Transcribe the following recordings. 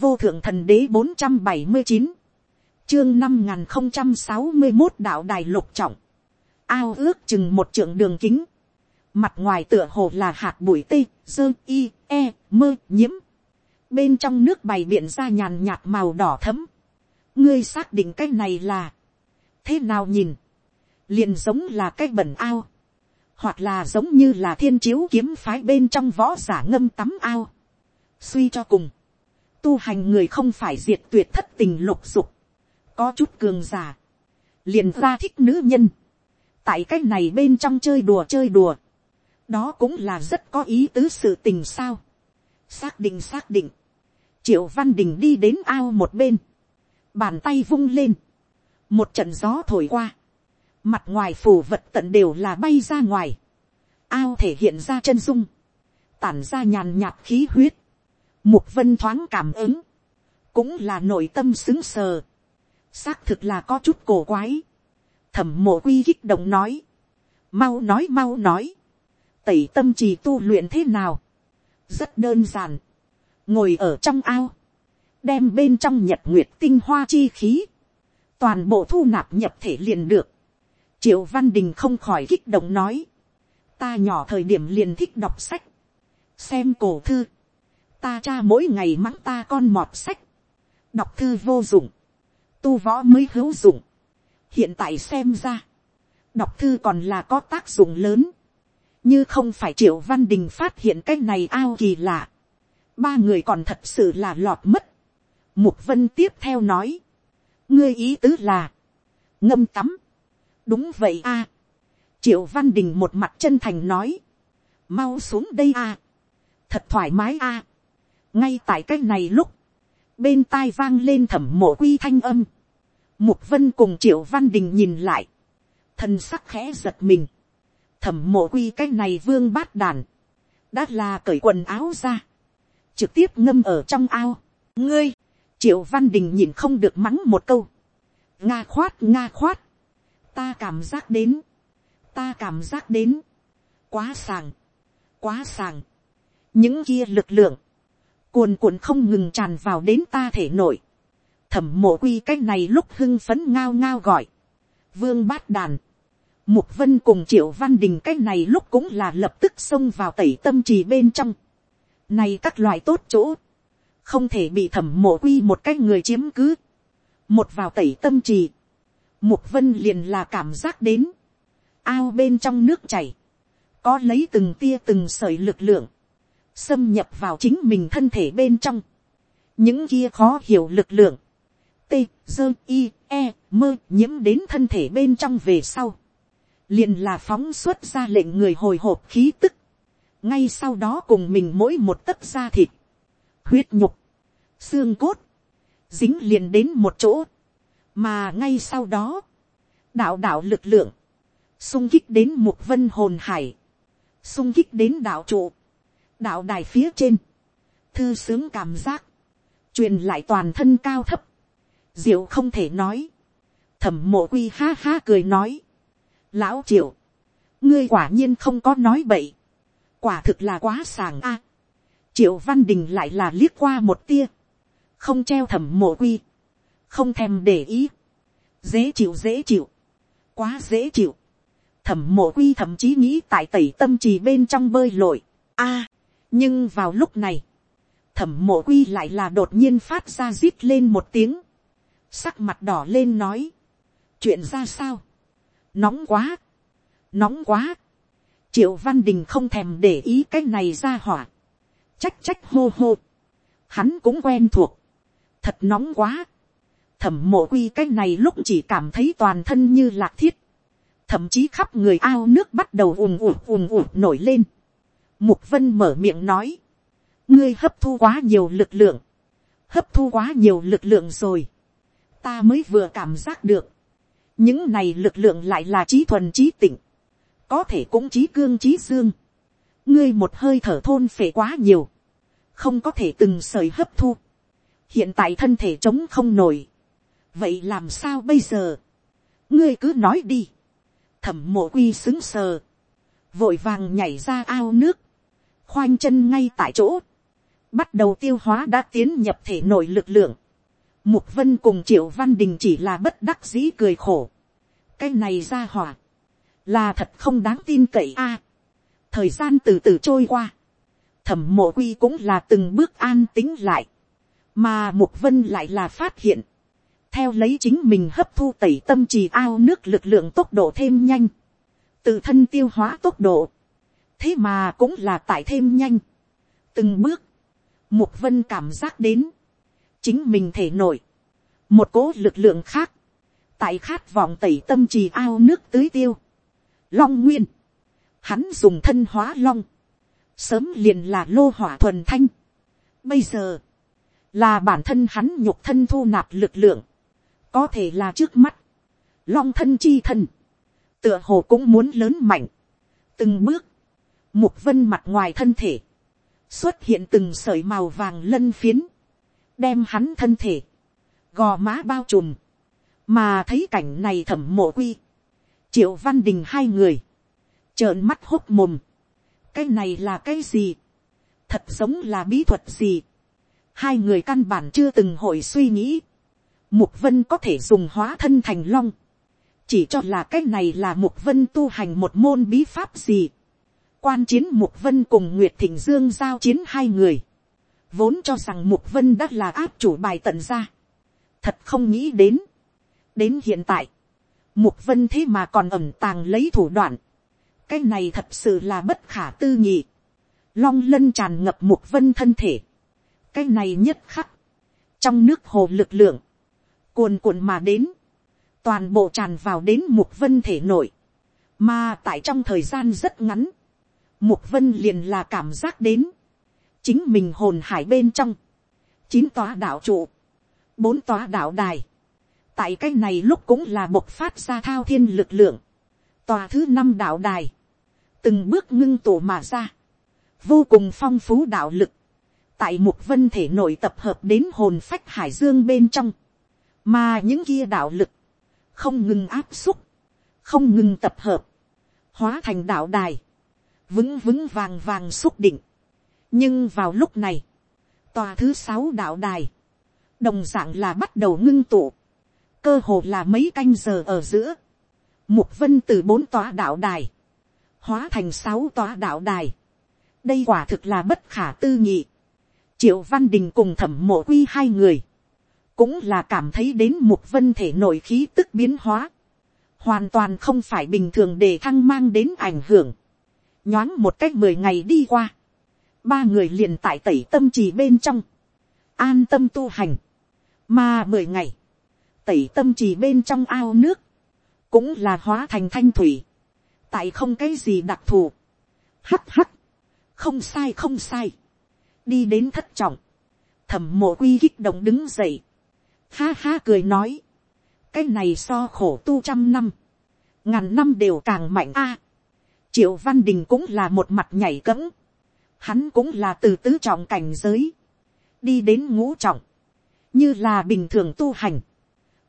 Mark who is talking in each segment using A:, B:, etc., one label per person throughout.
A: vô thượng thần đế bốn trăm bảy mươi chín, chương năm n không trăm sáu mươi một đạo đài lục trọng, ao ước chừng một trượng đường kính, mặt ngoài tựa hồ là hạt bụi tê, dơ y, e, mơ, nhiễm, bên trong nước bày biện ra nhàn nhạt màu đỏ thấm, ngươi xác định cái này là, thế nào nhìn, liền giống là cái bẩn ao, hoặc là giống như là thiên chiếu kiếm phái bên trong võ giả ngâm tắm ao. suy cho cùng, tu hành người không phải diệt tuyệt thất tình lục dục, có chút cường giả, liền ra thích nữ nhân, tại cái này bên trong chơi đùa chơi đùa, đó cũng là rất có ý tứ sự tình sao. xác định xác định, triệu văn đình đi đến ao một bên, bàn tay vung lên, một trận gió thổi qua, mặt ngoài phủ vật tận đều là bay ra ngoài, ao thể hiện ra chân dung, tản ra nhàn nhạt khí huyết, mục vân thoáng cảm ứng, cũng là nội tâm xứng sờ, xác thực là có chút cổ quái, thẩm mộ quy kích động nói, mau nói mau nói, tẩy tâm trì tu luyện thế nào, rất đơn giản, ngồi ở trong ao, đem bên trong nhật nguyệt tinh hoa chi khí, toàn bộ thu nạp nhập thể liền được. triệu văn đình không khỏi kích động nói, ta nhỏ thời điểm liền thích đọc sách, xem cổ thư, ta cha mỗi ngày mắng ta con mọt sách, đọc thư vô dụng, tu võ mới hữu dụng, hiện tại xem ra, đọc thư còn là có tác dụng lớn, như không phải triệu văn đình phát hiện cái này ao kỳ lạ, ba người còn thật sự là lọt mất. Mục vân tiếp theo nói, ngươi ý tứ là, ngâm tắm, đúng vậy a. triệu văn đình một mặt chân thành nói, mau xuống đây a, thật thoải mái a ngay tại cái này lúc, bên tai vang lên thẩm mộ quy thanh âm, mục vân cùng triệu văn đình nhìn lại, thần sắc khẽ giật mình, thẩm mộ quy cái này vương bát đàn, đã là cởi quần áo ra, trực tiếp ngâm ở trong ao. ngươi, triệu văn đình nhìn không được mắng một câu. nga khoát nga khoát, ta cảm giác đến, ta cảm giác đến, quá sàng, quá sàng, những kia lực lượng, cuồn cuộn không ngừng tràn vào đến ta thể nội, thẩm mộ quy cái này lúc hưng phấn ngao ngao gọi, vương bát đàn, Mục Vân cùng Triệu Văn Đình cái này lúc cũng là lập tức xông vào tẩy tâm trì bên trong. Này các loại tốt chỗ. Không thể bị thẩm mộ quy một cái người chiếm cứ. Một vào tẩy tâm trì. Mục Vân liền là cảm giác đến. Ao bên trong nước chảy. Có lấy từng tia từng sợi lực lượng. Xâm nhập vào chính mình thân thể bên trong. Những kia khó hiểu lực lượng. T, dơ, i e, mơ nhiễm đến thân thể bên trong về sau. Liền là phóng xuất ra lệnh người hồi hộp khí tức, ngay sau đó cùng mình mỗi một tấc da thịt, huyết nhục, xương cốt, dính liền đến một chỗ, mà ngay sau đó, đạo đạo lực lượng, sung kích đến một vân hồn hải, sung kích đến đạo trụ, đạo đài phía trên, thư sướng cảm giác, truyền lại toàn thân cao thấp, diệu không thể nói, thẩm mộ quy ha ha cười nói, lão triệu, ngươi quả nhiên không có nói bậy, quả thực là quá sàng a. triệu văn đình lại là liếc qua một tia, không treo thẩm mộ quy, không thèm để ý, dễ chịu dễ chịu, quá dễ chịu, thẩm mộ quy thậm chí nghĩ tại tẩy tâm trì bên trong bơi lội, a, nhưng vào lúc này, thẩm mộ quy lại là đột nhiên phát ra rít lên một tiếng, sắc mặt đỏ lên nói, chuyện ra sao, nóng quá, nóng quá, triệu văn đình không thèm để ý cái này ra hỏa, trách trách hô hô, hắn cũng quen thuộc, thật nóng quá, thẩm mộ quy cái này lúc chỉ cảm thấy toàn thân như lạc thiết, thậm chí khắp người ao nước bắt đầu ùm ùm ùm ùm nổi lên. Mục vân mở miệng nói, ngươi hấp thu quá nhiều lực lượng, hấp thu quá nhiều lực lượng rồi, ta mới vừa cảm giác được, những này lực lượng lại là trí thuần trí tịnh, có thể cũng trí cương trí dương, ngươi một hơi thở thôn phệ quá nhiều, không có thể từng sợi hấp thu, hiện tại thân thể chống không nổi, vậy làm sao bây giờ, ngươi cứ nói đi, thẩm mộ quy xứng sờ, vội vàng nhảy ra ao nước, khoanh chân ngay tại chỗ, bắt đầu tiêu hóa đã tiến nhập thể nội lực lượng, mục vân cùng triệu văn đình chỉ là bất đắc dĩ cười khổ, cái này ra hỏa, là thật không đáng tin cậy a. thời gian từ từ trôi qua, thẩm mộ quy cũng là từng bước an tính lại, mà mục vân lại là phát hiện, theo lấy chính mình hấp thu tẩy tâm trì ao nước lực lượng tốc độ thêm nhanh, tự thân tiêu hóa tốc độ, thế mà cũng là tại thêm nhanh, từng bước, mục vân cảm giác đến, chính mình thể nổi, một cố lực lượng khác, tại khát vọng tẩy tâm trì ao nước tưới tiêu, long nguyên, hắn dùng thân hóa long, sớm liền là lô hỏa thuần thanh, bây giờ, là bản thân hắn nhục thân thu nạp lực lượng, có thể là trước mắt, long thân chi thân, tựa hồ cũng muốn lớn mạnh, từng bước, mục vân mặt ngoài thân thể, xuất hiện từng sợi màu vàng lân phiến, đem hắn thân thể, gò má bao trùm, mà thấy cảnh này thẩm mộ quy, triệu văn đình hai người, trợn mắt hốt mồm, cái này là cái gì, thật giống là bí thuật gì, hai người căn bản chưa từng hội suy nghĩ, mục vân có thể dùng hóa thân thành long, chỉ cho là cái này là mục vân tu hành một môn bí pháp gì, quan chiến mục vân cùng nguyệt thịnh dương giao chiến hai người, vốn cho rằng mục vân đã là áp chủ bài tận ra, thật không nghĩ đến, đến hiện tại, mục vân thế mà còn ẩm tàng lấy thủ đoạn, cái này thật sự là bất khả tư nghị, long lân tràn ngập mục vân thân thể, cái này nhất khắc, trong nước hồ lực lượng, cuồn cuộn mà đến, toàn bộ tràn vào đến mục vân thể nội, mà tại trong thời gian rất ngắn, mục vân liền là cảm giác đến, chính mình hồn hải bên trong, chín tòa đạo trụ, bốn tòa đạo đài, tại cái này lúc cũng là bộc phát ra thao thiên lực lượng, tòa thứ năm đạo đài, từng bước ngưng tổ mà ra, vô cùng phong phú đạo lực, tại mục vân thể nội tập hợp đến hồn phách hải dương bên trong, mà những kia đạo lực, không ngừng áp xúc, không ngừng tập hợp, hóa thành đạo đài, vững vững vàng vàng xúc định. nhưng vào lúc này, tòa thứ sáu đạo đài, đồng d ạ n g là bắt đầu ngưng tụ, cơ hồ là mấy canh giờ ở giữa, mục vân từ bốn tòa đạo đài, hóa thành sáu tòa đạo đài, đây quả thực là bất khả tư nghị, triệu văn đình cùng thẩm mộ quy hai người, cũng là cảm thấy đến mục vân thể nội khí tức biến hóa, hoàn toàn không phải bình thường để thăng mang đến ảnh hưởng, nhoáng một cách mười ngày đi qua, ba người liền tại tẩy tâm trì bên trong, an tâm tu hành, mà mười ngày, tẩy tâm trì bên trong ao nước, cũng là hóa thành thanh thủy, tại không cái gì đặc thù, hắt hắt, không sai không sai, đi đến thất trọng, thẩm mộ quy kích động đứng dậy, ha ha cười nói, cái này so khổ tu trăm năm, ngàn năm đều càng mạnh a, triệu văn đình cũng là một mặt nhảy cẫng, hắn cũng là từ tứ trọng cảnh giới, đi đến ngũ trọng, như là bình thường tu hành,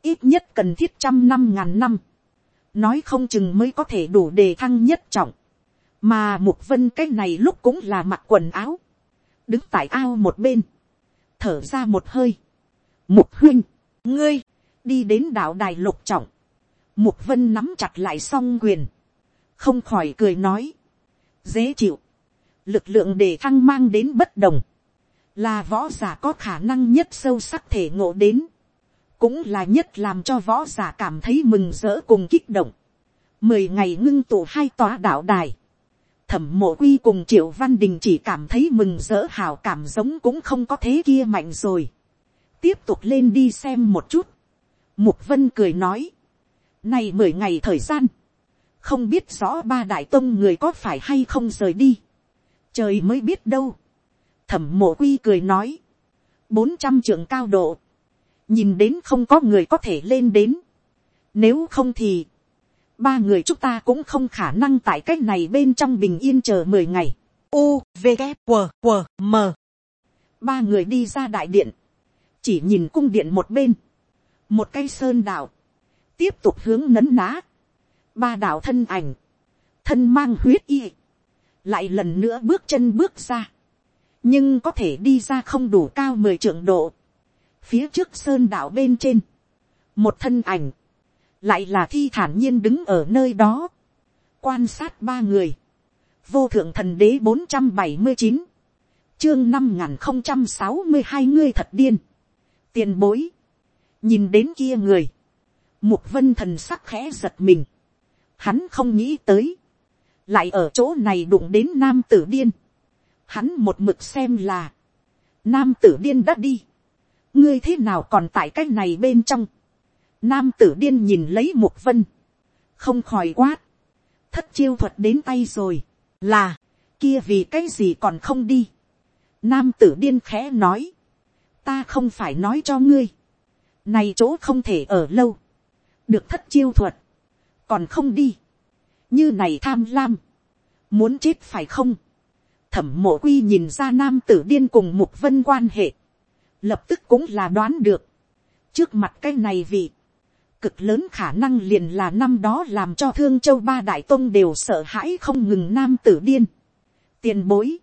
A: ít nhất cần thiết trăm năm ngàn năm, nói không chừng mới có thể đủ đề thăng nhất trọng, mà mục vân cái này lúc cũng là mặc quần áo, đứng tại ao một bên, thở ra một hơi, mục huynh, ngươi, đi đến đảo đài lục trọng, mục vân nắm chặt lại song quyền, không khỏi cười nói, dễ chịu, lực lượng để thăng mang đến bất đồng, là võ giả có khả năng nhất sâu sắc thể ngộ đến, cũng là nhất làm cho võ giả cảm thấy mừng rỡ cùng kích động. Mười ngày ngưng tụ hai tòa đạo đài, thẩm mộ quy cùng triệu văn đình chỉ cảm thấy mừng rỡ hào cảm giống cũng không có thế kia mạnh rồi. tiếp tục lên đi xem một chút. mục vân cười nói, này mười ngày thời gian, không biết rõ ba đại tông người có phải hay không rời đi, trời mới biết đâu, thẩm mộ quy cười nói, bốn trăm trưởng cao độ, nhìn đến không có người có thể lên đến, nếu không thì, ba người chúng ta cũng không khả năng tại cái này bên trong bình yên chờ mười ngày. U, V, K, W, W, M. Ba người đi ra đại điện. Chỉ nhìn cung điện một bên. Một cây sơn đạo. Tiếp tục hướng nấn ná ba đạo thân ảnh, thân mang huyết y, lại lần nữa bước chân bước ra, nhưng có thể đi ra không đủ cao mười trượng độ. phía trước sơn đạo bên trên, một thân ảnh, lại là thi thản nhiên đứng ở nơi đó, quan sát ba người, vô thượng thần đế bốn trăm bảy mươi chín, chương năm n g h n không trăm sáu mươi hai ngươi thật điên, tiền bối, nhìn đến kia người, mục vân thần sắc khẽ giật mình, hắn không nghĩ tới, lại ở chỗ này đụng đến nam tử điên, hắn một mực xem là, nam tử điên đã đi, ngươi thế nào còn tại cái này bên trong, nam tử điên nhìn lấy một vân, không khỏi quát, thất chiêu thuật đến tay rồi, là, kia vì cái gì còn không đi. Nam tử điên khẽ nói, ta không phải nói cho ngươi, này chỗ không thể ở lâu, được thất chiêu thuật, còn không đi, như này tham lam, muốn chết phải không, thẩm mộ quy nhìn ra nam tử điên cùng mục vân quan hệ, lập tức cũng là đoán được, trước mặt cái này vì, cực lớn khả năng liền là năm đó làm cho thương châu ba đại tôn đều sợ hãi không ngừng nam tử điên. tiền bối,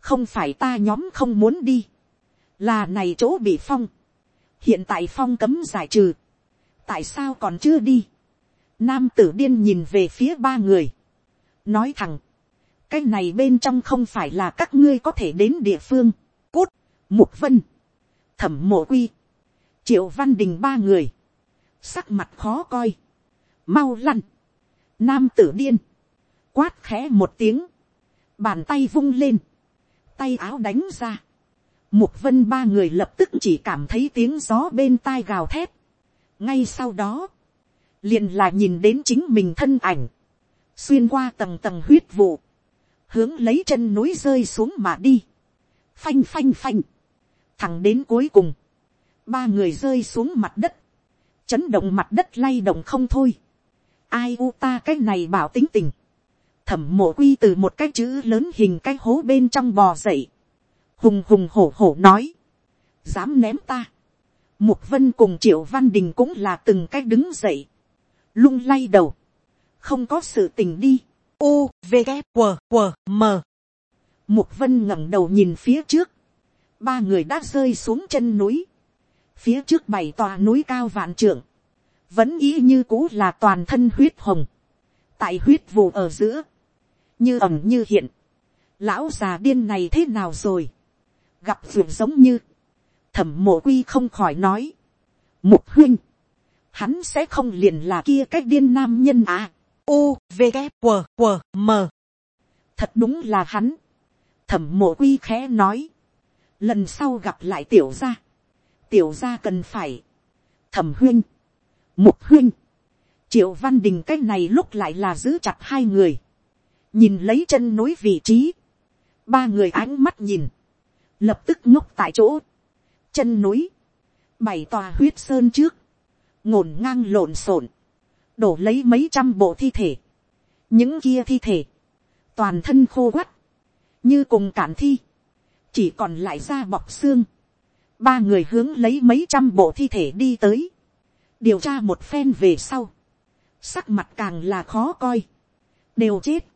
A: không phải ta nhóm không muốn đi, là này chỗ bị phong, hiện tại phong cấm giải trừ, tại sao còn chưa đi, nam tử điên nhìn về phía ba người, nói thẳng, cái này bên trong không phải là các ngươi có thể đến địa phương, cút, mục vân, thẩm mộ quy, triệu văn đình ba người, sắc mặt khó coi, mau lăn, nam tử điên, quát khẽ một tiếng, bàn tay vung lên, tay áo đánh ra, mục vân ba người lập tức chỉ cảm thấy tiếng gió bên tai gào thét, ngay sau đó, liền là nhìn đến chính mình thân ảnh, xuyên qua tầng tầng huyết vụ, hướng lấy chân núi rơi xuống mà đi, phanh phanh phanh, thẳng đến cuối cùng, ba người rơi xuống mặt đất, chấn động mặt đất lay động không thôi. ai u ta cái này bảo tính tình. thẩm mộ quy từ một cái chữ lớn hình cái hố bên trong bò dậy. hùng hùng hổ hổ nói. dám ném ta. mục vân cùng triệu văn đình cũng là từng cái đứng dậy lung lay đầu. không có sự tình đi. u v g q q m. Mục vân ngẩng đầu nhìn phía trước. ba người đã rơi xuống chân núi. Phía trước bảy tòa núi cao vạn trượng, vẫn ý như cũ là toàn thân huyết hồng, tại huyết vụ ở giữa, như ẩm như hiện, lão già điên này thế nào rồi, gặp ruộng giống như, thẩm mộ quy không khỏi nói, mục huynh, hắn sẽ không liền là kia cái điên nam nhân à, u v g q q m. Thật đúng là hắn, thẩm mộ quy khẽ nói, lần sau gặp lại tiểu gia, tiểu gia cần phải, thẩm huynh, mục huynh, triệu văn đình cái này lúc lại là giữ chặt hai người, nhìn lấy chân núi vị trí, ba người ánh mắt nhìn, lập tức ngốc tại chỗ, chân núi, bảy tòa huyết sơn trước, ngổn ngang lộn xộn, đổ lấy mấy trăm bộ thi thể, những kia thi thể, toàn thân khô quắt, như cùng cản thi, chỉ còn lại da bọc xương, ba người hướng lấy mấy trăm bộ thi thể đi tới, điều tra một phen về sau, sắc mặt càng là khó coi, đều chết,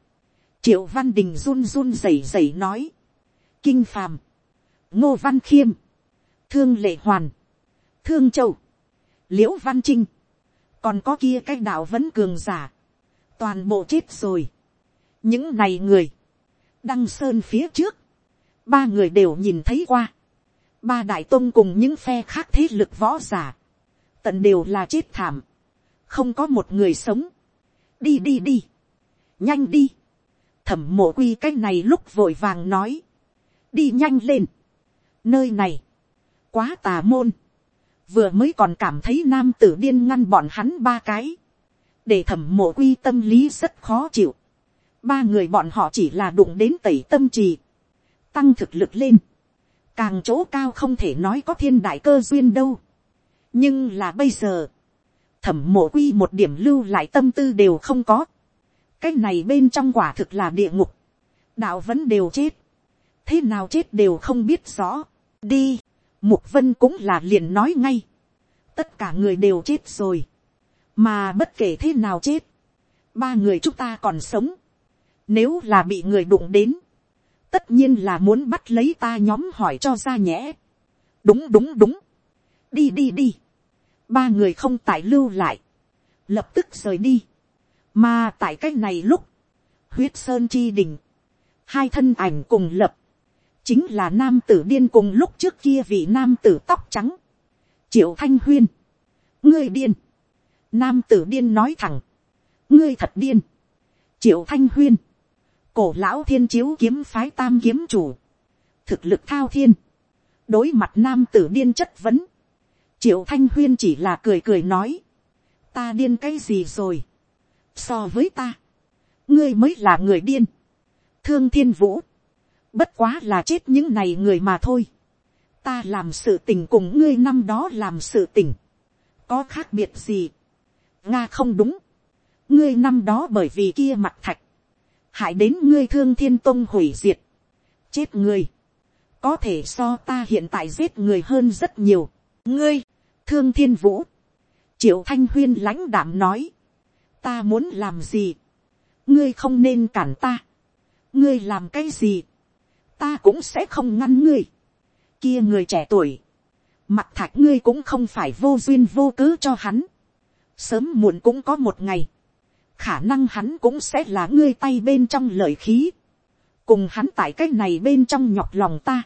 A: triệu văn đình run run rẩy rẩy nói, kinh phàm, ngô văn khiêm, thương lệ hoàn, thương châu, liễu văn trinh, còn có kia cái đạo vẫn cường giả, toàn bộ chết rồi. những này người, đăng sơn phía trước, ba người đều nhìn thấy qua, ba đại tôn cùng những phe khác thế lực võ giả, tận đều là chết thảm, không có một người sống, đi đi đi, nhanh đi, thẩm mộ quy cái này lúc vội vàng nói, đi nhanh lên, nơi này, quá tà môn, vừa mới còn cảm thấy nam tử điên ngăn bọn hắn ba cái, để thẩm mộ quy tâm lý rất khó chịu, ba người bọn họ chỉ là đụng đến tẩy tâm trì, tăng thực lực lên, càng chỗ cao không thể nói có thiên đại cơ duyên đâu. nhưng là bây giờ, thẩm mộ quy một điểm lưu lại tâm tư đều không có. cái này bên trong quả thực là địa ngục. đạo vẫn đều chết. thế nào chết đều không biết rõ. đi, mục vân cũng là liền nói ngay. tất cả người đều chết rồi. mà bất kể thế nào chết, ba người chúng ta còn sống. nếu là bị người đụng đến, tất nhiên là muốn bắt lấy ta nhóm hỏi cho ra nhẽ. đúng đúng đúng, đi đi đi, ba người không tại lưu lại, lập tức rời đi, mà tại cách này lúc, huyết sơn chi đình, hai thân ảnh cùng lập, chính là nam tử điên cùng lúc trước kia vị nam tử tóc trắng, triệu thanh huyên, ngươi điên, nam tử điên nói thẳng, ngươi thật điên, triệu thanh huyên, cổ lão thiên chiếu kiếm phái tam kiếm chủ, thực lực thao thiên, đối mặt nam tử điên chất vấn, triệu thanh huyên chỉ là cười cười nói, ta điên cái gì rồi, so với ta, ngươi mới là người điên, thương thiên vũ, bất quá là chết những này người mà thôi, ta làm sự tình cùng ngươi năm đó làm sự tình, có khác biệt gì, nga không đúng, ngươi năm đó bởi vì kia mặt thạch, hại đến ngươi thương thiên tông hủy diệt, chết người, có thể so ta hiện tại giết người hơn rất nhiều, ngươi, thương thiên vũ, triệu thanh huyên lãnh đảm nói, ta muốn làm gì, ngươi không nên cản ta, ngươi làm cái gì, ta cũng sẽ không ngăn ngươi, kia người trẻ tuổi, mặt thạch ngươi cũng không phải vô duyên vô cớ cho hắn, sớm muộn cũng có một ngày, khả năng hắn cũng sẽ là ngươi tay bên trong lợi khí, cùng hắn tại cái này bên trong nhọc lòng ta,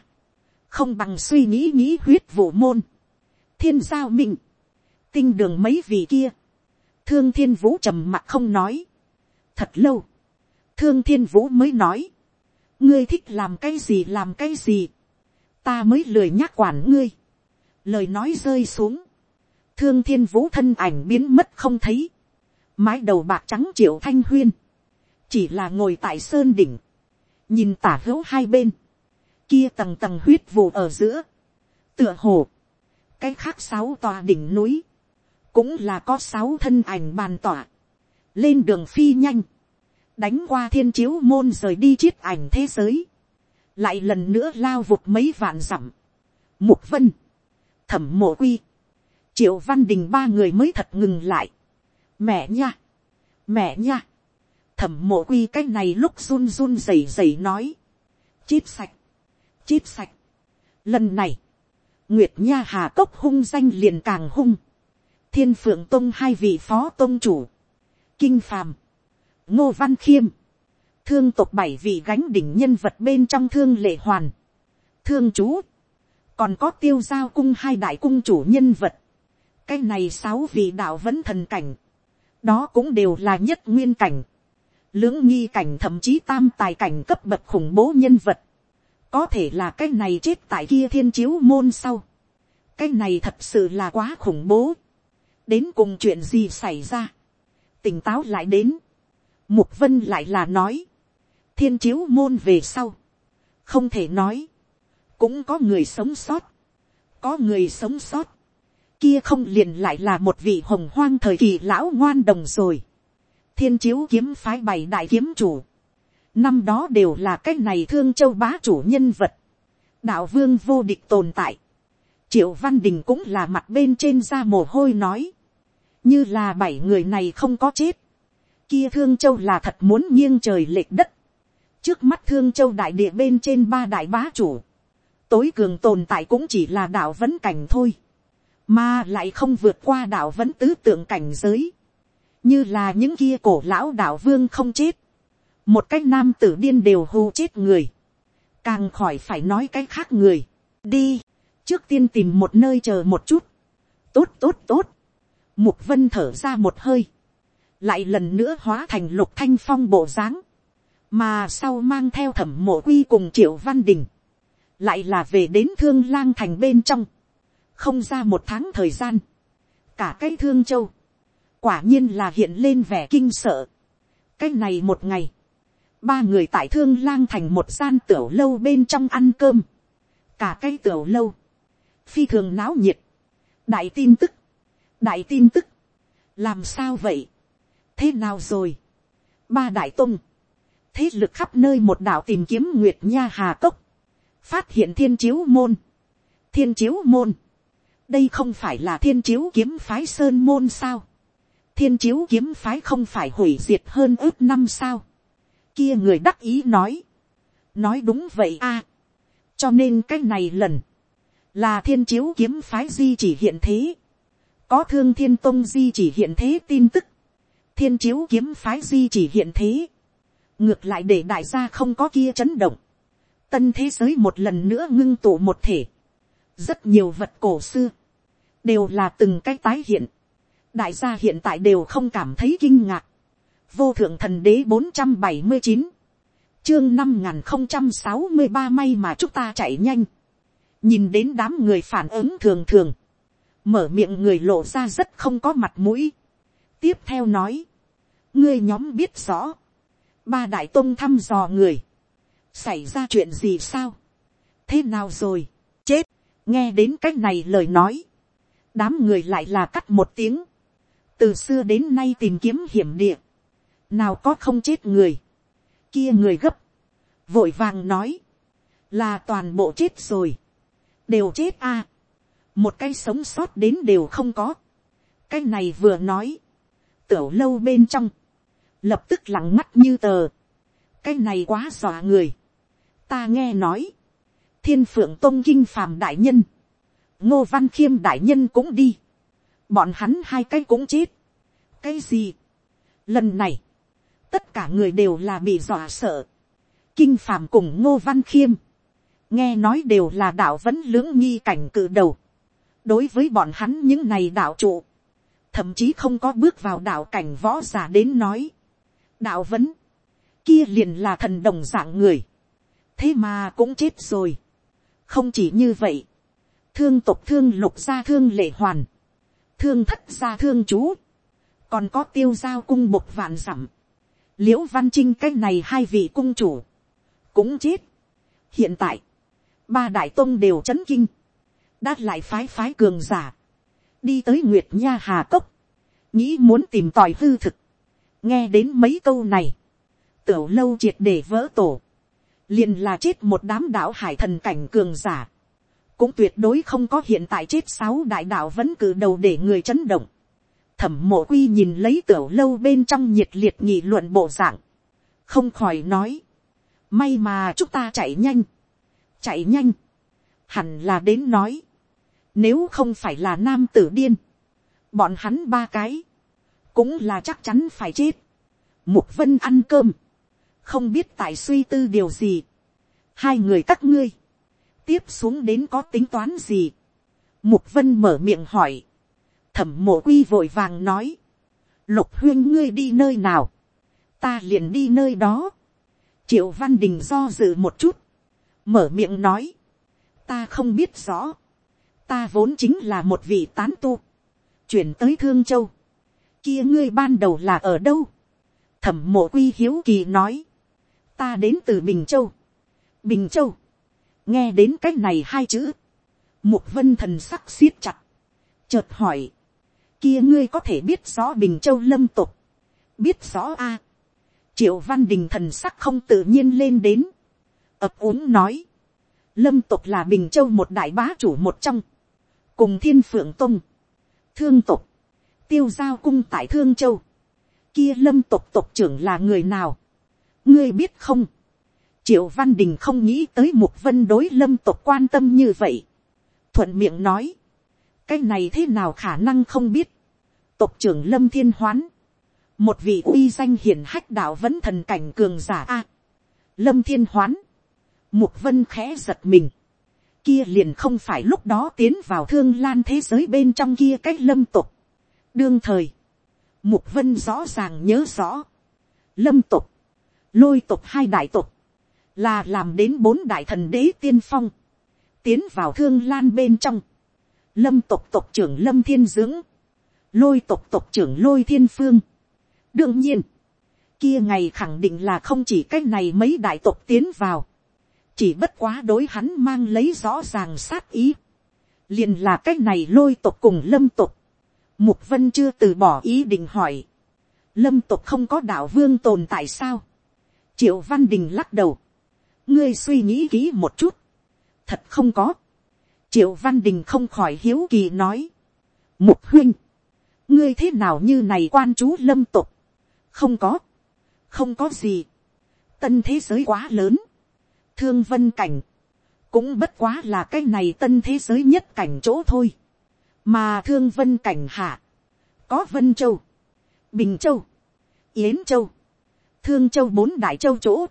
A: không bằng suy nghĩ nghĩ huyết vụ môn, thiên giao minh, tinh đường mấy vị kia, thương thiên vũ trầm mặt không nói, thật lâu, thương thiên vũ mới nói, ngươi thích làm cái gì làm cái gì, ta mới lười nhắc quản ngươi, lời nói rơi xuống, thương thiên vũ thân ảnh biến mất không thấy, mái đầu bạc trắng triệu thanh huyên, chỉ là ngồi tại sơn đỉnh, nhìn tả hữu hai bên, kia tầng tầng huyết vụ ở giữa, tựa hồ, cái khác sáu tòa đỉnh núi, cũng là có sáu thân ảnh bàn tỏa, lên đường phi nhanh, đánh qua thiên chiếu môn rời đi chiết ảnh thế giới, lại lần nữa lao vụt mấy vạn dặm, mục vân, thẩm mộ quy, triệu văn đình ba người mới thật ngừng lại, mẹ nha, mẹ nha, thẩm mộ quy cái này lúc run run rẩy rẩy nói, chít sạch, chít sạch, lần này, Nguyệt Nha Hà Cốc hung danh liền càng hung. Thiên Phượng Tông hai vị phó tông chủ. Kinh Phàm. Ngô Văn Khiêm. Thương tộc bảy vị gánh đỉnh nhân vật bên trong thương lệ hoàn. Thương chú. Còn có tiêu giao cung hai đại cung chủ nhân vật. Cái này sáu vị đạo vẫn thần cảnh. Đó cũng đều là nhất nguyên cảnh. Lưỡng nghi cảnh thậm chí tam tài cảnh cấp bậc khủng bố nhân vật có thể là cái này chết tại kia thiên chiếu môn sau. cái này thật sự là quá khủng bố. đến cùng chuyện gì xảy ra. tỉnh táo lại đến mục vân lại là nói. thiên chiếu môn về sau. không thể nói. cũng có người sống sót. có người sống sót. kia không liền lại là một vị hồng hoang thời kỳ lão ngoan đồng rồi. thiên chiếu kiếm phái bảy đại kiếm chủ năm đó đều là cái này thương châu bá chủ nhân vật, đạo vương vô địch tồn tại, triệu văn đình cũng là mặt bên trên da mồ hôi nói, như là bảy người này không có chết, kia thương châu là thật muốn nghiêng trời lệch đất, trước mắt thương châu đại địa bên trên ba đại bá chủ, tối cường tồn tại cũng chỉ là đạo vấn cảnh thôi, mà lại không vượt qua đạo vấn tứ tượng cảnh giới, như là những kia cổ lão đạo vương không chết, một cái nam tử điên đều hù chết người, càng khỏi phải nói cái khác người, đi, trước tiên tìm một nơi chờ một chút, tốt tốt tốt, mục vân thở ra một hơi, lại lần nữa hóa thành lục thanh phong bộ dáng, mà sau mang theo thẩm mộ quy cùng triệu văn đình, lại là về đến thương lang thành bên trong, không ra một tháng thời gian, cả cái thương châu, quả nhiên là hiện lên vẻ kinh sợ, cái này một ngày, ba người tại thương lang thành một gian tiểu lâu bên trong ăn cơm, cả cái tiểu lâu, phi thường náo nhiệt, đại tin tức, đại tin tức, làm sao vậy, thế nào rồi, ba đại tung, thế lực khắp nơi một đảo tìm kiếm nguyệt nha hà cốc, phát hiện thiên chiếu môn, thiên chiếu môn, đây không phải là thiên chiếu kiếm phái sơn môn sao, thiên chiếu kiếm phái không phải hủy diệt hơn ước năm sao, kia người đắc ý nói, nói đúng vậy a. cho nên cái này lần, là thiên chiếu kiếm phái di chỉ hiện thế, có thương thiên tông di chỉ hiện thế tin tức, thiên chiếu kiếm phái di chỉ hiện thế, ngược lại để đại gia không có kia chấn động, tân thế giới một lần nữa ngưng tụ một thể, rất nhiều vật cổ xưa, đều là từng cái tái hiện, đại gia hiện tại đều không cảm thấy kinh ngạc, vô thượng thần đế bốn trăm bảy mươi chín, chương năm n g h n không trăm sáu mươi ba may mà chúng ta chạy nhanh, nhìn đến đám người phản ứng thường thường, mở miệng người lộ ra rất không có mặt mũi, tiếp theo nói, ngươi nhóm biết rõ, ba đại tôn thăm dò người, xảy ra chuyện gì sao, thế nào rồi, chết, nghe đến cái này lời nói, đám người lại là cắt một tiếng, từ xưa đến nay tìm kiếm hiểm địa, nào có không chết người, kia người gấp, vội vàng nói, là toàn bộ chết rồi, đều chết a, một cái sống sót đến đều không có, cái này vừa nói, tiểu lâu bên trong, lập tức lặng ngắt như tờ, cái này quá dọa người, ta nghe nói, thiên phượng tôn kinh phàm đại nhân, ngô văn khiêm đại nhân cũng đi, bọn hắn hai cái cũng chết, cái gì, lần này, tất cả người đều là bị dọa sợ. kinh phàm cùng ngô văn khiêm, nghe nói đều là đạo vẫn lưỡng nghi cảnh cự đầu. đối với bọn hắn những này đạo trụ, thậm chí không có bước vào đạo cảnh võ giả đến nói. đạo vẫn, kia liền là thần đồng dạng người. thế mà cũng chết rồi. không chỉ như vậy, thương tục thương lục gia thương lệ hoàn, thương thất gia thương chú, còn có tiêu giao cung một vạn dặm, l i ễ u văn trinh cái này hai vị cung chủ, cũng chết. hiện tại, ba đại tôn đều c h ấ n kinh, đã lại phái phái cường giả, đi tới nguyệt nha hà cốc, nghĩ muốn tìm tòi hư thực, nghe đến mấy câu này, tiểu lâu triệt để vỡ tổ, liền là chết một đám đạo hải thần cảnh cường giả, cũng tuyệt đối không có hiện tại chết sáu đại đạo vẫn cử đầu để người chấn động, thẩm mộ quy nhìn lấy tiểu lâu bên trong nhiệt liệt nghị luận bộ dạng, không khỏi nói, may mà chúng ta chạy nhanh, chạy nhanh, hẳn là đến nói, nếu không phải là nam tử điên, bọn hắn ba cái, cũng là chắc chắn phải chết, mục vân ăn cơm, không biết tại suy tư điều gì, hai người các ngươi, tiếp xuống đến có tính toán gì, mục vân mở miệng hỏi, thẩm mộ quy vội vàng nói, lục huyên ngươi đi nơi nào, ta liền đi nơi đó, triệu văn đình do dự một chút, mở miệng nói, ta không biết rõ, ta vốn chính là một vị tán tu, chuyển tới thương châu, kia ngươi ban đầu là ở đâu, thẩm mộ quy hiếu kỳ nói, ta đến từ bình châu, bình châu, nghe đến cái này hai chữ, một vân thần sắc siết chặt, chợt hỏi, kia ngươi có thể biết rõ bình châu lâm tục, biết rõ a, triệu văn đình thần sắc không tự nhiên lên đến, ập úng nói, lâm tục là bình châu một đại bá chủ một trong, cùng thiên phượng tông, thương tục, tiêu giao cung tại thương châu, kia lâm tục tục trưởng là người nào, ngươi biết không, triệu văn đình không nghĩ tới một vân đối lâm tục quan tâm như vậy, thuận miệng nói, cái này thế nào khả năng không biết, tộc trưởng lâm thiên hoán, một vị uy danh hiển hách đạo vẫn thần cảnh cường giả a. lâm thiên hoán, mục vân khẽ giật mình, kia liền không phải lúc đó tiến vào thương lan thế giới bên trong kia cách lâm tục. đương thời, mục vân rõ ràng nhớ rõ, lâm tục, lôi tục hai đại tục, là làm đến bốn đại thần đế tiên phong, tiến vào thương lan bên trong, lâm tục tục trưởng lâm thiên dưỡng, lôi tộc tộc trưởng lôi thiên phương. đương nhiên, kia ngày khẳng định là không chỉ cái này mấy đại tộc tiến vào, chỉ bất quá đối hắn mang lấy rõ ràng sát ý, liền là cái này lôi tộc cùng lâm tộc. mục vân chưa từ bỏ ý định hỏi, lâm tộc không có đạo vương tồn tại sao, triệu văn đình lắc đầu, ngươi suy nghĩ kỹ một chút, thật không có, triệu văn đình không khỏi hiếu kỳ nói, mục huynh, ngươi thế nào như này quan chú lâm tục, không có, không có gì, tân thế giới quá lớn, thương vân cảnh, cũng bất quá là cái này tân thế giới nhất cảnh chỗ thôi, mà thương vân cảnh hạ, có vân châu, bình châu, yến châu, thương châu bốn đại châu chỗ,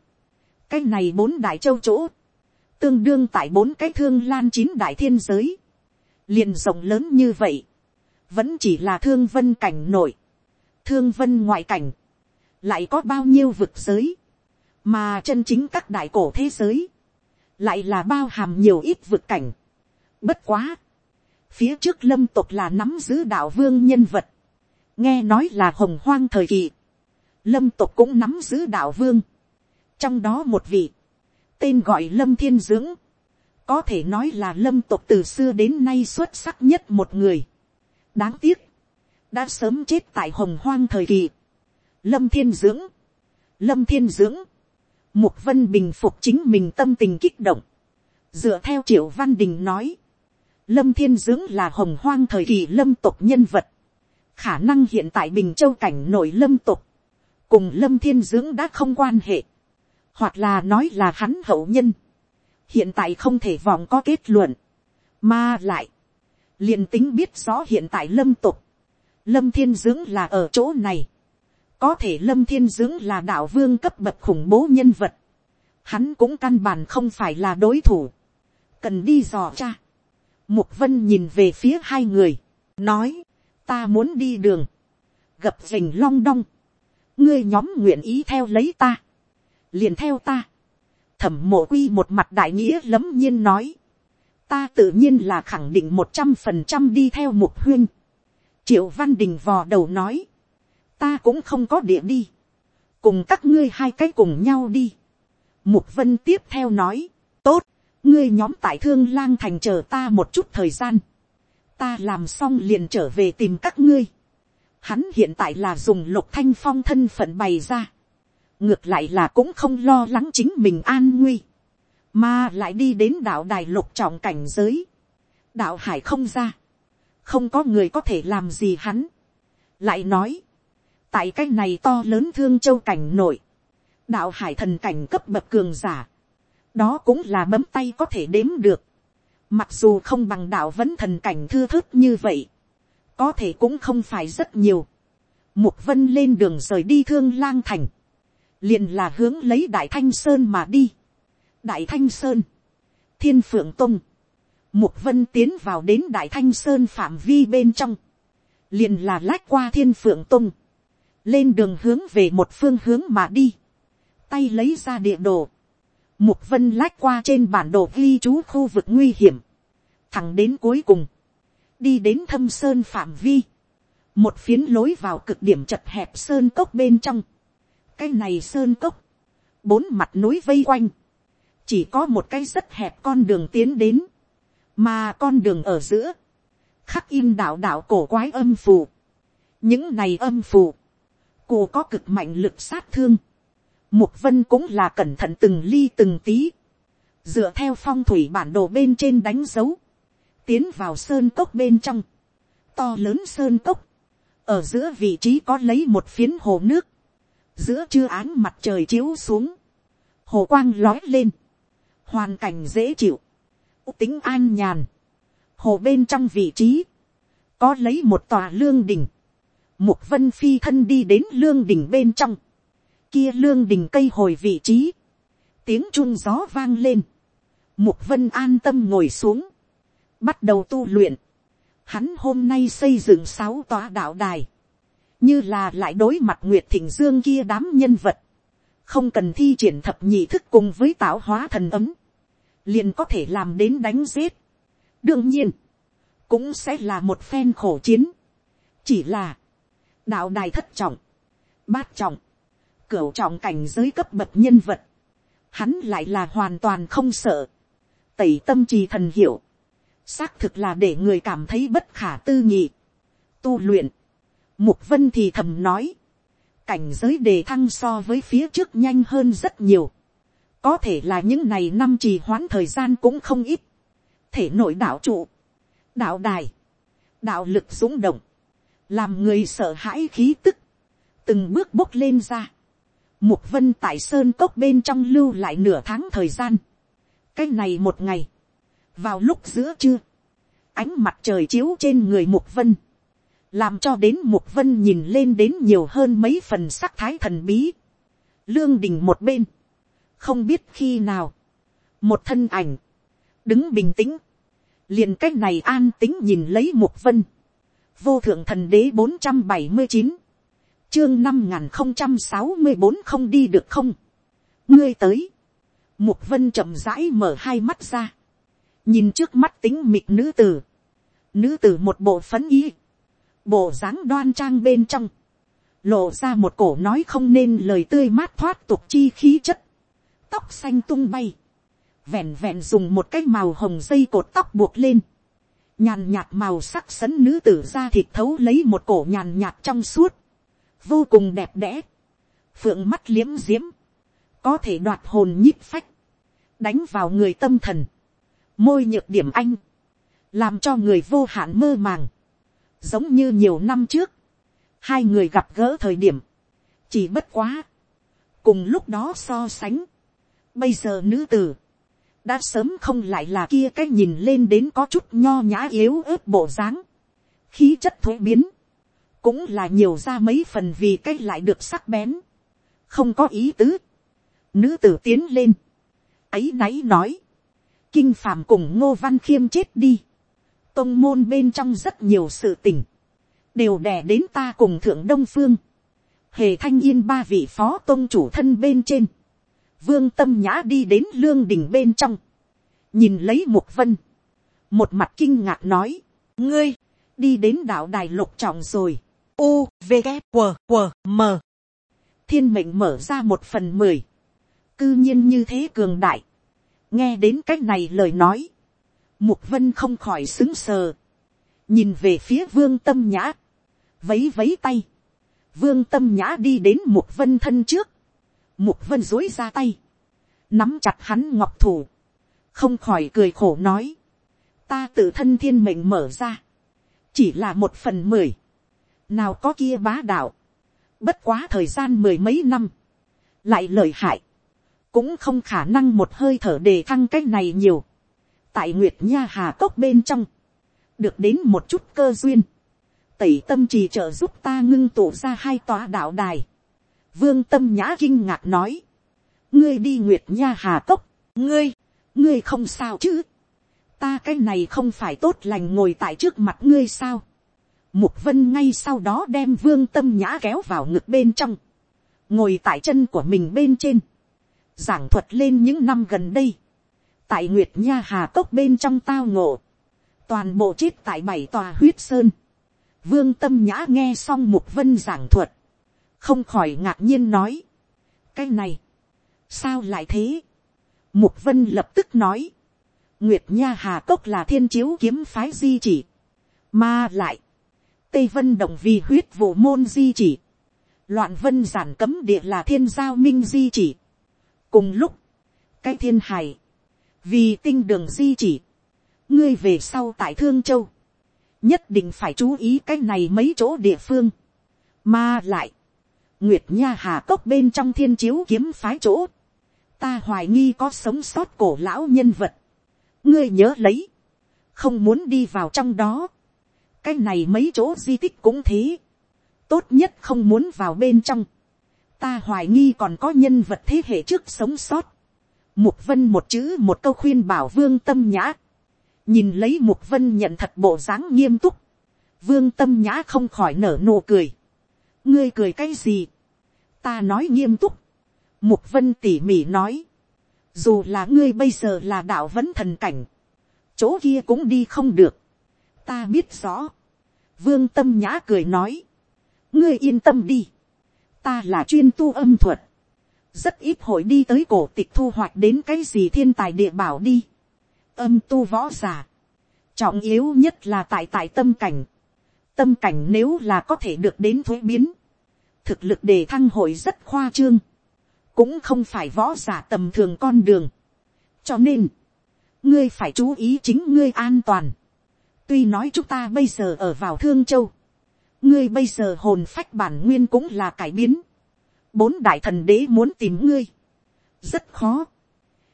A: cái này bốn đại châu chỗ, tương đương tại bốn cái thương lan chín đại thiên giới, liền rộng lớn như vậy, vẫn chỉ là thương vân cảnh nội, thương vân ngoại cảnh, lại có bao nhiêu vực giới, mà chân chính các đại cổ thế giới, lại là bao hàm nhiều ít vực cảnh. Bất quá, phía trước lâm tục là nắm giữ đạo vương nhân vật, nghe nói là hồng hoang thời kỳ, lâm tục cũng nắm giữ đạo vương, trong đó một vị, tên gọi lâm thiên dưỡng, có thể nói là lâm tục từ xưa đến nay xuất sắc nhất một người. đáng tiếc, đã sớm chết tại hồng hoang thời kỳ. lâm thiên dưỡng, lâm thiên dưỡng, mục vân bình phục chính mình tâm tình kích động. dựa theo triệu văn đình nói, lâm thiên dưỡng là hồng hoang thời kỳ lâm tục nhân vật. khả năng hiện tại bình châu cảnh nổi lâm tục, cùng lâm thiên dưỡng đã không quan hệ, hoặc là nói là hắn hậu nhân hiện tại không thể vòng có kết luận, mà lại, liền tính biết rõ hiện tại lâm tục, lâm thiên dưỡng là ở chỗ này, có thể lâm thiên dưỡng là đạo vương cấp bậc khủng bố nhân vật, hắn cũng căn bản không phải là đối thủ, cần đi dò cha. Mục vân nhìn về phía hai người, nói, ta muốn đi đường, gập rình long đong, ngươi nhóm nguyện ý theo lấy ta, liền theo ta, thẩm mộ quy một mặt đại nghĩa lấm nhiên nói. ta tự nhiên là khẳng định một trăm phần trăm đi theo mục huyên. triệu văn đình vò đầu nói ta cũng không có địa đi. cùng các ngươi hai cái cùng nhau đi. mục vân tiếp theo nói. tốt, ngươi nhóm tại thương lang thành chờ ta một chút thời gian. ta làm xong liền trở về tìm các ngươi. hắn hiện tại là dùng lục thanh phong thân phận bày ra ngược lại là cũng không lo lắng chính mình an nguy, mà lại đi đến đạo đài lục trọng cảnh giới, đạo hải không ra, không có người có thể làm gì hắn, lại nói, tại cái này to lớn thương châu cảnh nội, đạo hải thần cảnh cấp bậc cường giả, đó cũng là bấm tay có thể đếm được, mặc dù không bằng đạo vẫn thần cảnh thư thớt như vậy, có thể cũng không phải rất nhiều, mục vân lên đường rời đi thương lang thành, liền là hướng lấy đại thanh sơn mà đi. đại thanh sơn, thiên phượng tông, mục vân tiến vào đến đại thanh sơn phạm vi bên trong, liền là lách qua thiên phượng tông, lên đường hướng về một phương hướng mà đi, tay lấy ra địa đồ, mục vân lách qua trên bản đồ ghi chú khu vực nguy hiểm, thẳng đến cuối cùng, đi đến thâm sơn phạm vi, một phiến lối vào cực điểm chật hẹp sơn cốc bên trong, cái này sơn cốc, bốn mặt núi vây quanh, chỉ có một cái rất hẹp con đường tiến đến, mà con đường ở giữa, khắc in đạo đạo cổ quái âm phù. những này âm phù, cô có cực mạnh lực sát thương, mục vân cũng là cẩn thận từng ly từng tí, dựa theo phong thủy bản đồ bên trên đánh dấu, tiến vào sơn cốc bên trong, to lớn sơn cốc, ở giữa vị trí có lấy một phiến hồ nước, giữa trưa án mặt trời chiếu xuống, hồ quang lói lên, hoàn cảnh dễ chịu, tính an nhàn, hồ bên trong vị trí, có lấy một tòa lương đỉnh mục vân phi thân đi đến lương đình bên trong, kia lương đình cây hồi vị trí, tiếng chun gió vang lên, mục vân an tâm ngồi xuống, bắt đầu tu luyện, hắn hôm nay xây dựng sáu tòa đạo đài, như là lại đối mặt nguyệt thịnh dương kia đám nhân vật, không cần thi triển thập nhị thức cùng với tạo hóa thần ấm, liền có thể làm đến đánh giết. đương nhiên, cũng sẽ là một phen khổ chiến, chỉ là, đạo đài thất trọng, bát trọng, cửu trọng cảnh giới cấp bậc nhân vật, hắn lại là hoàn toàn không sợ, tẩy tâm trì thần hiểu, xác thực là để người cảm thấy bất khả tư nghị, tu luyện, Mục vân thì thầm nói. Cảnh giới đề thăng so với phía trước nhanh hơn rất nhiều. Có thể là những này năm trì hoãn thời gian cũng không ít. Thể nội đạo trụ. Đạo đài. Đạo lực dũng động. Làm người sợ hãi khí tức. Từng bước bốc lên ra. Mục vân tại sơn cốc bên trong lưu lại nửa tháng thời gian. cái này một ngày, vào lúc giữa trưa, ánh mặt trời chiếu trên người mục vân, làm cho đến mục vân nhìn lên đến nhiều hơn mấy phần sắc thái thần bí. lương đình một bên, không biết khi nào, một thân ảnh, đứng bình tĩnh, liền cách này an tính nhìn lấy mục vân, vô thượng thần đế bốn trăm bảy mươi chín, chương năm n không trăm sáu mươi bốn không đi được không, ngươi tới, mục vân chậm rãi mở hai mắt ra, nhìn trước mắt tính mịt nữ tử, nữ tử một bộ phấn ý, bộ dáng đoan trang bên trong, lộ ra một cổ nói không nên lời tươi mát thoát tục chi khí chất, tóc xanh tung bay, vẹn vẹn dùng một cái màu hồng dây cột tóc buộc lên, nhàn nhạt màu sắc sấn nữ tử ra thịt thấu lấy một cổ nhàn nhạt trong suốt, vô cùng đẹp đẽ, phượng mắt liếm diếm, có thể đoạt hồn nhíp phách, đánh vào người tâm thần, môi nhược điểm anh, làm cho người vô hạn mơ màng, giống như nhiều năm trước, hai người gặp gỡ thời điểm, chỉ bất quá, cùng lúc đó so sánh, bây giờ nữ tử, đã sớm không lại là kia cái nhìn lên đến có chút nho nhã yếu ớt bộ dáng, khí chất thuế biến, cũng là nhiều ra mấy phần vì cái lại được sắc bén, không có ý tứ, nữ tử tiến lên, ấy náy nói, kinh phàm cùng ngô văn khiêm chết đi, tông môn bên trong rất nhiều sự tình, đều đè đến ta cùng thượng đông phương, hề thanh yên ba vị phó tôn chủ thân bên trên, vương tâm nhã đi đến lương đình bên trong, nhìn lấy mục vân, một mặt kinh ngạc nói, ngươi, đi đến đảo đài lục trọng rồi, u, v, g, q, q, m, thiên mệnh mở ra một phần mười, cư nhiên như thế cường đại, nghe đến c á c h này lời nói, mục vân không khỏi xứng sờ, nhìn về phía vương tâm nhã, vấy vấy tay, vương tâm nhã đi đến mục vân thân trước, mục vân dối ra tay, nắm chặt hắn ngọc thủ, không khỏi cười khổ nói, ta tự thân thiên mệnh mở ra, chỉ là một phần mười, nào có kia bá đạo, bất quá thời gian mười mấy năm, lại lời hại, cũng không khả năng một hơi thở đề thăng cái này nhiều. tại nguyệt nha hà cốc bên trong, được đến một chút cơ duyên, tẩy tâm trì trợ giúp ta ngưng tụ ra hai tòa đạo đài vương tâm nhã kinh ngạc nói, ngươi đi nguyệt nha hà cốc, ngươi, ngươi không sao chứ, ta cái này không phải tốt lành ngồi tại trước mặt ngươi sao. Mục vân ngay sau đó đem vương tâm nhã kéo vào ngực bên trong, ngồi tại chân của mình bên trên, giảng thuật lên những năm gần đây, tại nguyệt nha hà cốc bên trong tao ngộ, toàn bộ chết tại bảy tòa huyết sơn, vương tâm nhã nghe xong mục vân giảng thuật, không khỏi ngạc nhiên nói, cái này, sao lại thế, mục vân lập tức nói, nguyệt nha hà cốc là thiên chiếu kiếm phái di chỉ, mà lại, tây vân động vì huyết vụ môn di chỉ, loạn vân giản cấm địa là thiên giao minh di chỉ, cùng lúc, cái thiên hải, vì tinh đường di chỉ, ngươi về sau tại thương châu, nhất định phải chú ý cái này mấy chỗ địa phương, mà lại, nguyệt nha hà cốc bên trong thiên chiếu kiếm phái chỗ, ta hoài nghi có sống sót cổ lão nhân vật, ngươi nhớ lấy, không muốn đi vào trong đó, cái này mấy chỗ di tích cũng thế, tốt nhất không muốn vào bên trong, ta hoài nghi còn có nhân vật thế hệ trước sống sót. Mục vân một chữ một câu khuyên bảo vương tâm nhã. Nhìn lấy mục vân nhận thật bộ dáng nghiêm túc. Vương tâm nhã không khỏi nở nụ cười. Ngươi cười cái gì? Ta nói nghiêm túc. Mục vân tỉ mỉ nói. Dù là ngươi bây giờ là đạo vẫn thần cảnh. Chỗ kia cũng đi không được. Ta biết rõ. Vương tâm nhã cười nói. Ngươi yên tâm đi ta là chuyên tu âm thuật, rất ít hội đi tới cổ tịch thu hoạch đến cái gì thiên tài địa bảo đi. âm tu võ giả, trọng yếu nhất là tại tại tâm cảnh tâm cảnh nếu là có thể được đến thuế biến, thực lực đề thăng hội rất khoa trương, cũng không phải võ giả tầm thường con đường. cho nên, ngươi phải chú ý chính ngươi an toàn. tuy nói chúng ta bây giờ ở vào thương châu, ngươi bây giờ hồn phách bản nguyên cũng là cải biến. bốn đại thần đế muốn tìm ngươi. rất khó.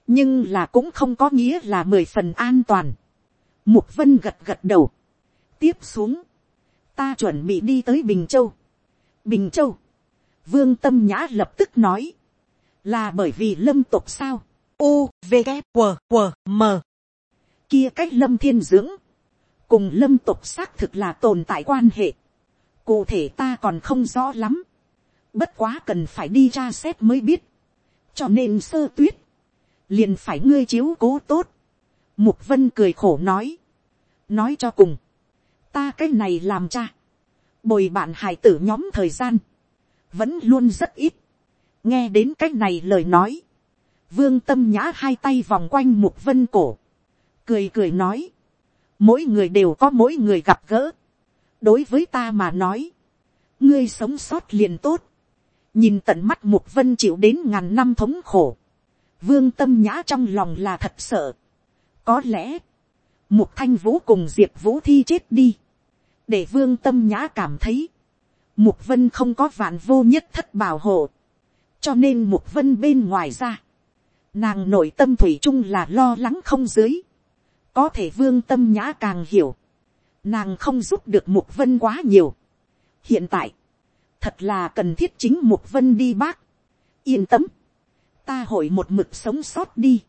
A: nhưng là cũng không có nghĩa là mười phần an toàn. Mục vân gật gật đầu, tiếp xuống, ta chuẩn bị đi tới bình châu. bình châu, vương tâm nhã lập tức nói, là bởi vì lâm tục sao, u v g q q m. Kia cách lâm thiên dưỡng, cùng lâm tục xác thực là tồn tại quan hệ, cụ thể ta còn không rõ lắm, bất quá cần phải đi ra xét mới biết, cho nên sơ tuyết, liền phải ngươi chiếu cố tốt, mục vân cười khổ nói, nói cho cùng, ta cái này làm cha, bồi bạn hải tử nhóm thời gian, vẫn luôn rất ít, nghe đến cái này lời nói, vương tâm nhã hai tay vòng quanh mục vân cổ, cười cười nói, mỗi người đều có mỗi người gặp gỡ, đối với ta mà nói, ngươi sống sót liền tốt, nhìn tận mắt mục vân chịu đến ngàn năm thống khổ, vương tâm nhã trong lòng là thật sợ, có lẽ, mục thanh vũ cùng diệp vũ thi chết đi, để vương tâm nhã cảm thấy, mục vân không có vạn vô nhất thất bảo hộ, cho nên mục vân bên ngoài ra, nàng nội tâm thủy chung là lo lắng không dưới, có thể vương tâm nhã càng hiểu, nàng không giúp được mục vân quá nhiều. hiện tại, thật là cần thiết chính mục vân đi bác, yên tâm, ta hội một mực sống sót đi,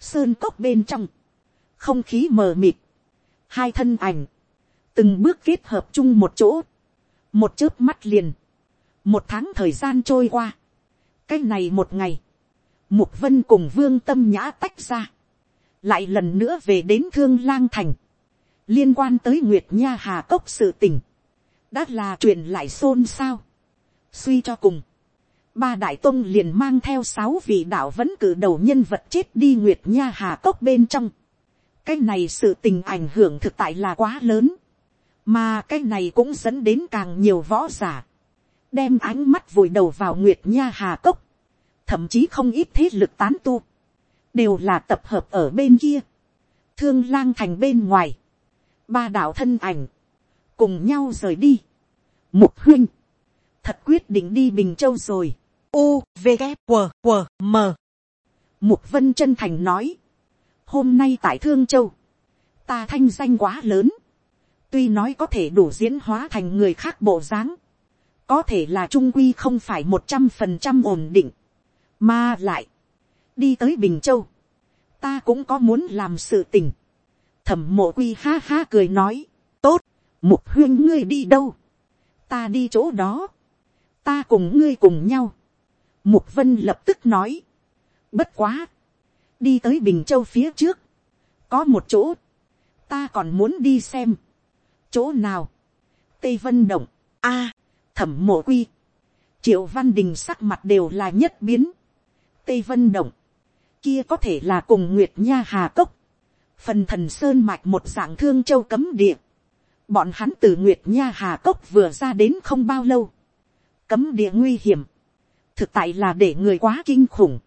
A: sơn cốc bên trong, không khí mờ mịt, hai thân ảnh, từng bước kết hợp chung một chỗ, một chớp mắt liền, một tháng thời gian trôi qua, cái này một ngày, mục vân cùng vương tâm nhã tách ra, lại lần nữa về đến thương lang thành, liên quan tới nguyệt nha hà cốc sự tình, đã là truyền lại xôn xao. suy cho cùng, ba đại tông liền mang theo sáu vị đạo vẫn cử đầu nhân vật chết đi nguyệt nha hà cốc bên trong cái này sự tình ảnh hưởng thực tại là quá lớn, mà cái này cũng dẫn đến càng nhiều võ giả, đem ánh mắt vùi đầu vào nguyệt nha hà cốc, thậm chí không ít thế lực tán tu, đều là tập hợp ở bên kia, thương lang thành bên ngoài, ba đạo thân ảnh, cùng nhau rời đi. Mục huynh, thật quyết định đi Bình Châu rồi. U, V, K, W, W, M. Mục vân chân thành nói, hôm nay tại Thương Châu, ta thanh danh quá lớn, tuy nói có thể đủ diễn hóa thành người khác bộ dáng, có thể là trung quy không phải một trăm phần trăm ổn định, mà lại, đi tới bình châu, ta cũng có muốn làm sự tình. thẩm mộ quy ha ha cười nói, tốt, mục huyên ngươi đi đâu, ta đi chỗ đó, ta cùng ngươi cùng nhau. mục vân lập tức nói, bất quá, đi tới bình châu phía trước, có một chỗ, ta còn muốn đi xem, chỗ nào, tây vân động, a, thẩm mộ quy, triệu văn đình sắc mặt đều là nhất biến, tây vân động, kia có thể là cùng nguyệt nha hà cốc, phần thần sơn mạch một dạng thương châu cấm địa, bọn hắn từ nguyệt nha hà cốc vừa ra đến không bao lâu, cấm địa nguy hiểm, thực tại là để người quá kinh khủng,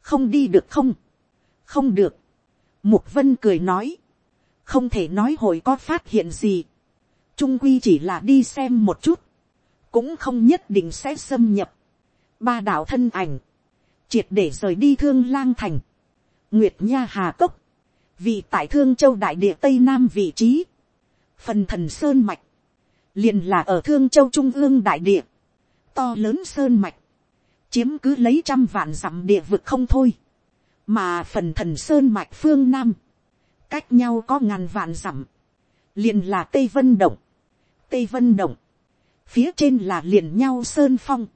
A: không đi được không, không được, mục vân cười nói, không thể nói hồi có phát hiện gì, trung quy chỉ là đi xem một chút, cũng không nhất định sẽ xâm nhập, ba đạo thân ảnh, triệt để rời đi thương lang thành, nguyệt nha hà cốc, vì tại thương châu đại địa tây nam vị trí, phần thần sơn mạch, liền là ở thương châu trung ương đại địa, to lớn sơn mạch, chiếm cứ lấy trăm vạn dặm địa vực không thôi, mà phần thần sơn mạch phương nam, cách nhau có ngàn vạn dặm, liền là tây vân động, tây vân động, phía trên là liền nhau sơn phong,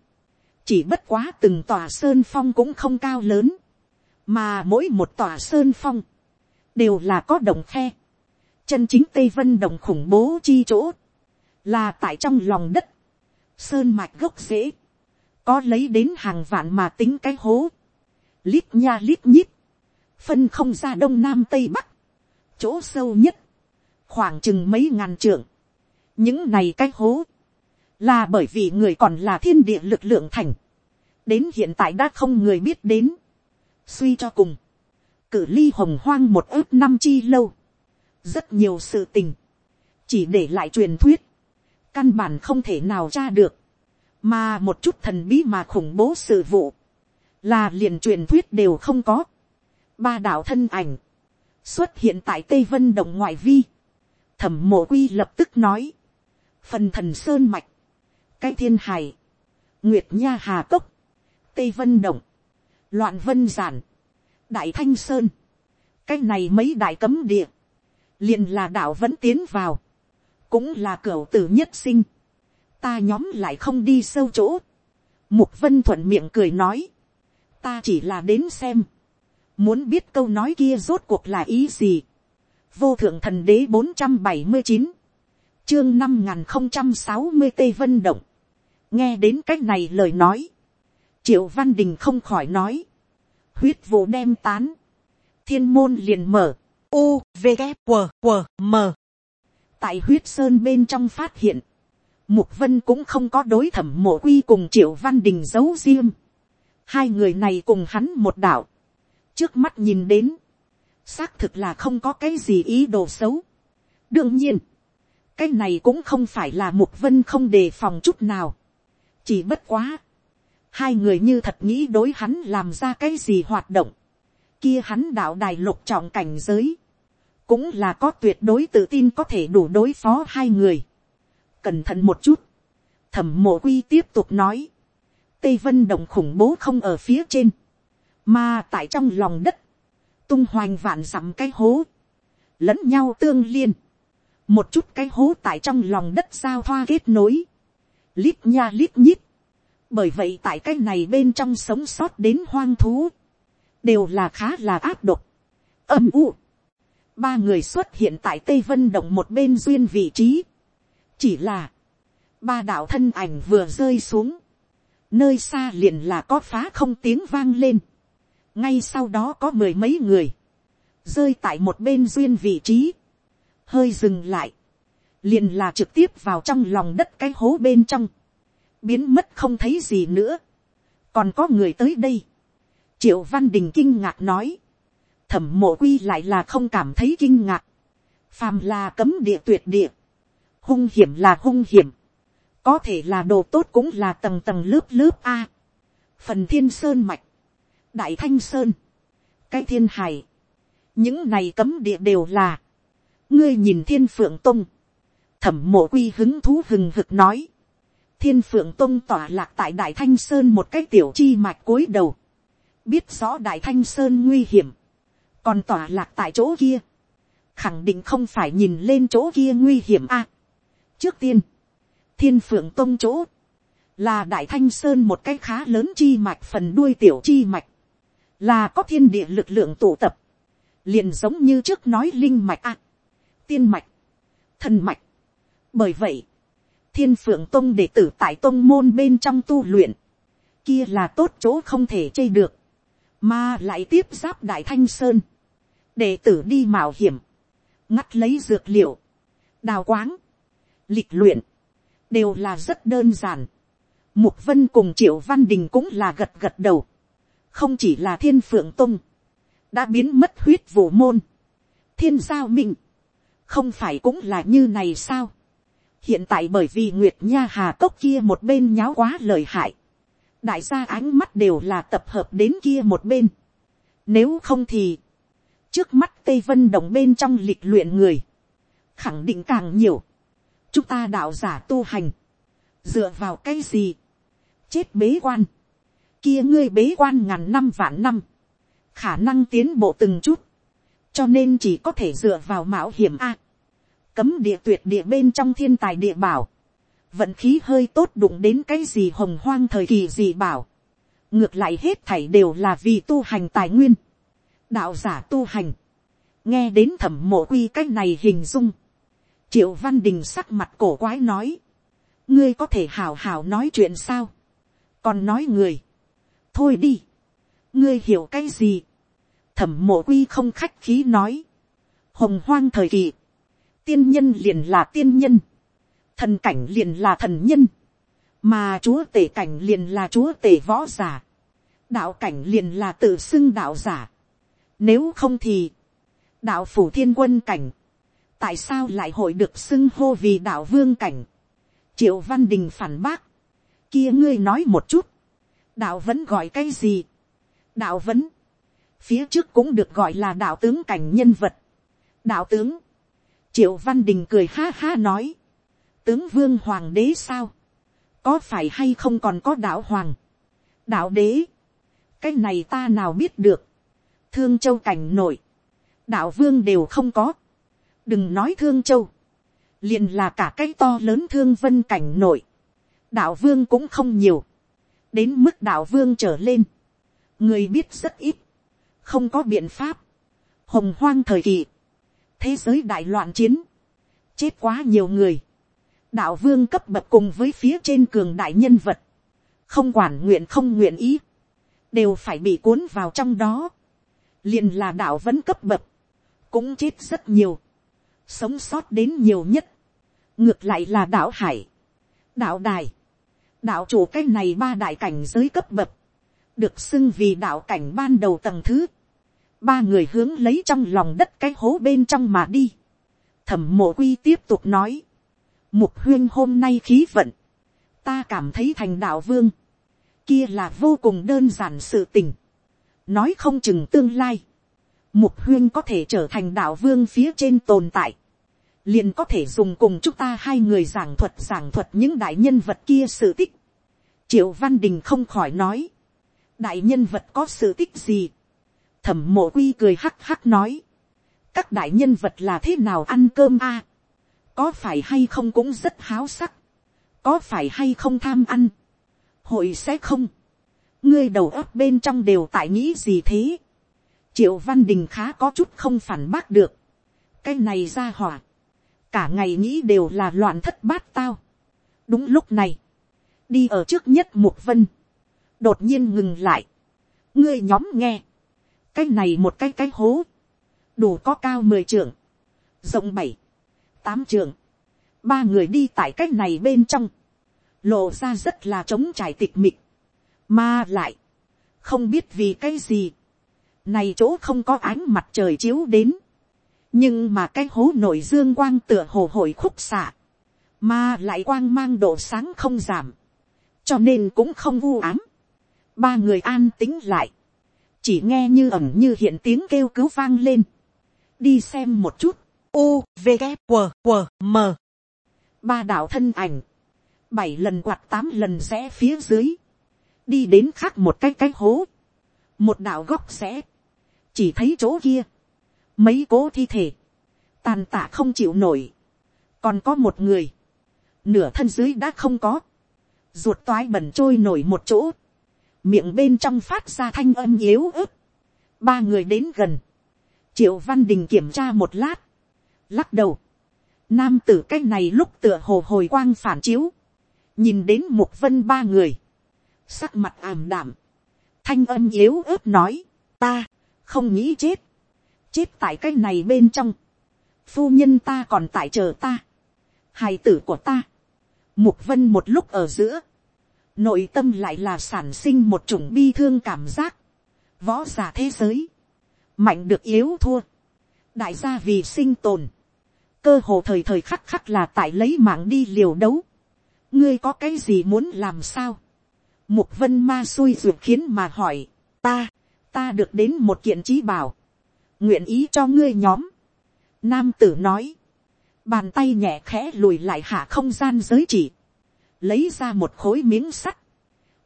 A: chỉ bất quá từng tòa sơn phong cũng không cao lớn, mà mỗi một tòa sơn phong, đều là có đồng khe, chân chính tây vân đồng khủng bố chi chỗ, là tại trong lòng đất, sơn mạch gốc rễ, có lấy đến hàng vạn mà tính cái hố, lít nha lít nhít, phân không ra đông nam tây bắc, chỗ sâu nhất, khoảng chừng mấy ngàn trượng, những này cái hố, là bởi vì người còn là thiên địa lực lượng thành, đến hiện tại đã không người biết đến, suy cho cùng, cử ly hồng hoang một ước năm chi lâu, rất nhiều sự tình, chỉ để lại truyền thuyết, căn bản không thể nào tra được, mà một chút thần bí mà khủng bố sự vụ, là liền truyền thuyết đều không có, ba đạo thân ảnh, xuất hiện tại tây vân đồng ngoại vi, thẩm mộ quy lập tức nói, phần thần sơn mạch, cái thiên hải, nguyệt nha hà cốc, tây vân động, loạn vân giản, đại thanh sơn, cái này mấy đại cấm địa, liền là đạo vẫn tiến vào, cũng là cửa tử nhất sinh, ta nhóm lại không đi sâu chỗ, mục vân thuận miệng cười nói, ta chỉ là đến xem, muốn biết câu nói kia rốt cuộc là ý gì, vô thượng thần đế bốn trăm bảy mươi chín, chương năm n không trăm sáu mươi tây vân động, nghe đến c á c h này lời nói, triệu văn đình không khỏi nói, huyết vụ đem tán, thiên môn liền mở, u v g q q m. Tại huyết sơn bên trong phát hiện, mục vân cũng không có đối thẩm mộ quy cùng triệu văn đình giấu riêng, hai người này cùng hắn một đạo, trước mắt nhìn đến, xác thực là không có cái gì ý đồ xấu. đương nhiên, cái này cũng không phải là mục vân không đề phòng chút nào chỉ bất quá. Hai người như thật nghĩ đối hắn làm ra cái gì hoạt động. Kia hắn đạo đài lục trọng cảnh giới. Cũng là có tuyệt đối tự tin có thể đủ đối phó hai người. Cẩn thận một chút. Thẩm mộ quy tiếp tục nói. Tây Vân động khủng bố không ở phía trên. Mà tại trong lòng đất. Tung hoành vạn dặm cái hố. Lẫn nhau tương liên. Một chút cái hố tại trong lòng đất giao thoa kết nối lít nha lít nhít. Bởi vậy tại cái này bên trong sống sót đến hoang thú, đều là khá là áp độc. Âm u. Ba người xuất hiện tại Tây Vân Động một bên duyên vị trí. Chỉ là, ba đạo thân ảnh vừa rơi xuống. Nơi xa liền là có phá không tiếng vang lên. Ngay sau đó có mười mấy người. Rơi tại một bên duyên vị trí. Hơi dừng lại. Liền là trực tiếp vào trong lòng đất cái hố bên trong, biến mất không thấy gì nữa, còn có người tới đây, triệu văn đình kinh ngạc nói, thẩm mộ quy lại là không cảm thấy kinh ngạc, phàm là cấm địa tuyệt địa, hung hiểm là hung hiểm, có thể là đồ tốt cũng là tầng tầng lớp lớp a, phần thiên sơn mạch, đại thanh sơn, cái thiên hải, những này cấm địa đều là, ngươi nhìn thiên phượng tung, thẩm mộ quy hứng thú hừng hực nói. thiên phượng tông tỏa lạc tại đại thanh sơn một cái tiểu chi mạch cối đầu. biết rõ đại thanh sơn nguy hiểm. còn tỏa lạc tại chỗ kia. khẳng định không phải nhìn lên chỗ kia nguy hiểm a. trước tiên, thiên phượng tông chỗ, là đại thanh sơn một cái khá lớn chi mạch phần đuôi tiểu chi mạch, là có thiên địa lực lượng tụ tập, liền giống như trước nói linh mạch a, tiên mạch, thần mạch, bởi vậy, thiên phượng tông đệ tử tại tông môn bên trong tu luyện, kia là tốt chỗ không thể chê được, mà lại tiếp giáp đại thanh sơn, đệ tử đi mạo hiểm, ngắt lấy dược liệu, đào quáng, lịch luyện, đều là rất đơn giản. Mục vân cùng triệu văn đình cũng là gật gật đầu, không chỉ là thiên phượng tông, đã biến mất huyết vụ môn, thiên giao minh, không phải cũng là như này sao, hiện tại bởi vì nguyệt nha hà cốc kia một bên nháo quá lời hại, đại gia ánh mắt đều là tập hợp đến kia một bên. Nếu không thì, trước mắt tây vân đồng bên trong lịch luyện người, khẳng định càng nhiều chúng ta đạo giả tu hành, dựa vào cái gì, chết bế quan, kia ngươi bế quan ngàn năm vạn năm, khả năng tiến bộ từng chút, cho nên chỉ có thể dựa vào mạo hiểm a. Cấm địa tuyệt địa bên trong thiên tài địa bảo, vận khí hơi tốt đụng đến cái gì hồng hoang thời kỳ gì bảo, ngược lại hết thảy đều là vì tu hành tài nguyên, đạo giả tu hành, nghe đến thẩm mộ quy cái này hình dung, triệu văn đình sắc mặt cổ quái nói, ngươi có thể hào hào nói chuyện sao, còn nói người, thôi đi, ngươi hiểu cái gì, thẩm mộ quy không khách khí nói, hồng hoang thời kỳ, tiên nhân liền là tiên nhân, thần cảnh liền là thần nhân, mà chúa tể cảnh liền là chúa tể võ giả, đạo cảnh liền là tự xưng đạo giả. Nếu không thì, đạo phủ thiên quân cảnh, tại sao lại hội được xưng hô vì đạo vương cảnh. triệu văn đình phản bác, kia ngươi nói một chút, đạo vẫn gọi cái gì, đạo vẫn, phía trước cũng được gọi là đạo tướng cảnh nhân vật. đạo tướng, triệu văn đình cười ha ha nói, tướng vương hoàng đế sao, có phải hay không còn có đạo hoàng, đạo đế, cái này ta nào biết được, thương châu cảnh nổi, đạo vương đều không có, đừng nói thương châu, liền là cả cái to lớn thương vân cảnh nội. Đạo vương cũng không nhiều, đến mức đạo vương trở lên, người biết rất ít, không có biện pháp, hồng hoang thời kỳ, thế giới đại loạn chiến, chết quá nhiều người, đạo vương cấp bậc cùng với phía trên cường đại nhân vật, không quản nguyện không nguyện ý, đều phải bị cuốn vào trong đó, liền là đạo vẫn cấp bậc, cũng chết rất nhiều, sống sót đến nhiều nhất, ngược lại là đạo hải, đạo đài, đạo chủ cái này ba đại cảnh giới cấp bậc, được xưng vì đạo cảnh ban đầu tầng thứ, ba người hướng lấy trong lòng đất cái hố bên trong mà đi, thẩm mộ quy tiếp tục nói, mục huyên hôm nay khí vận, ta cảm thấy thành đạo vương, kia là vô cùng đơn giản sự tình, nói không chừng tương lai, mục huyên có thể trở thành đạo vương phía trên tồn tại, liền có thể dùng cùng chúng ta hai người giảng thuật giảng thuật những đại nhân vật kia sự tích. triệu văn đình không khỏi nói, đại nhân vật có sự tích gì, thẩm mộ quy cười hắc hắc nói, các đại nhân vật là thế nào ăn cơm a, có phải hay không cũng rất háo sắc, có phải hay không tham ăn, hội sẽ không, ngươi đầu óc bên trong đều tại nghĩ gì thế, triệu văn đình khá có chút không phản bác được, cái này ra hỏa, cả ngày nghĩ đều là loạn thất bát tao. đúng lúc này, đi ở trước nhất mục vân, đột nhiên ngừng lại, ngươi nhóm nghe, cái này một cái cái hố, đủ có cao mười trưởng. rộng bảy, tám trưởng. ba người đi tại cái này bên trong, lộ ra rất là trống trải tịch mịch, mà lại, không biết vì cái gì, này chỗ không có ánh mặt trời chiếu đến, nhưng mà cái hố nổi dương quang tựa hồ hồi khúc xạ, mà lại quang mang độ sáng không giảm, cho nên cũng không vu ám. ba người an tính lại, chỉ nghe như ẩm như hiện tiếng kêu cứu vang lên, đi xem một chút, u v g q q m. Ba đạo thân ảnh, bảy lần quạt tám lần rẽ phía dưới, đi đến khác một cái cái hố, một đạo góc rẽ, chỉ thấy chỗ kia, mấy cố thi thể, tàn tạ không chịu nổi, còn có một người, nửa thân dưới đã không có, ruột toái bẩn trôi nổi một chỗ, miệng bên trong phát ra thanh âm yếu ớt, ba người đến gần, triệu văn đình kiểm tra một lát, lắc đầu, nam tử cái này lúc tựa hồ hồi quang phản chiếu, nhìn đến một vân ba người, sắc mặt ảm đảm, thanh âm yếu ớt nói, ta, không nghĩ chết, chết tại cái này bên trong, phu nhân ta còn tại chờ ta, hài tử của ta, mục vân một lúc ở giữa, nội tâm lại là sản sinh một chủng bi thương cảm giác, võ giả thế giới, mạnh được yếu thua, đại gia vì sinh tồn, cơ hồ thời thời khắc khắc là tại lấy mạng đi liều đấu, ngươi có cái gì muốn làm sao, mục vân ma xui ruột khiến mà hỏi, ta, ta được đến một kiện trí bảo, nguyện ý cho ngươi nhóm. Nam tử nói, bàn tay nhẹ khẽ lùi lại hạ không gian giới chỉ, lấy ra một khối miếng sắt,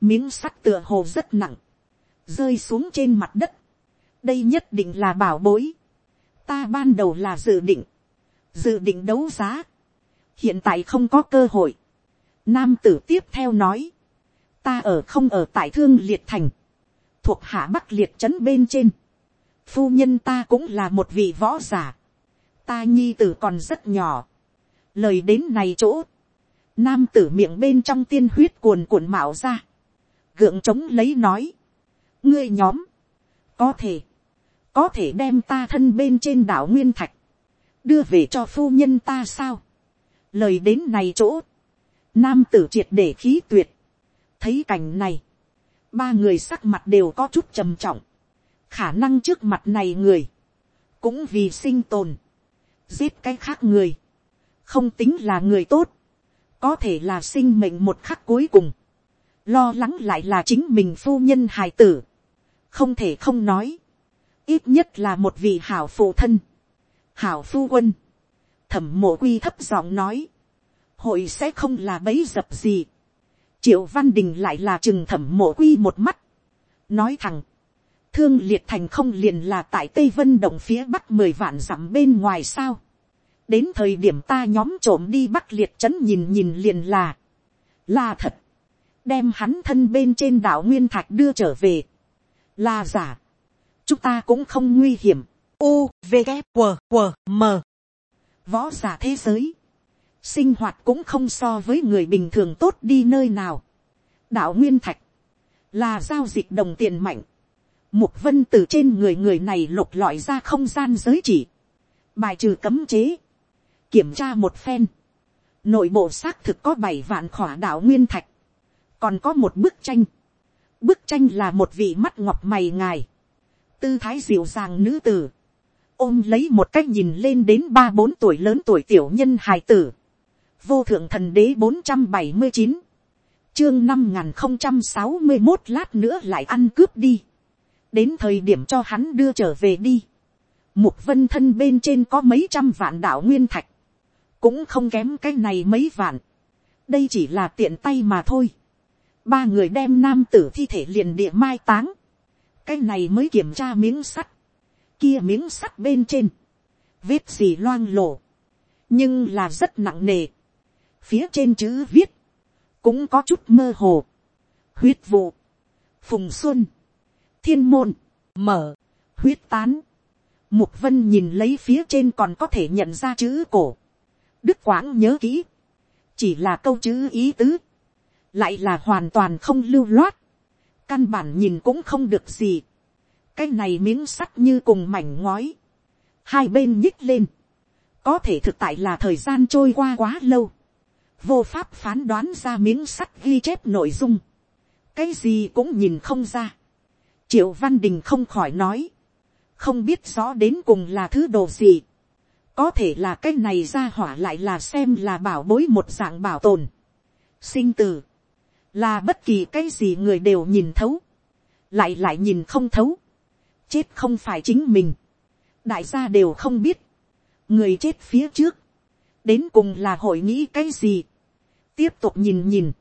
A: miếng sắt tựa hồ rất nặng, rơi xuống trên mặt đất, đây nhất định là bảo bối, ta ban đầu là dự định, dự định đấu giá, hiện tại không có cơ hội, nam tử tiếp theo nói, ta ở không ở tại thương liệt thành, thuộc hạ bắc liệt trấn bên trên, phu nhân ta cũng là một vị võ giả, ta nhi tử còn rất nhỏ, lời đến này chỗ, nam tử miệng bên trong tiên huyết cuồn cuộn mạo ra, gượng trống lấy nói, ngươi nhóm, có thể, có thể đem ta thân bên trên đảo nguyên thạch, đưa về cho phu nhân ta sao, lời đến này chỗ, nam tử triệt để khí tuyệt, thấy cảnh này, ba người sắc mặt đều có chút trầm trọng, khả năng trước mặt này người, cũng vì sinh tồn, giết cái khác người, không tính là người tốt, có thể là sinh mệnh một khắc cuối cùng, lo lắng lại là chính mình phu nhân hài tử, không thể không nói, ít nhất là một vị hảo phụ thân, hảo phu quân, thẩm mộ quy thấp giọng nói, hội sẽ không là bấy dập gì, triệu văn đình lại là chừng thẩm mộ quy một mắt, nói thẳng, thương liệt thành không liền là tại tây vân động phía bắc mười vạn dặm bên ngoài sao, đến thời điểm ta nhóm trộm đi bắc liệt trấn nhìn nhìn liền là, là thật, đem hắn thân bên trên đảo nguyên thạch đưa trở về, là giả, chúng ta cũng không nguy hiểm, u v g q q m. Võ giả thế giới, sinh hoạt cũng không so với người bình thường tốt đi nơi nào. đạo nguyên thạch, là giao dịch đồng tiền mạnh, mục vân từ trên người người này lục lọi ra không gian giới chỉ, bài trừ cấm chế, kiểm tra một phen, nội bộ xác thực có bảy vạn khỏa đạo nguyên thạch, còn có một bức tranh, bức tranh là một vị mắt ngọc mày ngài, tư thái dịu dàng nữ tử, ôm lấy một cách nhìn lên đến ba bốn tuổi lớn tuổi tiểu nhân hài tử, vô thượng thần đế bốn trăm bảy mươi chín, chương năm n không trăm sáu mươi một lát nữa lại ăn cướp đi, đến thời điểm cho hắn đưa trở về đi, mục vân thân bên trên có mấy trăm vạn đạo nguyên thạch, cũng không kém cái này mấy vạn, đây chỉ là tiện tay mà thôi, ba người đem nam tử thi thể liền địa mai táng, cái này mới kiểm tra miếng sắt, kia miếng sắt bên trên, vết gì loang lổ, nhưng là rất nặng nề, phía trên chữ viết, cũng có chút mơ hồ, huyết vụ, phùng xuân, thiên môn, mở, huyết tán, mục vân nhìn lấy phía trên còn có thể nhận ra chữ cổ, đức quãng nhớ kỹ, chỉ là câu chữ ý tứ, lại là hoàn toàn không lưu loát, căn bản nhìn cũng không được gì, cái này miếng sắt như cùng mảnh ngói, hai bên nhích lên, có thể thực tại là thời gian trôi qua quá lâu, vô pháp phán đoán ra miếng sắt ghi chép nội dung, cái gì cũng nhìn không ra. triệu văn đình không khỏi nói, không biết rõ đến cùng là thứ đồ gì, có thể là cái này ra hỏa lại là xem là bảo bối một dạng bảo tồn, sinh tử, là bất kỳ cái gì người đều nhìn thấu, lại lại nhìn không thấu, chết không phải chính mình, đại gia đều không biết, người chết phía trước, đến cùng là hội nghĩ cái gì, tiếp tục nhìn nhìn,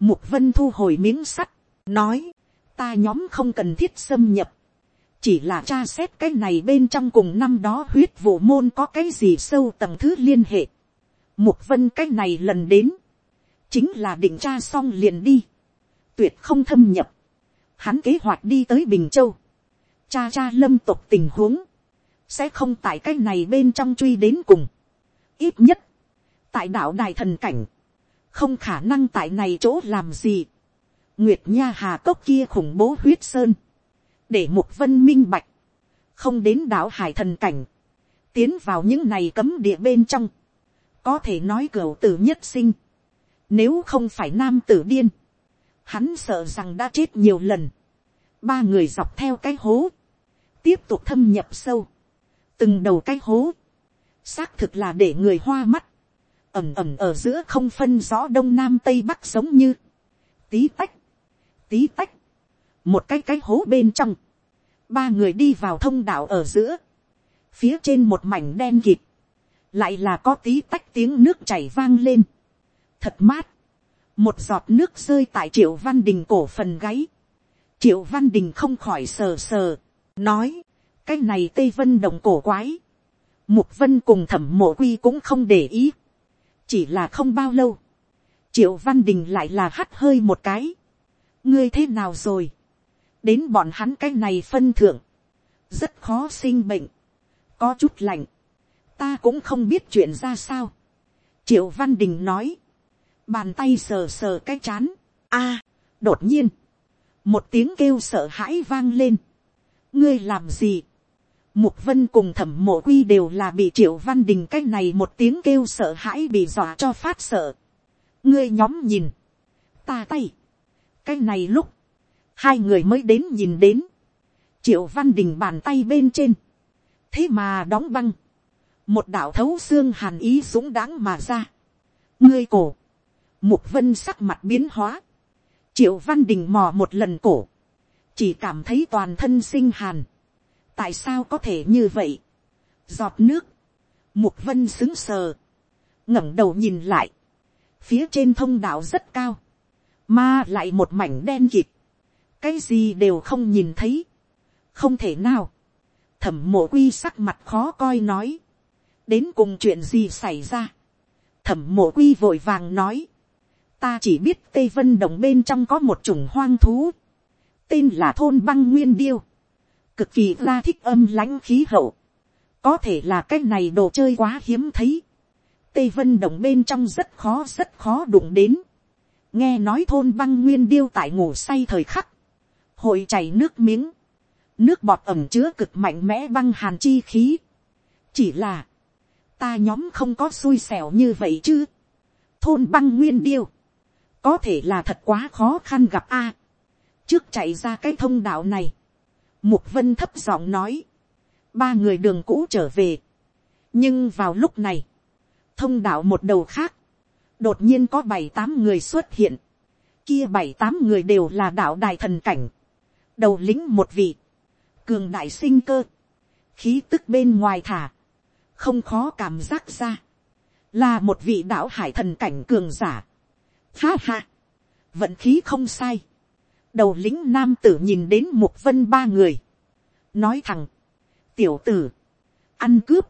A: mục vân thu hồi miếng sắt, nói, ta nhóm không cần thiết xâm nhập, chỉ là tra xét cái này bên trong cùng năm đó huyết vụ môn có cái gì sâu tầng thứ liên hệ. Mục vân cái này lần đến, chính là định tra xong liền đi, tuyệt không thâm nhập, hắn kế hoạch đi tới bình châu, cha cha lâm tục tình huống, sẽ không tại cái này bên trong truy đến cùng, ít nhất, tại đảo đài thần cảnh, không khả năng tại này chỗ làm gì. Nguyệt nha hà cốc kia khủng bố huyết sơn, để một vân minh bạch, không đến đảo hải thần cảnh, tiến vào những này cấm địa bên trong, có thể nói cửa tử nhất sinh, nếu không phải nam tử điên, hắn sợ rằng đã chết nhiều lần, ba người dọc theo cái hố, tiếp tục thâm nhập sâu, từng đầu cái hố, xác thực là để người hoa mắt, ẩm ẩm ở giữa không phân rõ đông nam tây bắc giống như. Tí tách, tí tách, một cái cái hố bên trong, ba người đi vào thông đạo ở giữa, phía trên một mảnh đen kịt, lại là có tí tách tiếng nước chảy vang lên, thật mát, một giọt nước rơi tại triệu văn đình cổ phần gáy, triệu văn đình không khỏi sờ sờ, nói, cái này tây vân đồng cổ quái, mục vân cùng thẩm mộ quy cũng không để ý, chỉ là không bao lâu, triệu văn đình lại là hắt hơi một cái, ngươi thế nào rồi, đến bọn hắn cái này phân thượng, rất khó sinh bệnh, có chút lạnh, ta cũng không biết chuyện ra sao. triệu văn đình nói, bàn tay sờ sờ cái chán, a, đột nhiên, một tiếng kêu sợ hãi vang lên, ngươi làm gì, Mục vân cùng thẩm mộ quy đều là bị triệu văn đình cái này một tiếng kêu sợ hãi bị dọa cho phát sợ. ngươi nhóm nhìn, ta tay, cái này lúc, hai người mới đến nhìn đến, triệu văn đình bàn tay bên trên, thế mà đóng băng, một đạo thấu xương hàn ý súng đáng mà ra, ngươi cổ, mục vân sắc mặt biến hóa, triệu văn đình mò một lần cổ, chỉ cảm thấy toàn thân sinh hàn, tại sao có thể như vậy, giọt nước, mục vân xứng sờ, ngẩng đầu nhìn lại, phía trên thông đạo rất cao, mà lại một mảnh đen kịt, cái gì đều không nhìn thấy, không thể nào, thẩm mộ quy sắc mặt khó coi nói, đến cùng chuyện gì xảy ra, thẩm mộ quy vội vàng nói, ta chỉ biết tây vân đồng bên trong có một chủng hoang thú, tên là thôn băng nguyên điêu, cực kỳ ra thích âm lãnh khí hậu, có thể là cái này đồ chơi quá hiếm thấy, tây vân đồng bên trong rất khó rất khó đụng đến, nghe nói thôn băng nguyên điêu tại ngủ say thời khắc, hội chảy nước miếng, nước bọt ẩm chứa cực mạnh mẽ băng hàn chi khí, chỉ là, ta nhóm không có xui xẻo như vậy chứ, thôn băng nguyên điêu, có thể là thật quá khó khăn gặp a, trước chạy ra cái thông đạo này, mục vân thấp giọng nói, ba người đường cũ trở về, nhưng vào lúc này, thông đạo một đầu khác, đột nhiên có bảy tám người xuất hiện, kia bảy tám người đều là đạo đài thần cảnh, đầu lính một vị, cường đại sinh cơ, khí tức bên ngoài thả, không khó cảm giác ra, là một vị đạo hải thần cảnh cường giả. Ha ha, vận khí không sai, đầu lính nam tử nhìn đến mục vân ba người, nói thẳng, tiểu tử, ăn cướp,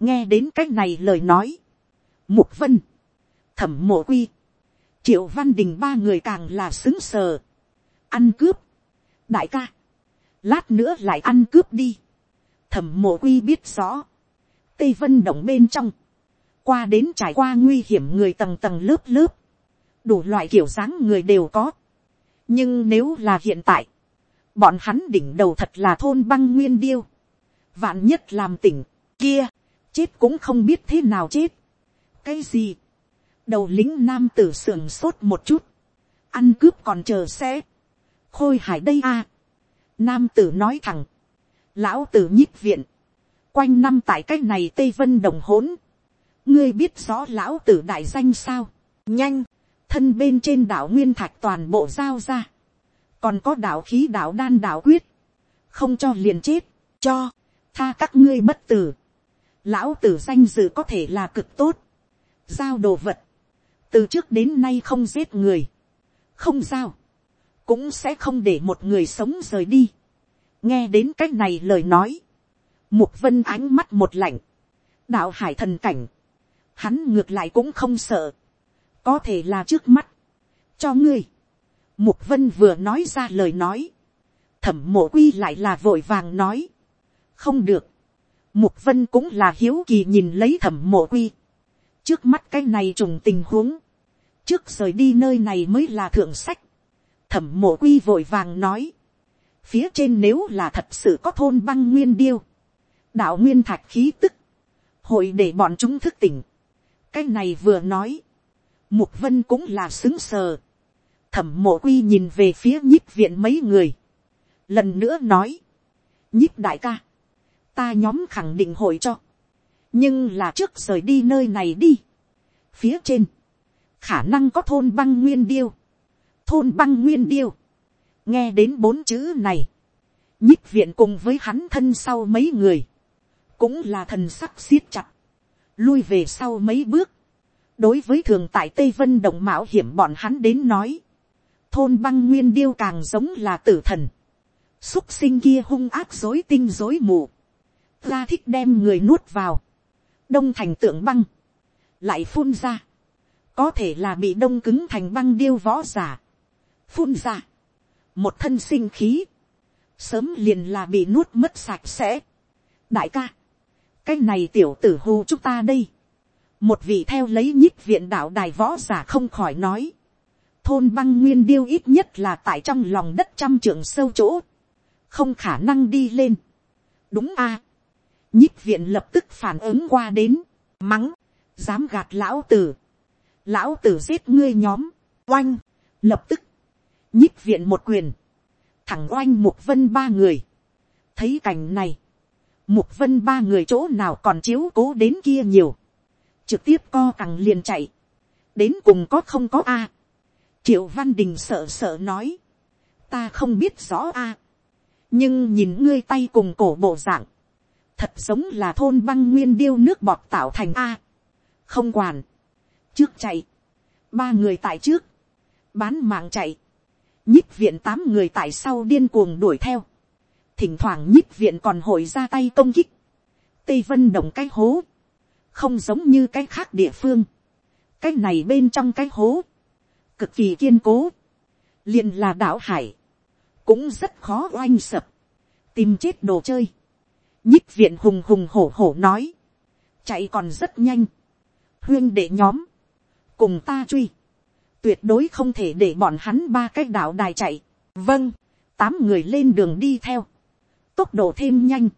A: nghe đến cách này lời nói, mục vân, thẩm mộ quy, triệu văn đình ba người càng là xứng sờ, ăn cướp, đại ca, lát nữa lại ăn cướp đi, thẩm mộ quy biết rõ, tây vân động bên trong, qua đến trải qua nguy hiểm người tầng tầng lớp lớp, đủ loại kiểu dáng người đều có, nhưng nếu là hiện tại, bọn hắn đỉnh đầu thật là thôn băng nguyên điêu, vạn nhất làm tỉnh, kia, chết cũng không biết thế nào chết. cái gì, đầu lính nam tử sưởng sốt một chút, ăn cướp còn chờ sẽ, khôi hải đây a, nam tử nói thẳng, lão tử nhích viện, quanh năm tại cái này tây vân đồng hỗn, ngươi biết rõ lão tử đại danh sao, nhanh, thân bên trên đảo nguyên thạch toàn bộ giao ra, còn có đảo khí đảo đan đảo quyết, không cho liền chết, cho, tha các ngươi bất tử, lão tử danh dự có thể là cực tốt, giao đồ vật, từ trước đến nay không giết người, không giao, cũng sẽ không để một người sống rời đi. nghe đến c á c h này lời nói, mục vân ánh mắt một lạnh, đạo hải thần cảnh, hắn ngược lại cũng không sợ, có thể là trước mắt, cho ngươi. mục vân vừa nói ra lời nói, thẩm mộ quy lại là vội vàng nói, không được. Mục vân cũng là hiếu kỳ nhìn lấy thẩm mộ quy. Trước mắt cái này trùng tình huống. Trước rời đi nơi này mới là thượng sách. Thẩm mộ quy vội vàng nói. Phía trên nếu là thật sự có thôn băng nguyên điêu. Đạo nguyên thạch khí tức. Hội để bọn chúng thức tỉnh. Cái này vừa nói. Mục vân cũng là xứng sờ. Thẩm mộ quy nhìn về phía nhíp viện mấy người. Lần nữa nói. Nhíp đại ca ta nhóm khẳng định hội cho. nhưng là trước rời đi nơi này đi. phía trên, khả năng có thôn băng nguyên điêu. thôn băng nguyên điêu. nghe đến bốn chữ này. nhích viện cùng với hắn thân sau mấy người. cũng là thần sắc siết chặt. lui về sau mấy bước đối với thường tại tây vân đồng mạo hiểm bọn hắn đến nói. thôn băng nguyên điêu càng giống là tử thần. xúc sinh kia hung ác dối tinh dối mù. Ra thích đem người nuốt vào, đông thành tượng băng, lại phun ra, có thể là bị đông cứng thành băng điêu võ giả, phun ra, một thân sinh khí, sớm liền là bị nuốt mất sạch sẽ. đại ca, cái này tiểu tử hù chúng ta đây, một vị theo lấy nhích viện đạo đài võ giả không khỏi nói, thôn băng nguyên điêu ít nhất là tại trong lòng đất trăm trưởng sâu chỗ, không khả năng đi lên. đúng a, nhích viện lập tức phản ứng qua đến, mắng, dám gạt lão tử, lão tử giết ngươi nhóm, oanh, lập tức, nhích viện một quyền, thẳng oanh mục vân ba người, thấy cảnh này, mục vân ba người chỗ nào còn chiếu cố đến kia nhiều, trực tiếp co cẳng liền chạy, đến cùng có không có a, triệu văn đình sợ sợ nói, ta không biết rõ a, nhưng nhìn ngươi tay cùng cổ bộ dạng, thật giống là thôn băng nguyên điêu nước bọt tạo thành a, không quản, trước chạy, ba người tại trước, bán mạng chạy, nhích viện tám người tại sau điên cuồng đuổi theo, thỉnh thoảng nhích viện còn hội ra tay công kích, tây vân động cái hố, không giống như cái khác địa phương, cái này bên trong cái hố, cực kỳ kiên cố, liền là đảo hải, cũng rất khó oanh sập, tìm chết đồ chơi, nhích viện hùng hùng hổ hổ nói, chạy còn rất nhanh, huyên để nhóm, cùng ta truy, tuyệt đối không thể để bọn hắn ba cái đảo đài chạy, vâng, tám người lên đường đi theo, tốc độ thêm nhanh,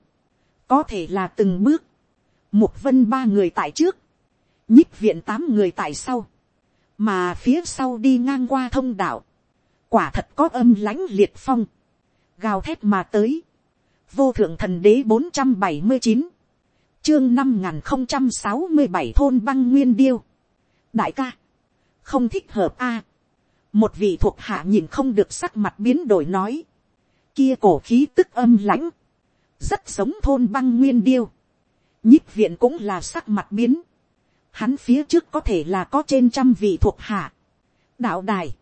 A: có thể là từng bước, mục vân ba người tại trước, nhích viện tám người tại sau, mà phía sau đi ngang qua thông đạo, quả thật có âm lãnh liệt phong, gào thét mà tới, vô thượng thần đế bốn trăm bảy mươi chín, chương năm n g h n không trăm sáu mươi bảy thôn băng nguyên điêu, đại ca, không thích hợp a, một vị thuộc hạ nhìn không được sắc mặt biến đổi nói, kia cổ khí tức âm lãnh, rất giống thôn băng nguyên điêu, nhích viện cũng là sắc mặt biến, hắn phía trước có thể là có trên trăm vị thuộc hạ, đạo đài,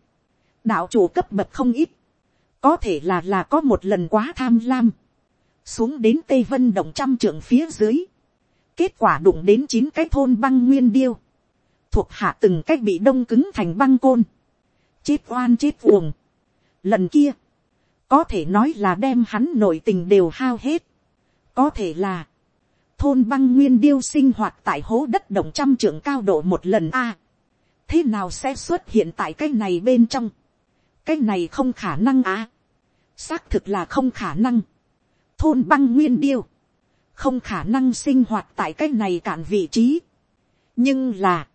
A: đạo chủ cấp bậc không ít, có thể là là có một lần quá tham lam, xuống đến tây vân động trăm trưởng phía dưới, kết quả đụng đến chín cái thôn băng nguyên điêu, thuộc hạ từng cách bị đông cứng thành băng côn, chết oan chết uồng. Lần kia, có thể nói là đem hắn nội tình đều hao hết, có thể là, thôn băng nguyên điêu sinh hoạt tại hố đất động trăm trưởng cao độ một lần a, thế nào sẽ xuất hiện tại cái này bên trong, cái này không khả năng à. xác thực là không khả năng. thôn băng nguyên điêu, không khả năng sinh hoạt tại cái này cản vị trí. nhưng là,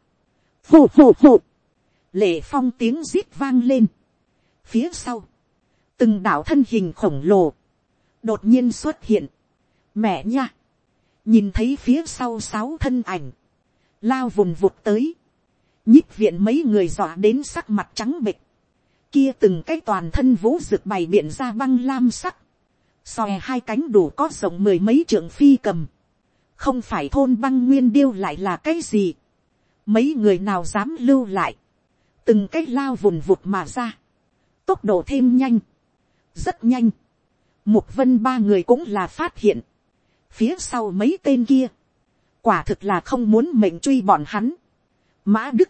A: phù phù phù, lệ phong tiếng rít vang lên. phía sau, từng đảo thân hình khổng lồ, đột nhiên xuất hiện. mẹ nha, nhìn thấy phía sau sáu thân ảnh, lao vùng vụt tới, nhích viện mấy người dọa đến sắc mặt trắng bịch, kia từng cái toàn thân vũ rực bày biện ra băng lam sắc, xòe hai cánh đủ có rộng mười mấy trượng phi cầm, không phải thôn băng nguyên điêu lại là cái gì, mấy người nào dám lưu lại, từng cái lao vùn vụt mà ra, tốc độ thêm nhanh, rất nhanh, mục vân ba người cũng là phát hiện, phía sau mấy tên kia, quả thực là không muốn mệnh truy bọn hắn, mã đức,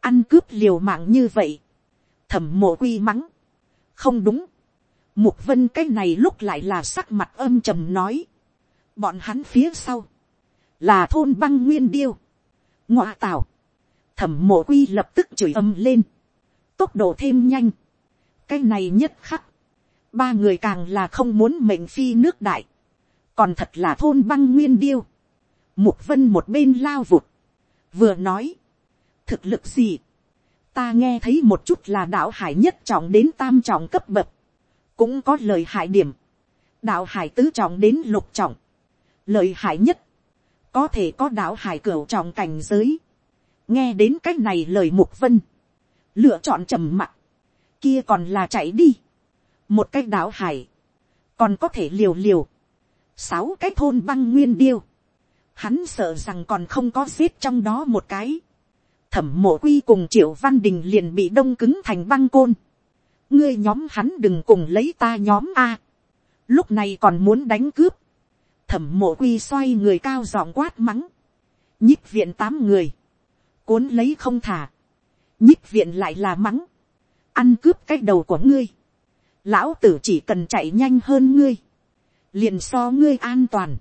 A: ăn cướp liều mạng như vậy, thẩm mộ quy mắng. không đúng. mục vân cái này lúc lại là sắc mặt âm trầm nói. bọn hắn phía sau, là thôn băng nguyên điêu. ngoa tào, thẩm mộ quy lập tức chửi âm lên. tốc độ thêm nhanh. cái này nhất khắc. ba người càng là không muốn mệnh phi nước đại còn thật là thôn băng nguyên điêu. mục vân một bên lao vụt. vừa nói. thực lực gì ta nghe thấy một chút là đạo hải nhất trọng đến tam trọng cấp bậc, cũng có lời hại điểm, đạo hải tứ trọng đến lục trọng, lời hại nhất, có thể có đạo hải cửu trọng cảnh giới, nghe đến c á c h này lời mục vân, lựa chọn trầm mặc, kia còn là chạy đi, một cái đạo hải, còn có thể liều liều, sáu cái thôn băng nguyên điêu, hắn sợ rằng còn không có giết trong đó một cái, thẩm mộ quy cùng triệu văn đình liền bị đông cứng thành băng côn. ngươi nhóm hắn đừng cùng lấy ta nhóm a. lúc này còn muốn đánh cướp. thẩm mộ quy xoay người cao giọng quát mắng. nhích viện tám người. cuốn lấy không thả. nhích viện lại là mắng. ăn cướp cái đầu của ngươi. lão tử chỉ cần chạy nhanh hơn ngươi liền so ngươi an toàn.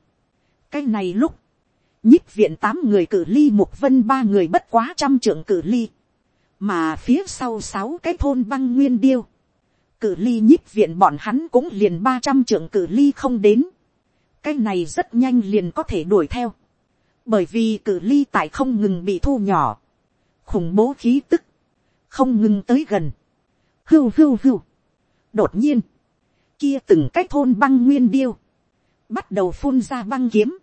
A: cái này lúc nhích viện tám người cử ly mục vân ba người bất quá trăm trưởng cử ly, mà phía sau sáu cái thôn băng nguyên điêu, cử ly nhích viện bọn hắn cũng liền ba trăm trưởng cử ly không đến, cái này rất nhanh liền có thể đuổi theo, bởi vì cử ly tại không ngừng bị thu nhỏ, khủng bố khí tức, không ngừng tới gần, hưu hưu hưu, đột nhiên, kia từng cái thôn băng nguyên điêu, bắt đầu phun ra băng kiếm,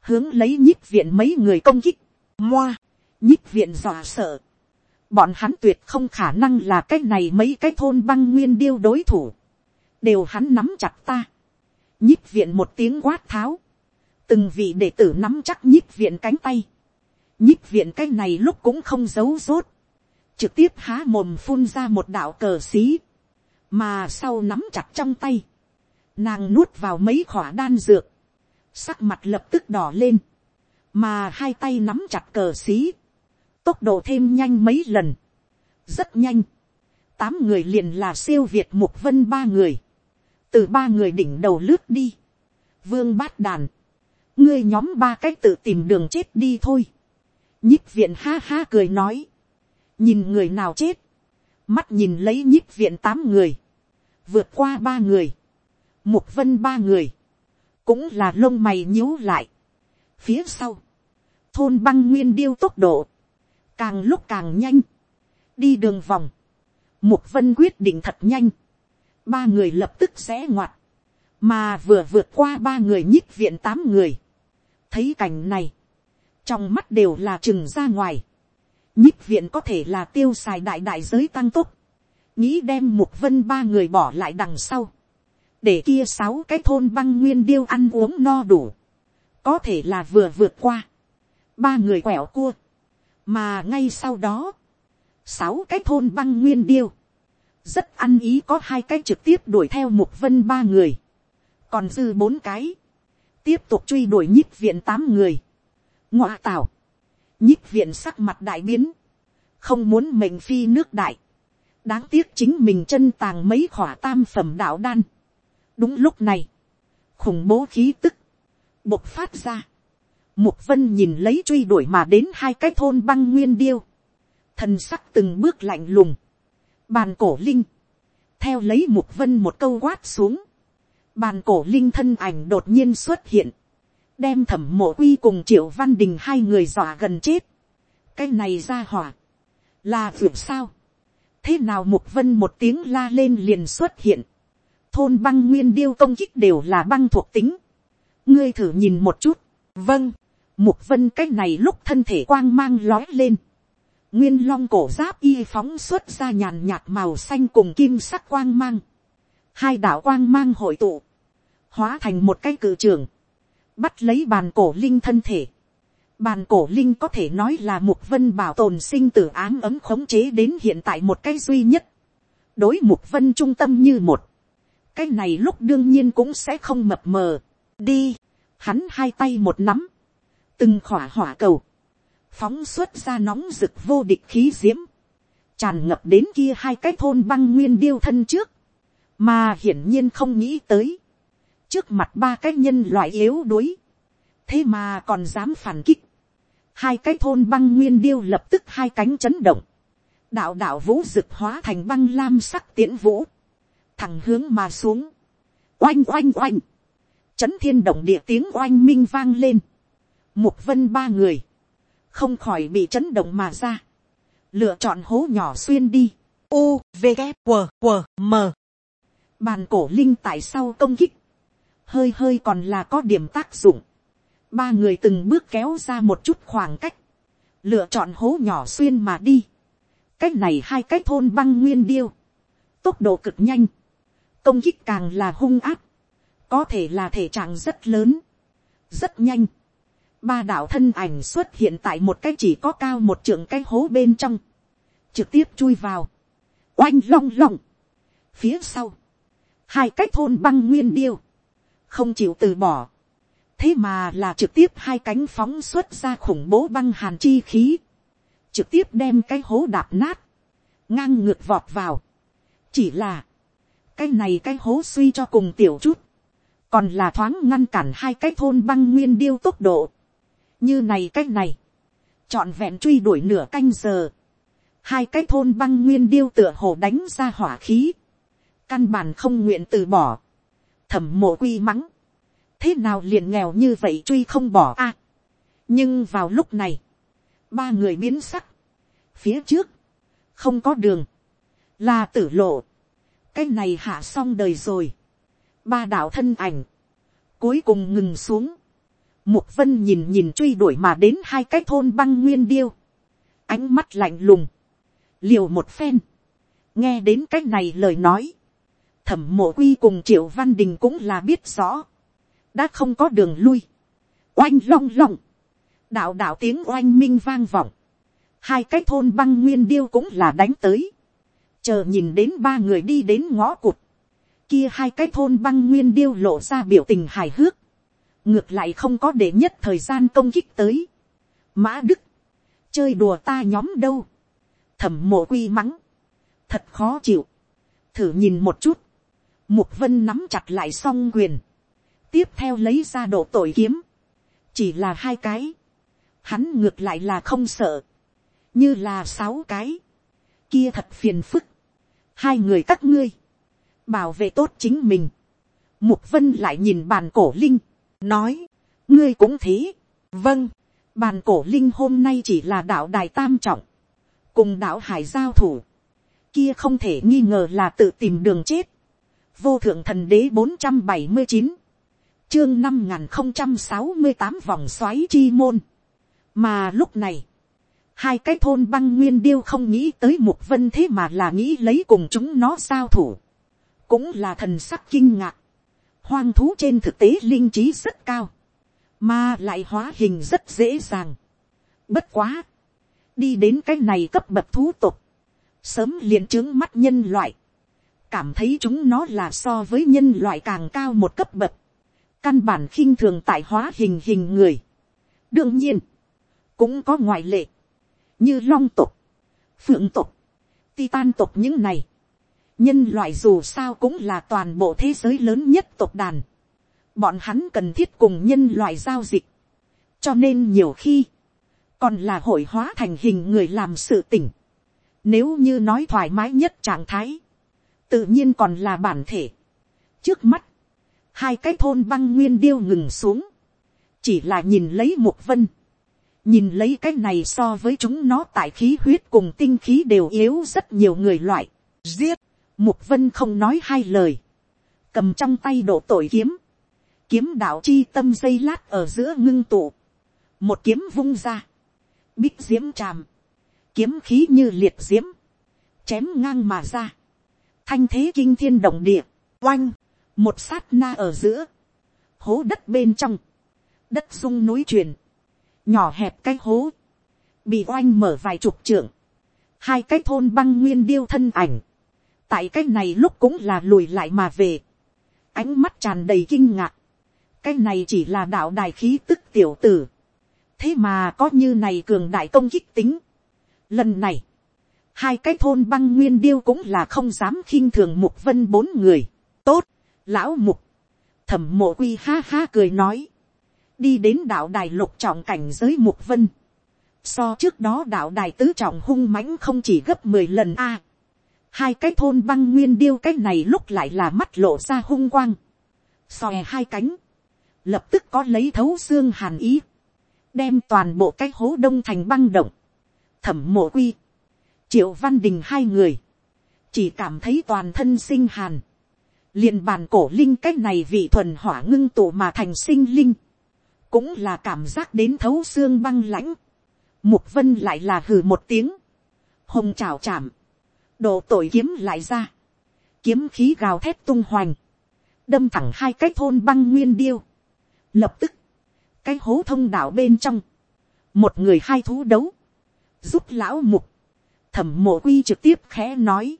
A: hướng lấy nhích viện mấy người công kích, moa, nhích viện dọa sợ. Bọn hắn tuyệt không khả năng là cái này mấy cái thôn băng nguyên điêu đối thủ. Đều hắn nắm chặt ta. nhích viện một tiếng quát tháo, từng vị đệ tử nắm chắc nhích viện cánh tay, nhích viện cái này lúc cũng không giấu rốt, trực tiếp há mồm phun ra một đạo cờ xí, mà sau nắm chặt trong tay, nàng nuốt vào mấy khỏa đan dược, sắc mặt lập tức đỏ lên, mà hai tay nắm chặt cờ xí, tốc độ thêm nhanh mấy lần, rất nhanh, tám người liền là siêu việt mục vân ba người, từ ba người đỉnh đầu lướt đi, vương bát đàn, ngươi nhóm ba cách tự tìm đường chết đi thôi, nhích viện ha ha cười nói, nhìn người nào chết, mắt nhìn lấy nhíp viện tám người, vượt qua ba người, mục vân ba người, cũng là lông mày nhíu lại. phía sau, thôn băng nguyên điêu tốc độ, càng lúc càng nhanh, đi đường vòng, mục vân quyết định thật nhanh, ba người lập tức sẽ ngoặt, mà vừa vượt qua ba người nhích viện tám người, thấy cảnh này, trong mắt đều là chừng ra ngoài, nhích viện có thể là tiêu xài đại đại giới tăng tốc, nghĩ đem mục vân ba người bỏ lại đằng sau, để kia sáu cái thôn băng nguyên điêu ăn uống no đủ, có thể là vừa vượt qua, ba người quẹo cua, mà ngay sau đó, sáu cái thôn băng nguyên điêu, rất ăn ý có hai cái trực tiếp đuổi theo mục vân ba người, còn dư bốn cái, tiếp tục truy đuổi nhíp viện tám người, ngoạ tảo, nhích viện sắc mặt đại biến, không muốn mệnh phi nước đại, đáng tiếc chính mình chân tàng mấy khỏa tam phẩm đạo đan, đúng lúc này, khủng bố khí tức, bộc phát ra, mục vân nhìn lấy truy đuổi mà đến hai cái thôn băng nguyên điêu, thần sắc từng bước lạnh lùng, bàn cổ linh, theo lấy mục vân một câu quát xuống, bàn cổ linh thân ảnh đột nhiên xuất hiện, đem thẩm mộ quy cùng triệu văn đình hai người dọa gần chết, cái này ra hỏa, là vượt sao, thế nào mục vân một tiếng la lên liền xuất hiện, thôn băng nguyên điêu công kích đều là băng thuộc tính, ngươi thử nhìn một chút, vâng, mục vân cái này lúc thân thể quang mang lói lên, nguyên long cổ giáp y phóng xuất ra nhàn nhạt màu xanh cùng kim sắc quang mang, hai đạo quang mang hội tụ, hóa thành một cái cử trường, bắt lấy bàn cổ linh thân thể, bàn cổ linh có thể nói là mục vân bảo tồn sinh tử ám ấm khống chế đến hiện tại một cái duy nhất, đối mục vân trung tâm như một, cái này lúc đương nhiên cũng sẽ không mập mờ, đi, hắn hai tay một nắm, từng khỏa hỏa cầu, phóng xuất ra nóng rực vô địch khí diễm, tràn ngập đến kia hai cái thôn băng nguyên điêu thân trước, mà hiển nhiên không nghĩ tới, trước mặt ba cái nhân loại yếu đuối, thế mà còn dám phản kích, hai cái thôn băng nguyên điêu lập tức hai cánh chấn động, đạo đạo vũ rực hóa thành băng lam sắc tiễn vũ, thẳng hướng mà xuống, oanh oanh oanh, chấn thiên động địa tiếng oanh minh vang lên, mục vân ba người, không khỏi bị chấn động mà ra, lựa chọn hố nhỏ xuyên đi, u v g q q m. Bàn cổ linh tại sau công kích, hơi hơi còn là có điểm tác dụng, ba người từng bước kéo ra một chút khoảng cách, lựa chọn hố nhỏ xuyên mà đi, cách này hai cái thôn băng nguyên điêu, tốc độ cực nhanh, công kích càng là hung áp, có thể là thể trạng rất lớn, rất nhanh, ba đạo thân ảnh xuất hiện tại một cái chỉ có cao một trượng cái hố bên trong, trực tiếp chui vào, oanh long long, phía sau, hai cái thôn băng nguyên điêu, không chịu từ bỏ, thế mà là trực tiếp hai cánh phóng xuất ra khủng bố băng hàn chi khí, trực tiếp đem cái hố đạp nát, ngang ngược vọt vào, chỉ là, cái này cái hố suy cho cùng tiểu chút, còn là thoáng ngăn cản hai cái thôn băng nguyên điêu tốc độ, như này cái này, trọn vẹn truy đuổi nửa canh giờ, hai cái thôn băng nguyên điêu tựa hồ đánh ra hỏa khí, căn bản không nguyện từ bỏ, thẩm mộ quy mắng, thế nào liền nghèo như vậy truy không bỏ a, nhưng vào lúc này, ba người biến sắc, phía trước, không có đường, là tử lộ, cái này hạ xong đời rồi, ba đạo thân ảnh, cuối cùng ngừng xuống, Mục vân nhìn nhìn truy đuổi mà đến hai cái thôn băng nguyên điêu. Ánh mắt lạnh lùng. Liều một phen. Nghe đến cách này lời nói. Thẩm mộ quy cùng triệu văn đình cũng là biết rõ. đã không có đường lui, oanh long long, đạo đạo tiếng oanh minh vang vọng, hai cái thôn băng nguyên điêu cũng là đánh tới, chờ nhìn đến ba người đi đến ngõ cụt, kia hai cái thôn băng nguyên điêu lộ ra biểu tình hài hước, ngược lại không có để nhất thời gian công kích tới. Mã đức, chơi đùa ta nhóm đâu, thẩm mộ quy mắng, thật khó chịu, thử nhìn một chút, mục vân nắm chặt lại song quyền, tiếp theo lấy ra độ tội kiếm, chỉ là hai cái, hắn ngược lại là không sợ, như là sáu cái, kia thật phiền phức, hai người các ngươi, bảo vệ tốt chính mình, mục vân lại nhìn bàn cổ linh, nói, ngươi cũng thế, vâng, bàn cổ linh hôm nay chỉ là đạo đài tam trọng, cùng đạo hải giao thủ, kia không thể nghi ngờ là tự tìm đường chết, vô thượng thần đế bốn trăm bảy mươi chín, chương năm n không trăm sáu mươi tám vòng xoáy chi môn. mà lúc này, hai cái thôn băng nguyên điêu không nghĩ tới mục vân thế mà là nghĩ lấy cùng chúng nó giao thủ, cũng là thần sắc kinh ngạc, hoang thú trên thực tế linh trí rất cao, mà lại hóa hình rất dễ dàng. bất quá, đi đến cái này cấp bậc thú tục, sớm liền trướng mắt nhân loại, cảm thấy chúng nó là so với nhân loại càng cao một cấp bậc, căn bản khinh thường tại hóa hình hình người. đương nhiên, cũng có ngoại lệ, như long tục, phượng tục, titan tục những này, nhân loại dù sao cũng là toàn bộ thế giới lớn nhất tộc đàn, bọn hắn cần thiết cùng nhân loại giao dịch, cho nên nhiều khi, còn là hội hóa thành hình người làm sự tỉnh, nếu như nói thoải mái nhất trạng thái, tự nhiên còn là bản thể. trước mắt, hai cái thôn băng nguyên điêu ngừng xuống, chỉ là nhìn lấy một vân, nhìn lấy cái này so với chúng nó tại khí huyết cùng tinh khí đều yếu rất nhiều người loại, giết, mục vân không nói hai lời, cầm trong tay độ tội kiếm, kiếm đạo chi tâm dây lát ở giữa ngưng tụ, một kiếm vung ra, bích diễm tràm, kiếm khí như liệt diễm, chém ngang mà ra, thanh thế kinh thiên động địa, oanh, một sát na ở giữa, hố đất bên trong, đất sung núi truyền, nhỏ hẹp cái hố, bị oanh mở vài chục trượng, hai cái thôn băng nguyên điêu thân ảnh, tại cái này lúc cũng là lùi lại mà về, ánh mắt tràn đầy kinh ngạc, cái này chỉ là đạo đài khí tức tiểu tử, thế mà có như này cường đại công kích tính, lần này, hai cái thôn băng nguyên điêu cũng là không dám khinh thường mục vân bốn người. tốt, lão mục, thẩm mộ quy ha ha cười nói, đi đến đạo đài lục trọng cảnh giới mục vân. so trước đó đạo đài tứ trọng hung mãnh không chỉ gấp mười lần a. hai cái thôn băng nguyên điêu cái này lúc lại là mắt lộ ra hung quang. xòe hai cánh, lập tức có lấy thấu xương hàn ý, đem toàn bộ cái hố đông thành băng động. thẩm mộ quy, triệu văn đình hai người, chỉ cảm thấy toàn thân sinh hàn, liền bàn cổ linh cách này vị thuần hỏa ngưng tụ mà thành sinh linh, cũng là cảm giác đến thấu xương băng lãnh, mục vân lại là hừ một tiếng, hồng trào chạm, độ tội kiếm lại ra, kiếm khí gào thét tung hoành, đâm thẳng hai cái thôn băng nguyên điêu, lập tức, cái hố thông đạo bên trong, một người hai thú đấu, giúp lão mục, thẩm mộ quy trực tiếp khẽ nói.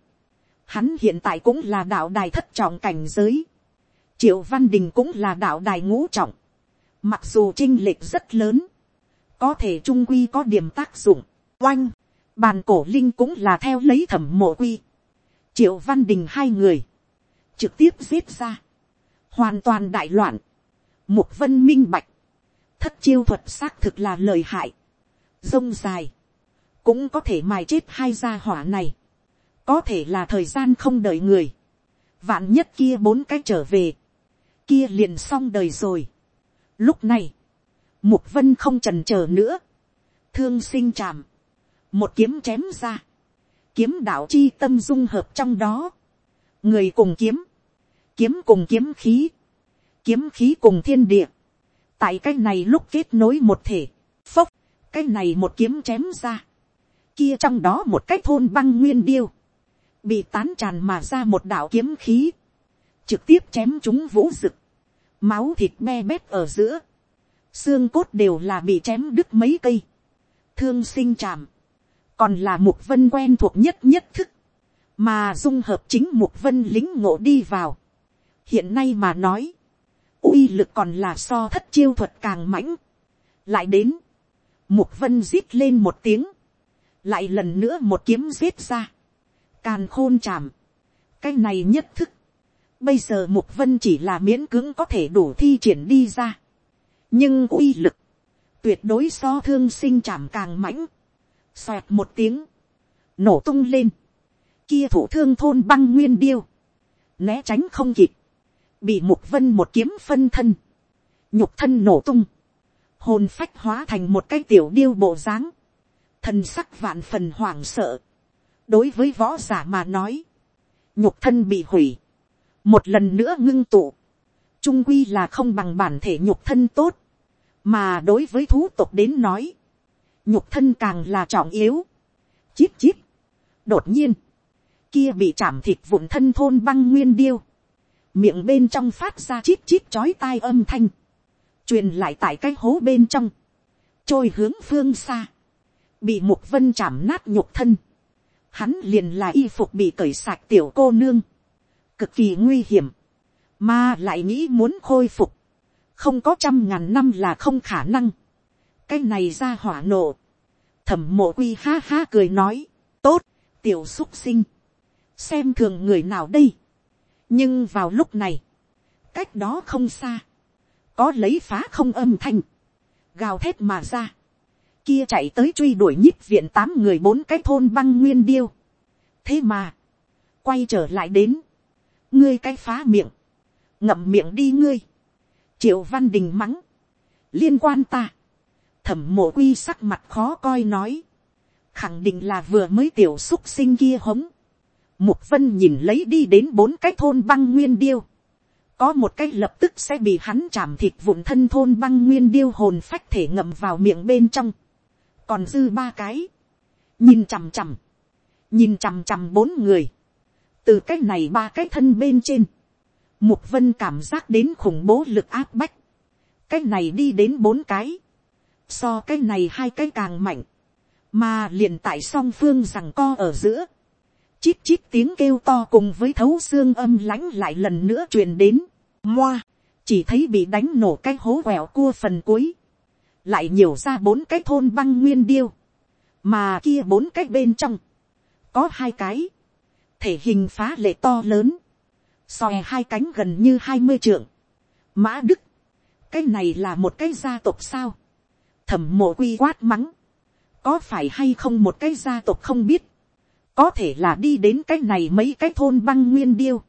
A: Hắn hiện tại cũng là đạo đài thất trọng cảnh giới. Triệu Văn Đình cũng là đạo đài ngũ trọng. Mặc dù trinh lệch rất lớn. Có thể trung quy có điểm tác dụng. Oanh. Bàn cổ linh cũng là theo lấy thẩm mộ quy. Triệu Văn Đình hai người. Trực tiếp giết ra. Hoàn toàn đại loạn. Mục vân minh bạch. Thất chiêu thuật xác thực là lời hại. Dông dài cũng có thể mài chết hai gia hỏa này, có thể là thời gian không đợi người, vạn nhất kia bốn cái trở về, kia liền xong đời rồi. Lúc này, mục vân không trần c h ờ nữa, thương sinh chạm, một kiếm chém ra, kiếm đạo chi tâm dung hợp trong đó, người cùng kiếm, kiếm cùng kiếm khí, kiếm khí cùng thiên địa, tại cái này lúc kết nối một thể, phốc, cái này một kiếm chém ra, kia trong đó một cái thôn băng nguyên điêu, bị tán tràn mà ra một đạo kiếm khí, trực tiếp chém chúng vũ rực, máu thịt me bét ở giữa, xương cốt đều là bị chém đứt mấy cây, thương sinh chạm, còn là mục vân quen thuộc nhất nhất thức, mà dung hợp chính mục vân lính ngộ đi vào. hiện nay mà nói, uy lực còn là so thất chiêu thuật càng mãnh, lại đến, mục vân rít lên một tiếng, lại lần nữa một kiếm giết ra, càn khôn chạm, cái này nhất thức, bây giờ mục vân chỉ là miễn cưỡng có thể đủ thi triển đi ra, nhưng uy lực, tuyệt đối so thương sinh chạm càng mãnh, xoẹt một tiếng, nổ tung lên, kia thủ thương thôn băng nguyên điêu, né tránh không kịp, bị mục vân một kiếm phân thân, nhục thân nổ tung, hồn phách hóa thành một cái tiểu điêu bộ dáng, thần sắc vạn phần hoảng sợ, đối với võ giả mà nói, nhục thân bị hủy, một lần nữa ngưng tụ, trung quy là không bằng bản thể nhục thân tốt, mà đối với thú tộc đến nói, nhục thân càng là trọng yếu. Chít chít, đột nhiên, kia bị chạm thịt vụn thân thôn băng nguyên điêu, miệng bên trong phát ra chít chít chói tai âm thanh, truyền lại tại cái hố bên trong, trôi hướng phương xa, bị mục vân chạm nát nhục thân, hắn liền là y phục bị cởi sạch tiểu cô nương, cực kỳ nguy hiểm, mà lại nghĩ muốn khôi phục, không có trăm ngàn năm là không khả năng, cái này ra hỏa nộ, thẩm mộ quy ha ha cười nói, tốt, tiểu xúc sinh, xem thường người nào đây, nhưng vào lúc này, cách đó không xa, có lấy phá không âm thanh, gào thét mà ra, kia chạy tới truy đuổi nhíp viện tám người bốn cái thôn băng nguyên điêu, thế mà, quay trở lại đến, ngươi cái phá miệng, ngậm miệng đi ngươi, triệu văn đình mắng, liên quan ta, thẩm mộ quy sắc mặt khó coi nói, khẳng định là vừa mới tiểu xúc sinh kia hống, mục vân nhìn lấy đi đến bốn cái thôn băng nguyên điêu, có một cái lập tức sẽ bị hắn chạm thịt vụn thân thôn băng nguyên điêu hồn phách thể ngậm vào miệng bên trong, còn dư ba cái, nhìn chằm chằm, nhìn chằm chằm bốn người, từ cái này ba cái thân bên trên, mục vân cảm giác đến khủng bố lực áp bách, cái này đi đến bốn cái, so cái này hai cái càng mạnh, mà liền tại song phương rằng co ở giữa, chít chít tiếng kêu to cùng với thấu xương âm lãnh lại lần nữa truyền đến, moa, chỉ thấy bị đánh nổ cái hố quẹo cua phần cuối, lại nhiều ra bốn cái thôn băng nguyên điêu, mà kia bốn cái bên trong, có hai cái, thể hình phá lệ to lớn, xòe hai cánh gần như hai mươi trượng, mã đức, cái này là một cái gia tộc sao, thẩm mộ quy quát mắng, có phải hay không một cái gia tộc không biết, có thể là đi đến cái này mấy cái thôn băng nguyên điêu,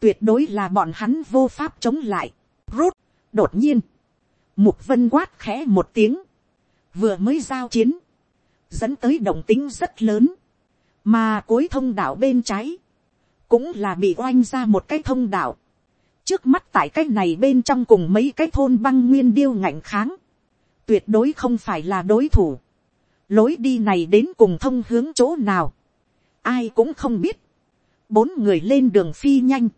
A: tuyệt đối là bọn hắn vô pháp chống lại, rút, đột nhiên, mục vân quát khẽ một tiếng, vừa mới giao chiến, dẫn tới động tính rất lớn, mà cuối thông đạo bên trái, cũng là bị oanh ra một cái thông đạo, trước mắt tại cái này bên trong cùng mấy cái thôn băng nguyên điêu ngạnh kháng, tuyệt đối không phải là đối thủ, lối đi này đến cùng thông hướng chỗ nào, ai cũng không biết, bốn người lên đường phi nhanh,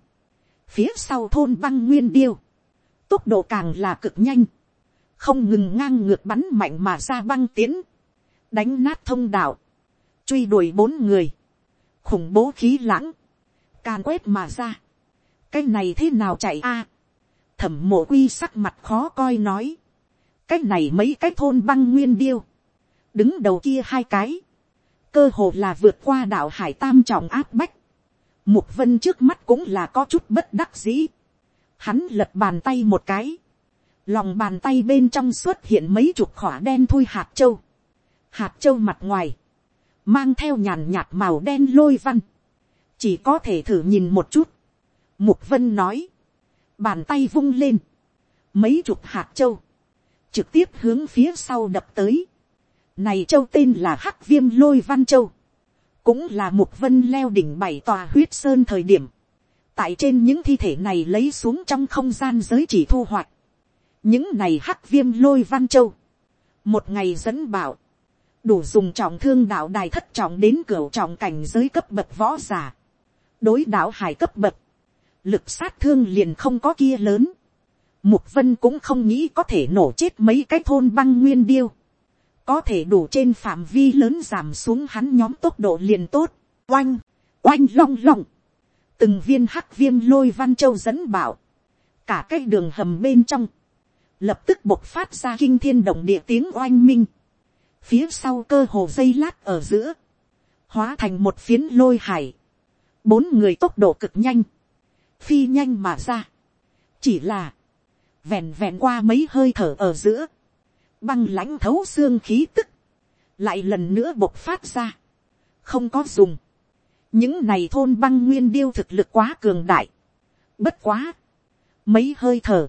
A: phía sau thôn băng nguyên điêu, tốc độ càng là cực nhanh, không ngừng ngang ngược bắn mạnh mà ra băng tiến, đánh nát thông đạo, truy đuổi bốn người, khủng bố khí lãng, càn quét mà ra, cái này thế nào chạy a, thẩm mộ quy sắc mặt khó coi nói, cái này mấy cái thôn băng nguyên điêu, đứng đầu kia hai cái, cơ hồ là vượt qua đạo hải tam trọng áp bách, mục vân trước mắt cũng là có chút bất đắc dĩ, hắn lật bàn tay một cái, lòng bàn tay bên trong xuất hiện mấy chục khỏa đen thui hạt châu, hạt châu mặt ngoài, mang theo nhàn nhạt màu đen lôi văn, chỉ có thể thử nhìn một chút. Mục vân nói, bàn tay vung lên, mấy chục hạt châu, trực tiếp hướng phía sau đập tới. Này châu tên là Hắc Viêm Lôi Văn Châu, cũng là Mục Vân leo đỉnh bảy tòa huyết sơn thời điểm. Tại trên những thi thể này lấy xuống trong không gian giới chỉ thu hoạch. Những này Hắc Viêm Lôi Văn Châu, một ngày dẫn bảo, đủ dùng trọng thương đạo đài thất trọng đến cửa trọng cảnh giới cấp bậc võ giả đối đạo hải cấp bậc, lực sát thương liền không có kia lớn. Mục vân cũng không nghĩ có thể nổ chết mấy cái thôn băng nguyên điêu. Có thể đủ trên phạm vi lớn giảm xuống hắn nhóm tốc độ liền tốt. Oanh, oanh long long. Từng viên hắc viêm lôi văn châu dẫn bảo. Cả cái đường hầm bên trong. Lập tức bộc phát ra kinh thiên động địa tiếng oanh minh. Phía sau cơ hồ dây lát ở giữa. Hóa thành một phiến lôi hải. Bốn người tốc độ cực nhanh. Phi nhanh mà ra. Chỉ là vẹn vẹn qua mấy hơi thở ở giữa, băng lãnh thấu xương khí tức, lại lần nữa bộc phát ra, không có dùng, những này thôn băng nguyên điêu thực lực quá cường đại, bất quá, mấy hơi thở,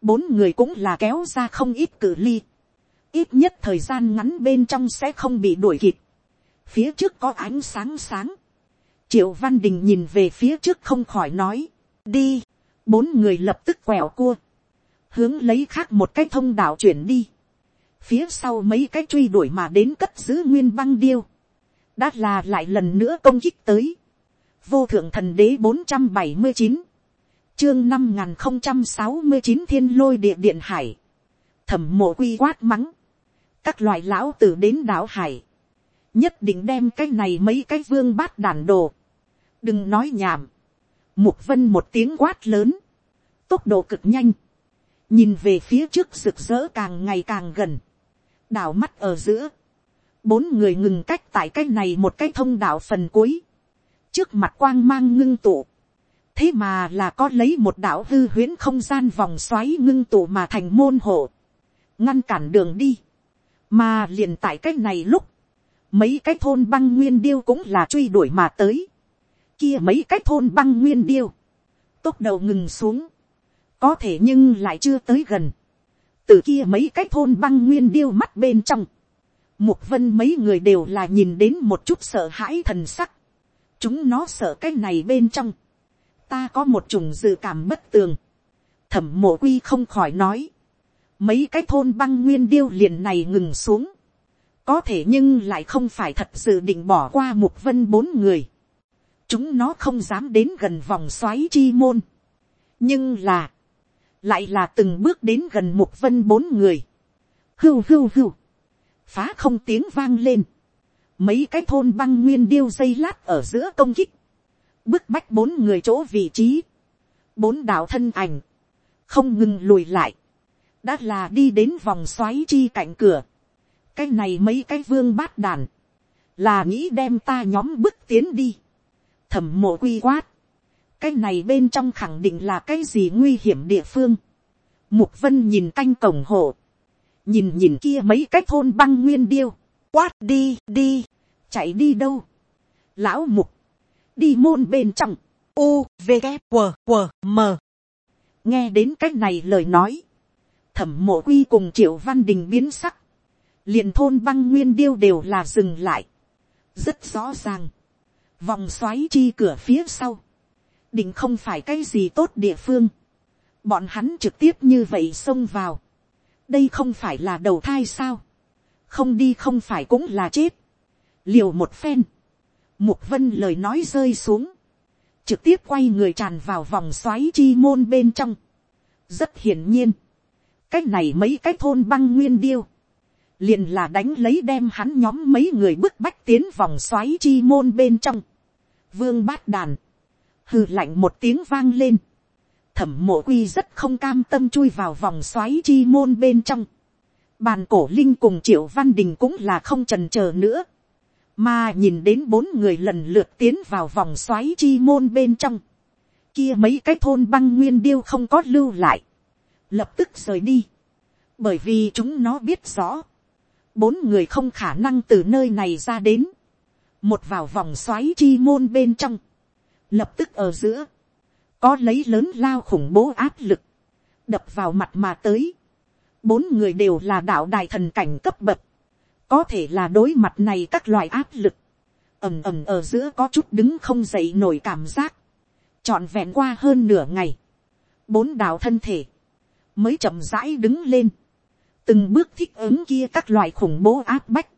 A: bốn người cũng là kéo ra không ít cử ly, ít nhất thời gian ngắn bên trong sẽ không bị đuổi kịp, phía trước có ánh sáng sáng, triệu văn đình nhìn về phía trước không khỏi nói, đi, bốn người lập tức quẹo cua, hướng lấy khác một cái thông đạo chuyển đi, phía sau mấy cái truy đuổi mà đến cất giữ nguyên băng điêu, đã là lại lần nữa công kích tới, vô thượng thần đế bốn trăm bảy mươi chín, chương năm nghìn không trăm sáu mươi chín thiên lôi địa điện hải, thẩm mộ quy quát mắng, các loại lão tử đến đảo hải, nhất định đem cái này mấy cái vương bát đàn đồ, đừng nói nhảm, mục vân một tiếng quát lớn, tốc độ cực nhanh, nhìn về phía trước rực rỡ càng ngày càng gần, đảo mắt ở giữa, bốn người ngừng cách tại cái này một cái thông đạo phần cuối, trước mặt quang mang ngưng tụ, thế mà là có lấy một đạo hư huyễn không gian vòng xoáy ngưng tụ mà thành môn hộ, ngăn cản đường đi, mà liền tại cái này lúc, mấy cái thôn băng nguyên điêu cũng là truy đuổi mà tới, kia mấy cái thôn băng nguyên điêu, tốc đầu ngừng xuống, có thể nhưng lại chưa tới gần, từ kia mấy cái thôn băng nguyên điêu mắt bên trong, mục vân mấy người đều là nhìn đến một chút sợ hãi thần sắc, chúng nó sợ cái này bên trong, ta có một chủng dự cảm bất tường, thẩm mộ quy không khỏi nói, mấy cái thôn băng nguyên điêu liền này ngừng xuống, có thể nhưng lại không phải thật sự định bỏ qua mục vân bốn người, chúng nó không dám đến gần vòng xoáy chi môn, nhưng là, lại là từng bước đến gần mục vân bốn người, hưu hưu hưu, phá không tiếng vang lên, mấy cái thôn băng nguyên điêu dây lát ở giữa công kích, bức bách bốn người chỗ vị trí, bốn đạo thân ảnh, không ngừng lùi lại, đã là đi đến vòng xoáy chi cạnh cửa, cái này mấy cái vương bát đàn, là nghĩ đem ta nhóm bước tiến đi, thẩm mộ quy quát, cái này bên trong khẳng định là cái gì nguy hiểm địa phương. Mục vân nhìn canh cổng hộ. Nhìn nhìn kia mấy cái thôn băng nguyên điêu. Quát đi đi. Chạy đi đâu. Lão mục. Đi môn bên trong. U, V, K, W, W, M. Nghe đến cách này lời nói. Thẩm mộ quy cùng triệu văn đình biến sắc. liền thôn băng nguyên điêu đều là dừng lại. Rất rõ ràng. Vòng xoáy chi cửa phía sau định không phải cái gì tốt địa phương. bọn hắn trực tiếp như vậy xông vào. đây không phải là đầu thai sao. không đi không phải cũng là chết. liều một phen mục vân lời nói rơi xuống. trực tiếp quay người tràn vào vòng xoáy chi môn bên trong. rất hiển nhiên. cái này mấy cái thôn băng nguyên điêu. liền là đánh lấy đem hắn nhóm mấy người bức bách tiến vòng xoáy chi môn bên trong. vương bát đàn hừ lạnh một tiếng vang lên. thẩm mộ quy rất không cam tâm chui vào vòng xoáy chi môn bên trong. bàn cổ linh cùng triệu văn đình cũng là không trần chờ nữa mà nhìn đến bốn người lần lượt tiến vào vòng xoáy chi môn bên trong. kia mấy cái thôn băng nguyên điêu không có lưu lại. lập tức rời đi. bởi vì chúng nó biết rõ. bốn người không khả năng từ nơi này ra đến. một vào vòng xoáy chi môn bên trong lập tức ở giữa, có lấy lớn lao khủng bố áp lực, đập vào mặt mà tới. Bốn người đều là đạo đài thần cảnh cấp bậc, có thể là đối mặt này các loại áp lực, ầm ầm ở giữa có chút đứng không dậy nổi cảm giác, trọn vẹn qua hơn nửa ngày, bốn đạo thân thể, mới chậm rãi đứng lên, từng bước thích ứng kia các loại khủng bố áp bách,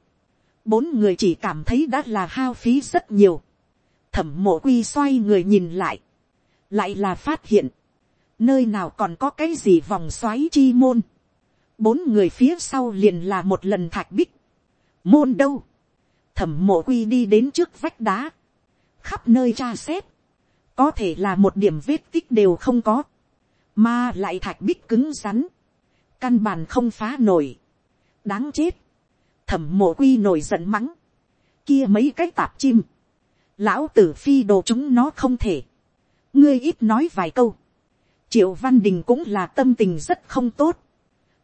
A: bốn người chỉ cảm thấy đã là hao phí rất nhiều, thẩm mộ quy xoay người nhìn lại, lại là phát hiện, nơi nào còn có cái gì vòng xoáy chi môn, bốn người phía sau liền là một lần thạch bích, môn đâu, thẩm mộ quy đi đến trước vách đá, khắp nơi tra xét, có thể là một điểm vết tích đều không có, mà lại thạch bích cứng rắn, căn bản không phá nổi, đáng chết, thẩm mộ quy nổi giận mắng, kia mấy cái tạp chim, lão tử phi đồ chúng nó không thể, ngươi ít nói vài câu, triệu văn đình cũng là tâm tình rất không tốt,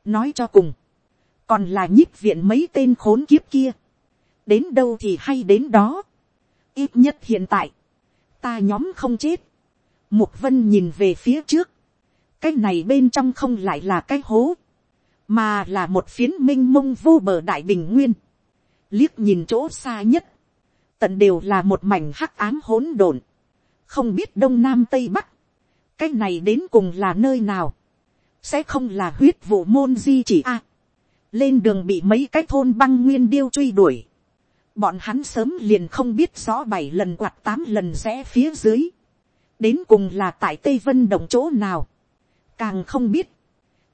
A: nói cho cùng, còn là nhích viện mấy tên khốn kiếp kia, đến đâu thì hay đến đó, ít nhất hiện tại, ta nhóm không chết, mục vân nhìn về phía trước, cái này bên trong không lại là cái hố, mà là một phiến m i n h mông vô bờ đại bình nguyên, liếc nhìn chỗ xa nhất, tận đều là một mảnh hắc ám hỗn độn, không biết đông nam tây bắc, cái này đến cùng là nơi nào, sẽ không là huyết vụ môn di chỉ a, lên đường bị mấy cái thôn băng nguyên điêu truy đuổi, bọn hắn sớm liền không biết rõ bảy lần quạt tám lần rẽ phía dưới, đến cùng là tại tây vân đồng chỗ nào, càng không biết,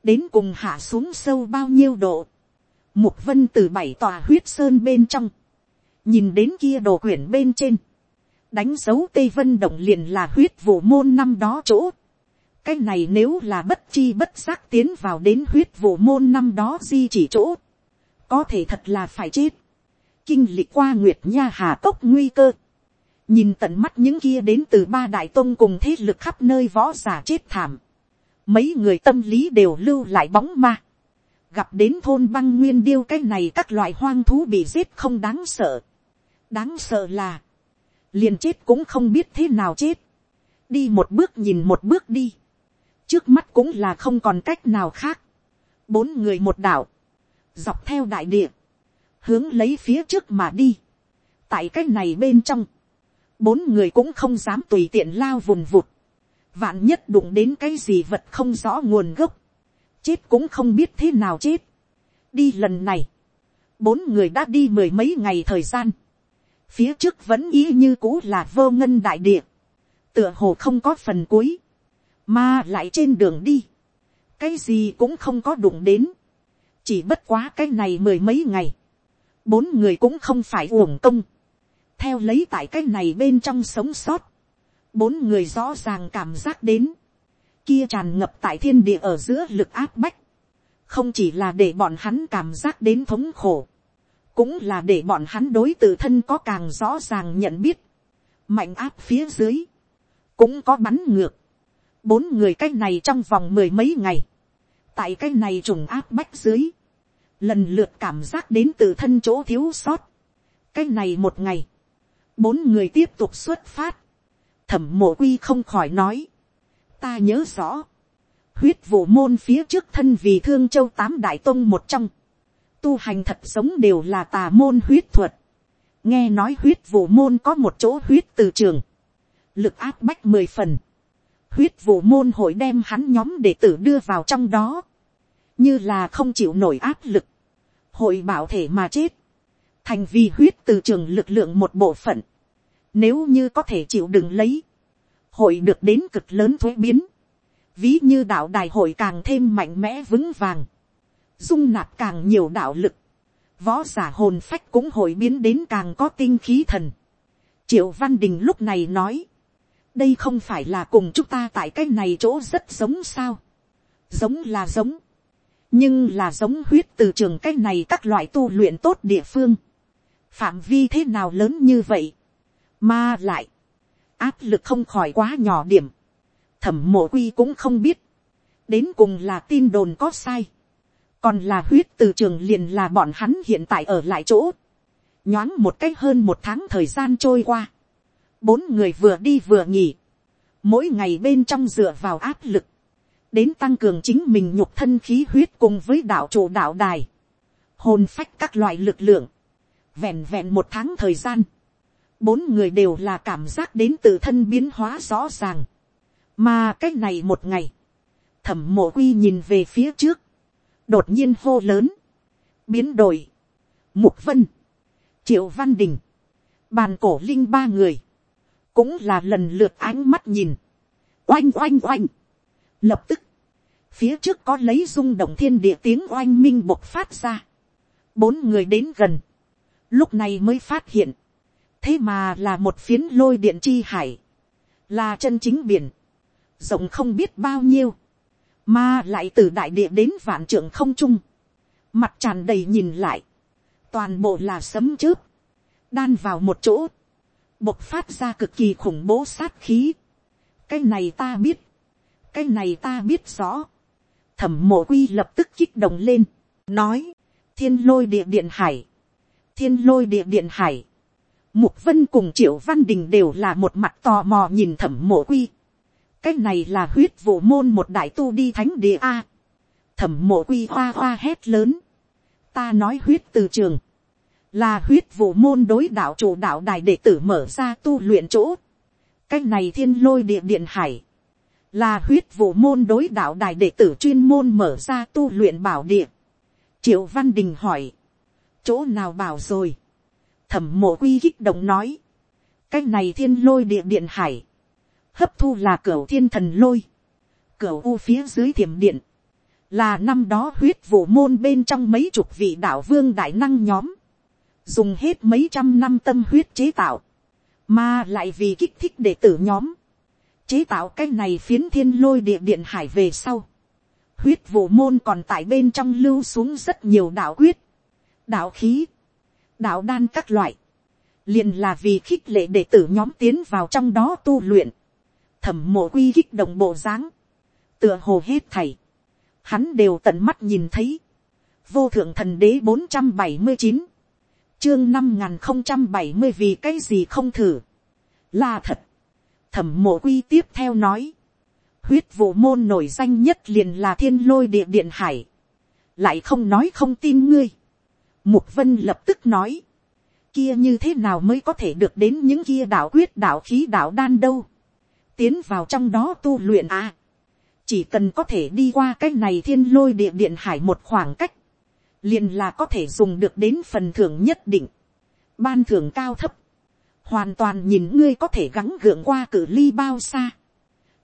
A: đến cùng hạ xuống sâu bao nhiêu độ. Mục vân từ bảy tòa huyết sơn bên trong, nhìn đến kia đồ quyển bên trên, đánh dấu tây vân động liền là huyết vụ môn năm đó chỗ cái này nếu là bất chi bất giác tiến vào đến huyết vụ môn năm đó di chỉ chỗ, có thể thật là phải chết. kinh lịch qua nguyệt nha hà tốc nguy cơ, nhìn tận mắt những kia đến từ ba đại tôn cùng thế lực khắp nơi võ giả chết thảm, mấy người tâm lý đều lưu lại bóng ma, gặp đến thôn băng nguyên điêu cái này các loại hoang thú bị giết không đáng sợ, đáng sợ là, liền chết cũng không biết thế nào chết, đi một bước nhìn một bước đi, trước mắt cũng là không còn cách nào khác, bốn người một đảo, dọc theo đại địa, hướng lấy phía trước mà đi, tại cái này bên trong, bốn người cũng không dám tùy tiện lao vùng vụt, vạn nhất đụng đến cái gì vật không rõ nguồn gốc, chết cũng không biết thế nào chết. đi lần này, bốn người đã đi mười mấy ngày thời gian, phía trước vẫn ý như cũ là vô ngân đại địa, tựa hồ không có phần cuối, mà lại trên đường đi, cái gì cũng không có đụng đến, chỉ bất quá cái này mười mấy ngày, bốn người cũng không phải uổng công, theo lấy tại cái này bên trong sống sót, bốn người rõ ràng cảm giác đến, kia tràn ngập tại thiên địa ở giữa lực áp bách, không chỉ là để bọn hắn cảm giác đến thống khổ, cũng là để bọn hắn đối tự thân có càng rõ ràng nhận biết, mạnh áp phía dưới, cũng có bắn ngược, bốn người cái này trong vòng mười mấy ngày, tại cái này trùng áp bách dưới, lần lượt cảm giác đến từ thân chỗ thiếu sót, cái này một ngày, bốn người tiếp tục xuất phát, thẩm mộ quy không khỏi nói. ta nhớ rõ, huyết vụ môn phía trước thân vì thương châu tám đại tông một trong, tu hành thật sống đều là tà môn huyết thuật. nghe nói huyết vụ môn có một chỗ huyết từ trường, lực áp bách mười phần, huyết vụ môn hội đem hắn nhóm đệ tử đưa vào trong đó, như là không chịu nổi áp lực, hội bảo thể mà chết, thành vì huyết từ trường lực lượng một bộ phận, nếu như có thể chịu đựng lấy. Hội được đến cực lớn thuế biến. Ví như đạo đại hội càng thêm mạnh mẽ vững vàng. Dung nạp càng nhiều đạo lực. Võ giả hồn phách cũng hội biến đến càng có tinh khí thần. Triệu Văn Đình lúc này nói. Đây không phải là cùng chúng ta tại cái này chỗ rất giống sao. Giống là giống. Nhưng là giống huyết từ trường cái này các loại tu luyện tốt địa phương. Phạm vi thế nào lớn như vậy mà lại, áp lực không khỏi quá nhỏ điểm. Thẩm mộ quy cũng không biết. Đến cùng là tin đồn có sai. Còn là huyết từ trường liền là bọn hắn hiện tại ở lại chỗ. Nhoáng một cách hơn một tháng thời gian trôi qua. Bốn người vừa đi vừa nghỉ. Mỗi ngày bên trong dựa vào áp lực. Đến tăng cường chính mình nhục thân khí huyết cùng với đạo chủ đạo đài. Hồn phách các loại lực lượng. Vẹn vẹn một tháng thời gian bốn người đều là cảm giác đến tự thân biến hóa rõ ràng. mà cái này một ngày, thẩm mộ quy nhìn về phía trước, đột nhiên hô lớn, biến đổi, mục vân, triệu văn đình, bàn cổ linh ba người, cũng là lần lượt ánh mắt nhìn, oanh oanh oanh, Lập tức, phía trước có lấy rung động thiên địa tiếng oanh minh bộc phát ra. Bốn người đến gần, lúc này mới phát hiện, thế mà là một phiến lôi điện chi hải, là chân chính biển, rộng không biết bao nhiêu, mà lại từ đại địa đến vạn trưởng không trung, mặt tràn đầy nhìn lại, toàn bộ là sấm chớp, đan vào một chỗ, bộc phát ra cực kỳ khủng bố sát khí. cái này ta biết, cái này ta biết rõ. thẩm mộ quy lập tức kích động lên, nói, thiên lôi địa điện hải, thiên lôi địa điện hải, mục vân cùng triệu văn đình đều là một mặt tò mò nhìn thẩm mộ quy. cái này là huyết vụ môn một đại tu đi thánh địa a. thẩm mộ quy hoa hoa hét lớn, ta nói huyết từ trường, là huyết vụ môn đối đạo chủ đạo đài đệ tử mở ra tu luyện chỗ. cái này thiên lôi địa điện hải, là huyết vụ môn đối đạo đài đệ tử chuyên môn mở ra tu luyện bảo địa. triệu văn đình hỏi, chỗ nào bảo rồi, thẩm mộ quy kích động nói, cái này thiên lôi địa điện hải, hấp thu là cửa thiên thần lôi, cửa u phía dưới thiểm điện, là năm đó huyết vụ môn bên trong mấy chục vị đạo vương đại năng nhóm, dùng hết mấy trăm năm tâm huyết chế tạo, mà lại vì kích thích đệ tử nhóm, chế tạo cái này phiến thiên lôi địa điện hải về sau, huyết vụ môn còn tại bên trong lưu xuống rất nhiều đạo quyết, đạo khí, đạo đan các loại, liền là vì khích lệ đệ tử nhóm tiến vào trong đó tu luyện, thẩm mộ quy kích động bộ dáng, tựa hồ hết thầy, hắn đều tận mắt nhìn thấy, vô thượng thần đế bốn trăm bảy mươi chín, chương năm n không trăm bảy mươi vì cái gì không thử, là thật, thẩm mộ quy tiếp theo nói, huyết vụ môn nổi danh nhất liền là thiên lôi địa điện hải, lại không nói không tin ngươi, mục vân lập tức nói, kia như thế nào mới có thể được đến những kia đạo quyết đạo khí đạo đan đâu, tiến vào trong đó tu luyện à, chỉ cần có thể đi qua cái này thiên lôi địa điện hải một khoảng cách, liền là có thể dùng được đến phần thưởng nhất định, ban thưởng cao thấp, hoàn toàn nhìn ngươi có thể gắng gượng qua cử ly bao xa.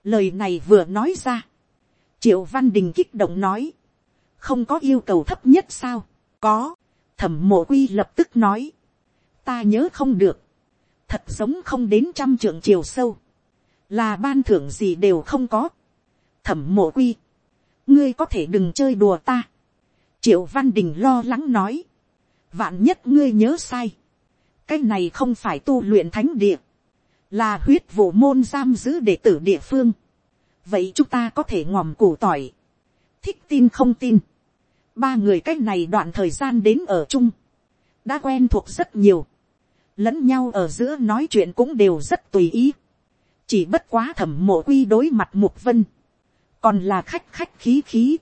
A: lời này vừa nói ra, triệu văn đình kích động nói, không có yêu cầu thấp nhất sao, có, thẩm mộ quy lập tức nói, ta nhớ không được, thật sống không đến trăm trưởng chiều sâu, là ban thưởng gì đều không có, thẩm mộ quy, ngươi có thể đừng chơi đùa ta, triệu văn đình lo lắng nói, vạn nhất ngươi nhớ sai, cái này không phải tu luyện thánh địa, là huyết vụ môn giam giữ đệ tử địa phương, vậy chúng ta có thể ngòm củ tỏi, thích tin không tin, ba người cái này đoạn thời gian đến ở chung, đã quen thuộc rất nhiều, lẫn nhau ở giữa nói chuyện cũng đều rất tùy ý, chỉ bất quá thẩm mộ quy đối mặt mục vân, còn là khách khách khí khí,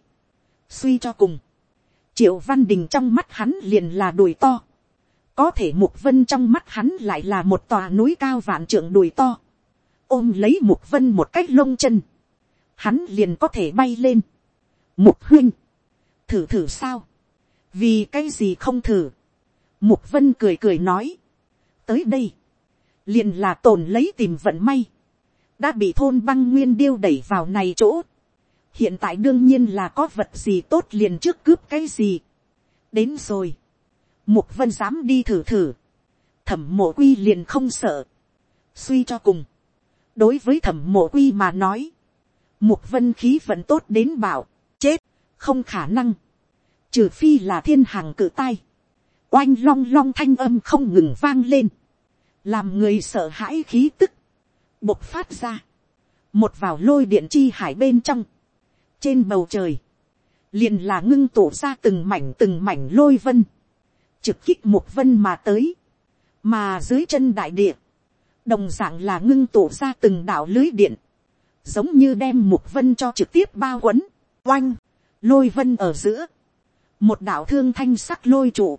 A: suy cho cùng, triệu văn đình trong mắt hắn liền là đùi to, có thể mục vân trong mắt hắn lại là một tòa núi cao vạn trượng đùi to, ôm lấy mục vân một cách lông chân, hắn liền có thể bay lên. mục huynh, thử thử sao, vì cái gì không thử, mục vân cười cười nói, tới đây, liền là tồn lấy tìm vận may, đã bị thôn băng nguyên điêu đẩy vào này chỗ, hiện tại đương nhiên là có vật gì tốt liền trước cướp cái gì. đến rồi, mục vân dám đi thử thử, thẩm mộ quy liền không sợ, suy cho cùng, đối với thẩm mộ quy mà nói, mục vân khí vẫn tốt đến bảo, chết, không khả năng, trừ phi là thiên hàng cự tai, oanh long long thanh âm không ngừng vang lên, làm người sợ hãi khí tức, bộc phát ra, một vào lôi điện chi hải bên trong, trên bầu trời, liền là ngưng tụ ra từng mảnh từng mảnh lôi vân, trực kích một vân mà tới, mà dưới chân đại địa, đồng d ạ n g là ngưng tụ ra từng đảo lưới điện, giống như đem một vân cho trực tiếp bao quấn, oanh, lôi vân ở giữa, một đảo thương thanh sắc lôi trụ,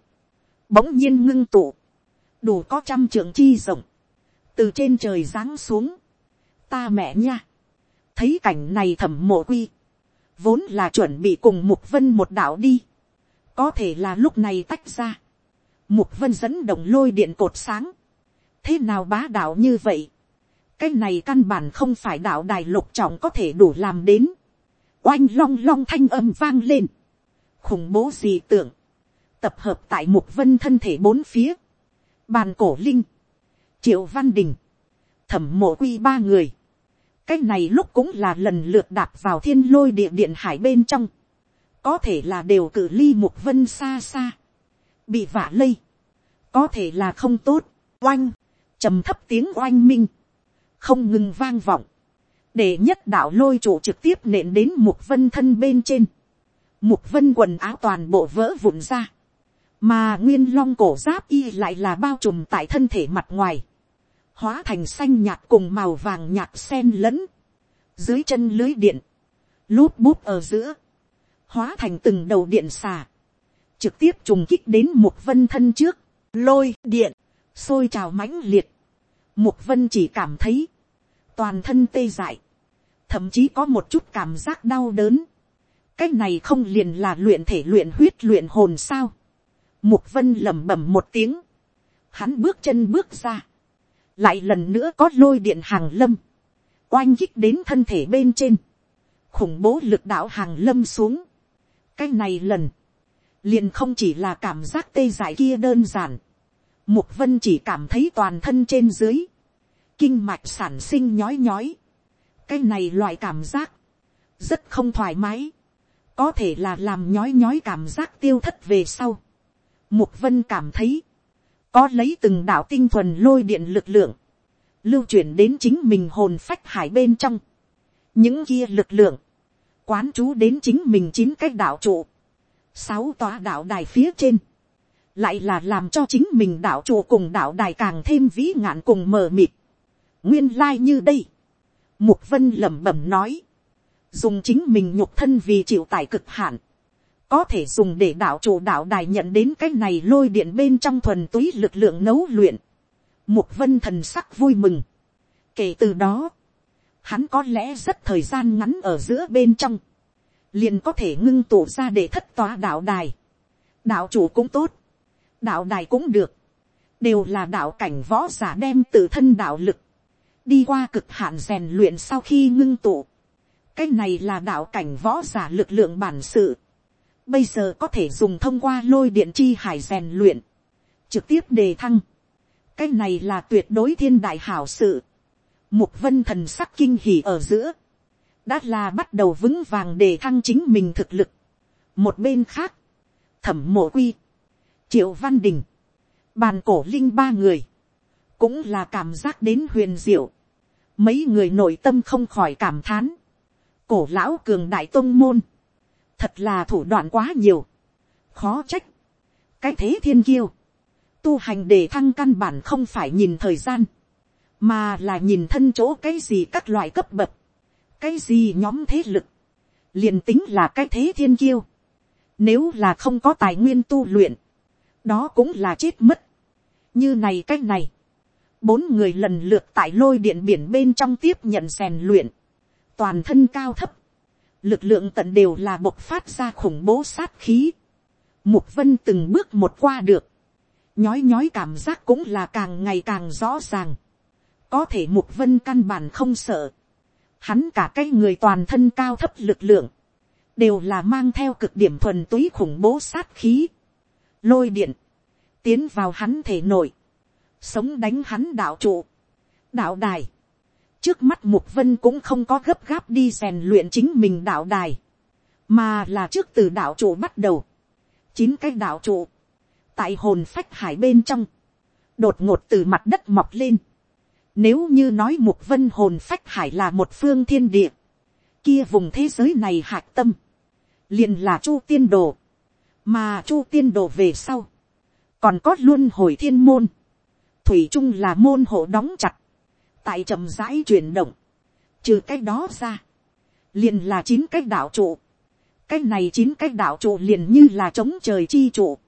A: bỗng nhiên ngưng tụ, đủ có trăm trưởng chi rộng, từ trên trời giáng xuống, ta mẹ nha, thấy cảnh này thẩm mộ quy, vốn là chuẩn bị cùng mục vân một đạo đi, có thể là lúc này tách ra, mục vân dẫn động lôi điện cột sáng, thế nào bá đạo như vậy, cái này căn bản không phải đạo đài lục trọng có thể đủ làm đến, oanh long long thanh âm vang lên, khủng bố gì tưởng, tập hợp tại mục vân thân thể bốn phía, bàn cổ linh, triệu văn đình, thẩm mộ quy ba người, cái này lúc cũng là lần lượt đạp vào thiên lôi địa điện hải bên trong, có thể là đều cử ly mục vân xa xa, bị vả lây, có thể là không tốt, oanh, trầm thấp tiếng oanh minh, không ngừng vang vọng, để nhất đạo lôi trụ trực tiếp nện đến mục vân thân bên trên, mục vân quần áo toàn bộ vỡ vụn ra, mà nguyên long cổ giáp y lại là bao trùm tại thân thể mặt ngoài, hóa thành xanh nhạt cùng màu vàng nhạt sen lẫn, dưới chân lưới điện, lút bút ở giữa, hóa thành từng đầu điện xà, trực tiếp trùng kích đến một vân thân trước, lôi điện, sôi trào mãnh liệt, một vân chỉ cảm thấy, toàn thân tê dại, thậm chí có một chút cảm giác đau đớn, cái này không liền là luyện thể luyện huyết luyện hồn sao, mục vân lẩm bẩm một tiếng, hắn bước chân bước ra, lại lần nữa có lôi điện hàng lâm, oanh kích đến thân thể bên trên, khủng bố lực đạo hàng lâm xuống, cái này lần, liền không chỉ là cảm giác tê dại kia đơn giản, mục vân chỉ cảm thấy toàn thân trên dưới, kinh mạch sản sinh nhói nhói, cái này loại cảm giác, rất không thoải mái, có thể là làm nhói nhói cảm giác tiêu thất về sau. Mục vân cảm thấy, có lấy từng đạo tinh thuần lôi điện lực lượng, lưu chuyển đến chính mình hồn phách hải bên trong. những kia lực lượng, quán chú đến chính mình chín cái đạo trụ, sáu tòa đạo đài phía trên, lại là làm cho chính mình đạo trụ cùng đạo đài càng thêm vĩ ngạn cùng mờ mịt. nguyên lai như đây, mục vân lẩm bẩm nói, dùng chính mình nhục thân vì chịu tải cực hạn, có thể dùng để đạo chủ đạo đài nhận đến cái này lôi điện bên trong thuần túy lực lượng nấu luyện. Mục vân thần sắc vui mừng. Kể từ đó, hắn có lẽ rất thời gian ngắn ở giữa bên trong, liền có thể ngưng tụ ra để thất tòa đạo đài. Đạo chủ cũng tốt, đạo đài cũng được, đều là đạo cảnh võ giả đem tự thân đạo lực, đi qua cực hạn rèn luyện sau khi ngưng tụ. cái này là đạo cảnh võ giả lực lượng bản sự bây giờ có thể dùng thông qua lôi điện chi hải rèn luyện, trực tiếp đề thăng. cái này là tuyệt đối thiên đại hảo sự. mục vân thần sắc kinh hỉ ở giữa, đã là bắt đầu vững vàng đề thăng chính mình thực lực. một bên khác, thẩm mộ quy, triệu văn đình, bàn cổ linh ba người, cũng là cảm giác đến huyền diệu. mấy người nội tâm không khỏi cảm thán. cổ lão cường đại tôn môn, thật là thủ đoạn quá nhiều, khó trách, cái thế thiên kiêu, tu hành để thăng căn bản không phải nhìn thời gian, mà là nhìn thân chỗ cái gì các loại cấp bậc, cái gì nhóm thế lực, liền tính là cái thế thiên kiêu, nếu là không có tài nguyên tu luyện, đó cũng là chết mất, như này cái này, bốn người lần lượt tại lôi điện biển bên trong tiếp nhận rèn luyện, toàn thân cao thấp, lực lượng tận đều là bộc phát ra khủng bố sát khí. Mục vân từng bước một qua được, nhói nhói cảm giác cũng là càng ngày càng rõ ràng. có thể mục vân căn bản không sợ. hắn cả cái người toàn thân cao thấp lực lượng, đều là mang theo cực điểm thuần túy khủng bố sát khí. lôi điện, tiến vào hắn thể nội, sống đánh hắn đạo trụ, đạo đài, Trước mắt Mục Vân cũng không có gấp gáp đi rèn luyện chính mình đạo đài. Mà là trước từ đạo trụ bắt đầu. Chín cái đạo trụ. Tại hồn phách hải bên trong. Đột ngột từ mặt đất mọc lên. Nếu như nói Mục Vân hồn phách hải là một phương thiên địa. Kia vùng thế giới này hạc tâm. liền là Chu Tiên Đồ. Mà Chu Tiên Đồ về sau. Còn có luôn hồi thiên môn. Thủy Trung là môn hộ đóng chặt tại chậm rãi chuyển động, trừ cái đó ra, liền là chín cái đạo trụ, cái này chín cái đạo trụ liền như là trống trời chi trụ,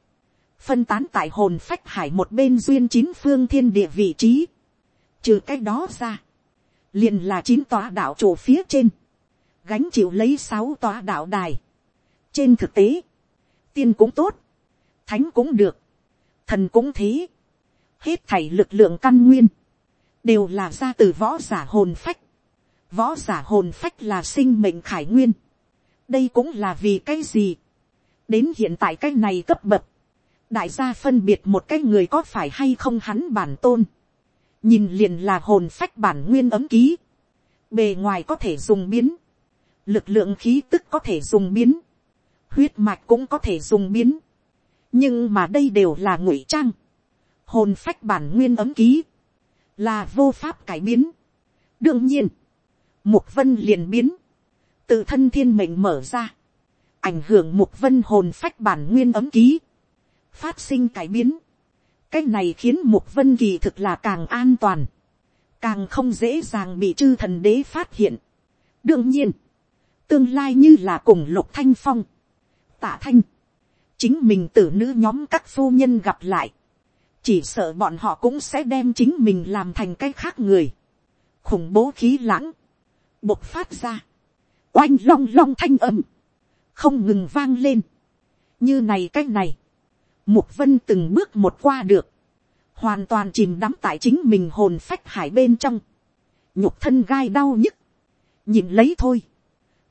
A: phân tán tại hồn phách hải một bên duyên chín phương thiên địa vị trí, trừ cái đó ra, liền là chín tòa đạo trụ phía trên, gánh chịu lấy sáu tòa đạo đài. trên thực tế, tiên cũng tốt, thánh cũng được, thần cũng thế, hết thảy lực lượng căn nguyên, đều là ra từ võ giả hồn phách. Võ giả hồn phách là sinh mệnh khải nguyên, đây cũng là vì cái gì. đến hiện tại cái này cấp bậc, đại gia phân biệt một cái người có phải hay không hắn bản tôn. nhìn liền là hồn phách bản nguyên ấm ký. bề ngoài có thể dùng biến. lực lượng khí tức có thể dùng biến. huyết mạch cũng có thể dùng biến. nhưng mà đây đều là ngụy trang. hồn phách bản nguyên ấm ký là vô pháp cải biến. đương nhiên, mục vân liền biến. tự thân thiên mệnh mở ra. ảnh hưởng mục vân hồn phách bản nguyên ấm ký phát sinh cải biến. cái này khiến mục vân kỳ thực là càng an toàn, càng không dễ dàng bị chư thần đế phát hiện. đương nhiên, tương lai như là cùng lục thanh phong, tạ thanh, chính mình tử nữ nhóm các phu nhân gặp lại, chỉ sợ bọn họ cũng sẽ đem chính mình làm thành cái khác người, khủng bố khí lãng, bộc phát ra, oanh long long thanh âm, không ngừng vang lên, như này cái này, Mục vân từng bước một qua được. Hoàn toàn chìm đắm tại chính mình hồn phách hải bên trong. Nhục thân gai đau nhức. Nhìn lấy thôi.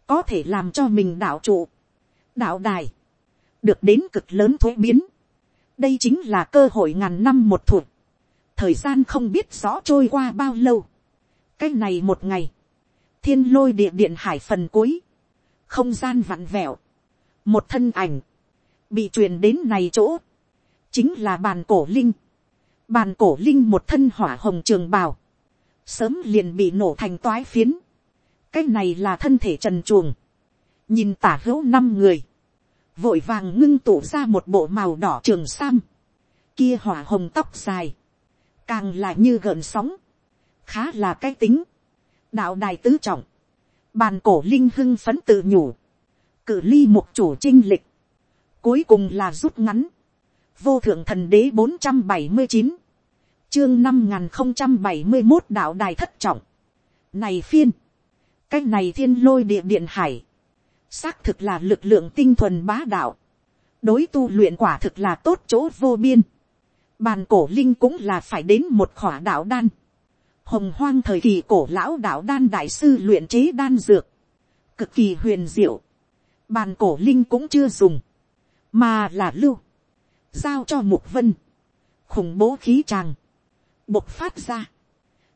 A: Có thể làm cho mình đạo trụ. Đạo đài. Được đến cực lớn thuế biến. Đây chính là cơ hội ngàn năm một thuộc. Thời gian không biết rõ trôi qua bao lâu. Cái này một ngày. Thiên lôi địa điện hải phần cuối. Không gian vặn vẹo. Một thân ảnh bị truyền đến này chỗ, chính là bàn cổ linh. Bàn cổ linh một thân hỏa hồng trường bào, sớm liền bị nổ thành toái phiến. cái này là thân thể trần chuồng, nhìn tả hữu năm người, vội vàng ngưng tụ ra một bộ màu đỏ trường sam, kia hỏa hồng tóc dài, càng là như gợn sóng, khá là cái tính, đạo đài tứ trọng, bàn cổ linh hưng phấn tự nhủ, cử ly một chủ trinh lịch, cuối cùng là rút ngắn, vô thượng thần đế bốn trăm bảy mươi chín, chương năm n không trăm bảy mươi một đạo đài thất trọng, này phiên, cái này thiên lôi địa điện hải, xác thực là lực lượng tinh thuần bá đạo, đối tu luyện quả thực là tốt chỗ vô biên, bàn cổ linh cũng là phải đến một khỏa đạo đan, hồng hoang thời kỳ cổ lão đạo đan đại sư luyện chế đan dược, cực kỳ huyền diệu, bàn cổ linh cũng chưa dùng, mà là lưu, giao cho mục vân, khủng bố khí tràng, bộc phát ra,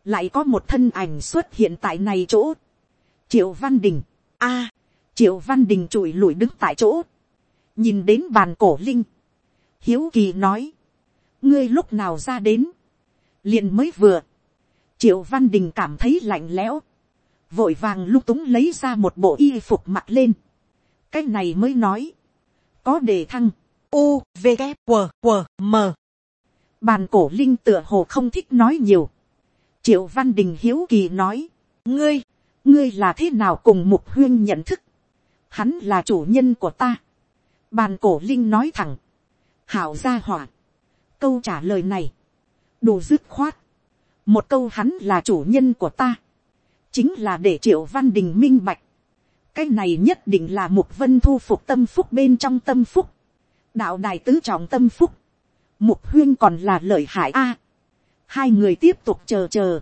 A: lại có một thân ảnh xuất hiện tại này chỗ, triệu văn đình, a, triệu văn đình trụi lùi đứng tại chỗ, nhìn đến bàn cổ linh, hiếu kỳ nói, ngươi lúc nào ra đến, liền mới vừa, triệu văn đình cảm thấy lạnh lẽo, vội vàng lung túng lấy ra một bộ y phục mặt lên, cái này mới nói, có đề thăng, u v g q q m. Bàn cổ linh tựa hồ không thích nói nhiều. Triệu văn đình hiếu kỳ nói. Ngươi ngươi là thế nào cùng mục huyên nhận thức? Hắn là chủ nhân của ta. Bàn cổ linh nói thẳng. Hảo gia hỏa. Câu trả lời này. Đủ dứt khoát. Một câu hắn là chủ nhân của ta. Chính là để triệu văn đình minh bạch. Cái này nhất định là mục vân thu phục tâm phúc bên trong tâm phúc. Đạo đài tứ trọng tâm phúc, mục huyên còn là lợi hại a. hai người tiếp tục chờ chờ,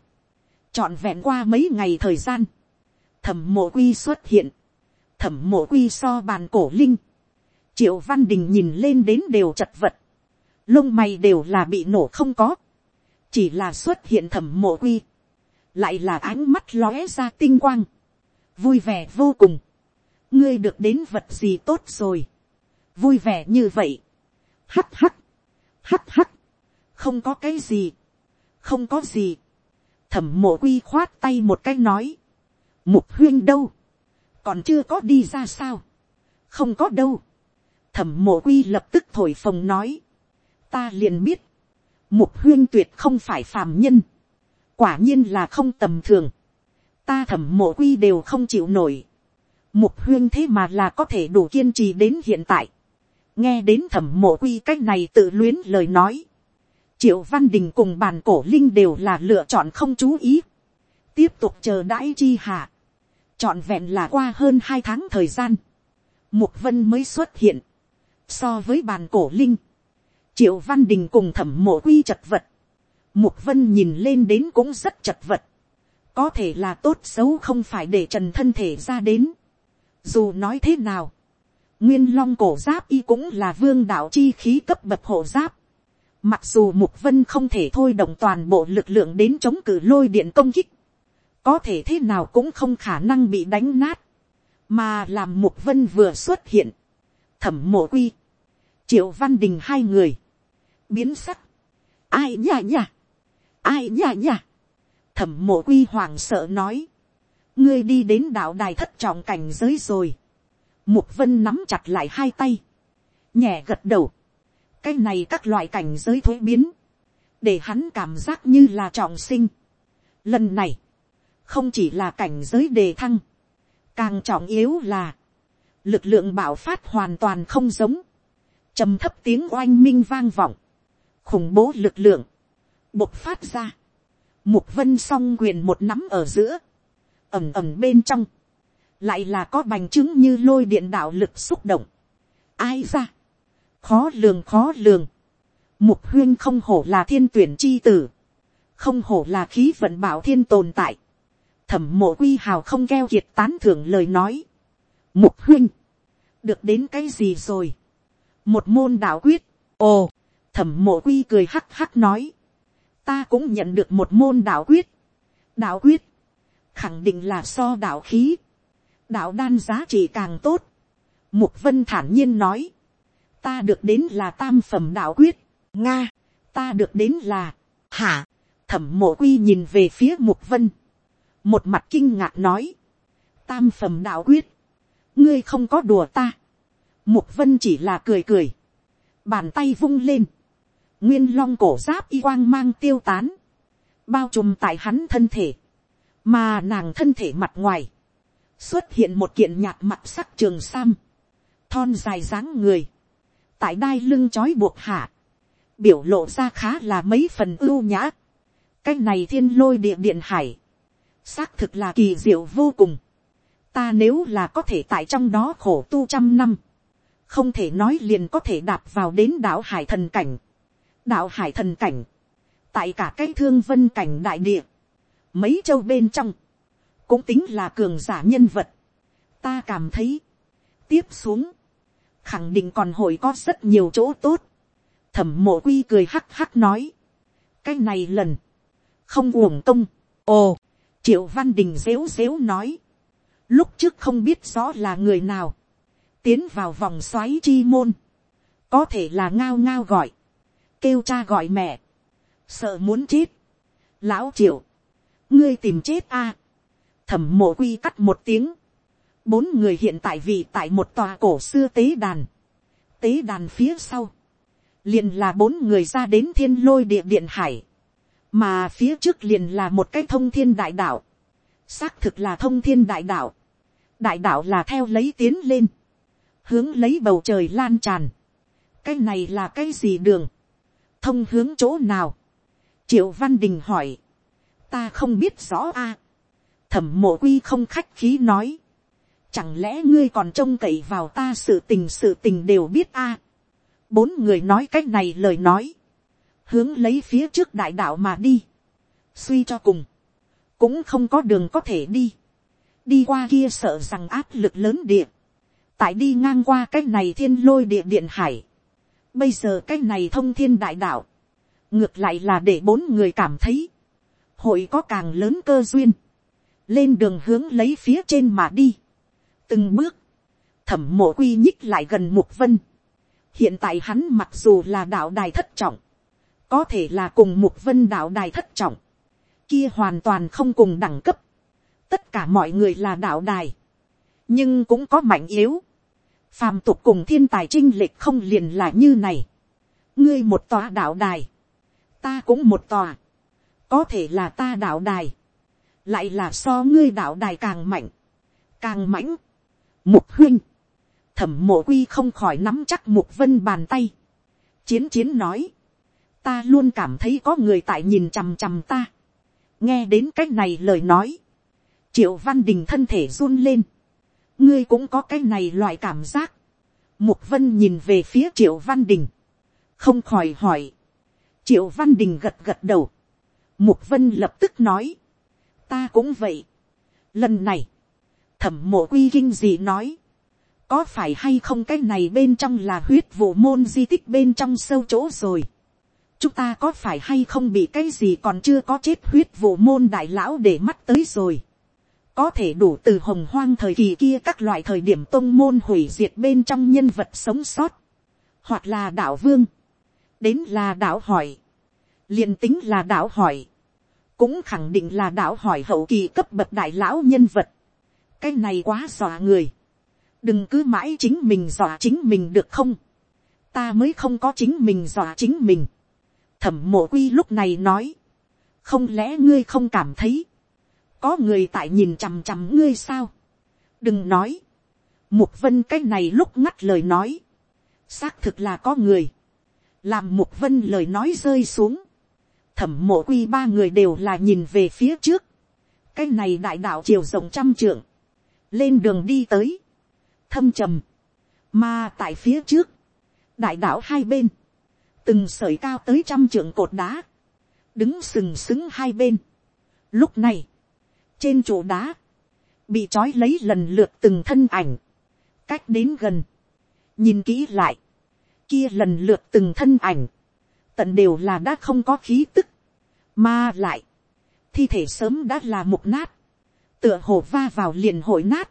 A: trọn vẹn qua mấy ngày thời gian, thẩm mộ quy xuất hiện, thẩm mộ quy so bàn cổ linh, triệu văn đình nhìn lên đến đều chật vật, lông mày đều là bị nổ không có, chỉ là xuất hiện thẩm mộ quy, lại là ánh mắt lóe ra tinh quang, vui vẻ vô cùng, ngươi được đến vật gì tốt rồi, vui vẻ như vậy, hắt hắt, hắt hắt, không có cái gì, không có gì, thẩm mộ quy khoát tay một cái nói, mục huyên đâu, còn chưa có đi ra sao, không có đâu, thẩm mộ quy lập tức thổi phồng nói, ta liền biết, mục huyên tuyệt không phải phàm nhân, quả nhiên là không tầm thường, ta thẩm mộ quy đều không chịu nổi, mục huyên thế mà là có thể đủ kiên trì đến hiện tại, nghe đến thẩm mộ quy cách này tự luyến lời nói, triệu văn đình cùng bàn cổ linh đều là lựa chọn không chú ý, tiếp tục chờ đãi chi hạ, trọn vẹn là qua hơn hai tháng thời gian, mục vân mới xuất hiện, so với bàn cổ linh, triệu văn đình cùng thẩm mộ quy chật vật, mục vân nhìn lên đến cũng rất chật vật, có thể là tốt xấu không phải để trần thân thể ra đến, Dù nói thế nào, nguyên long cổ giáp y cũng là vương đạo chi khí cấp bậc hộ giáp. Mặc dù mục vân không thể thôi động toàn bộ lực lượng đến chống cử lôi điện công kích. Có thể thế nào cũng không khả năng bị đánh nát. Mà làm mục vân vừa xuất hiện. Thẩm mộ quy. Triệu văn đình hai người. Biến sắc. Ai nhà nhà, Ai nhà nhà, Thẩm mộ quy hoàng sợ nói. Ngươi đi đến đạo đài thất trọng cảnh giới rồi. Mục vân nắm chặt lại hai tay. Nhẹ gật đầu. Cái này các loại cảnh giới thuế biến. Để hắn cảm giác như là trọng sinh. Lần này. Không chỉ là cảnh giới đề thăng. Càng trọng yếu là. Lực lượng bạo phát hoàn toàn không giống. trầm thấp tiếng oanh minh vang vọng. Khủng bố lực lượng. Bộc phát ra. Mục vân song quyền một nắm ở giữa. ẩm ẩm bên trong lại là có bành chứng như lôi điện đạo lực xúc động. ai ra, khó lường khó lường, mục huyên không hổ là thiên tuyển chi tử, không hổ là khí vận bảo thiên tồn tại, thẩm mộ quy hào không keo kiệt tán thưởng lời nói, mục huynh được đến cái gì rồi, một môn đạo quyết, ồ, thẩm mộ quy cười hắc hắc nói, ta cũng nhận được một môn đạo quyết, đạo quyết, khẳng định là so đạo khí, đạo đan giá trị càng tốt. Mục vân thản nhiên nói. Ta được đến là tam phẩm đạo quyết. Nga. Ta được đến là. Hả. Thẩm mộ quy nhìn về phía mục vân. Một mặt kinh ngạc nói. Tam phẩm đạo quyết. Ngươi không có đùa ta. Mục vân chỉ là cười cười. Bàn tay vung lên. Nguyên long cổ giáp y quang mang tiêu tán. Bao trùm tại hắn thân thể. Mà nàng thân thể mặt ngoài xuất hiện một kiện nhạt mặt sắc trường sam, thon dài dáng người, tại đai lưng trói buộc hạ, biểu lộ ra khá là mấy phần ưu nhã, cái này thiên lôi địa điện hải, xác thực là kỳ diệu vô cùng, ta nếu là có thể tại trong đó khổ tu trăm năm, không thể nói liền có thể đạp vào đến đảo hải thần cảnh, đảo hải thần cảnh, tại cả cái thương vân cảnh đại địa, mấy châu bên trong, cũng tính là cường giả nhân vật. ta cảm thấy, tiếp xuống, khẳng định còn hội có rất nhiều chỗ tốt. thẩm mộ quy cười hắc hắc nói, cái này lần, không uổng công, ồ, triệu văn đình dếu dếu nói, lúc trước không biết rõ là người nào, tiến vào vòng xoáy chi môn, có thể là ngao ngao gọi, kêu cha gọi mẹ, sợ muốn chết, lão triệu, ngươi tìm chết a, thẩm mộ quy cắt một tiếng. Bốn người hiện tại vì tại một tòa cổ xưa tế đàn. Tế đàn phía sau. Liền là bốn người ra đến thiên lôi địa điện hải. Mà phía trước liền là một cái thông thiên đại đạo. Xác thực là thông thiên đại đạo. Đại đạo là theo lấy tiến lên. Hướng lấy bầu trời lan tràn. Cái này là cái gì đường? Thông hướng chỗ nào? Triệu Văn Đình hỏi. Ta không biết rõ a à, thẩm mộ quy không khách khí nói. Chẳng lẽ ngươi còn trông cậy vào ta sự tình sự tình đều biết a Bốn người nói cách này lời nói. Hướng lấy phía trước đại đạo mà đi. Suy cho cùng. Cũng không có đường có thể đi. Đi qua kia sợ rằng áp lực lớn địa. Tại đi ngang qua cái này thiên lôi địa điện hải. Bây giờ cái này thông thiên đại đạo. Ngược lại là để bốn người cảm thấy. Hội có càng lớn cơ duyên lên đường hướng lấy phía trên mà đi. từng bước, thẩm mộ quy nhích lại gần mục vân. hiện tại hắn mặc dù là đạo đài thất trọng, có thể là cùng mục vân đạo đài thất trọng, kia hoàn toàn không cùng đẳng cấp. tất cả mọi người là đạo đài, nhưng cũng có mạnh yếu. phàm tục cùng thiên tài trinh lịch không liền là như này. ngươi một tòa đạo đài, ta cũng một tòa, có thể là ta đạo đài lại là so ngươi đạo đài càng mạnh, càng mãnh. Mục huynh, thẩm mộ quy không khỏi nắm chắc mục vân bàn tay. Chiến chiến nói, ta luôn cảm thấy có người tại nhìn chằm chằm ta. nghe đến cái này lời nói, triệu văn đình thân thể run lên. ngươi cũng có cái này loại cảm giác. mục vân nhìn về phía triệu văn đình, không khỏi hỏi. triệu văn đình gật gật đầu. mục vân lập tức nói, ta cũng vậy. Lần này, thẩm mộ quy kinh gì nói, có phải hay không cái này bên trong là huyết vụ môn di tích bên trong sâu chỗ rồi chúng ta có phải hay không bị cái gì còn chưa có chết huyết vụ môn đại lão để mắt tới rồi. có thể đủ từ hồng hoang thời kỳ kia các loại thời điểm tôn môn hủy diệt bên trong nhân vật sống sót. hoặc là đạo vương. đến là đạo hỏi. liền tính là đạo hỏi. cũng khẳng định là đạo hỏi hậu kỳ cấp bậc đại lão nhân vật. cái này quá dọa người đừng cứ mãi chính mình dọa chính mình được không, ta mới không có chính mình dọa chính mình thẩm mộ quy lúc này nói, không lẽ ngươi không cảm thấy, có người tại nhìn chằm chằm ngươi sao, đừng nói, mục vân cái này lúc ngắt lời nói, xác thực là có người, làm mục vân lời nói rơi xuống, thẩm mộ quy ba người đều là nhìn về phía trước, cái này đại đạo chiều rộng trăm trượng, lên đường đi tới, thâm trầm, mà tại phía trước, đại đạo hai bên, từng sởi cao tới trăm trượng cột đá, đứng sừng sững hai bên. Lúc này, trên chỗ đá, bị trói lấy lần lượt từng thân ảnh, cách đến gần, nhìn kỹ lại, kia lần lượt từng thân ảnh, tận đều là đã không có khí tức, mà lại, thi thể sớm đã là mục nát, tựa hồ va vào liền hội nát,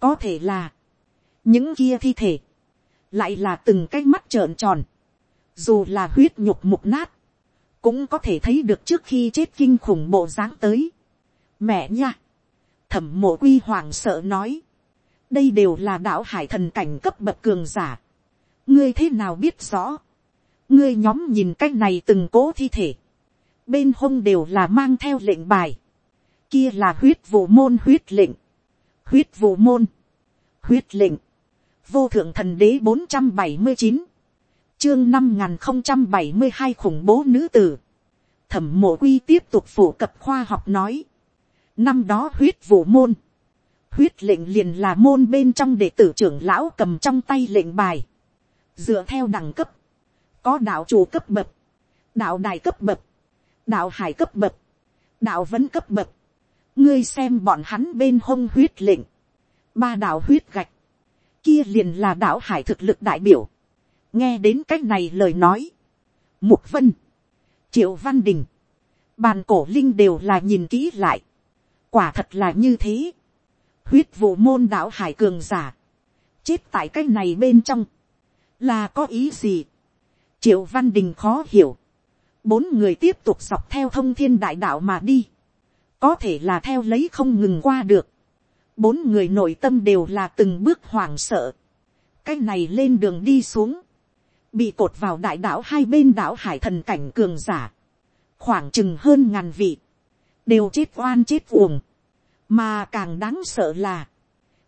A: có thể là, những kia thi thể, lại là từng cái mắt trợn tròn, dù là huyết nhục mục nát, cũng có thể thấy được trước khi chết kinh khủng bộ dáng tới. Mẹ nha, thẩm mộ quy hoàng sợ nói, đây đều là đạo hải thần cảnh cấp bậc cường giả. ngươi thế nào biết rõ, ngươi nhóm nhìn cái này từng cố thi thể, bên hông đều là mang theo lệnh bài, kia là huyết vụ môn huyết lệnh, huyết vụ môn, huyết lệnh, vô thượng thần đế bốn trăm bảy mươi chín, chương năm n không trăm bảy mươi hai khủng bố nữ tử, thẩm mộ quy tiếp tục phổ cập khoa học nói, năm đó huyết vụ môn, huyết lệnh liền là môn bên trong đệ tử trưởng lão cầm trong tay lệnh bài, dựa theo đẳng cấp, có đạo chủ cấp bậc, đạo đài cấp bậc, đạo hải cấp bậc, đạo vẫn cấp bậc, ngươi xem bọn hắn bên hông huyết lệnh, ba đạo huyết gạch, kia liền là đạo hải thực lực đại biểu nghe đến c á c h này lời nói, mục vân, triệu văn đình, bàn cổ linh đều là nhìn kỹ lại. quả thật là như thế. huyết vụ môn đạo hải cường giả, chết tại cái này bên trong, là có ý gì. triệu văn đình khó hiểu. bốn người tiếp tục dọc theo thông thiên đại đạo mà đi. có thể là theo lấy không ngừng qua được bốn người nội tâm đều là từng bước hoảng sợ. cái này lên đường đi xuống, bị cột vào đại đảo hai bên đảo hải thần cảnh cường giả, khoảng chừng hơn ngàn vị, đều chết oan chết uổng, mà càng đáng sợ là,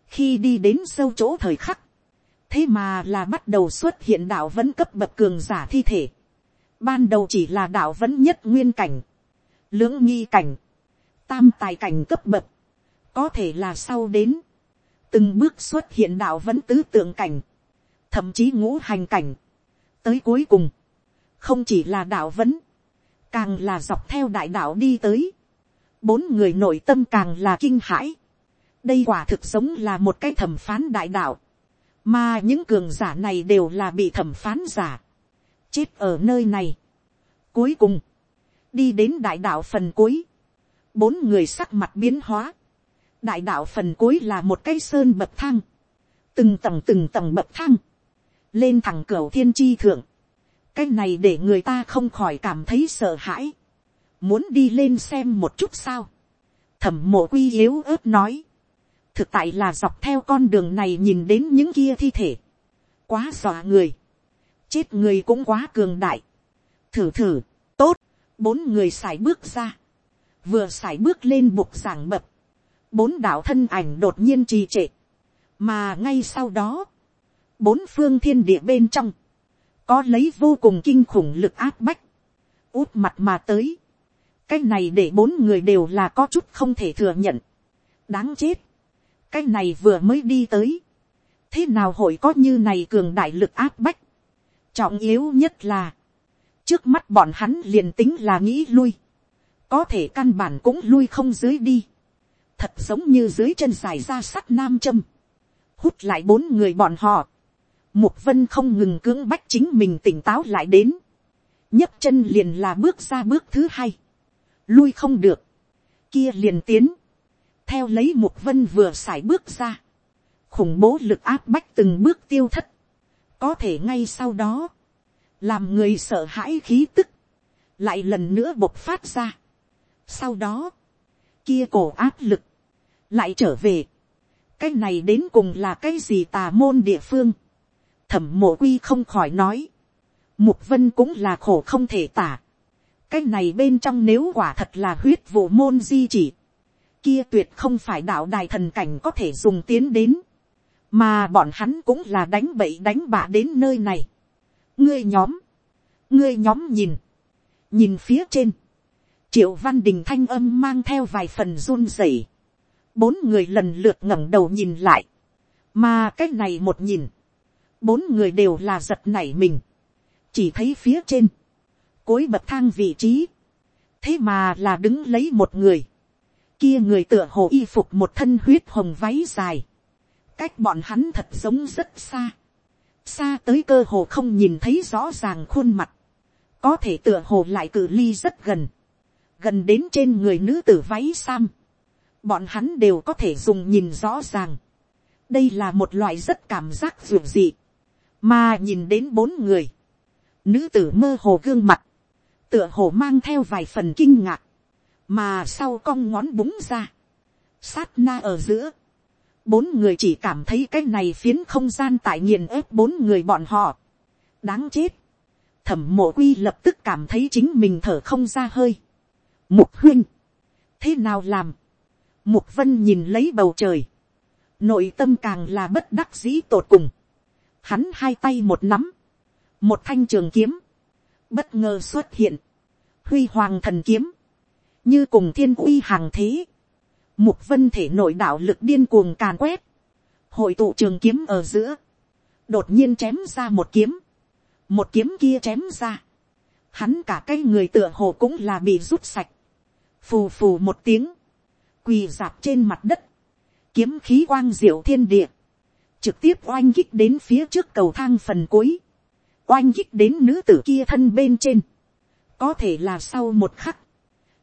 A: khi đi đến sâu chỗ thời khắc, thế mà là bắt đầu xuất hiện đạo vẫn cấp bậc cường giả thi thể, ban đầu chỉ là đạo vẫn nhất nguyên cảnh, lưỡng nghi cảnh, tam tài cảnh cấp bậc, có thể là sau đến, từng bước xuất hiện đạo vẫn tứ tượng cảnh, thậm chí ngũ hành cảnh, tới cuối cùng, không chỉ là đạo vấn càng là dọc theo đại đạo đi tới, bốn người nội tâm càng là kinh hãi, đây quả thực giống là một cái thẩm phán đại đạo, mà những cường giả này đều là bị thẩm phán giả, chết ở nơi này. Cuối cùng, đi đến đại đạo phần cuối, bốn người sắc mặt biến hóa, đại đạo phần cuối là một cái sơn bậc thang, từng tầng từng tầng bậc thang, lên thẳng cửa thiên tri thượng, cái này để người ta không khỏi cảm thấy sợ hãi, muốn đi lên xem một chút sao, thẩm mộ quy yếu ớt nói, thực tại là dọc theo con đường này nhìn đến những kia thi thể, quá dọa người, chết người cũng quá cường đại, thử thử, tốt, bốn người x à i bước ra, vừa x à i bước lên bục giảng bập, bốn đạo thân ảnh đột nhiên trì trệ, mà ngay sau đó, bốn phương thiên địa bên trong, có lấy vô cùng kinh khủng lực áp bách, út mặt mà tới, cái này để bốn người đều là có chút không thể thừa nhận, đáng chết, cái này vừa mới đi tới, thế nào hội có như này cường đại lực áp bách, trọng yếu nhất là, trước mắt bọn hắn liền tính là nghĩ lui, có thể căn bản cũng lui không dưới đi, thật giống như dưới chân dài ra sắt nam châm, hút lại bốn người bọn họ, mục vân không ngừng cưỡng bách chính mình tỉnh táo lại đến, nhấc chân liền là bước ra bước thứ hai, lui không được, kia liền tiến, theo lấy mục vân vừa xài bước ra, khủng bố lực áp bách từng bước tiêu thất, có thể ngay sau đó, làm người sợ hãi khí tức, lại lần nữa bộc phát ra. Sau đó, kia cổ áp lực, lại trở về. cái này đến cùng là cái gì tà môn địa phương thẩm mộ quy không khỏi nói. mục vân cũng là khổ không thể tả. cái này bên trong nếu quả thật là huyết vụ môn di chỉ. kia tuyệt không phải đạo đài thần cảnh có thể dùng tiến đến. mà bọn hắn cũng là đánh bậy đánh bạ đến nơi này. ngươi nhóm, ngươi nhóm nhìn, nhìn phía trên, triệu văn đình thanh âm mang theo vài phần run rẩy, bốn người lần lượt ngẩng đầu nhìn lại, mà cái này một nhìn, bốn người đều là giật nảy mình, chỉ thấy phía trên, cối bậc thang vị trí, thế mà là đứng lấy một người, kia người tựa hồ y phục một thân huyết hồng váy dài, cách bọn hắn thật giống rất xa, xa tới cơ hồ không nhìn thấy rõ ràng khuôn mặt, có thể tựa hồ lại cự ly rất gần, gần đến trên người nữ tử váy sam, bọn hắn đều có thể dùng nhìn rõ ràng. đây là một loại rất cảm giác ruột dị, mà nhìn đến bốn người, nữ tử mơ hồ gương mặt, tựa hồ mang theo vài phần kinh ngạc, mà sau cong ngón búng ra, sát na ở giữa, bốn người chỉ cảm thấy cái này phiến không gian tại nghiền ép bốn người bọn họ. đáng chết. thẩm mộ quy lập tức cảm thấy chính mình thở không ra hơi. mục huynh, thế nào làm. mục vân nhìn lấy bầu trời. nội tâm càng là bất đắc dĩ tột cùng hắn hai tay một nắm. một thanh trường kiếm. bất ngờ xuất hiện. huy hoàng thần kiếm. như cùng thiên uy hàng thế Mục vân thể nội đạo lực điên cuồng càn quét. Hội tụ trường kiếm ở giữa. Đột nhiên chém ra một kiếm. Một kiếm kia chém ra. Hắn cả cái người tựa hồ cũng là bị rút sạch. Phù phù một tiếng. Quỳ dạp trên mặt đất. Kiếm khí quang diệu thiên địa. Trực tiếp oanh kích đến phía trước cầu thang phần cuối. Oanh kích đến nữ tử kia thân bên trên. Có thể là sau một khắc.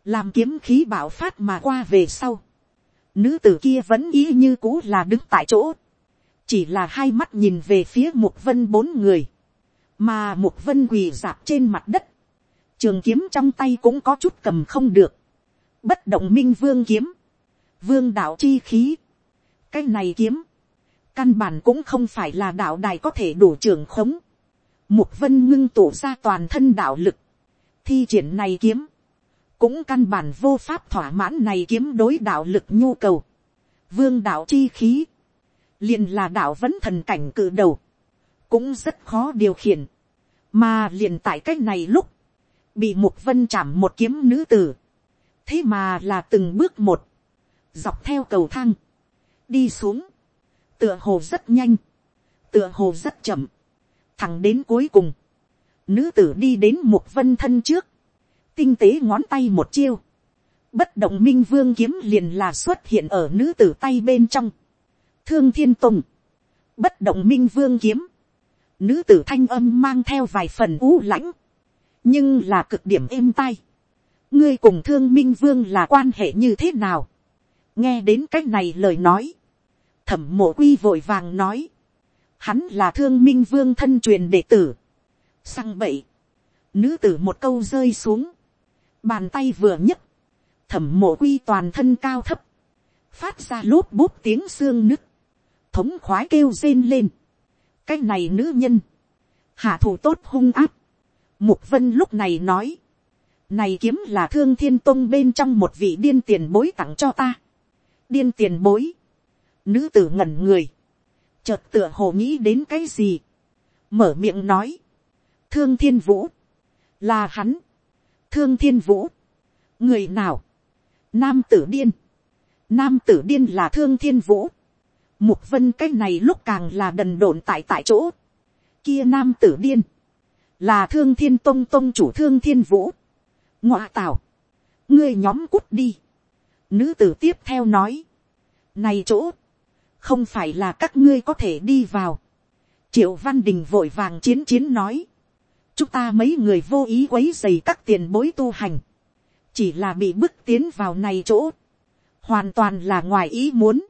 A: Làm kiếm khí bạo phát mà qua về sau Nữ tử kia vẫn ý như cũ là đứng tại chỗ. Chỉ là hai mắt nhìn về phía mục vân bốn người. Mà mục vân quỳ dạp trên mặt đất. Trường kiếm trong tay cũng có chút cầm không được. Bất động minh vương kiếm. Vương đạo chi khí. Cái này kiếm. Căn bản cũng không phải là đạo đài có thể đủ trường khống. Mục vân ngưng tụ ra toàn thân đạo lực. Thi triển này kiếm. Cũng căn bản vô pháp thỏa mãn này kiếm đối đạo lực nhu cầu. Vương đạo chi khí, liền là đạo vẫn thần cảnh cử đầu, cũng rất khó điều khiển, mà liền tại cách này lúc, bị mục vân chạm một kiếm nữ tử, thế mà là từng bước một, dọc theo cầu thang, đi xuống, tựa hồ rất nhanh, tựa hồ rất chậm, thẳng đến cuối cùng, nữ tử đi đến một vân thân trước, tinh tế ngón tay một chiêu, bất động minh vương kiếm liền là xuất hiện ở nữ tử tay bên trong, thương thiên tùng, bất động minh vương kiếm, nữ tử thanh âm mang theo vài phần u lãnh, nhưng là cực điểm êm tai, ngươi cùng thương minh vương là quan hệ như thế nào, nghe đến c á c h này lời nói, thẩm mộ quy vội vàng nói, hắn là thương minh vương thân truyền đệ tử, sang bậy, nữ tử một câu rơi xuống, Bàn tay vừa nhấc. Thẩm mộ quy toàn thân cao thấp. Phát ra lốp bút tiếng xương nứt. Thống khoái kêu rên lên. Cái này nữ nhân. Hạ thủ tốt hung áp. Mục vân lúc này nói. Này kiếm là thương thiên tông bên trong một vị điên tiền bối tặng cho ta. Điên tiền bối. Nữ tử ngẩn người. Chợt tựa hồ nghĩ đến cái gì. Mở miệng nói. Thương thiên vũ. Là hắn thương thiên vũ, người nào, nam tử điên, nam tử điên là thương thiên vũ, mục vân cái này lúc càng là đần độn tại tại chỗ, kia nam tử điên, là thương thiên tông tông chủ thương thiên vũ, ngoạ tào, ngươi nhóm cút đi, Nữ tử tiếp theo nói. Này chỗ. Không phải là các ngươi có thể đi vào. Triệu Văn Đình vội vàng chiến chiến nói. Chúng ta mấy người vô ý quấy dày các tiền bối tu hành. Chỉ là bị bức tiến vào này chỗ. Hoàn toàn là ngoài ý muốn.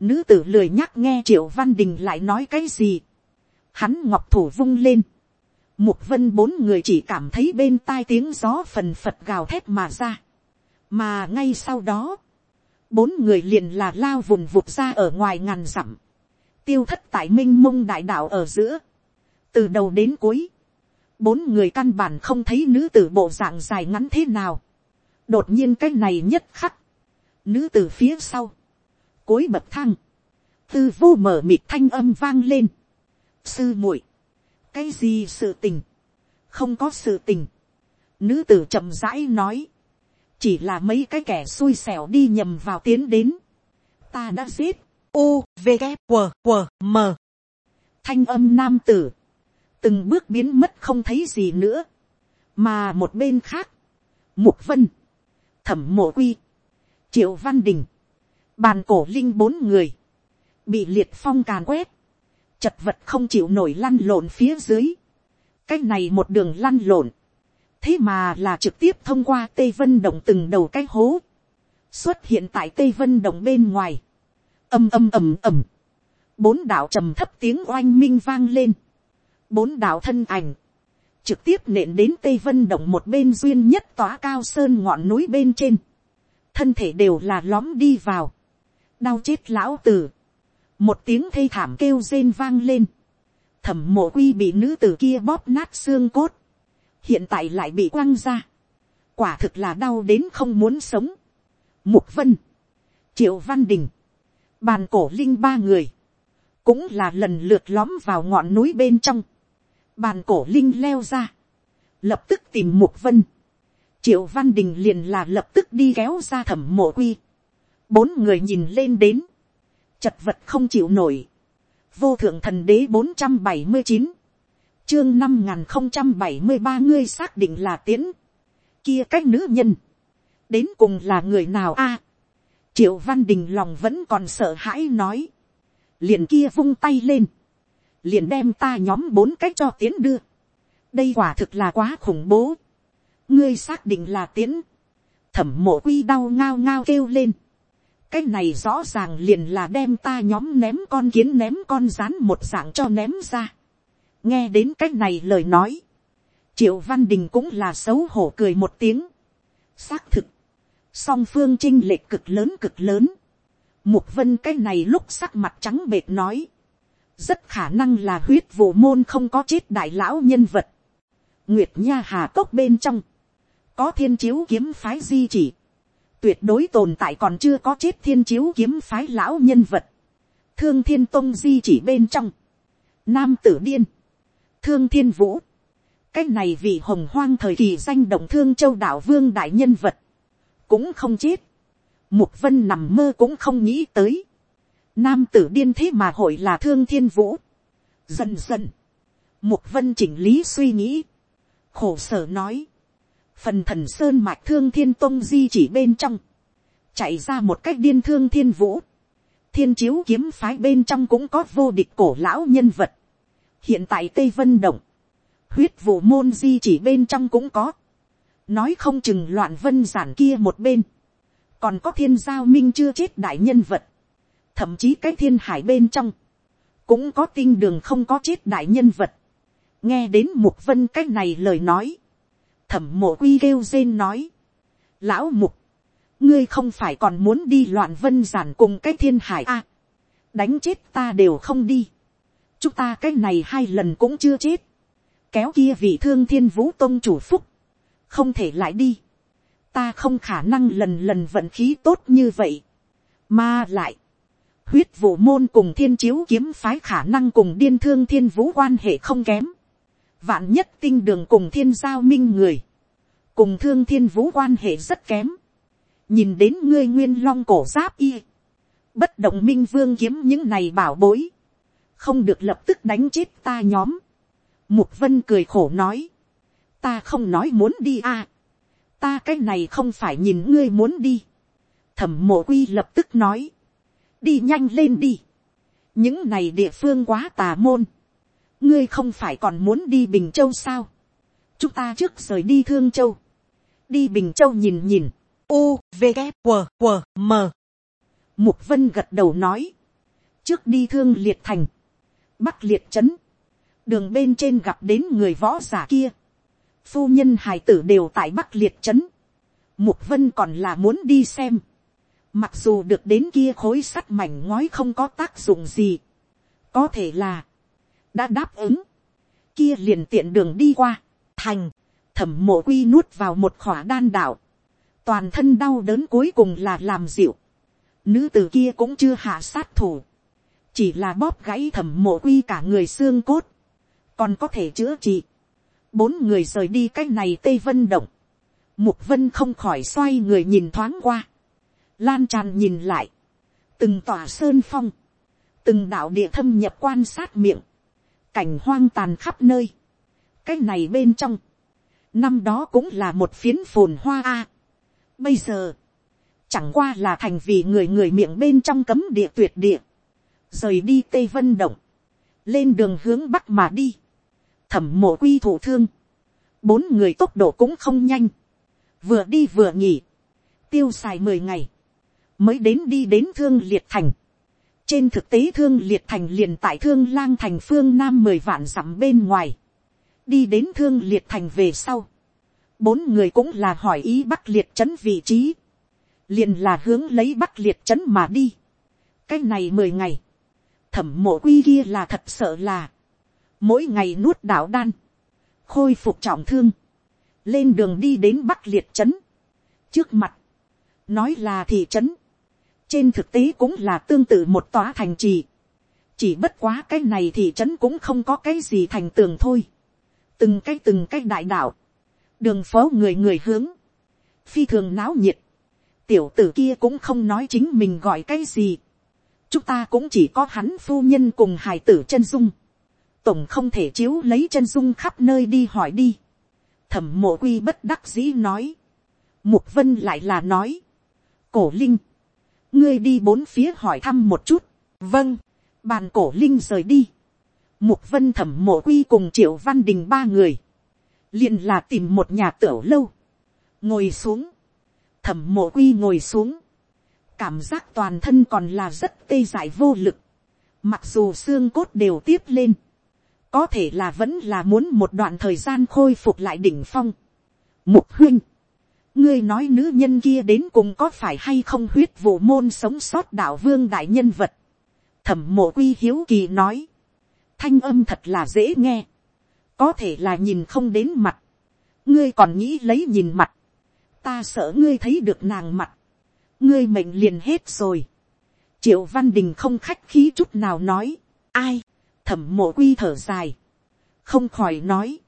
A: Nữ tử lười nhắc nghe Triệu Văn Đình lại nói cái gì. Hắn ngọc thủ vung lên. Mục vân bốn người chỉ cảm thấy bên tai tiếng gió phần phật gào thét mà ra. Mà ngay sau đó. Bốn người liền là lao vùng vụt ra ở ngoài ngàn dặm. Tiêu thất tại minh mông đại đạo ở giữa. Từ đầu đến cuối. Bốn người căn bản không thấy nữ tử bộ dạng dài ngắn thế nào. Đột nhiên cái này nhất khắc. Nữ tử phía sau cuối bậc thang, tư vô mở mịt thanh âm vang lên. sư muội, cái gì sự tình, không có sự tình. nữ tử chậm rãi nói, chỉ là mấy cái kẻ xui xẻo đi nhầm vào tiến đến. ta đã giết, u v g w, w, m. Thanh âm nam tử, từng bước biến mất không thấy gì nữa, mà một bên khác, mục vân, thẩm mộ quy, triệu văn đình, bàn cổ linh bốn người, bị liệt phong càn quét, chật vật không chịu nổi lăn lộn phía dưới, cái này một đường lăn lộn, thế mà là trực tiếp thông qua tây vân động từng đầu cái hố, xuất hiện tại tây vân động bên ngoài, âm âm ầm ầm, bốn đạo trầm thấp tiếng oanh minh vang lên, bốn đạo thân ảnh, trực tiếp nện đến tây vân động một bên duyên nhất tỏa cao sơn ngọn núi bên trên, thân thể đều là lóm đi vào, đau chết lão tử, một tiếng thê thảm kêu rên vang lên, thẩm mộ quy bị nữ tử kia bóp nát xương cốt, hiện tại lại bị quăng ra, quả thực là đau đến không muốn sống. Mục Vân, Triệu Văn Đình, bàn cổ linh ba người, cũng là lần lượt lõm vào ngọn núi bên trong, bàn cổ linh leo ra, lập tức tìm Mục Vân, Triệu Văn Đình liền là lập tức đi kéo ra thẩm mộ quy. Bốn người nhìn lên đến. Chật vật không chịu nổi. Vô thượng thần đế 479 chương năm n g h n không trăm bảy mươi ba ngươi xác định là tiến, kia cách nữ nhân, đến cùng là người nào a, triệu văn đình lòng vẫn còn sợ hãi nói, liền kia vung tay lên, liền đem ta nhóm bốn cách cho tiến đưa, đây quả thực là quá khủng bố, ngươi xác định là tiến, thẩm mộ quy đau ngao ngao kêu lên, cái này rõ ràng liền là đem ta nhóm ném con kiến ném con rán một dạng cho ném ra nghe đến cái này lời nói, triệu văn đình cũng là xấu hổ cười một tiếng. xác thực, song phương chinh lệch cực lớn cực lớn. mục vân cái này lúc sắc mặt trắng bệt nói, rất khả năng là huyết vụ môn không có chết đại lão nhân vật. nguyệt nha hà cốc bên trong, có thiên chiếu kiếm phái di chỉ. Tuyệt đối tồn tại còn chưa có chết thiên chiếu kiếm phái lão nhân vật, thương thiên tông di chỉ bên trong, nam tử điên, thương thiên vũ, cái này vì hồng hoang thời kỳ danh động thương châu đạo vương đại nhân vật, cũng không chết, mục vân nằm mơ cũng không nghĩ tới, nam tử điên thế mà hội là thương thiên vũ, dần dần, mục vân chỉnh lý suy nghĩ, khổ sở nói, phần thần sơn mạch thương thiên tông di chỉ bên trong, chạy ra một cách điên thương thiên vũ, thiên chiếu kiếm phái bên trong cũng có vô địch cổ lão nhân vật, hiện tại tây vân động, huyết vụ môn di chỉ bên trong cũng có, nói không chừng loạn vân giản kia một bên, còn có thiên giao minh chưa chết đại nhân vật, thậm chí cái thiên hải bên trong, cũng có tinh đường không có chết đại nhân vật, nghe đến mục vân cái này lời nói, thẩm mộ quy kêu rên nói. Lão mục, ngươi không phải còn muốn đi loạn vân giản cùng cái thiên hải a. À, đánh chết ta đều không đi chúng ta cái này hai lần cũng chưa chết. kéo kia vị thương thiên vũ tôn chủ phúc. không thể lại đi. ta không khả năng lần lần vận khí tốt như vậy. mà lại, huyết vụ môn cùng thiên chiếu kiếm phái khả năng cùng điên thương thiên vũ quan hệ không kém vạn nhất tinh đường cùng thiên giao minh người, cùng thương thiên vũ quan hệ rất kém, nhìn đến ngươi nguyên long cổ giáp y, bất động minh vương kiếm những này bảo bối, không được lập tức đánh chết ta nhóm. Mục vân cười khổ nói, ta không nói muốn đi à, ta cái này không phải nhìn ngươi muốn đi, thẩm mộ quy lập tức nói, đi nhanh lên đi, những này địa phương quá tà môn, ngươi không phải còn muốn đi bình châu sao, chúng ta trước rời đi thương châu, đi bình châu nhìn nhìn, u v g q q m. Mục vân gật đầu nói, trước đi thương liệt thành, bắc liệt trấn, đường bên trên gặp đến người võ giả kia, phu nhân hài tử đều tại bắc liệt trấn, mục vân còn là muốn đi xem, mặc dù được đến kia khối sắt mảnh ngói không có tác dụng gì, có thể là, đã đáp ứng, kia liền tiện đường đi qua, thành, thẩm mộ quy nuốt vào một khỏa đan đạo, toàn thân đau đớn cuối cùng là làm dịu, nữ t ử kia cũng chưa hạ sát thủ, chỉ là bóp gãy thẩm mộ quy cả người xương cốt, còn có thể chữa trị, bốn người rời đi cái này tây vân động, mục vân không khỏi xoay người nhìn thoáng qua, lan tràn nhìn lại, từng tòa sơn phong, từng đạo địa thâm nhập quan sát miệng, cảnh hoang tàn khắp nơi, cái này bên trong, năm đó cũng là một phiến phồn hoa a. bây giờ, chẳng qua là thành vì người người miệng bên trong cấm địa tuyệt địa, rời đi tây vân động, lên đường hướng bắc mà đi, thẩm mộ quy thủ thương, bốn người tốc độ cũng không nhanh, vừa đi vừa nghỉ, tiêu xài mười ngày, mới đến đi đến thương liệt thành. trên thực tế thương liệt thành liền tại thương lang thành phương nam mười vạn dặm bên ngoài, đi đến thương liệt thành về sau, bốn người cũng là hỏi ý bắc liệt trấn vị trí, liền là hướng lấy bắc liệt trấn mà đi. cái này mười ngày, thẩm mộ quy kia là thật sợ là, mỗi ngày nuốt đạo đan, khôi phục trọng thương, lên đường đi đến bắc liệt trấn, trước mặt, nói là thị trấn, trên thực tế cũng là tương tự một tòa thành trì, chỉ bất quá cái này thị trấn cũng không có cái gì thành tường thôi, từng cái từng cái đại đạo, đường phố người người hướng, phi thường náo nhiệt, tiểu tử kia cũng không nói chính mình gọi cái gì, chúng ta cũng chỉ có hắn phu nhân cùng hài tử chân dung, tổng không thể chiếu lấy chân dung khắp nơi đi hỏi đi, thẩm mộ quy bất đắc dĩ nói, mục vân lại là nói, cổ linh, ngươi đi bốn phía hỏi thăm một chút, vâng, bàn cổ linh rời đi, mục vân thẩm mộ quy cùng triệu văn đình ba người, liền là tìm một nhà tiểu lâu, ngồi xuống, thẩm mộ quy ngồi xuống, cảm giác toàn thân còn là rất tê dại vô lực, mặc dù xương cốt đều tiếp lên, có thể là vẫn là muốn một đoạn thời gian khôi phục lại đỉnh phong. Mục huynh, ngươi nói nữ nhân kia đến cùng có phải hay không huyết vụ môn sống sót đạo vương đại nhân vật. Thẩm mộ quy hiếu kỳ nói, thanh âm thật là dễ nghe, có thể là nhìn không đến mặt, ngươi còn nghĩ lấy nhìn mặt, ta sợ ngươi thấy được nàng mặt, ngươi mệnh liền hết rồi. triệu văn đình không khách khí chút nào nói, ai, thẩm mộ quy thở dài, không khỏi nói,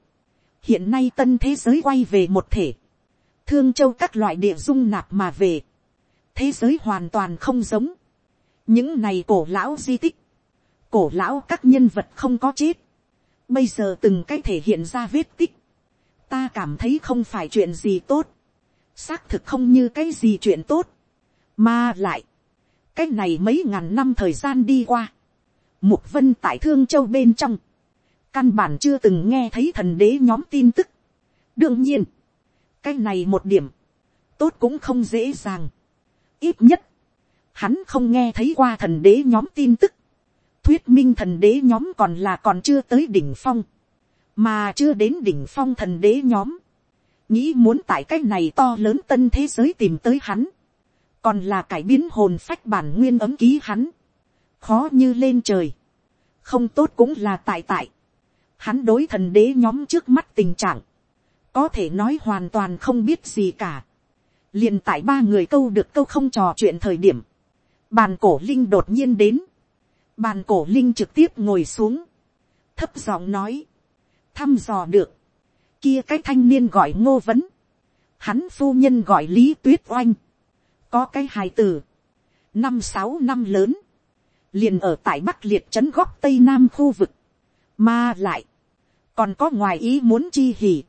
A: hiện nay tân thế giới quay về một thể, thương châu các loại địa dung nạp mà về, thế giới hoàn toàn không giống, những này cổ lão di tích, cổ lão các nhân vật không có chết, bây giờ từng cái thể hiện ra vết tích, ta cảm thấy không phải chuyện gì tốt, xác thực không như cái gì chuyện tốt, mà lại, cái này mấy ngàn năm thời gian đi qua, mục vân tại thương châu bên trong, căn bản chưa từng nghe thấy thần đế nhóm tin tức. đương nhiên, cái này một điểm, tốt cũng không dễ dàng. ít nhất, hắn không nghe thấy qua thần đế nhóm tin tức. thuyết minh thần đế nhóm còn là còn chưa tới đỉnh phong, mà chưa đến đỉnh phong thần đế nhóm. nghĩ muốn tại cái này to lớn tân thế giới tìm tới hắn, còn là cải biến hồn phách bản nguyên ấm ký hắn, khó như lên trời, không tốt cũng là tại tại, hắn đối thần đế nhóm trước mắt tình trạng, có thể nói hoàn toàn không biết gì cả. liền tại ba người câu được câu không trò chuyện thời điểm, bàn cổ linh đột nhiên đến, bàn cổ linh trực tiếp ngồi xuống, thấp giọng nói, thăm dò được, kia cái thanh niên gọi ngô vấn, hắn phu nhân gọi lý tuyết oanh, có cái hài tử, năm sáu năm lớn, liền ở tại bắc liệt trấn góc tây nam khu vực, mà lại, còn có ngoài ý muốn chi hỉ,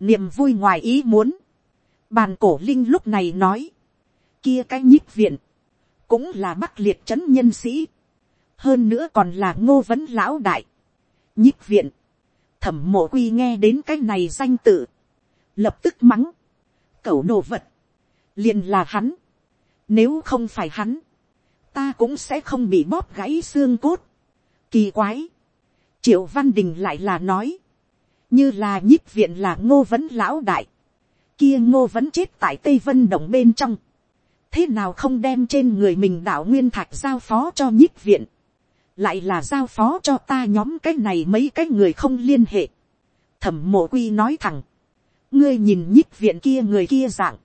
A: niềm vui ngoài ý muốn, bàn cổ linh lúc này nói, kia cái nhích viện, cũng là bắc liệt trấn nhân sĩ, hơn nữa còn là ngô vấn lão đại, nhích viện, thẩm mộ quy nghe đến cái này danh tự, lập tức mắng, cẩu đồ vật, liền là hắn, nếu không phải hắn, ta cũng sẽ không bị bóp gãy xương cốt, kỳ quái, triệu văn đình lại là nói, như là nhích viện là ngô vấn lão đại, kia ngô vẫn chết tại tây vân động bên trong, thế nào không đem trên người mình đạo nguyên thạch giao phó cho nhích viện, lại là giao phó cho ta nhóm cái này mấy cái người không liên hệ. thẩm mộ quy nói thẳng, ngươi nhìn nhích viện kia người kia dạng,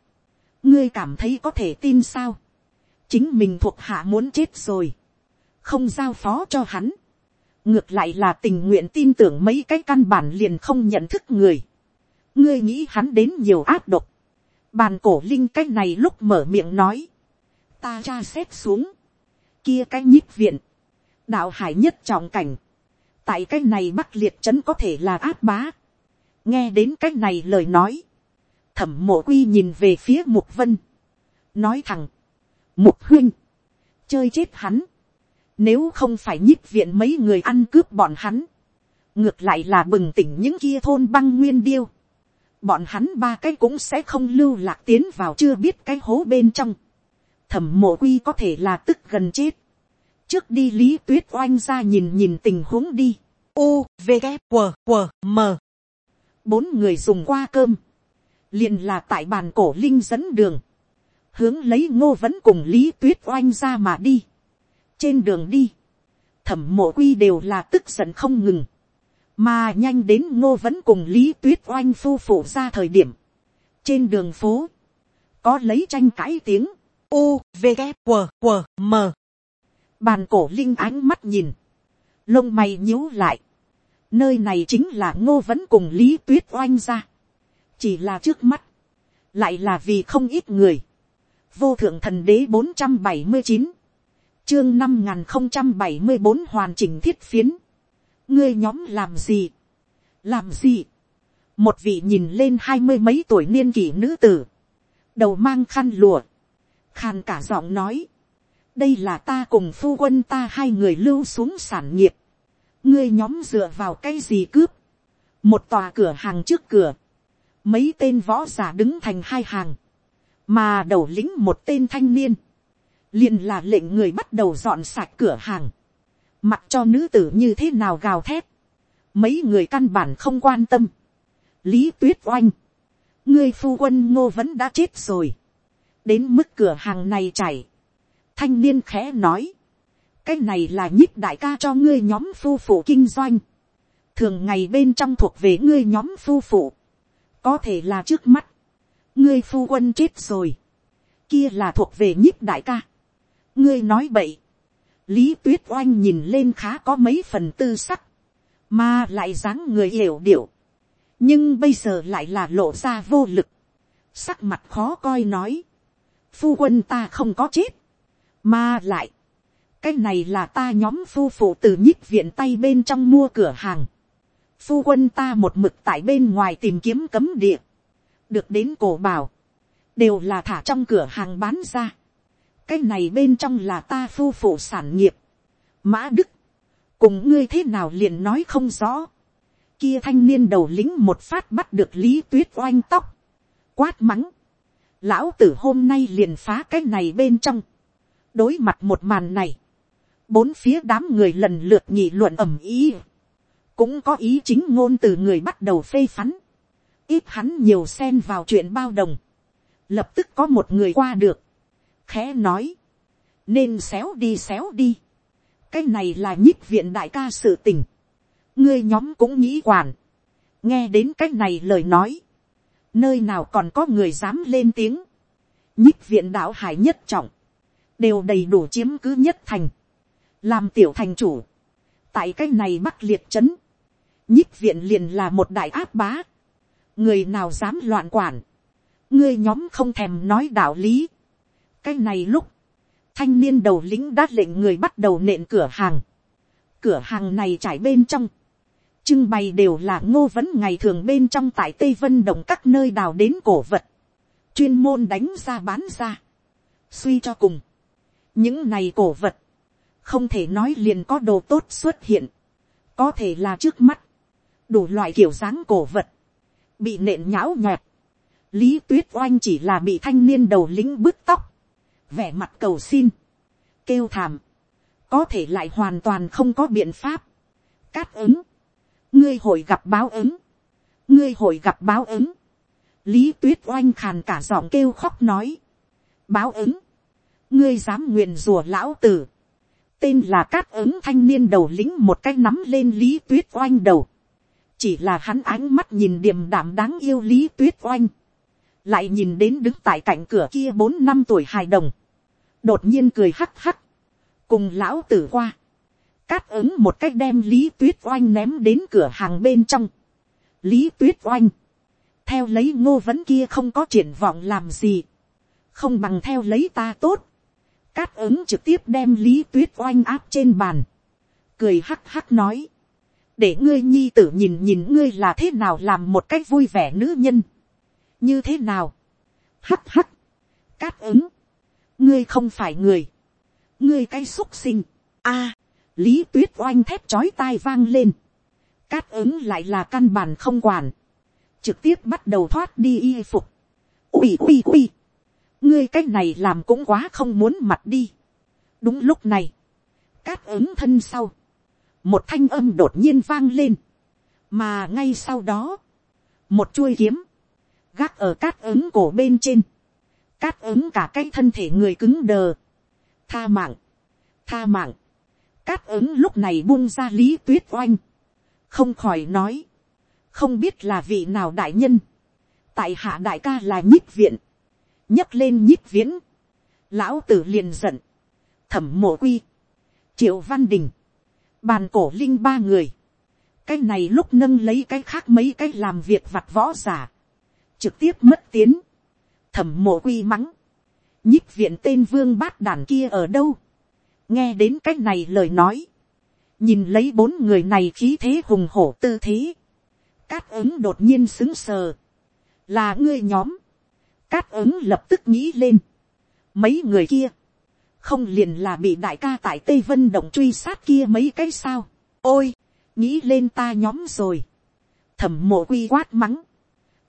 A: ngươi cảm thấy có thể tin sao, chính mình thuộc hạ muốn chết rồi, không giao phó cho hắn, ngược lại là tình nguyện tin tưởng mấy cái căn bản liền không nhận thức người, ngươi nghĩ hắn đến nhiều áp độc, bàn cổ linh cái này lúc mở miệng nói, ta tra xét xuống, kia cái nhích viện, đạo hải nhất trọng cảnh, tại cái này bắc liệt trấn có thể là áp bá, nghe đến cái này lời nói, thẩm mộ quy nhìn về phía mục vân, nói thẳng, mục huynh, chơi chết hắn, nếu không phải nhích viện mấy người ăn cướp bọn hắn, ngược lại là bừng tỉnh những kia thôn băng nguyên điêu, bọn hắn ba cái cũng sẽ không lưu lạc tiến vào chưa biết cái hố bên trong, thẩm mộ quy có thể là tức gần chết, trước đi lý tuyết oanh ra nhìn nhìn tình huống đi, u v g q q m. Bốn người dùng qua cơm, liền là tại bàn cổ linh dẫn đường, hướng lấy ngô vẫn cùng lý tuyết oanh ra mà đi. trên đường đi, thẩm mộ quy đều là tức giận không ngừng, mà nhanh đến ngô vẫn cùng lý tuyết oanh phu phụ ra thời điểm, trên đường phố, có lấy tranh cãi tiếng, u v g q q m. Bàn cổ linh ánh mắt nhìn, lông mày nhíu lại, nơi này chính là ngô vẫn cùng lý tuyết oanh ra, chỉ là trước mắt, lại là vì không ít người, vô thượng thần đế bốn trăm bảy mươi chín, chương năm n g h n không trăm bảy mươi bốn hoàn chỉnh thiết phiến, ngươi nhóm làm gì, làm gì, một vị nhìn lên hai mươi mấy tuổi niên kỷ nữ tử, đầu mang khăn lụa, khàn cả giọng nói, đây là ta cùng phu quân ta hai người lưu xuống sản nghiệp, ngươi nhóm dựa vào cái gì cướp, một tòa cửa hàng trước cửa, mấy tên võ giả đứng thành hai hàng, mà đầu lính một tên thanh niên, liền là lệnh người bắt đầu dọn sạch cửa hàng, mặc cho nữ tử như thế nào gào thét, mấy người căn bản không quan tâm, lý tuyết oanh, ngươi phu quân ngô vẫn đã chết rồi, đến mức cửa hàng này chảy, thanh niên khẽ nói, cái này là nhíp đại ca cho ngươi nhóm phu phụ kinh doanh, thường ngày bên trong thuộc về ngươi nhóm phu phụ, có thể là trước mắt, ngươi phu quân chết rồi, kia là thuộc về nhíp đại ca, ngươi nói bậy, lý tuyết oanh nhìn lên khá có mấy phần tư sắc, mà lại dáng người hiểu điệu, nhưng bây giờ lại là lộ ra vô lực, sắc mặt khó coi nói, phu quân ta không có chết, mà lại, cái này là ta nhóm phu phụ từ nhích viện tay bên trong mua cửa hàng, phu quân ta một mực tại bên ngoài tìm kiếm cấm địa, được đến cổ bảo, đều là thả trong cửa hàng bán ra. cái này bên trong là ta phu phụ sản nghiệp, mã đức, cùng ngươi thế nào liền nói không rõ. kia thanh niên đầu lính một phát bắt được lý tuyết oanh tóc, quát mắng, lão tử hôm nay liền phá cái này bên trong, đối mặt một màn này, bốn phía đám người lần lượt nhị luận ầm ý, cũng có ý chính ngôn từ người bắt đầu phê phán, ít hắn nhiều xen vào chuyện bao đồng, lập tức có một người qua được, khẽ nói, nên xéo đi xéo đi, cái này là nhích viện đại ca sự tình, ngươi nhóm cũng nghĩ quản, nghe đến cái này lời nói, nơi nào còn có người dám lên tiếng, nhích viện đạo hải nhất trọng, đều đầy đủ chiếm cứ nhất thành, làm tiểu thành chủ, tại cái này bắc liệt trấn, nhích viện liền là một đại áp bá, người nào dám loạn quản, ngươi nhóm không thèm nói đạo lý. cái này lúc, thanh niên đầu lính đã lệnh người bắt đầu nện cửa hàng, cửa hàng này trải bên trong, trưng bày đều là ngô vấn ngày thường bên trong tại tây vân đồng các nơi đào đến cổ vật, chuyên môn đánh ra bán ra, suy cho cùng, những này cổ vật, không thể nói liền có đồ tốt xuất hiện, có thể là trước mắt, đủ loại kiểu dáng cổ vật, bị nện nhão nhẹt. lý tuyết oanh chỉ là bị thanh niên đầu lính bứt tóc, vẻ mặt cầu xin, kêu thảm, có thể lại hoàn toàn không có biện pháp, cát ứng, ngươi hội gặp báo ứng, ngươi hội gặp báo ứng, lý tuyết oanh khàn cả giọng kêu khóc nói, báo ứng, ngươi dám nguyền rùa lão tử, tên là cát ứng thanh niên đầu lính một cái nắm lên lý tuyết oanh đầu, chỉ là hắn ánh mắt nhìn điềm đạm đáng yêu lý tuyết oanh, lại nhìn đến đứng tại cạnh cửa kia bốn năm tuổi hài đồng, đột nhiên cười hắc hắc, cùng lão tử qua, cát ứng một cách đem lý tuyết oanh ném đến cửa hàng bên trong, lý tuyết oanh, theo lấy ngô vấn kia không có triển vọng làm gì, không bằng theo lấy ta tốt, cát ứng trực tiếp đem lý tuyết oanh áp trên bàn, cười hắc hắc nói, để ngươi nhi tử nhìn nhìn ngươi là thế nào làm một cách vui vẻ nữ nhân, như thế nào, hắt hắt, cát ứng, ngươi không phải người, ngươi cái xúc sinh, a, à, lý tuyết oanh thép chói tai vang lên, cát ứng lại là căn bản không quản, trực tiếp bắt đầu thoát đi y phục, ui ui ui, ngươi cái này làm cũng quá không muốn mặt đi. đúng lúc này, cát ứng thân sau, một thanh âm đột nhiên vang lên, mà ngay sau đó, một chuôi kiếm, gác ở cát ứng cổ bên trên, cát ứng cả cái thân thể người cứng đờ, tha mạng, tha mạng, cát ứng lúc này buông ra lý tuyết oanh, không khỏi nói, không biết là vị nào đại nhân, tại hạ đại ca là nhích viện, nhấc lên nhích viễn, lão tử liền giận, thẩm mộ quy, triệu văn đình, bàn cổ linh ba người, cái này lúc nâng lấy cái khác mấy cái làm việc vặt võ giả, trực tiếp mất tiến, thẩm mộ quy mắng, nhích viện tên vương bát đàn kia ở đâu, nghe đến cái này lời nói, nhìn lấy bốn người này khí thế hùng hổ tư thế, cát ứng đột nhiên xứng sờ, là ngươi nhóm, cát ứng lập tức nghĩ lên, mấy người kia, không liền là bị đại ca tại tây vân động truy sát kia mấy cái sao, ôi, nghĩ lên ta nhóm rồi, thẩm mộ quy quát mắng,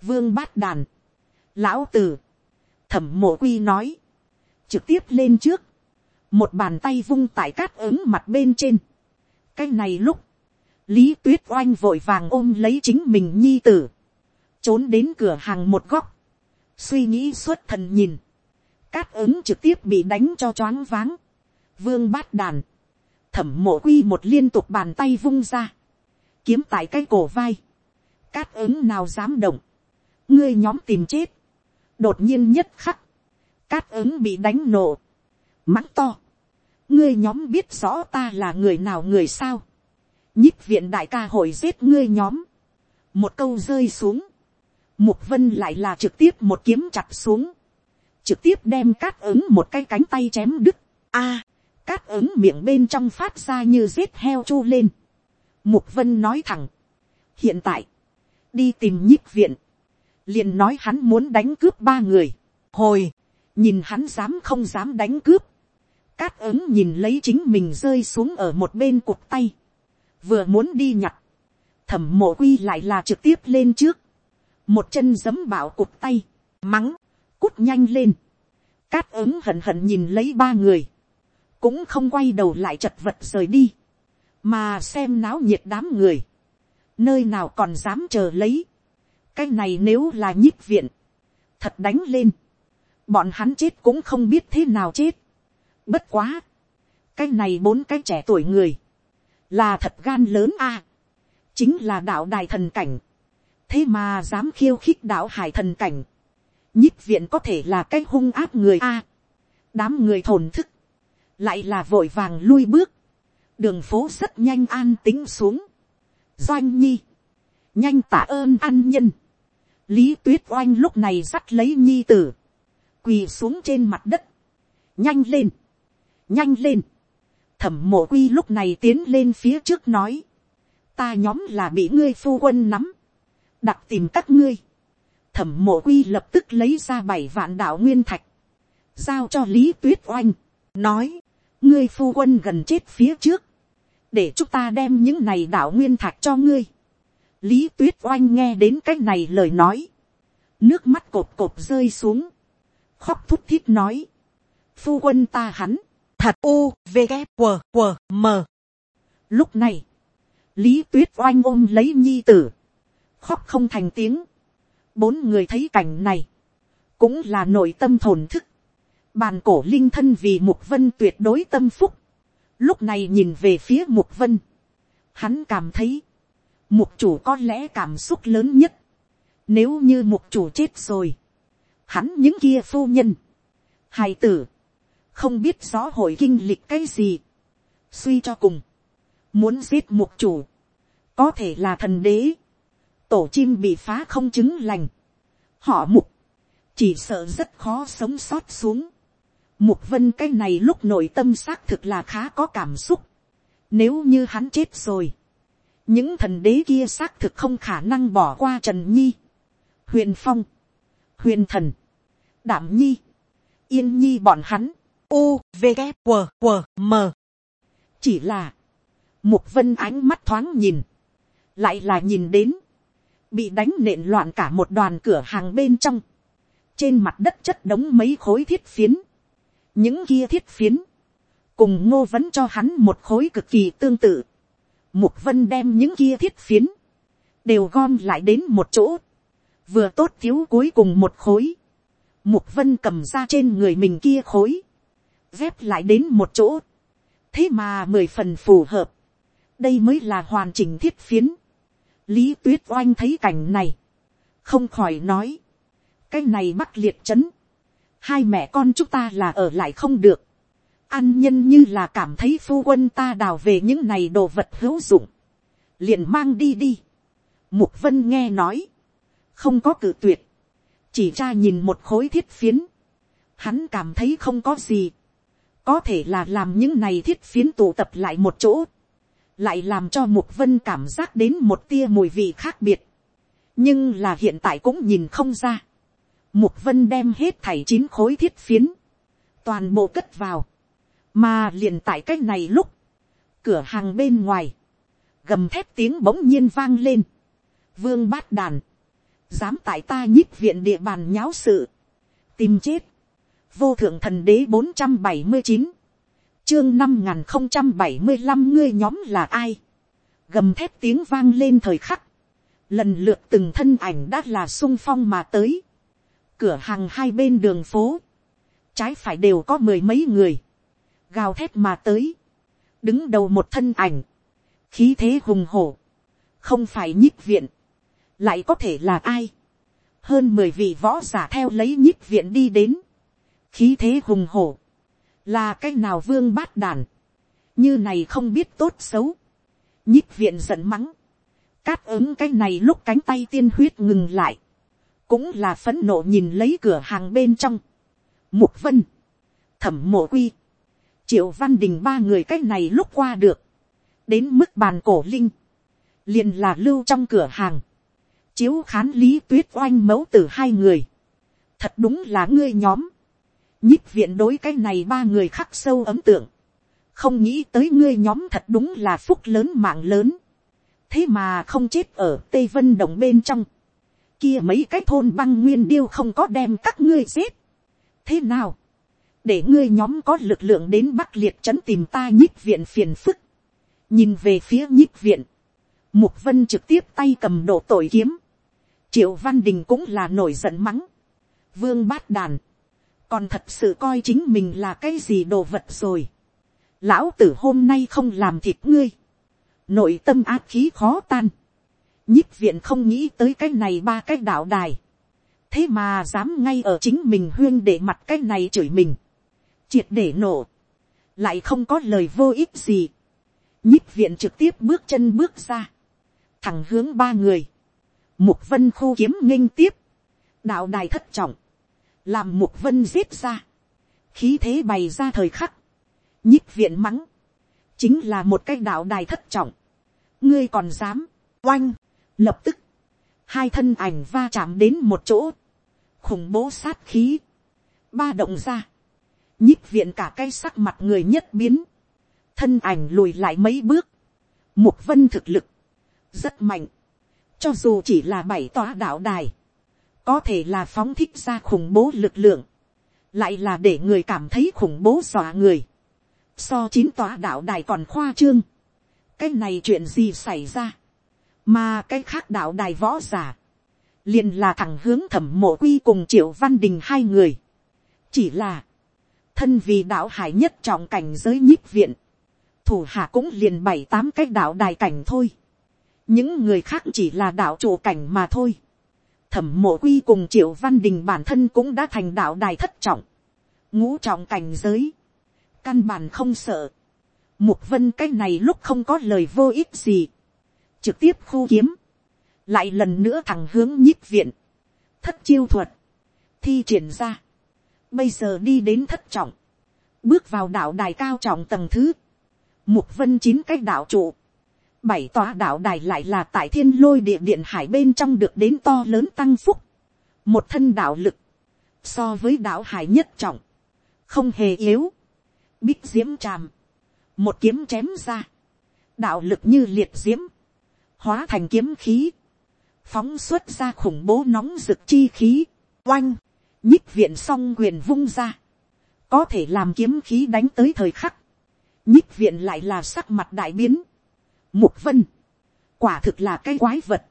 A: vương bát đàn, lão tử, thẩm mộ quy nói, trực tiếp lên trước, một bàn tay vung tại cát ứng mặt bên trên, cái này lúc, lý tuyết oanh vội vàng ôm lấy chính mình nhi tử, trốn đến cửa hàng một góc, suy nghĩ suốt thần nhìn, cát ứng trực tiếp bị đánh cho choáng váng, vương bát đàn, thẩm mộ quy một liên tục bàn tay vung ra, kiếm tại cái cổ vai, cát ứng nào dám động, ngươi nhóm tìm chết, đột nhiên nhất khắc, cát ứng bị đánh nổ, mắng to, ngươi nhóm biết rõ ta là người nào người sao, nhích viện đại ca hội giết ngươi nhóm, một câu rơi xuống, mục vân lại là trực tiếp một kiếm chặt xuống, trực tiếp đem cát ứng một cái cánh tay chém đứt, a, cát ứng miệng bên trong phát ra như giết heo chu lên, mục vân nói thẳng, hiện tại, đi tìm nhích viện, liền nói hắn muốn đánh cướp ba người, hồi, nhìn hắn dám không dám đánh cướp, cát ứng nhìn lấy chính mình rơi xuống ở một bên cục tay, vừa muốn đi nhặt, thẩm mộ quy lại là trực tiếp lên trước, một chân giấm bảo cục tay, mắng, cút nhanh lên, cát ứng hận hận nhìn lấy ba người, cũng không quay đầu lại chật vật rời đi, mà xem náo nhiệt đám người, nơi nào còn dám chờ lấy, cái này nếu là nhích viện, thật đánh lên, bọn hắn chết cũng không biết thế nào chết, bất quá, cái này bốn cái trẻ tuổi người, là thật gan lớn a, chính là đạo đài thần cảnh, thế mà dám khiêu khích đạo hải thần cảnh, nhích viện có thể là cái hung áp người a, đám người thồn thức, lại là vội vàng lui bước, đường phố rất nhanh an tính xuống, doanh nhi, nhanh tạ ơn an nhân, lý tuyết oanh lúc này dắt lấy nhi tử, quỳ xuống trên mặt đất, nhanh lên, nhanh lên, thẩm mộ quy lúc này tiến lên phía trước nói, ta nhóm là bị ngươi phu quân nắm, đặt tìm các ngươi, thẩm mộ quy lập tức lấy ra bảy vạn đạo nguyên thạch, giao cho lý tuyết oanh, nói, ngươi phu quân gần chết phía trước, để chúng ta đem những này đạo nguyên thạch cho ngươi. lý tuyết oanh nghe đến cái này lời nói, nước mắt cột cột rơi xuống, khóc thút thít nói, phu quân ta hắn, thật u v g q q m lúc này, lý tuyết oanh ôm lấy nhi tử, khóc không thành tiếng, bốn người thấy cảnh này, cũng là nội tâm thổn thức, bàn cổ linh thân vì mục vân tuyệt đối tâm phúc, lúc này nhìn về phía mục vân, hắn cảm thấy, mục chủ có lẽ cảm xúc lớn nhất, nếu như mục chủ chết rồi, hắn những kia phu nhân, hài tử, không biết rõ hội kinh lịch cái gì, suy cho cùng, muốn giết mục chủ, có thể là thần đế, tổ chim bị phá không chứng lành, họ mục, chỉ sợ rất khó sống sót xuống. Mục vân cái này lúc nội tâm xác thực là khá có cảm xúc. Nếu như hắn chết rồi, những thần đế kia xác thực không khả năng bỏ qua Trần Nhi, Huyền Phong, Huyền Thần, Đảm Nhi, Yên Nhi bọn hắn, U, V, G, W, W, M. Chỉ là, Mục Vân ánh mắt thoáng nhìn, lại là nhìn đến, bị đánh nện loạn cả một đoàn cửa hàng bên trong, trên mặt đất chất đống mấy khối thiết phiến, những kia thiết phiến, cùng ngô vẫn cho hắn một khối cực kỳ tương tự, mục vân đem những kia thiết phiến, đều gom lại đến một chỗ, vừa tốt thiếu cuối cùng một khối, mục vân cầm ra trên người mình kia khối, dép lại đến một chỗ, thế mà mười phần phù hợp, đây mới là hoàn chỉnh thiết phiến, lý tuyết oanh thấy cảnh này, không khỏi nói, cái này mắc liệt c h ấ n hai mẹ con chúng ta là ở lại không được, an nhân như là cảm thấy phu quân ta đào về những này đồ vật hữu dụng, liền mang đi đi. Mục vân nghe nói, không có cử tuyệt, chỉ cha nhìn một khối thiết phiến, hắn cảm thấy không có gì, có thể là làm những này thiết phiến tụ tập lại một chỗ, lại làm cho mục vân cảm giác đến một tia mùi vị khác biệt, nhưng là hiện tại cũng nhìn không ra. Mục vân đem hết thảy chín khối thiết phiến. Toàn bộ cất vào. Mà liền tại cách này lúc. Cửa hàng bên ngoài. Gầm thép tiếng bỗng nhiên vang lên. Vương bát đàn. Dám tại ta nhích viện địa bàn nháo sự. Tìm chết. Vô thượng thần đế bốn trăm bảy mươi chín Chương năm không trăm bảy mươi năm ngươi nhóm là ai? Gầm thép tiếng vang lên thời khắc. Lần lượt từng thân ảnh đã là sung phong mà tới. Cửa hàng hai bên đường phố, trái phải đều có mười mấy người, gào thép mà tới, đứng đầu một thân ảnh, khí thế hùng hổ, không phải nhích viện, lại có thể là ai, hơn mười vị võ giả theo lấy nhích viện đi đến, khí thế hùng hổ, là cái nào vương bát đàn, như này không biết tốt xấu, nhích viện giận mắng, cát ứng cái này lúc cánh tay tiên huyết ngừng lại, cũng là phấn nộ nhìn lấy cửa hàng bên trong. Mục vân, thẩm mộ quy, triệu văn đình ba người cái này lúc qua được, đến mức bàn cổ linh, liền là lưu trong cửa hàng, chiếu khán lý tuyết oanh mẫu từ hai người, thật đúng là ngươi nhóm, nhích viện đối cái này ba người khắc sâu ấm tượng, không nghĩ tới ngươi nhóm thật đúng là phúc lớn mạng lớn, thế mà không chết ở tây vân động bên trong, kia mấy cái thôn băng nguyên điêu không có đem các ngươi giết. thế nào, để ngươi nhóm có lực lượng đến bắc liệt trấn tìm ta nhích viện phiền phức, nhìn về phía nhích viện, mục vân trực tiếp tay cầm độ tội kiếm, triệu văn đình cũng là nổi giận mắng, vương bát đàn, còn thật sự coi chính mình là cái gì đồ vật rồi, lão tử hôm nay không làm thịt ngươi, nội tâm ác khí khó tan, nhích viện không nghĩ tới cái này ba cái đạo đài. thế mà dám ngay ở chính mình huyên để mặt cái này chửi mình. triệt để nổ. lại không có lời vô ích gì. nhích viện trực tiếp bước chân bước ra. thẳng hướng ba người. mục vân khu kiếm nghênh tiếp. đạo đài thất trọng làm mục vân giết ra. khí thế bày ra thời khắc. nhích viện mắng. chính là một cái đạo đài thất trọng. ngươi còn dám, oanh, Lập tức, hai thân ảnh va chạm đến một chỗ, khủng bố sát khí, ba động ra, nhích viện cả cái sắc mặt người nhất biến, thân ảnh lùi lại mấy bước, mục vân thực lực, rất mạnh, cho dù chỉ là bảy tòa đạo đài, có thể là phóng thích ra khủng bố lực lượng, lại là để người cảm thấy khủng bố dọa người, so chín tòa đạo đài còn khoa trương, cái này chuyện gì xảy ra, mà cái khác đạo đài võ giả, liền là thẳng hướng thẩm mộ quy cùng triệu văn đình hai người, chỉ là, thân vì đạo hải nhất trọng cảnh giới nhíp viện, thủ hạ cũng liền bảy tám cái đạo đài cảnh thôi, những người khác chỉ là đạo chủ cảnh mà thôi, thẩm mộ quy cùng triệu văn đình bản thân cũng đã thành đạo đài thất trọng, ngũ trọng cảnh giới, căn bản không sợ, mục vân cái này lúc không có lời vô ích gì, trực tiếp khu kiếm, lại lần nữa thẳng hướng nhích viện, thất chiêu thuật, thi triển ra, bây giờ đi đến thất trọng, bước vào đạo đài cao trọng tầng thứ, mục vân chín cái đạo trụ, bảy tòa đạo đài lại là tại thiên lôi địa điện hải bên trong được đến to lớn tăng phúc, một thân đạo lực, so với đạo hải nhất trọng, không hề yếu, bích diễm tràm, một kiếm chém ra, đạo lực như liệt diễm, hóa thành kiếm khí, phóng xuất ra khủng bố nóng rực chi khí, oanh, nhích viện song quyền vung ra, có thể làm kiếm khí đánh tới thời khắc, nhích viện lại là sắc mặt đại biến, mục vân, quả thực là cái quái vật,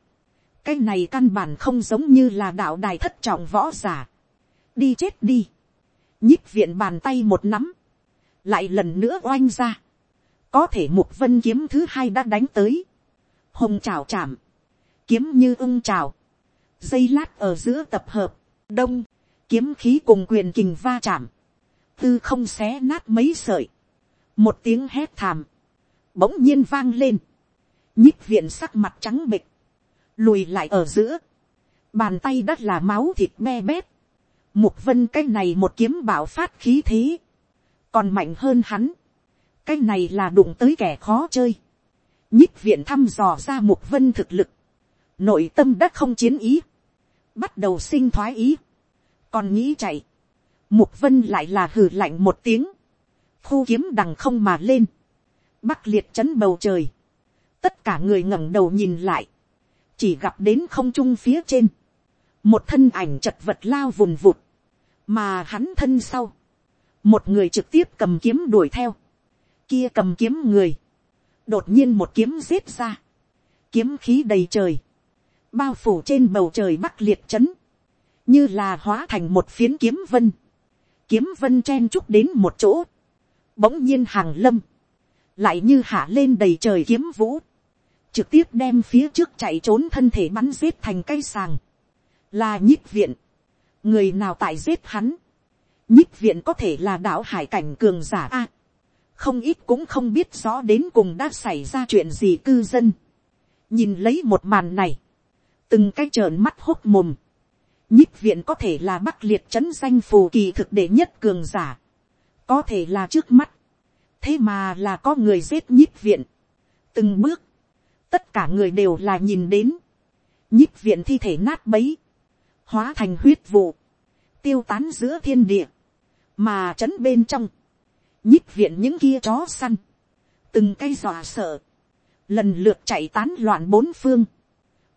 A: cái này căn bản không giống như là đạo đài thất trọng võ giả, đi chết đi, nhích viện bàn tay một nắm, lại lần nữa oanh ra, có thể mục vân kiếm thứ hai đã đánh tới, hồng trào chạm, kiếm như ung trào, dây lát ở giữa tập hợp, đông, kiếm khí cùng quyền kình va chạm, tư không xé nát mấy sợi, một tiếng hét thàm, bỗng nhiên vang lên, nhích viện sắc mặt trắng bịch, lùi lại ở giữa, bàn tay đất là máu thịt me bét, mục vân cái này một kiếm bảo phát khí thế, còn mạnh hơn hắn, cái này là đụng tới kẻ khó chơi, nhích viện thăm dò ra mục vân thực lực, nội tâm đất không chiến ý, bắt đầu sinh thoái ý, còn nghĩ chạy, mục vân lại là hừ lạnh một tiếng, khu kiếm đằng không mà lên, bắc liệt chấn bầu trời, tất cả người ngẩng đầu nhìn lại, chỉ gặp đến không trung phía trên, một thân ảnh chật vật lao vùn vụt, mà hắn thân sau, một người trực tiếp cầm kiếm đuổi theo, kia cầm kiếm người, đột nhiên một kiếm giết ra, kiếm khí đầy trời, bao phủ trên bầu trời bắc liệt chấn, như là hóa thành một phiến kiếm vân, kiếm vân chen chúc đến một chỗ, bỗng nhiên hàng lâm, lại như hạ lên đầy trời kiếm vũ, trực tiếp đem phía trước chạy trốn thân thể bắn giết thành cây sàng, là nhích viện, người nào tại giết hắn, nhích viện có thể là đạo hải cảnh cường giả a, không ít cũng không biết rõ đến cùng đã xảy ra chuyện gì cư dân, nhìn lấy một màn này, từng cái trợn mắt hốt mồm, nhích viện có thể là bắc liệt chấn danh phù kỳ thực đệ nhất cường giả, có thể là trước mắt, thế mà là có người giết nhích viện, từng bước, tất cả người đều là nhìn đến, nhích viện thi thể nát bấy, hóa thành huyết vụ, tiêu tán giữa thiên địa, mà trấn bên trong, nhích viện những kia chó săn, từng cây dọa sợ, lần lượt chạy tán loạn bốn phương,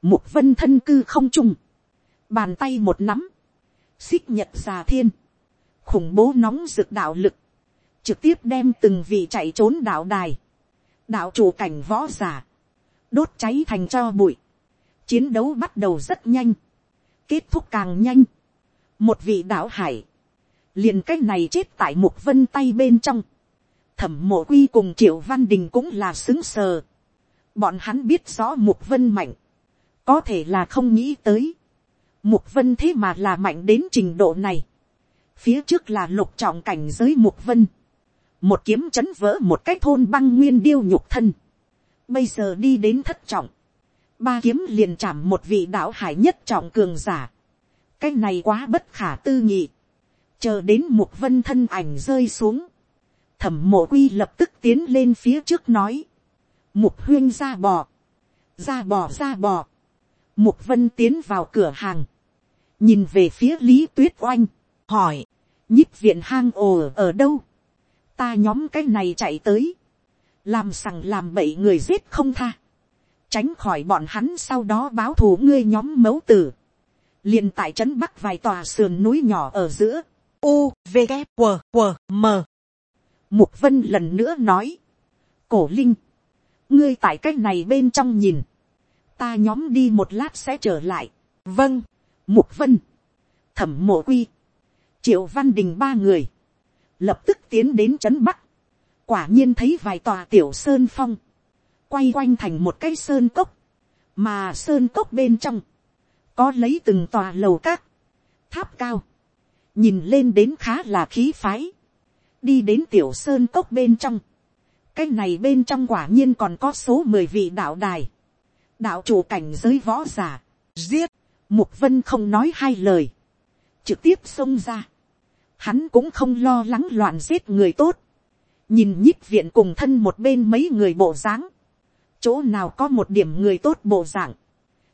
A: một vân thân cư không trung, bàn tay một nắm, xích nhật già thiên, khủng bố nóng rực đạo lực, trực tiếp đem từng vị chạy trốn đạo đài, đạo chủ cảnh võ giả, đốt cháy thành cho bụi, chiến đấu bắt đầu rất nhanh, kết thúc càng nhanh, một vị đạo hải, liền cái này chết tại một vân tay bên trong, thẩm mộ quy cùng triệu văn đình cũng là xứng sờ, bọn hắn biết rõ mục vân mạnh, có thể là không nghĩ tới, mục vân thế mà là mạnh đến trình độ này, phía trước là lục trọng cảnh giới mục vân, một kiếm chấn vỡ một cái thôn băng nguyên điêu nhục thân, bây giờ đi đến thất trọng, ba kiếm liền chạm một vị đạo hải nhất trọng cường giả, cái này quá bất khả tư nghị, chờ đến mục vân thân ảnh rơi xuống, thẩm mộ quy lập tức tiến lên phía trước nói, mục huyên ra bò, ra bò ra bò, mục vân tiến vào cửa hàng, nhìn về phía lý tuyết oanh, hỏi, nhíp viện hang ồ ở đâu, ta nhóm cái này chạy tới, làm sằng làm bậy người giết không tha, tránh khỏi bọn hắn sau đó báo thù ngươi nhóm mấu tử, liền tại trấn bắc vài tòa sườn núi nhỏ ở giữa, u v g q q m. Mục vân lần nữa nói, cổ linh, ngươi tại cái này bên trong nhìn, ta nhóm đi một lát sẽ trở lại, vâng, mục vân, thẩm mộ quy, triệu văn đình ba người, lập tức tiến đến trấn bắc, quả nhiên thấy vài tòa tiểu sơn phong, quay quanh thành một cái sơn cốc, mà sơn cốc bên trong, có lấy từng tòa lầu các, tháp cao, nhìn lên đến khá là khí phái, đi đến tiểu sơn cốc bên trong, cái này bên trong quả nhiên còn có số mười vị đạo đài, đạo chủ cảnh giới võ giả, giết, mục vân không nói hai lời, trực tiếp xông ra, hắn cũng không lo lắng loạn giết người tốt, nhìn nhíp viện cùng thân một bên mấy người bộ dáng, chỗ nào có một điểm người tốt bộ dạng,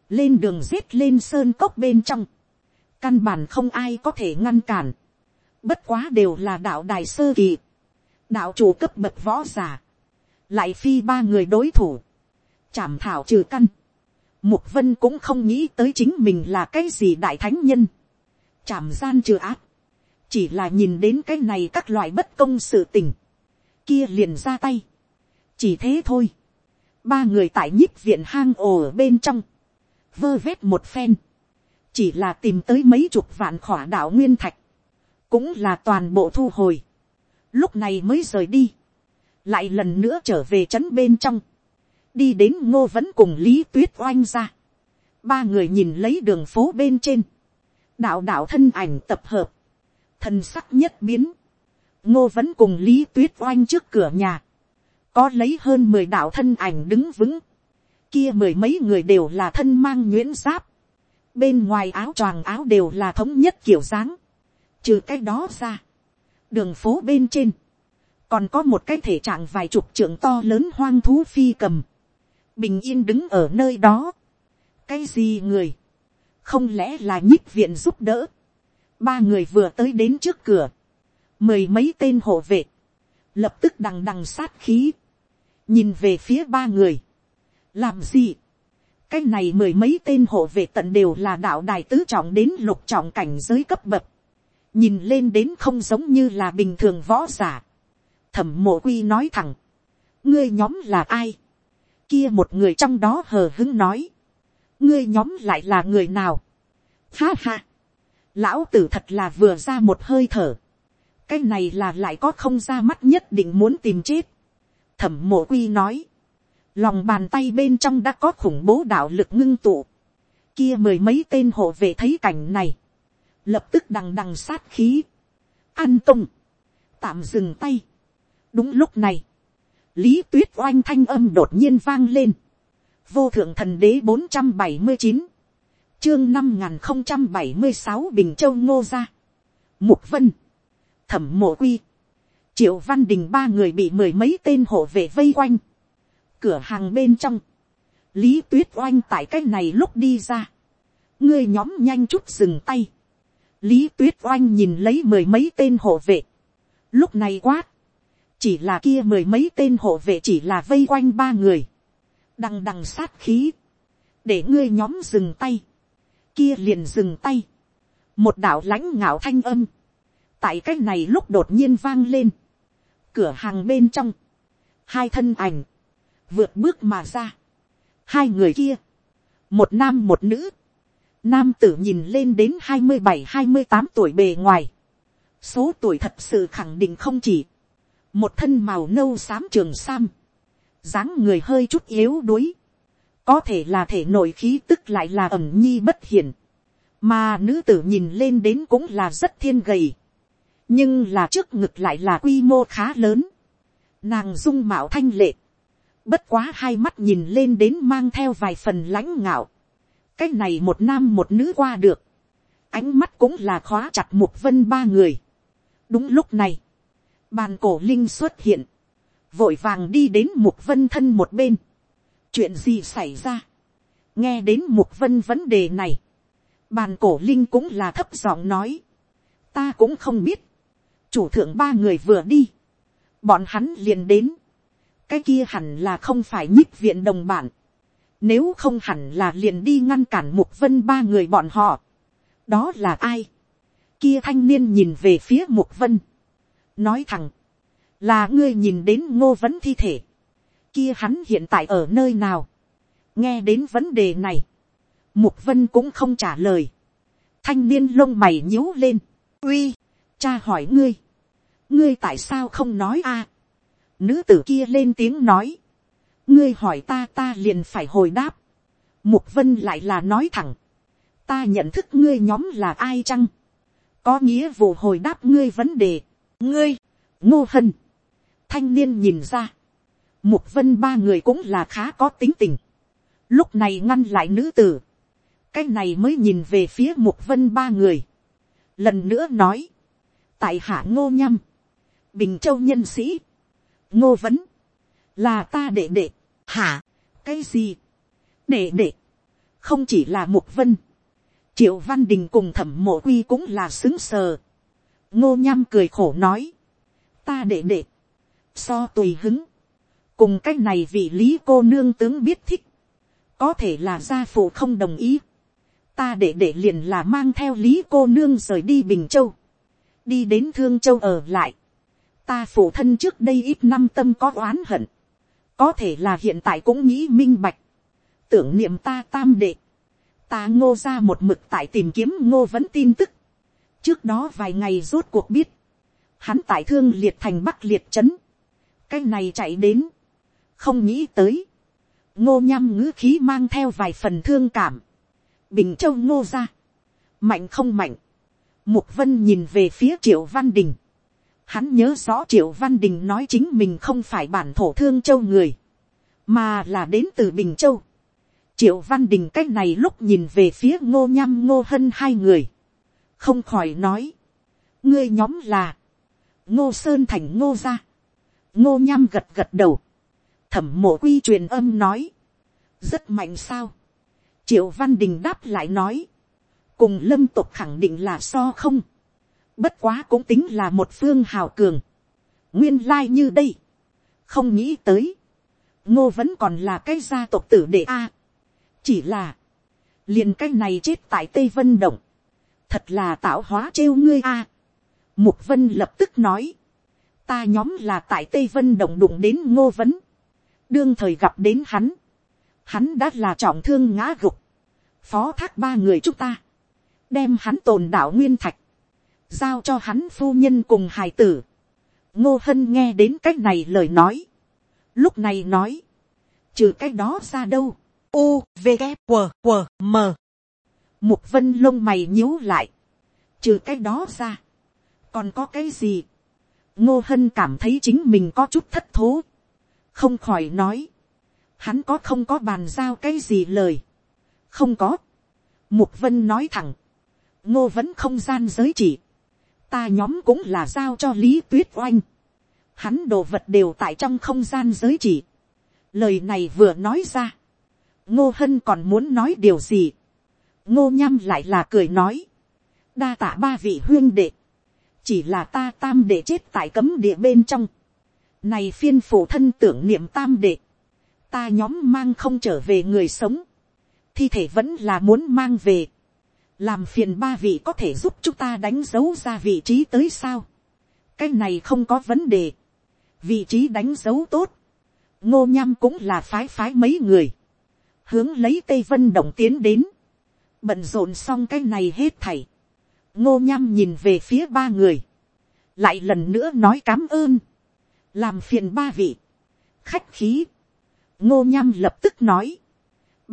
A: lên đường giết lên sơn cốc bên trong, căn bản không ai có thể ngăn cản, bất quá đều là đạo đài sơ kỳ, đạo chủ cấp bậc võ giả, lại phi ba người đối thủ, chảm thảo trừ căn, mục vân cũng không nghĩ tới chính mình là cái gì đại thánh nhân, chảm gian trừ áp, chỉ là nhìn đến cái này các loại bất công sự tình, kia liền ra tay, chỉ thế thôi, ba người tại nhích viện hang ồ ở bên trong, vơ vét một phen, chỉ là tìm tới mấy chục vạn khỏa đạo nguyên thạch, cũng là toàn bộ thu hồi, lúc này mới rời đi, lại lần nữa trở về trấn bên trong, đi đến ngô vẫn cùng lý tuyết oanh ra, ba người nhìn lấy đường phố bên trên, đạo đạo thân ảnh tập hợp, thân sắc nhất biến, ngô vẫn cùng lý tuyết oanh trước cửa nhà, có lấy hơn mười đạo thân ảnh đứng vững, kia mười mấy người đều là thân mang nhuyễn giáp, bên ngoài áo choàng áo đều là thống nhất kiểu dáng, trừ cái đó ra, đường phố bên trên, còn có một cái thể trạng vài chục trưởng to lớn hoang thú phi cầm, bình yên đứng ở nơi đó, cái gì người, không lẽ là nhích viện giúp đỡ, ba người vừa tới đến trước cửa, mười mấy tên hộ vệ, lập tức đằng đằng sát khí, nhìn về phía ba người, làm gì, cái này mười mấy tên hộ vệ tận đều là đạo đài tứ trọng đến lục trọng cảnh giới cấp bậc, nhìn lên đến không giống như là bình thường võ giả, thẩm mộ quy nói thẳng, ngươi nhóm là ai, kia một người trong đó hờ hứng nói, ngươi nhóm lại là người nào, ha ha, lão tử thật là vừa ra một hơi thở, cái này là lại có không ra mắt nhất định muốn tìm chết, thẩm mộ quy nói, lòng bàn tay bên trong đã có khủng bố đạo lực ngưng tụ, kia mười mấy tên hộ vệ thấy cảnh này, lập tức đằng đằng sát khí, an tung, tạm dừng tay. đúng lúc này, lý tuyết oanh thanh âm đột nhiên vang lên, vô thượng thần đế bốn trăm bảy mươi chín, chương năm n g h n không trăm bảy mươi sáu bình châu ngô gia, mục vân, thẩm mộ quy, triệu văn đình ba người bị mười mấy tên hộ vệ vây quanh, cửa hàng bên trong, lý tuyết oanh tại cái này lúc đi ra, ngươi nhóm nhanh chút dừng tay, lý tuyết oanh nhìn lấy mười mấy tên hộ vệ, lúc này quát, chỉ là kia mười mấy tên hộ vệ chỉ là vây quanh ba người, đằng đằng sát khí, để ngươi nhóm dừng tay, kia liền dừng tay, một đạo lãnh ngạo thanh âm, tại cái này lúc đột nhiên vang lên, cửa hàng bên trong, hai thân ảnh, vượt bước mà ra, hai người kia, một nam một nữ, Nam tử nhìn lên đến hai mươi bảy hai mươi tám tuổi bề ngoài. Số tuổi thật sự khẳng định không chỉ. Một thân màu nâu xám trường sam. dáng người hơi chút yếu đuối. Có thể là thể nội khí tức lại là ẩm nhi bất hiển. Mà nữ tử nhìn lên đến cũng là rất thiên gầy. Nhưng là trước ngực lại là quy mô khá lớn. Nàng dung mạo thanh lệ. Bất quá hai mắt nhìn lên đến mang theo vài phần lãnh ngạo cái này một nam một nữ qua được, ánh mắt cũng là khóa chặt một vân ba người. đúng lúc này, bàn cổ linh xuất hiện, vội vàng đi đến một vân thân một bên. chuyện gì xảy ra, nghe đến một vân vấn đề này, bàn cổ linh cũng là thấp giọng nói, ta cũng không biết, chủ thượng ba người vừa đi, bọn hắn liền đến, cái kia hẳn là không phải nhích viện đồng bản, nếu không hẳn là liền đi ngăn cản mục vân ba người bọn họ, đó là ai, kia thanh niên nhìn về phía mục vân, nói thẳng, là ngươi nhìn đến ngô vấn thi thể, kia hắn hiện tại ở nơi nào, nghe đến vấn đề này, mục vân cũng không trả lời, thanh niên lông mày nhíu lên, uy, cha hỏi ngươi, ngươi tại sao không nói a, nữ tử kia lên tiếng nói, ngươi hỏi ta ta liền phải hồi đáp, mục vân lại là nói thẳng, ta nhận thức ngươi nhóm là ai chăng, có nghĩa vụ hồi đáp ngươi vấn đề, ngươi, ngô hân, thanh niên nhìn ra, mục vân ba người cũng là khá có tính tình, lúc này ngăn lại nữ tử, cái này mới nhìn về phía mục vân ba người, lần nữa nói, tại hạ ngô nhâm, bình châu nhân sĩ, ngô vấn, là ta đệ đệ, hả, cái gì, đệ đệ, không chỉ là mục vân, triệu văn đình cùng thẩm mộ quy cũng là xứng sờ, ngô nham cười khổ nói, ta đệ đệ, so tùy hứng, cùng cái này vì lý cô nương tướng biết thích, có thể là gia phụ không đồng ý, ta để để liền là mang theo lý cô nương rời đi bình châu, đi đến thương châu ở lại, ta phụ thân trước đây ít năm tâm có oán hận, có thể là hiện tại cũng nghĩ minh bạch, tưởng niệm ta tam đệ, ta ngô ra một mực tại tìm kiếm ngô vẫn tin tức, trước đó vài ngày rốt cuộc biết, hắn tại thương liệt thành bắc liệt trấn, cái này chạy đến, không nghĩ tới, ngô nhăm ngữ khí mang theo vài phần thương cảm, bình châu ngô ra, mạnh không mạnh, mục vân nhìn về phía triệu văn đình, hắn nhớ rõ triệu văn đình nói chính mình không phải bản thổ thương châu người, mà là đến từ bình châu. triệu văn đình c á c h này lúc nhìn về phía ngô nhăm ngô hân hai người, không khỏi nói, ngươi nhóm là, ngô sơn thành ngô gia, ngô nhăm gật gật đầu, thẩm mộ quy truyền âm nói, rất mạnh sao, triệu văn đình đáp lại nói, cùng lâm tục khẳng định là so không, Bất quá cũng tính là một phương hào cường. Nguyên lai như đây. Không nghĩ tới. Ngô vẫn còn là cái gia tộc tử đệ A. Chỉ là. Liền cái này chết tại Tây Vân Động. Thật là tạo hóa trêu ngươi A. Mục Vân lập tức nói. Ta nhóm là tại Tây Vân Động đụng đến ngô vấn. Đương thời gặp đến hắn. Hắn đã là trọng thương ngã gục. Phó thác ba người chúng ta. Đem hắn tồn đạo nguyên thạch giao cho hắn phu nhân cùng hài tử. ngô hân nghe đến cách này lời nói. lúc này nói, trừ cái đó ra đâu, u v g q q m. Mục vân lông mày nhíu lại, trừ cái đó ra, còn có cái gì, ngô hân cảm thấy chính mình có chút thất thố, không khỏi nói, hắn có không có bàn giao cái gì lời, không có, mục vân nói thẳng, ngô vẫn không gian giới chỉ, ta nhóm cũng là giao cho lý tuyết oanh. Hắn đồ vật đều tại trong không gian giới chỉ. Lời này vừa nói ra. Ngô Hân còn muốn nói điều gì. Ngô Nham lại là cười nói. Đa tạ ba vị huyên đệ. Chỉ là ta tam đệ chết tại cấm địa bên trong. Này phiên phủ thân tưởng niệm tam đệ. Ta nhóm mang không trở về người sống. Thi thể vẫn là muốn mang về làm phiền ba vị có thể giúp chúng ta đánh dấu ra vị trí tới sao. cái này không có vấn đề. vị trí đánh dấu tốt. ngô nham cũng là phái phái mấy người. hướng lấy tây vân động tiến đến. bận rộn xong cái này hết thảy. ngô nham nhìn về phía ba người. lại lần nữa nói cám ơn. làm phiền ba vị. khách khí. ngô nham lập tức nói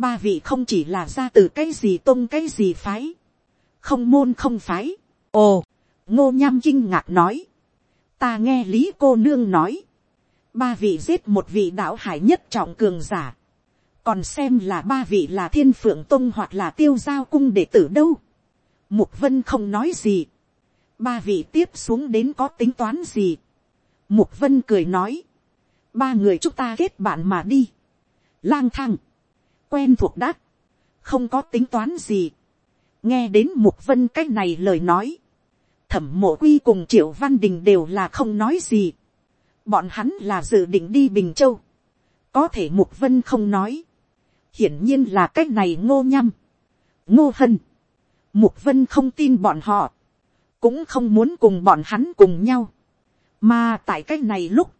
A: ba vị không chỉ là ra từ cái gì tôn cái gì phái, không môn không phái. ồ, ngô nham kinh ngạc nói, ta nghe lý cô nương nói, ba vị giết một vị đạo hải nhất trọng cường giả, còn xem là ba vị là thiên phượng tông hoặc là tiêu giao cung đệ tử đâu. mục vân không nói gì, ba vị tiếp xuống đến có tính toán gì. mục vân cười nói, ba người chúng ta kết bạn mà đi, lang thang, quen thuộc đắc, không có tính toán gì. nghe đến mục vân cái này lời nói, thẩm mộ quy cùng triệu văn đình đều là không nói gì. bọn hắn là dự định đi bình châu. có thể mục vân không nói. hiển nhiên là cách này ngô nhăm. ngô hân. mục vân không tin bọn họ. cũng không muốn cùng bọn hắn cùng nhau. mà tại cách này lúc,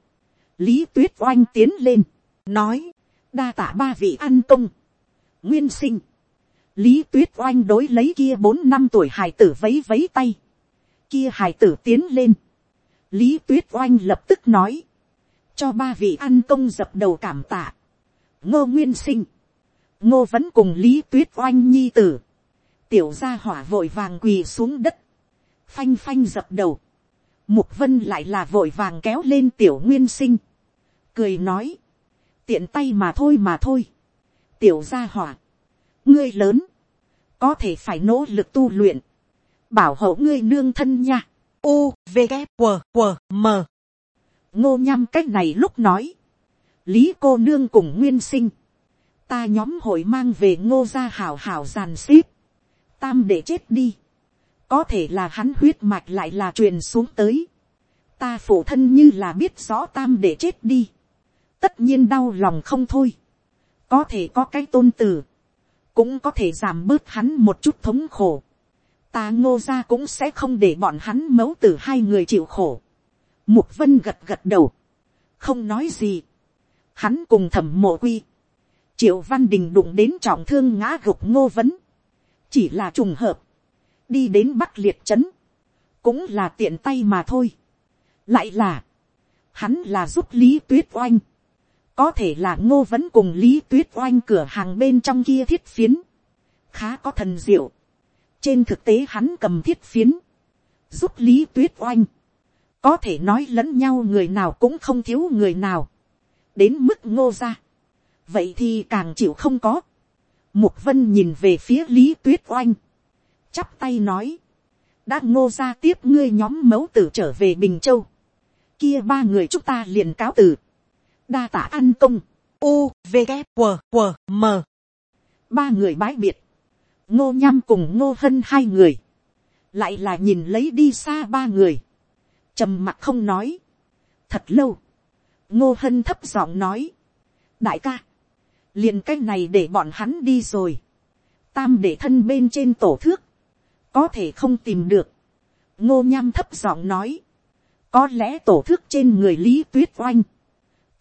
A: lý tuyết oanh tiến lên, nói, đa tả ba vị ăn công nguyên sinh. lý tuyết oanh đối lấy kia bốn năm tuổi hài tử vấy vấy tay kia hài tử tiến lên. Lý tuyết oanh lập tức nói. Cho ba vị ăn công dập đầu cảm tạ. Ngô Nguyên Sinh. Ngô vẫn cùng Lý tuyết oanh nhi tử. Tiểu gia hỏa vội vàng quỳ xuống đất. Phanh phanh dập đầu. Mục vân lại là vội vàng kéo lên tiểu nguyên sinh. Cười nói. Tiện tay mà thôi mà thôi. Tiểu gia hỏa. Ngươi lớn. Có thể phải nỗ lực tu luyện bảo hộ ngươi nương thân nha. U, V, K, W, W, M. Ngô nhăm cách này lúc nói. Lý cô nương cùng nguyên sinh. Ta nhóm hội mang về ngô gia hảo hảo giàn xếp. Tam để chết đi. Có thể là hắn huyết mạch lại là truyền xuống tới. Ta phụ thân như là biết rõ tam để chết đi. Tất nhiên đau lòng không thôi. Có thể có cái tôn tử. Cũng có thể giảm bớt hắn một chút thống khổ ta ngô ra cũng sẽ không để bọn hắn mấu từ hai người chịu khổ. Mục vân gật gật đầu, không nói gì. Hắn cùng thẩm mộ quy. Triệu văn đình đụng đến trọng thương ngã gục ngô vấn. Chỉ là trùng hợp. Đi đến bắc liệt trấn. Cũng là tiện tay mà thôi. Lại là. Hắn là giúp Lý Tuyết Oanh. Có thể là ngô vẫn cùng Lý Tuyết Oanh cửa hàng bên trong kia thiết phiến. Khá có thần diệu. Trên thực tế hắn cầm thiết phiến, giúp lý tuyết oanh, có thể nói lẫn nhau người nào cũng không thiếu người nào, đến mức ngô ra, vậy thì càng chịu không có. Mục vân nhìn về phía lý tuyết oanh, chắp tay nói, đã ngô ra tiếp ngươi nhóm mẫu tử trở về bình châu, kia ba người chúng ta liền cáo từ, đa tả ăn công, u v g q q m. Ba người bái biệt, ngô nham cùng ngô hân hai người, lại là nhìn lấy đi xa ba người, trầm mặc không nói, thật lâu, ngô hân thấp giọng nói, đại ca, liền cái này để bọn hắn đi rồi, tam để thân bên trên tổ thước, có thể không tìm được, ngô nham thấp giọng nói, có lẽ tổ thước trên người lý tuyết oanh,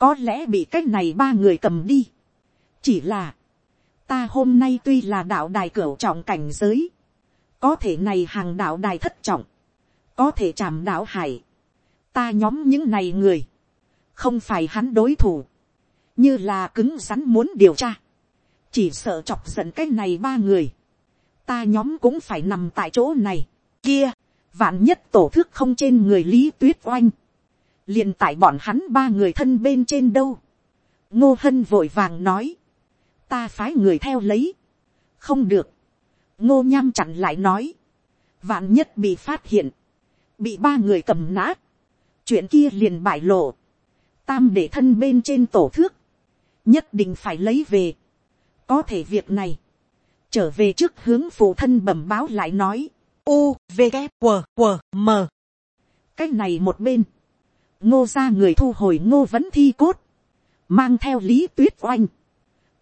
A: có lẽ bị cái này ba người cầm đi, chỉ là, ta hôm nay tuy là đạo đài cửu trọng cảnh giới, có thể này hàng đạo đài thất trọng, có thể chạm đạo hải, ta nhóm những này người, không phải hắn đối thủ, như là cứng rắn muốn điều tra, chỉ sợ chọc giận cái này ba người, ta nhóm cũng phải nằm tại chỗ này, kia, vạn nhất tổ thước không trên người lý tuyết oanh, liền tại bọn hắn ba người thân bên trên đâu, ngô hân vội vàng nói, ta phái người theo lấy. không được. ngô nham chặn lại nói. vạn nhất bị phát hiện. bị ba người cầm nã. chuyện kia liền bại lộ. tam để thân bên trên tổ thước. nhất định phải lấy về. có thể việc này. trở về trước hướng phụ thân bẩm báo lại nói. u v g q q m cái này một bên ngô ra người thu hồi ngô vẫn thi cốt. mang theo lý tuyết oanh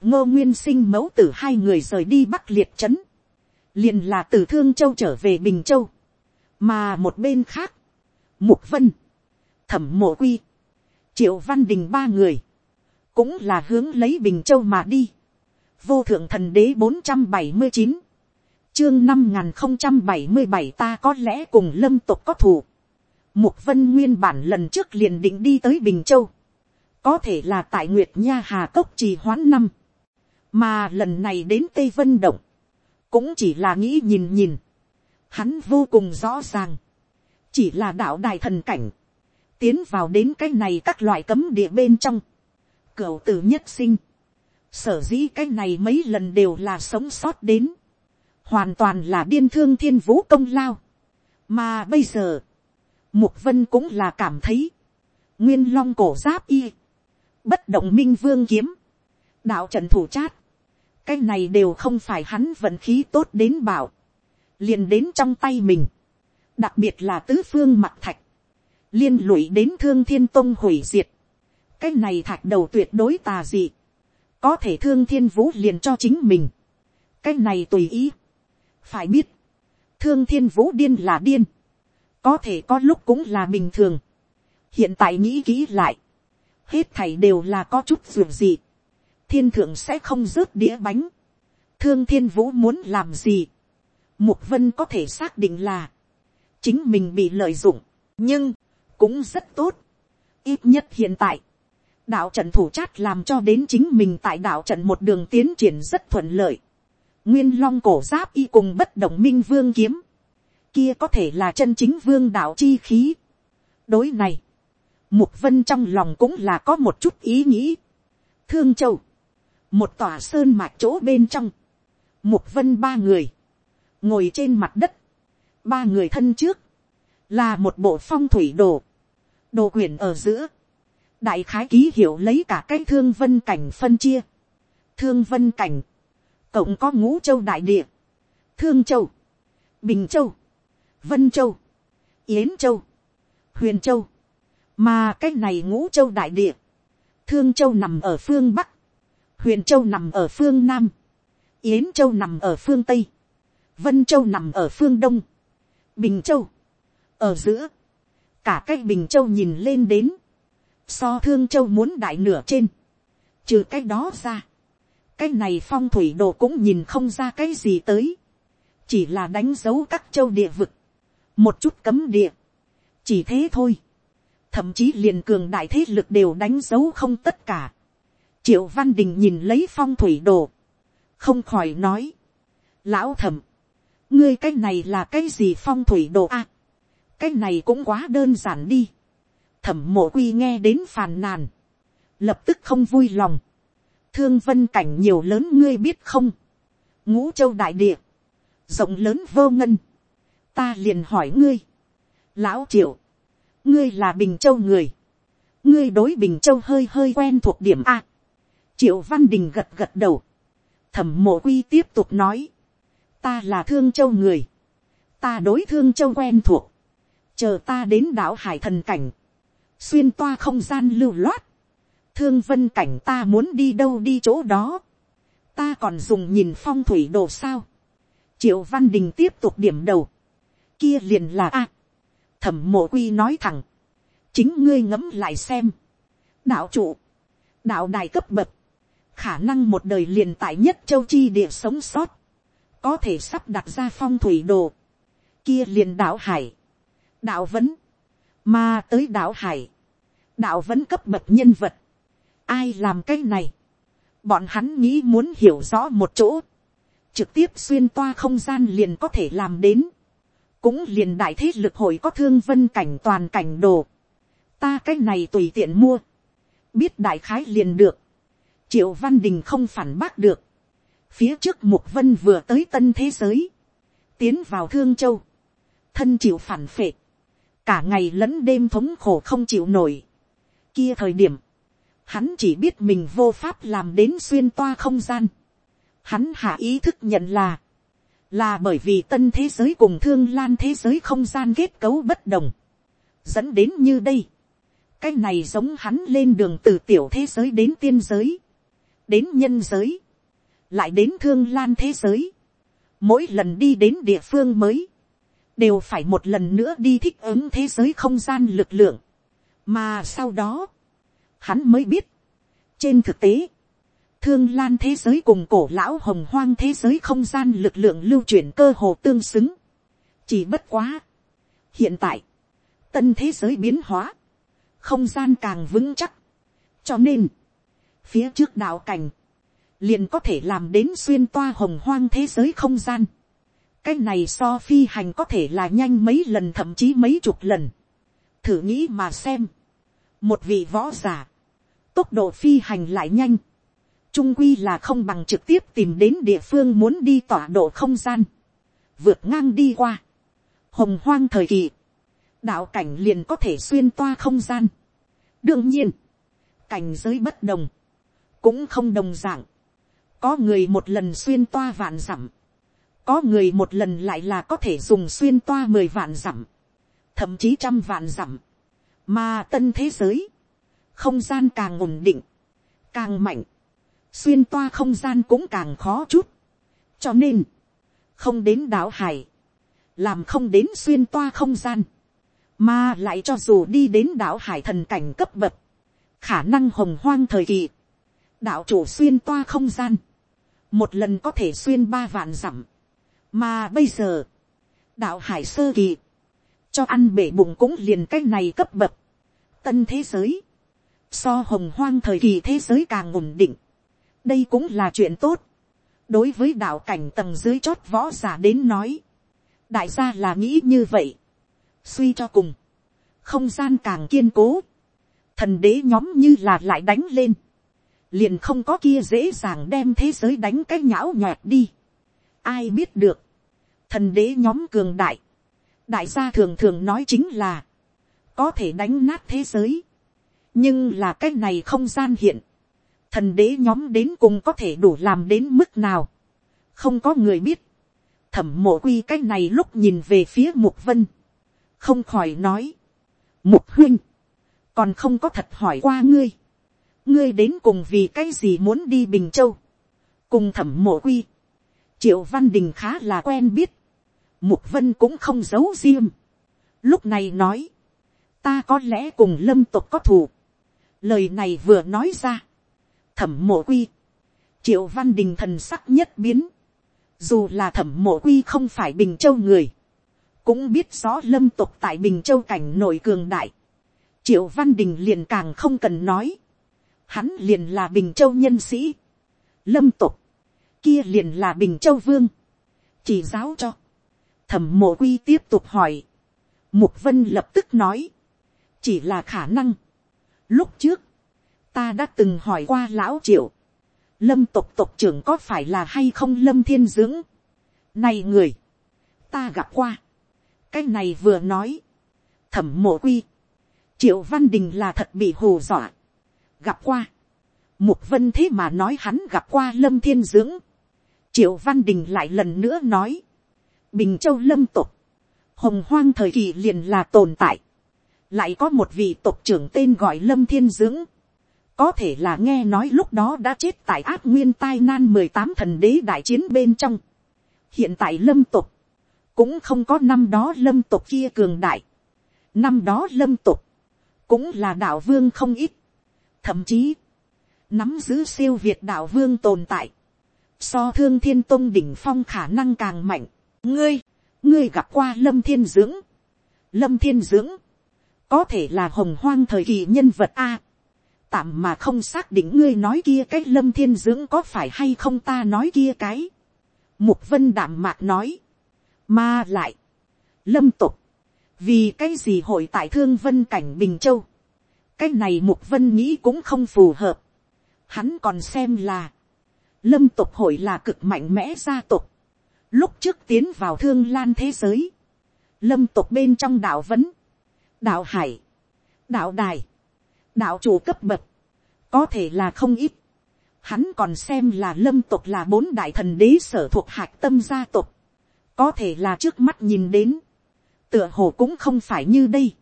A: ngô nguyên sinh mẫu tử hai người rời đi bắc liệt trấn, liền là từ thương châu trở về bình châu, mà một bên khác, mục vân, thẩm mộ quy, triệu văn đình ba người, cũng là hướng lấy bình châu mà đi, vô thượng thần đế bốn trăm bảy mươi chín, chương năm n không trăm bảy mươi bảy ta có lẽ cùng lâm tục có thù, mục vân nguyên bản lần trước liền định đi tới bình châu, có thể là tại nguyệt nha hà cốc trì hoãn năm, mà lần này đến tây vân động, cũng chỉ là nghĩ nhìn nhìn, hắn vô cùng rõ ràng, chỉ là đạo đài thần cảnh, tiến vào đến cái này các loại cấm địa bên trong, cửu tử nhất sinh, sở dĩ cái này mấy lần đều là sống sót đến, hoàn toàn là điên thương thiên vũ công lao, mà bây giờ, mục vân cũng là cảm thấy, nguyên long cổ giáp y, bất động minh vương kiếm, đạo trận thủ chát, cái này đều không phải hắn vận khí tốt đến bảo, liền đến trong tay mình, đặc biệt là tứ phương mặt thạch, liên lụy đến thương thiên tông hủy diệt, cái này thạch đầu tuyệt đối tà dị, có thể thương thiên vũ liền cho chính mình, cái này tùy ý, phải biết, thương thiên vũ điên là điên, có thể có lúc cũng là bình thường, hiện tại nghĩ kỹ lại, hết thảy đều là có chút dù gì, thiên thượng sẽ không rớt đĩa bánh, thương thiên vũ muốn làm gì, mục vân có thể xác định là, chính mình bị lợi dụng, nhưng, cũng rất tốt, ít nhất hiện tại, đạo trận thủ chát làm cho đến chính mình tại đạo trận một đường tiến triển rất thuận lợi, nguyên long cổ giáp y cùng bất động minh vương kiếm, kia có thể là chân chính vương đạo chi khí. đối này, mục vân trong lòng cũng là có một chút ý nghĩ. thương châu, một tòa sơn mạch chỗ bên trong, mục vân ba người, ngồi trên mặt đất, ba người thân trước, là một bộ phong thủy đồ, đồ quyển ở giữa, đại khái ký hiệu lấy cả cái thương vân cảnh phân chia, thương vân cảnh, cộng có ngũ châu đại địa, thương châu, bình châu, vân châu, yến châu, huyền châu, mà cái này ngũ châu đại địa, thương châu nằm ở phương bắc, huyền châu nằm ở phương nam, yến châu nằm ở phương tây, vân châu nằm ở phương đông, bình châu, ở giữa, cả cái bình châu nhìn lên đến, so thương châu muốn đại nửa trên, trừ cái đó ra, cái này phong thủy đồ cũng nhìn không ra cái gì tới, chỉ là đánh dấu các châu địa vực, một chút cấm địa, chỉ thế thôi, thậm chí liền cường đại thế lực đều đánh dấu không tất cả. triệu văn đình nhìn lấy phong thủy đồ, không khỏi nói, lão thẩm, ngươi cái này là cái gì phong thủy đồ a, à, cái này cũng quá đơn giản đi, thẩm mộ quy nghe đến phàn nàn, lập tức không vui lòng, thương vân cảnh nhiều lớn ngươi biết không, ngũ châu đại địa, rộng lớn vô ngân, ta liền hỏi ngươi, lão triệu, ngươi là bình châu người, ngươi đối bình châu hơi hơi quen thuộc điểm a, triệu văn đình gật gật đầu, thẩm mộ quy tiếp tục nói, ta là thương châu người, ta đối thương châu quen thuộc, chờ ta đến đảo hải thần cảnh, xuyên toa không gian lưu loát, thương vân cảnh ta muốn đi đâu đi chỗ đó, ta còn dùng nhìn phong thủy đồ sao, triệu văn đình tiếp tục điểm đầu, kia liền là a, thẩm mộ quy nói thẳng, chính ngươi ngẫm lại xem, đạo trụ, đạo đài cấp bậc, khả năng một đời liền tại nhất châu chi địa sống sót, có thể sắp đặt ra phong thủy đồ, kia liền đạo hải, đạo vấn, mà tới đạo hải, đạo vấn cấp bậc nhân vật, ai làm cái này, bọn hắn nghĩ muốn hiểu rõ một chỗ, trực tiếp xuyên toa không gian liền có thể làm đến, cũng liền đại thế lực hội có thương vân cảnh toàn cảnh đồ, ta cái này tùy tiện mua, biết đại khái liền được, triệu văn đình không phản bác được, phía trước mục vân vừa tới tân thế giới, tiến vào thương châu, thân chịu phản phệ, cả ngày lẫn đêm thống khổ không chịu nổi, kia thời điểm, hắn chỉ biết mình vô pháp làm đến xuyên toa không gian, hắn hạ ý thức nhận là, là bởi vì tân thế giới cùng thương lan thế giới không gian kết cấu bất đồng, dẫn đến như đây. cái này giống hắn lên đường từ tiểu thế giới đến tiên giới, đến nhân giới, lại đến thương lan thế giới. mỗi lần đi đến địa phương mới, đều phải một lần nữa đi thích ứng thế giới không gian lực lượng, mà sau đó, hắn mới biết, trên thực tế, thương lan thế giới cùng cổ lão hồng hoang thế giới không gian lực lượng lưu chuyển cơ hồ tương xứng. chỉ bất quá. hiện tại, tân thế giới biến hóa, không gian càng vững chắc. cho nên, phía trước đạo cảnh, liền có thể làm đến xuyên toa hồng hoang thế giới không gian. cái này so phi hành có thể là nhanh mấy lần thậm chí mấy chục lần. thử nghĩ mà xem. một vị võ giả, tốc độ phi hành lại nhanh trung quy là không bằng trực tiếp tìm đến địa phương muốn đi tọa độ không gian, vượt ngang đi qua, hồng hoang thời kỳ, đạo cảnh liền có thể xuyên toa không gian. đương nhiên, cảnh giới bất đồng, cũng không đồng d ạ n g có người một lần xuyên toa vạn dặm, có người một lần lại là có thể dùng xuyên toa mười vạn dặm, thậm chí trăm vạn dặm, mà tân thế giới, không gian càng ổn định, càng mạnh, xuyên toa không gian cũng càng khó chút, cho nên, không đến đảo hải, làm không đến xuyên toa không gian, mà lại cho dù đi đến đảo hải thần cảnh cấp bậc, khả năng hồng hoang thời kỳ, đạo chủ xuyên toa không gian, một lần có thể xuyên ba vạn dặm, mà bây giờ, đạo hải sơ kỳ, cho ăn bể bụng cũng liền cái này cấp bậc, tân thế giới, so hồng hoang thời kỳ thế giới càng ổn định, đây cũng là chuyện tốt, đối với đạo cảnh tầng dưới chót võ giả đến nói, đại gia là nghĩ như vậy, suy cho cùng, không gian càng kiên cố, thần đế nhóm như là lại đánh lên, liền không có kia dễ dàng đem thế giới đánh cái nhão nhọt đi. ai biết được, thần đế nhóm cường đại, đại gia thường thường nói chính là, có thể đánh nát thế giới, nhưng là cái này không gian hiện, thần đế nhóm đến cùng có thể đủ làm đến mức nào, không có người biết, thẩm mộ quy cái này lúc nhìn về phía mục vân, không khỏi nói, mục huynh, còn không có thật hỏi qua ngươi, ngươi đến cùng vì cái gì muốn đi bình châu, cùng thẩm mộ quy, triệu văn đình khá là quen biết, mục vân cũng không giấu riêng, lúc này nói, ta có lẽ cùng lâm tục có thù, lời này vừa nói ra, thẩm mộ quy, triệu văn đình thần sắc nhất biến, dù là thẩm mộ quy không phải bình châu người, cũng biết rõ lâm tục tại bình châu cảnh nội cường đại, triệu văn đình liền càng không cần nói, hắn liền là bình châu nhân sĩ, lâm tục, kia liền là bình châu vương, chỉ giáo cho, thẩm mộ quy tiếp tục hỏi, mục vân lập tức nói, chỉ là khả năng, lúc trước, ta đã từng hỏi qua lão triệu, lâm tộc tộc trưởng có phải là hay không lâm thiên dưỡng, này người, ta gặp qua, cái này vừa nói, thẩm mộ quy, triệu văn đình là thật bị hù dọa, gặp qua, mục vân thế mà nói hắn gặp qua lâm thiên dưỡng, triệu văn đình lại lần nữa nói, bình châu lâm tộc. Hồng hoang thời kỳ liền là tồn tại, lại có một vị tộc trưởng tên gọi lâm thiên dưỡng, có thể là nghe nói lúc đó đã chết tại ác nguyên tai nan mười tám thần đế đại chiến bên trong. hiện tại lâm tục, cũng không có năm đó lâm tục kia cường đại. năm đó lâm tục, cũng là đạo vương không ít. thậm chí, nắm giữ siêu việt đạo vương tồn tại. so thương thiên tôn đỉnh phong khả năng càng mạnh. ngươi, ngươi gặp qua lâm thiên dưỡng. lâm thiên dưỡng, có thể là hồng hoang thời kỳ nhân vật a tạm mà không xác định ngươi nói kia cái lâm thiên dưỡng có phải hay không ta nói kia cái. Mục vân đảm mạc nói. Mà lại. Lâm tục. Vì cái gì hội tại thương vân cảnh Bình Châu. Cái này mục vân nghĩ cũng không phù hợp. Hắn còn xem là. Lâm tục hội là cực mạnh mẽ gia tục. Lúc trước tiến vào thương lan thế giới. Lâm tục bên trong đạo vấn. Đạo hải. Đạo đài đạo chủ cấp bậc, có thể là không ít. Hắn còn xem là lâm tộc là bốn đại thần đế sở thuộc hạc tâm gia tộc. Có thể là trước mắt nhìn đến. Tựa hồ cũng không phải như đây.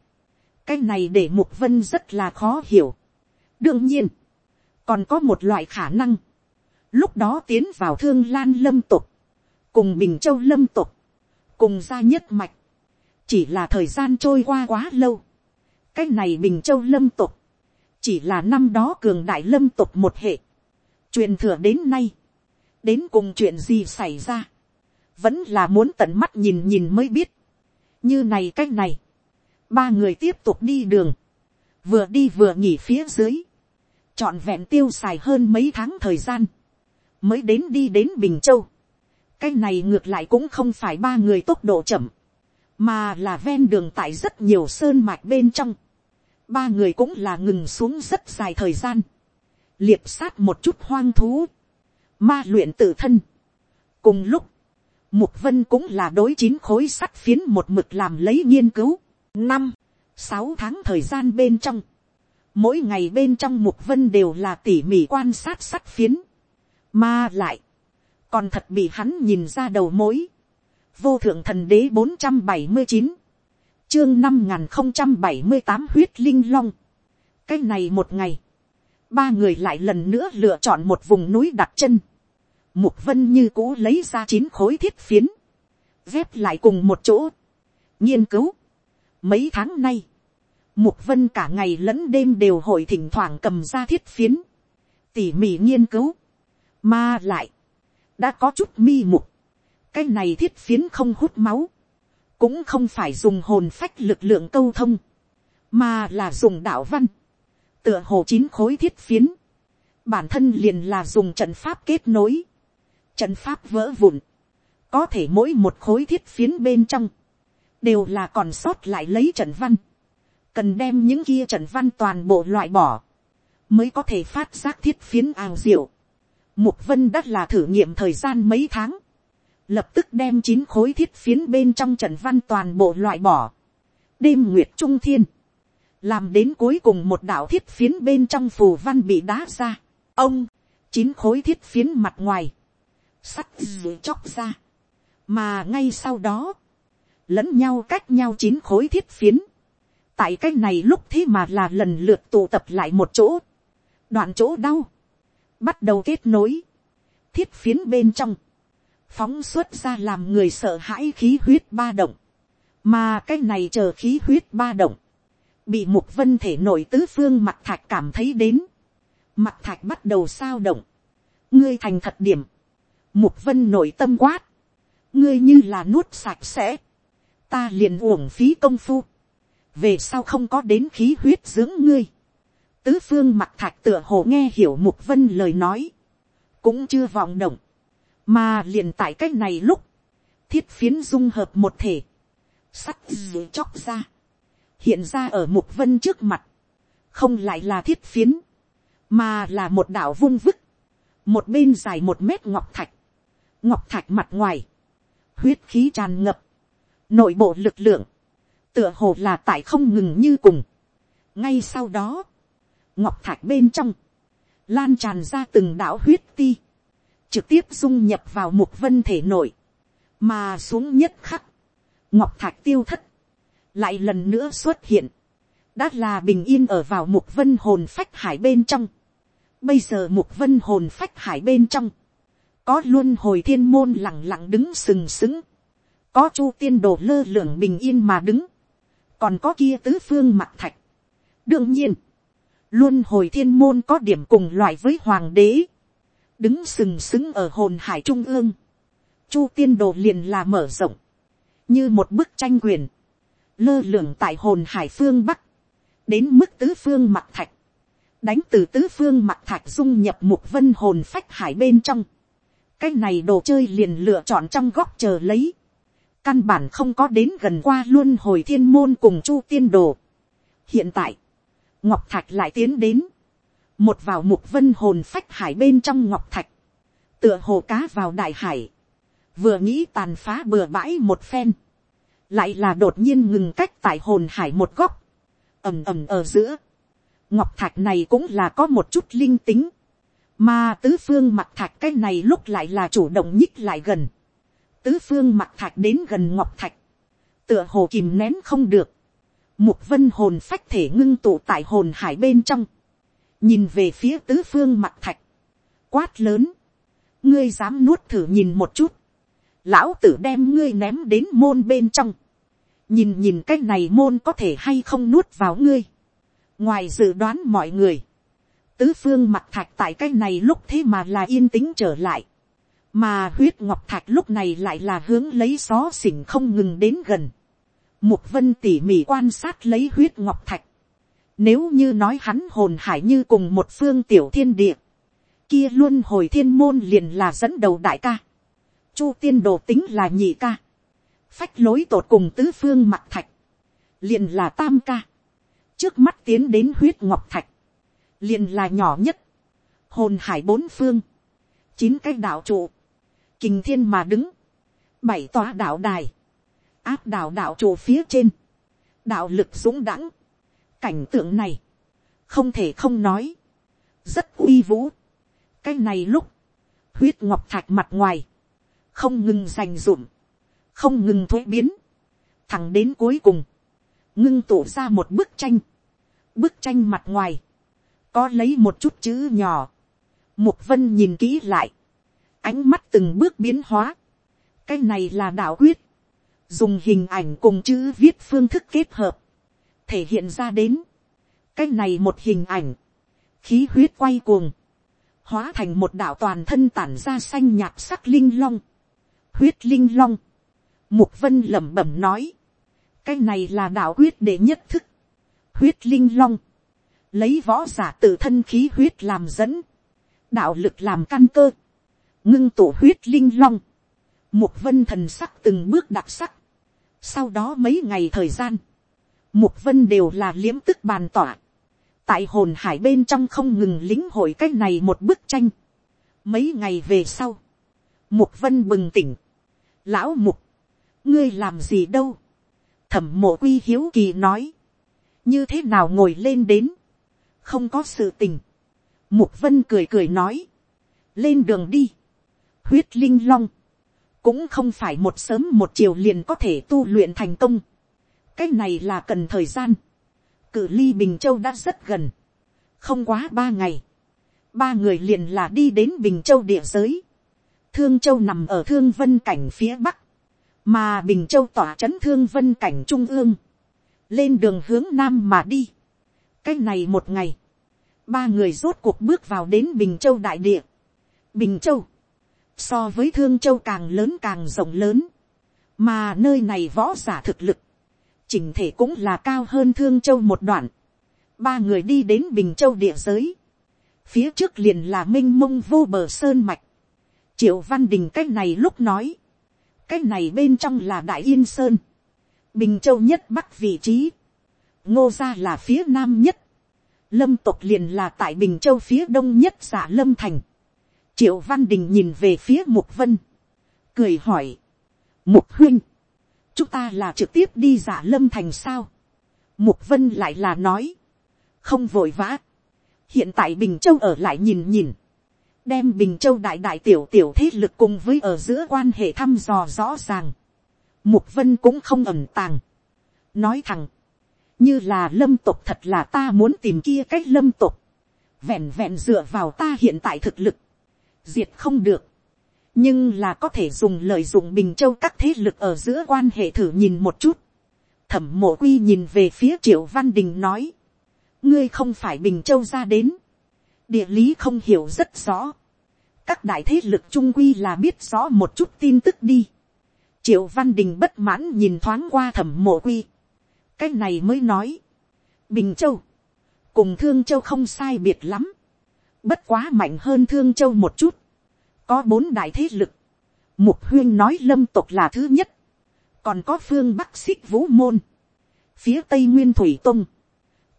A: Cái này để Mục Vân rất là khó hiểu. Đương nhiên. Còn có một loại khả năng. Lúc đó tiến vào thương lan lâm tộc. Cùng Bình Châu lâm tộc. Cùng gia nhất mạch. Chỉ là thời gian trôi qua quá lâu. Cái này Bình Châu lâm tộc chỉ là năm đó cường đại lâm tục một hệ, truyền thừa đến nay, đến cùng chuyện gì xảy ra, vẫn là muốn tận mắt nhìn nhìn mới biết, như này c á c h này, ba người tiếp tục đi đường, vừa đi vừa nghỉ phía dưới, trọn vẹn tiêu xài hơn mấy tháng thời gian, mới đến đi đến bình châu, cái này ngược lại cũng không phải ba người tốc độ chậm, mà là ven đường tại rất nhiều sơn mạch bên trong, ba người cũng là ngừng xuống rất dài thời gian, liệp sát một chút hoang thú, ma luyện tự thân. cùng lúc, mục vân cũng là đối chín khối sắt phiến một mực làm lấy nghiên cứu, năm, sáu tháng thời gian bên trong, mỗi ngày bên trong mục vân đều là tỉ mỉ quan sát sắt phiến, mà lại, còn thật bị hắn nhìn ra đầu mối, vô thượng thần đế bốn trăm bảy mươi chín, chương năm nghìn không trăm bảy mươi tám huyết linh long. cái này một ngày, ba người lại lần nữa lựa chọn một vùng núi đặt chân. mục vân như cũ lấy ra chín khối thiết phiến, ghép lại cùng một chỗ, nghiên cứu. mấy tháng nay, mục vân cả ngày lẫn đêm đều hội thỉnh thoảng cầm ra thiết phiến, tỉ mỉ nghiên cứu, mà lại, đã có chút mi mục, cái này thiết phiến không hút máu, cũng không phải dùng hồn phách lực lượng câu thông, mà là dùng đạo văn, tựa hồ chín khối thiết phiến, bản thân liền là dùng trận pháp kết nối, trận pháp vỡ vụn, có thể mỗi một khối thiết phiến bên trong, đều là còn sót lại lấy trận văn, cần đem những kia trận văn toàn bộ loại bỏ, mới có thể phát giác thiết phiến ảo diệu. Mục vân đã là thử nghiệm thời gian mấy tháng, lập tức đem chín khối thiết phiến bên trong trận văn toàn bộ loại bỏ. đêm nguyệt trung thiên, làm đến cuối cùng một đạo thiết phiến bên trong phù văn bị đá ra. ông, chín khối thiết phiến mặt ngoài, sắt dưới chóc ra, mà ngay sau đó, lẫn nhau cách nhau chín khối thiết phiến, tại cái này lúc thế mà là lần lượt tụ tập lại một chỗ, đoạn chỗ đau, bắt đầu kết nối, thiết phiến bên trong, phóng xuất ra làm người sợ hãi khí huyết ba động, mà cái này chờ khí huyết ba động, bị mục vân thể nổi tứ phương mặt thạch cảm thấy đến, mặt thạch bắt đầu sao động, ngươi thành thật điểm, mục vân nội tâm quát, ngươi như là nuốt sạch sẽ, ta liền uổng phí công phu, về sau không có đến khí huyết dưỡng ngươi, tứ phương mặt thạch tựa hồ nghe hiểu mục vân lời nói, cũng chưa vọng động, mà liền tại cách này lúc, thiết phiến dung hợp một thể, sắt dưới chóc ra, hiện ra ở mục vân trước mặt, không lại là thiết phiến, mà là một đảo vung vức, một bên dài một mét ngọc thạch, ngọc thạch mặt ngoài, huyết khí tràn ngập, nội bộ lực lượng, tựa hồ là tại không ngừng như cùng. ngay sau đó, ngọc thạch bên trong, lan tràn ra từng đảo huyết ti, trực tiếp dung nhập vào mục vân thể nội, mà xuống nhất khắc, ngọc thạch tiêu thất, lại lần nữa xuất hiện, đã là bình yên ở vào mục vân hồn phách hải bên trong. Bây giờ mục vân hồn phách hải bên trong, có luôn hồi thiên môn lặng lặng đứng sừng sững, có chu tiên đồ lơ lửng bình yên mà đứng, còn có kia tứ phương mặt thạch. đương nhiên, luôn hồi thiên môn có điểm cùng loại với hoàng đế, đứng sừng sững ở hồn hải trung ương, chu tiên đồ liền là mở rộng, như một bức tranh quyền, lơ lửng tại hồn hải phương bắc, đến mức tứ phương mặt thạch, đánh từ tứ phương mặt thạch dung nhập một vân hồn phách hải bên trong, cái này đồ chơi liền lựa chọn trong góc chờ lấy, căn bản không có đến gần qua luôn hồi thiên môn cùng chu tiên đồ. hiện tại, ngọc thạch lại tiến đến, một vào mục vân hồn phách hải bên trong ngọc thạch, tựa hồ cá vào đại hải, vừa nghĩ tàn phá bừa bãi một phen, lại là đột nhiên ngừng cách tại hồn hải một góc, ầm ầm ở giữa, ngọc thạch này cũng là có một chút linh tính, mà tứ phương mặt thạch cái này lúc lại là chủ động nhích lại gần, tứ phương mặt thạch đến gần ngọc thạch, tựa hồ kìm nén không được, mục vân hồn phách thể ngưng tụ tại hồn hải bên trong, nhìn về phía tứ phương mặt thạch, quát lớn, ngươi dám nuốt thử nhìn một chút, lão tử đem ngươi ném đến môn bên trong, nhìn nhìn cái này môn có thể hay không nuốt vào ngươi, ngoài dự đoán mọi người, tứ phương mặt thạch tại cái này lúc thế mà là yên tĩnh trở lại, mà huyết ngọc thạch lúc này lại là hướng lấy xó xỉnh không ngừng đến gần, mục vân tỉ mỉ quan sát lấy huyết ngọc thạch, nếu như nói hắn hồn hải như cùng một phương tiểu thiên địa, kia luôn hồi thiên môn liền là dẫn đầu đại ca. Chu tiên đồ tính là nhị ca. Phách lối tột cùng tứ phương mặt thạch. Liền là tam ca. Trước mắt tiến đến huyết ngọc thạch. Liền là nhỏ nhất. Hồn hải bốn phương. Chín cái đạo trụ. Kình thiên mà đứng. Bảy tòa đạo đài. Áp đạo đạo trụ phía trên. Đạo lực súng đẳng cảnh tượng này, không thể không nói, rất uy vũ. cái này lúc, huyết ngọc thạch mặt ngoài, không ngừng dành dụm, không ngừng thuế biến, thẳng đến cuối cùng, ngưng tụ ra một bức tranh, bức tranh mặt ngoài, có lấy một chút chữ nhỏ, mục vân nhìn kỹ lại, ánh mắt từng bước biến hóa, cái này là đạo quyết, dùng hình ảnh cùng chữ viết phương thức kết hợp, thể hiện ra đến, cái này một hình ảnh, khí huyết quay cuồng, hóa thành một đạo toàn thân tản ra xanh nhạt sắc linh long, huyết linh long, mục vân lẩm bẩm nói, cái này là đạo huyết đệ nhất thức, huyết linh long, lấy võ giả tự thân khí huyết làm dẫn, đạo lực làm căn cơ, ngưng tụ huyết linh long, mục vân thần sắc từng bước đặc sắc, sau đó mấy ngày thời gian, mục vân đều là liếm tức bàn tỏa, tại hồn hải bên trong không ngừng lính hội cách này một bức tranh. mấy ngày về sau, mục vân bừng tỉnh, lão mục, ngươi làm gì đâu, thẩm mộ quy hiếu kỳ nói, như thế nào ngồi lên đến, không có sự tình, mục vân cười cười nói, lên đường đi, huyết linh long, cũng không phải một sớm một chiều liền có thể tu luyện thành công, cái này là cần thời gian, cự ly bình châu đã rất gần, không quá ba ngày, ba người liền là đi đến bình châu địa giới, thương châu nằm ở thương vân cảnh phía bắc, mà bình châu tỏa c h ấ n thương vân cảnh trung ương, lên đường hướng nam mà đi. cái này một ngày, ba người rốt cuộc bước vào đến bình châu đại địa. bình châu, so với thương châu càng lớn càng rộng lớn, mà nơi này võ giả thực lực, chỉnh thể cũng là cao hơn thương châu một đoạn. ba người đi đến bình châu địa giới, phía trước liền là m i n h mông vô bờ sơn mạch. triệu văn đình cái này lúc nói, cái này bên trong là đại yên sơn, bình châu nhất bắc vị trí, ngô gia là phía nam nhất, lâm tộc liền là tại bình châu phía đông nhất giả lâm thành. triệu văn đình nhìn về phía mục vân, cười hỏi, mục huynh, chúng ta là trực tiếp đi giả lâm thành sao. mục vân lại là nói, không vội vã. hiện tại bình châu ở lại nhìn nhìn, đem bình châu đại đại tiểu tiểu thế lực cùng với ở giữa quan hệ thăm dò rõ ràng. mục vân cũng không ẩn tàng. nói thẳng, như là lâm tục thật là ta muốn tìm kia cách lâm tục. vẹn vẹn dựa vào ta hiện tại thực lực, diệt không được nhưng là có thể dùng lợi dụng bình châu các thế lực ở giữa quan hệ thử nhìn một chút. thẩm mộ quy nhìn về phía triệu văn đình nói, ngươi không phải bình châu ra đến, địa lý không hiểu rất rõ, các đại thế lực trung quy là biết rõ một chút tin tức đi. triệu văn đình bất mãn nhìn thoáng qua thẩm mộ quy, cái này mới nói, bình châu, cùng thương châu không sai biệt lắm, bất quá mạnh hơn thương châu một chút, có bốn đại thế lực, mục huyên nói lâm tộc là thứ nhất, còn có phương bắc xích vũ môn, phía tây nguyên thủy tông,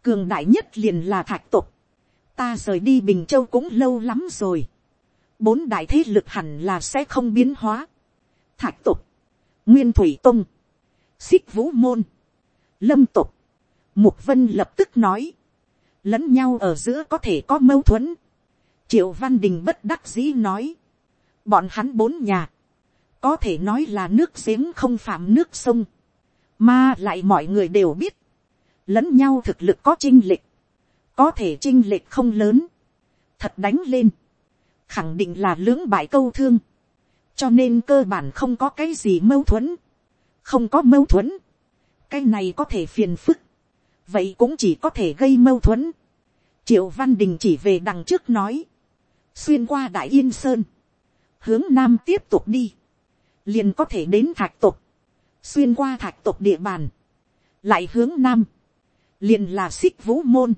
A: cường đại nhất liền là thạch tộc, ta rời đi bình châu cũng lâu lắm rồi, bốn đại thế lực hẳn là sẽ không biến hóa, thạch tộc, nguyên thủy tông, xích vũ môn, lâm tộc, mục vân lập tức nói, lẫn nhau ở giữa có thể có mâu thuẫn, triệu văn đình bất đắc dĩ nói, bọn hắn bốn nhà, có thể nói là nước giếng không phạm nước sông, mà lại mọi người đều biết, lẫn nhau thực lực có chinh lệch, có thể chinh lệch không lớn, thật đánh lên, khẳng định là lưỡng bại câu thương, cho nên cơ bản không có cái gì mâu thuẫn, không có mâu thuẫn, cái này có thể phiền phức, vậy cũng chỉ có thể gây mâu thuẫn. triệu văn đình chỉ về đằng trước nói, xuyên qua đại yên sơn, hướng nam tiếp tục đi, liền có thể đến thạch tục, xuyên qua thạch tục địa bàn, lại hướng nam, liền là xích vũ môn,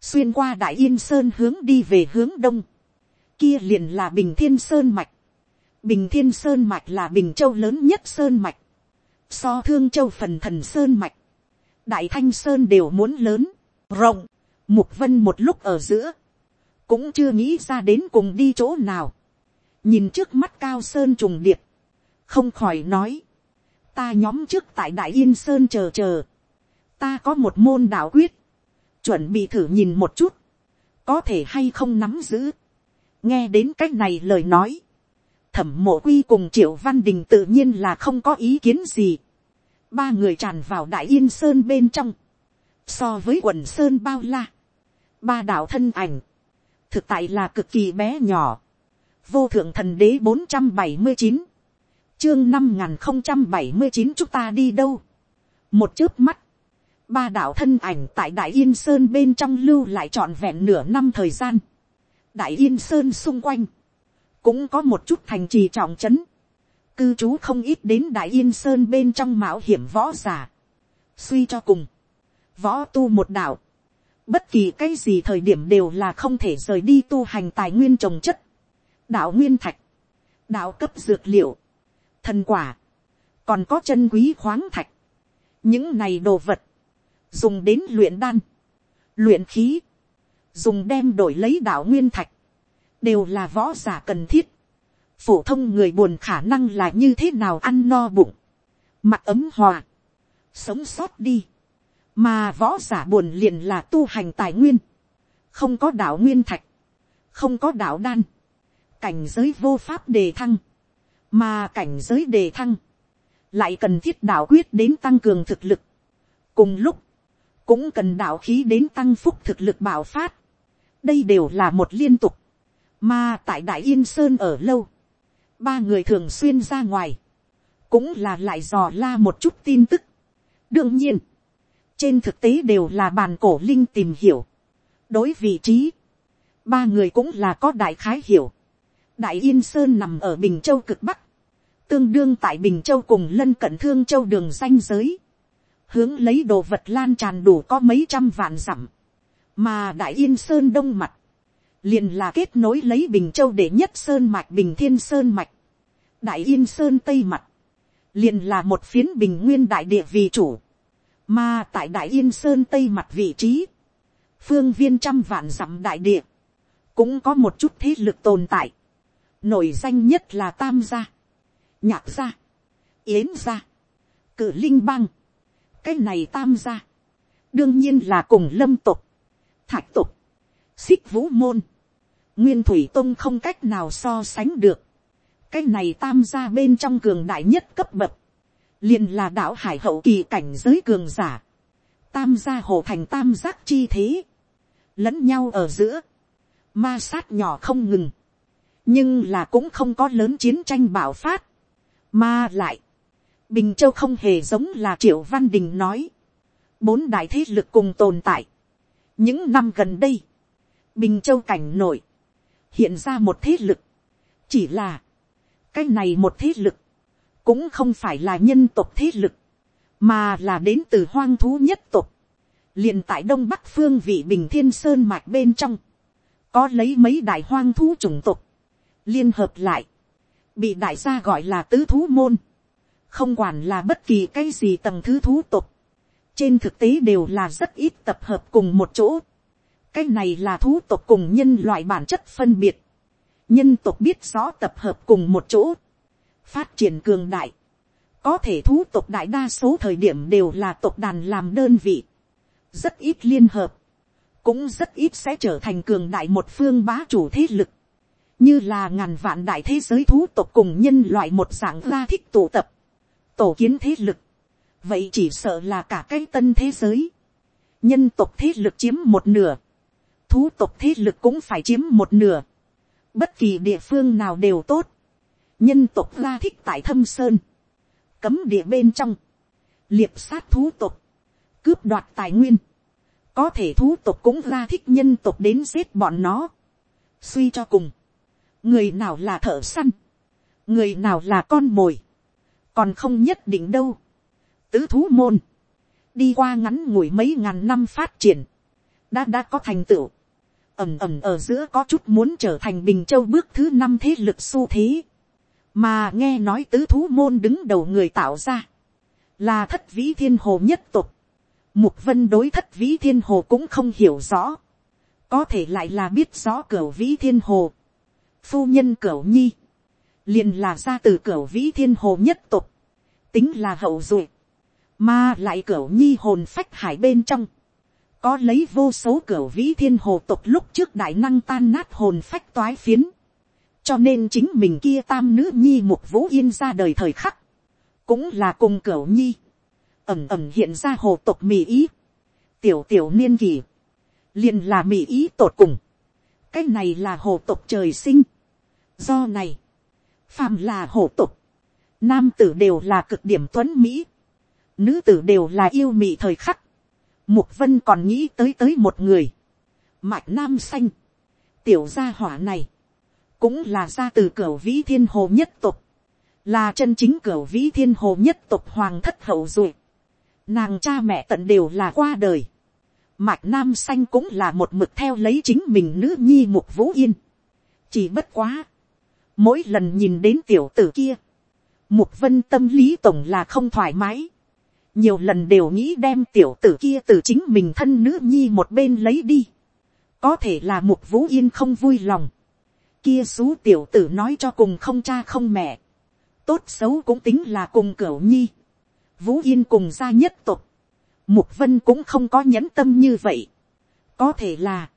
A: xuyên qua đại yên sơn hướng đi về hướng đông, kia liền là bình thiên sơn mạch, bình thiên sơn mạch là bình châu lớn nhất sơn mạch, so thương châu phần thần sơn mạch, đại thanh sơn đều muốn lớn, rộng, mục vân một lúc ở giữa, cũng chưa nghĩ ra đến cùng đi chỗ nào, nhìn trước mắt cao sơn trùng điệp, không khỏi nói, ta nhóm trước tại đại yên sơn chờ chờ, ta có một môn đạo quyết, chuẩn bị thử nhìn một chút, có thể hay không nắm giữ, nghe đến c á c h này lời nói, thẩm mộ quy cùng triệu văn đình tự nhiên là không có ý kiến gì. ba người tràn vào đại yên sơn bên trong, so với quần sơn bao la, ba đạo thân ảnh, thực tại là cực kỳ bé nhỏ, vô thượng thần đế bốn trăm bảy mươi chín, chương năm n g h n không trăm bảy mươi chín chúng ta đi đâu, một chớp mắt, ba đạo thân ảnh tại đại yên sơn bên trong lưu lại trọn vẹn nửa năm thời gian, đại yên sơn xung quanh, cũng có một chút thành trì trọng trấn, cư trú không ít đến đại yên sơn bên trong mạo hiểm võ giả, suy cho cùng, võ tu một đạo, bất kỳ cái gì thời điểm đều là không thể rời đi tu hành tài nguyên trồng chất, đạo nguyên thạch, đạo cấp dược liệu, thần quả, còn có chân quý khoáng thạch. những này đồ vật, dùng đến luyện đan, luyện khí, dùng đem đổi lấy đạo nguyên thạch, đều là võ giả cần thiết. phổ thông người buồn khả năng là như thế nào ăn no bụng, mặt ấm hòa, sống sót đi, mà võ giả buồn liền là tu hành tài nguyên, không có đạo nguyên thạch, không có đạo đan, cảnh giới vô pháp đề thăng, mà cảnh giới đề thăng, lại cần thiết đạo quyết đến tăng cường thực lực. cùng lúc, cũng cần đạo khí đến tăng phúc thực lực bảo phát. đây đều là một liên tục, mà tại đại yên sơn ở lâu, ba người thường xuyên ra ngoài, cũng là lại dò la một chút tin tức. đương nhiên, trên thực tế đều là bàn cổ linh tìm hiểu, đối vị trí, ba người cũng là có đại khái hiểu, đại yên sơn nằm ở bình châu cực bắc, tương đương tại bình châu cùng lân cận thương châu đường danh giới, hướng lấy đồ vật lan tràn đủ có mấy trăm vạn dặm, mà đại yên sơn đông mặt, liền là kết nối lấy bình châu để nhất sơn mạch bình thiên sơn mạch, đại yên sơn tây mặt, liền là một phiến bình nguyên đại địa vị chủ, mà tại đại yên sơn tây mặt vị trí, phương viên trăm vạn dặm đại địa, cũng có một chút thế lực tồn tại, nổi danh nhất là tam gia, nhạc gia, yến gia, cử linh bang, cái này tam gia, đương nhiên là cùng lâm tục, thạch tục, xích vũ môn, nguyên thủy tông không cách nào so sánh được, cái này tam gia bên trong cường đại nhất cấp bậc, liền là đạo hải hậu kỳ cảnh giới cường giả, tam gia hồ thành tam giác chi thế, lẫn nhau ở giữa, ma sát nhỏ không ngừng, nhưng là cũng không có lớn chiến tranh bạo phát, mà lại, bình châu không hề giống là triệu văn đình nói, bốn đại thế lực cùng tồn tại. những năm gần đây, bình châu cảnh nổi, hiện ra một thế lực, chỉ là, cái này một thế lực, cũng không phải là nhân tộc thế lực, mà là đến từ hoang thú nhất tộc, liền tại đông bắc phương vị bình thiên sơn mạch bên trong, có lấy mấy đại hoang thú chủng tộc, liên hợp lại, bị đại gia gọi là tứ thú môn, không quản là bất kỳ cái gì tầng thứ thú tục, trên thực tế đều là rất ít tập hợp cùng một chỗ. cái này là thú tục cùng nhân loại bản chất phân biệt, nhân tục biết rõ tập hợp cùng một chỗ, phát triển cường đại, có thể thú tục đại đa số thời điểm đều là tục đàn làm đơn vị, rất ít liên hợp, cũng rất ít sẽ trở thành cường đại một phương bá chủ thế lực như là ngàn vạn đại thế giới thú tộc cùng nhân loại một dạng ra thích tụ tập, tổ kiến thế lực, vậy chỉ sợ là cả cái tân thế giới, nhân tộc thế lực chiếm một nửa, thú tộc thế lực cũng phải chiếm một nửa, bất kỳ địa phương nào đều tốt, nhân tộc ra thích tại thâm sơn, cấm địa bên trong, liệp sát thú tộc, cướp đoạt tài nguyên, có thể thú tộc cũng ra thích nhân tộc đến giết bọn nó, suy cho cùng, người nào là thợ săn, người nào là con mồi, còn không nhất định đâu. tứ thú môn, đi qua ngắn ngủi mấy ngàn năm phát triển, đã đã có thành tựu, ẩm ẩm ở giữa có chút muốn trở thành bình châu bước thứ năm thế lực xu thế, mà nghe nói tứ thú môn đứng đầu người tạo ra, là thất vĩ thiên hồ nhất tục, mục vân đối thất vĩ thiên hồ cũng không hiểu rõ, có thể lại là biết rõ cửa vĩ thiên hồ, phu nhân cửu nhi, liền là ra từ cửu vĩ thiên hồ nhất tục, tính là hậu duệ, mà lại cửu nhi hồn phách hải bên trong, có lấy vô số cửu vĩ thiên hồ tục lúc trước đại năng tan nát hồn phách toái phiến, cho nên chính mình kia tam nữ nhi mục vũ yên ra đời thời khắc, cũng là cùng cửu nhi, ẩm ẩm hiện ra hồ tộc mỹ ý, tiểu tiểu niên kỳ, liền là mỹ ý tột cùng, cái này là hồ tộc trời sinh, do này, phàm là hồ tộc, nam tử đều là cực điểm tuấn mỹ, nữ tử đều là yêu mị thời khắc, mục vân còn nghĩ tới tới một người, mạch nam xanh, tiểu gia hỏa này, cũng là gia từ cửa vĩ thiên hồ nhất tục, là chân chính cửa vĩ thiên hồ nhất tục hoàng thất hậu duệ, nàng cha mẹ tận đều là qua đời, mạch nam xanh cũng là một mực theo lấy chính mình nữ nhi mục vũ yên, chỉ bất quá, mỗi lần nhìn đến tiểu tử kia, mục vân tâm lý tổng là không thoải mái, nhiều lần đều nghĩ đem tiểu tử kia từ chính mình thân nữ nhi một bên lấy đi, có thể là mục vũ yên không vui lòng, kia xú tiểu tử nói cho cùng không cha không mẹ, tốt xấu cũng tính là cùng cửu nhi, vũ yên cùng gia nhất tục, mục vân cũng không có nhẫn tâm như vậy, có thể là,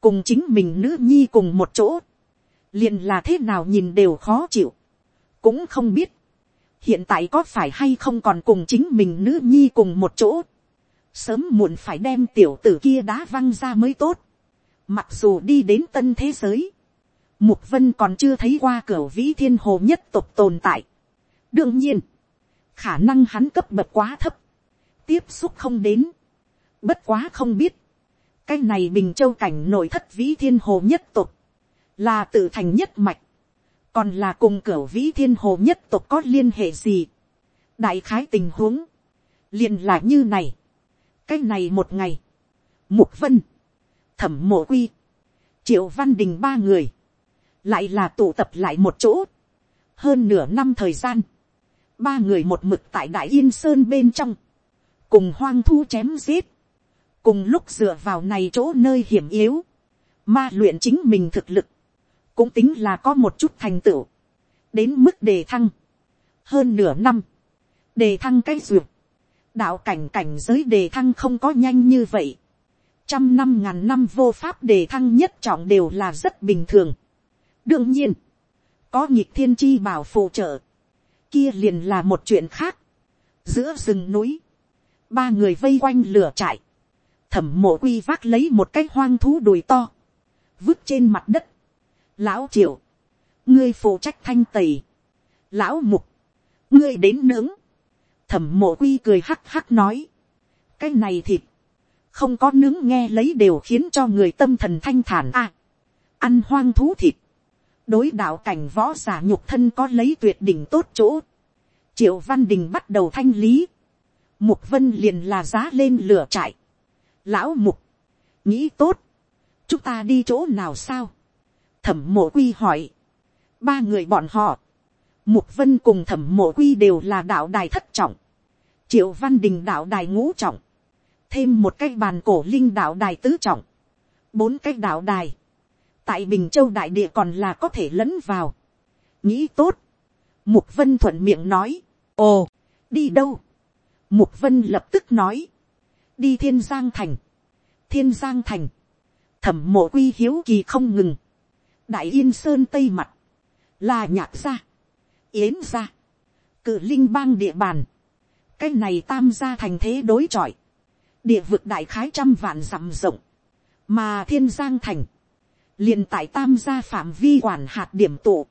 A: cùng chính mình nữ nhi cùng một chỗ, liền là thế nào nhìn đều khó chịu, cũng không biết, hiện tại có phải hay không còn cùng chính mình nữ nhi cùng một chỗ, sớm muộn phải đem tiểu tử kia đá văng ra mới tốt, mặc dù đi đến tân thế giới, mục vân còn chưa thấy qua cửa vĩ thiên hồ nhất tục tồn tại. đương nhiên, khả năng hắn cấp bậc quá thấp, tiếp xúc không đến, bất quá không biết, cái này bình châu cảnh nội thất vĩ thiên hồ nhất tục, là tự thành nhất mạch, còn là cùng cửa vĩ thiên hồ nhất tục có liên hệ gì. đại khái tình huống, liền là như này, cái này một ngày, mục vân, thẩm mộ quy, triệu văn đình ba người, lại là tụ tập lại một chỗ, hơn nửa năm thời gian, ba người một mực tại đại yên sơn bên trong, cùng hoang thu chém giết, cùng lúc dựa vào này chỗ nơi hiểm yếu, ma luyện chính mình thực lực, cũng tính là có một chút thành tựu, đến mức đề thăng, hơn nửa năm, đề thăng cái duyệt, đạo cảnh cảnh giới đề thăng không có nhanh như vậy, trăm năm ngàn năm vô pháp đề thăng nhất trọng đều là rất bình thường. đương nhiên, có nhịp thiên chi bảo phụ trợ, kia liền là một chuyện khác. giữa rừng núi, ba người vây quanh lửa trại, thẩm mộ quy vác lấy một cái hoang thú đùi to, vứt trên mặt đất, lão triệu, ngươi phụ trách thanh tẩy, lão mục, ngươi đến nướng, thẩm mộ quy cười hắc hắc nói, cái này thịt, không có nướng nghe lấy đều khiến cho người tâm thần thanh thản. A, ăn hoang thú thịt, đối đạo cảnh võ giả nhục thân có lấy tuyệt đỉnh tốt chỗ, triệu văn đình bắt đầu thanh lý, mục vân liền là giá lên lửa trại, lão mục, nghĩ tốt, chúng ta đi chỗ nào sao, thẩm mộ quy hỏi, ba người bọn họ, mục vân cùng thẩm mộ quy đều là đạo đài thất trọng, triệu văn đình đạo đài ngũ trọng, thêm một cái bàn cổ linh đạo đài tứ trọng, bốn cái đạo đài, tại bình châu đại địa còn là có thể lẫn vào, nghĩ tốt, mục vân thuận miệng nói, ồ, đi đâu, mục vân lập tức nói, đi thiên giang thành, thiên giang thành, thẩm mộ quy hiếu kỳ không ngừng, đại yên sơn tây mặt, là nhạc gia, yến gia, cử linh bang địa bàn, cái này tam gia thành thế đối chọi, địa vực đại khái trăm vạn dặm rộng, mà thiên giang thành, liền tại tam gia phạm vi quản hạt điểm tụ,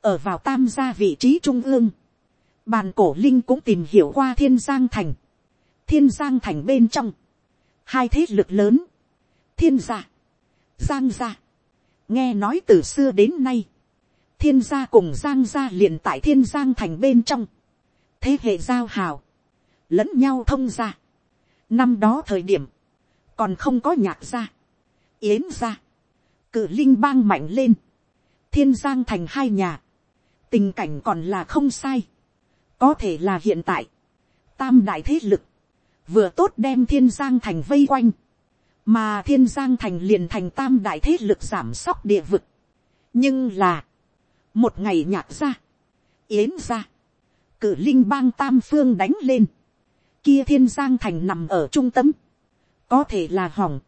A: ở vào tam gia vị trí trung ương, bàn cổ linh cũng tìm hiểu qua thiên giang thành, thiên giang thành bên trong, hai thế lực lớn, thiên gia, giang gia, nghe nói từ xưa đến nay, thiên gia cùng giang gia liền tại thiên giang thành bên trong, thế hệ giao hào, lẫn nhau thông gia. năm đó thời điểm, còn không có nhạc gia, yến gia, cử linh bang mạnh lên, thiên giang thành hai nhà, tình cảnh còn là không sai, có thể là hiện tại, tam đại thế lực, vừa tốt đem thiên giang thành vây quanh, mà thiên giang thành liền thành tam đại thế lực giảm sóc địa vực. nhưng là, một ngày nhạc ra, yến ra, cử linh bang tam phương đánh lên, kia thiên giang thành nằm ở trung tâm, có thể là hỏng,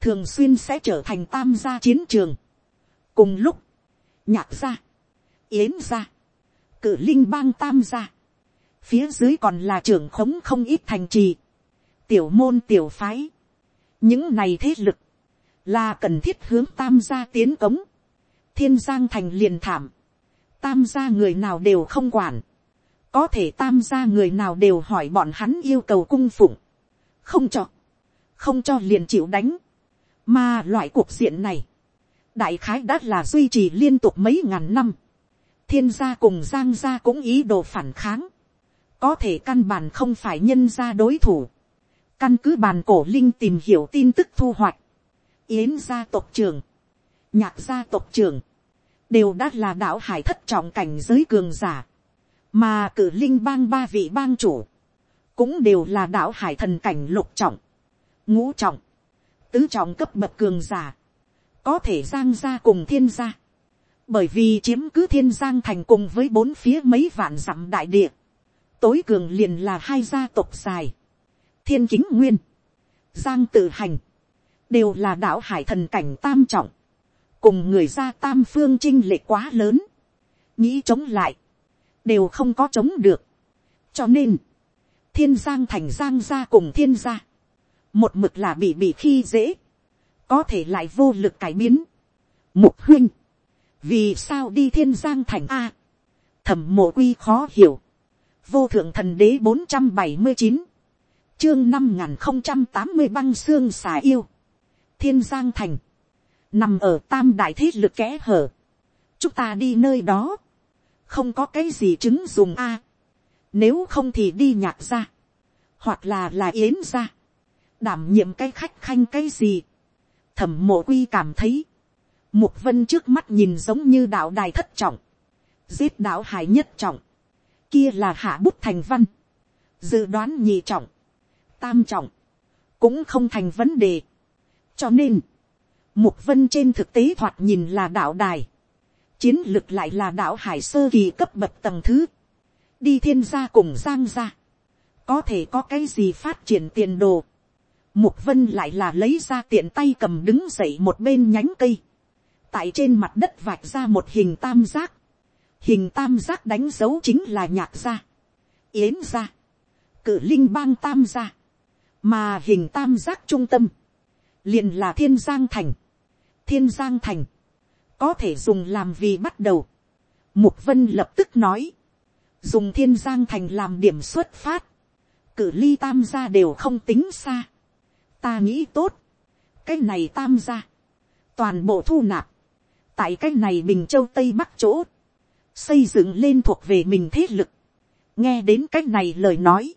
A: thường xuyên sẽ trở thành tam gia chiến trường. cùng lúc, nhạc gia, yến gia, cử linh bang tam gia, phía dưới còn là trưởng khống không ít thành trì, tiểu môn tiểu phái, những này thế lực, là cần thiết hướng tam gia tiến cống, thiên giang thành liền thảm, tam gia người nào đều không quản, có thể tam gia người nào đều hỏi bọn hắn yêu cầu cung phụng, không cho, không cho liền chịu đánh, mà loại cuộc diện này, đại khái đã là duy trì liên tục mấy ngàn năm, thiên gia cùng giang gia cũng ý đồ phản kháng, có thể căn bản không phải nhân gia đối thủ, căn cứ bàn cổ linh tìm hiểu tin tức thu hoạch, yến gia tộc trưởng, nhạc gia tộc trưởng, đều đã là đạo hải thất trọng cảnh giới cường giả, mà cử linh bang ba vị bang chủ, cũng đều là đạo hải thần cảnh lục trọng, ngũ trọng, tứ trọng cấp bậc cường giả, có thể giang ra cùng thiên gia, bởi vì chiếm cứ thiên giang thành cùng với bốn phía mấy vạn dặm đại địa, tối cường liền là hai gia tộc dài, thiên kính nguyên, giang tự hành, đều là đạo hải thần cảnh tam trọng, cùng người gia tam phương chinh lệ quá lớn, nghĩ chống lại, đều không có chống được. cho nên, thiên giang thành giang gia cùng thiên gia, một mực là bị bị khi dễ, có thể lại vô lực cải biến. mục huynh, vì sao đi thiên giang thành a, thẩm mộ quy khó hiểu, vô thượng thần đế bốn trăm bảy mươi chín, chương năm n không trăm tám mươi băng xương xà yêu, thiên giang thành, nằm ở tam đại thế lực kẽ hở, chúng ta đi nơi đó, không có cái gì chứng dùng a, nếu không thì đi nhạc ra, hoặc là là yến ra, đảm nhiệm cái khách khanh cái gì, thẩm mộ quy cảm thấy, mục vân trước mắt nhìn giống như đạo đài thất trọng, giết đạo hải nhất trọng, kia là hạ bút thành văn, dự đoán nhị trọng, tam trọng, cũng không thành vấn đề. cho nên, mục vân trên thực tế thoạt nhìn là đạo đài, chiến lược lại là đạo hải sơ kỳ cấp bậc tầng thứ, đi thiên gia cùng giang gia, có thể có cái gì phát triển tiền đồ, mục vân lại là lấy ra tiện tay cầm đứng dậy một bên nhánh cây, tại trên mặt đất vạch ra một hình tam giác, hình tam giác đánh dấu chính là nhạc gia, yến gia, cử linh bang tam gia, mà hình tam giác trung tâm, liền là thiên giang thành, thiên giang thành, có thể dùng làm vì bắt đầu. Mục vân lập tức nói, dùng thiên giang thành làm điểm xuất phát, cử ly tam gia đều không tính xa. ta nghĩ tốt, cái này tam gia, toàn bộ thu nạp, tại cái này bình châu tây bắc chỗ, xây dựng lên thuộc về mình thế lực, nghe đến cái này lời nói,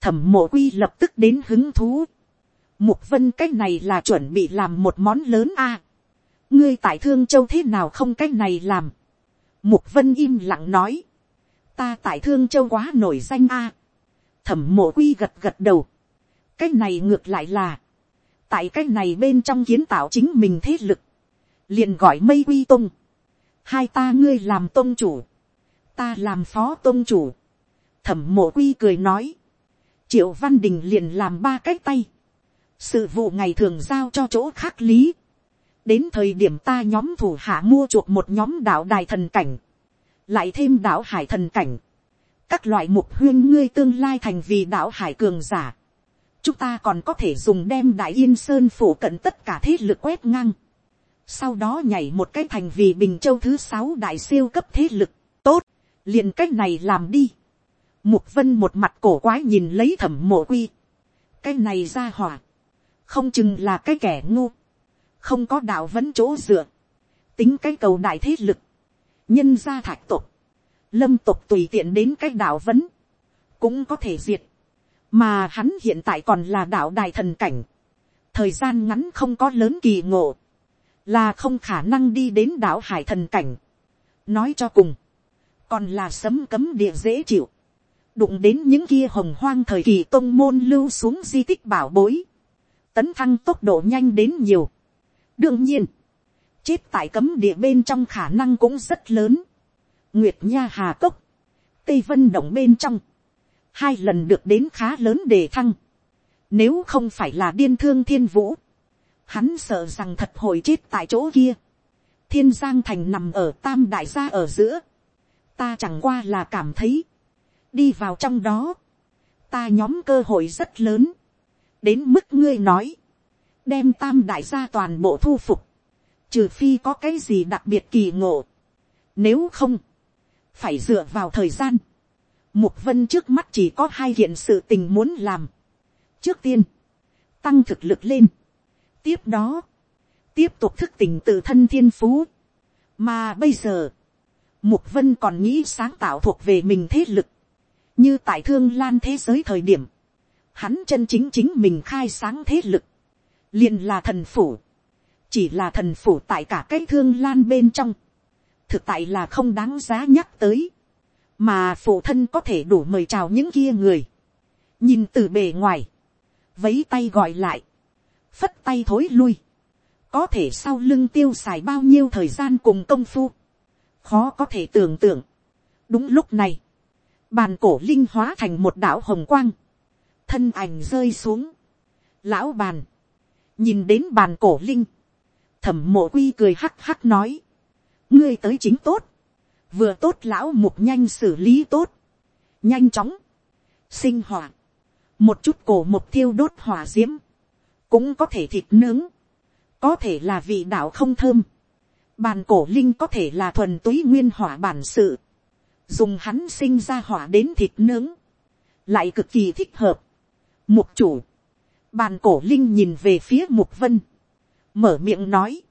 A: thẩm mộ quy lập tức đến hứng thú, mục vân cái này là chuẩn bị làm một món lớn a, ngươi tại thương châu thế nào không cái này làm. mục vân im lặng nói. ta tại thương châu quá nổi danh a. thẩm mộ quy gật gật đầu. cái này ngược lại là, tại cái này bên trong kiến tạo chính mình thế lực, liền gọi mây quy tung hai ta ngươi làm tôn chủ, ta làm phó tôn chủ. thẩm mộ quy cười nói, triệu văn đình liền làm ba cái tay, sự vụ ngày thường giao cho chỗ khác lý, đến thời điểm ta nhóm thủ hạ mua chuộc một nhóm đạo đài thần cảnh, lại thêm đạo hải thần cảnh, các loại mục huyên ngươi tương lai thành vì đạo hải cường giả, chúng ta còn có thể dùng đem đại yên sơn phủ cận tất cả thế lực quét ngang, sau đó nhảy một cái thành vì bình châu thứ sáu đại siêu cấp thế lực, tốt, liền cái này làm đi, mục vân một mặt cổ quái nhìn lấy thẩm mộ quy, cái này ra hỏa, không chừng là cái kẻ ngu, không có đạo vẫn chỗ dựa, tính cái cầu đại thế lực, nhân gia thạch tục, lâm tục tùy tiện đến cái đạo vẫn, cũng có thể diệt, mà hắn hiện tại còn là đạo đại thần cảnh, thời gian ngắn không có lớn kỳ ngộ, là không khả năng đi đến đảo hải thần cảnh. nói cho cùng, còn là sấm cấm địa dễ chịu, đụng đến những kia hồng hoang thời kỳ tôn môn lưu xuống di tích bảo bối, tấn thăng tốc độ nhanh đến nhiều, đương nhiên, chết tại cấm địa bên trong khả năng cũng rất lớn. nguyệt nha hà cốc, tây vân động bên trong, hai lần được đến khá lớn đề thăng. nếu không phải là điên thương thiên vũ, hắn sợ rằng thật hồi chết tại chỗ kia. thiên giang thành nằm ở tam đại gia ở giữa, ta chẳng qua là cảm thấy, đi vào trong đó, ta nhóm cơ hội rất lớn, đến mức ngươi nói, đem tam đại gia toàn bộ thu phục, trừ phi có cái gì đặc biệt kỳ ngộ, nếu không, phải dựa vào thời gian, mục vân trước mắt chỉ có hai hiện sự tình muốn làm. trước tiên, tăng thực lực lên, tiếp đó, tiếp tục thức tỉnh tự thân thiên phú, mà bây giờ, mục vân còn nghĩ sáng tạo thuộc về mình thế lực, như tại thương lan thế giới thời điểm, hắn chân chính chính mình khai sáng thế lực, liền là thần phủ, chỉ là thần phủ tại cả cái thương lan bên trong, thực tại là không đáng giá nhắc tới, mà phụ thân có thể đủ mời chào những kia người, nhìn từ bề ngoài, vấy tay gọi lại, phất tay thối lui, có thể sau lưng tiêu xài bao nhiêu thời gian cùng công phu, khó có thể tưởng tượng. đúng lúc này, bàn cổ linh hóa thành một đảo hồng quang, thân ảnh rơi xuống, lão bàn, nhìn đến bàn cổ linh, thẩm mộ quy cười hắc hắc nói, ngươi tới chính tốt, vừa tốt lão mục nhanh xử lý tốt, nhanh chóng, sinh hỏa, một chút cổ mục thiêu đốt hỏa d i ễ m cũng có thể thịt nướng, có thể là vị đạo không thơm, bàn cổ linh có thể là thuần túy nguyên hỏa bản sự, dùng hắn sinh ra hỏa đến thịt nướng, lại cực kỳ thích hợp. Mục chủ, bàn cổ linh nhìn về phía mục vân, mở miệng nói,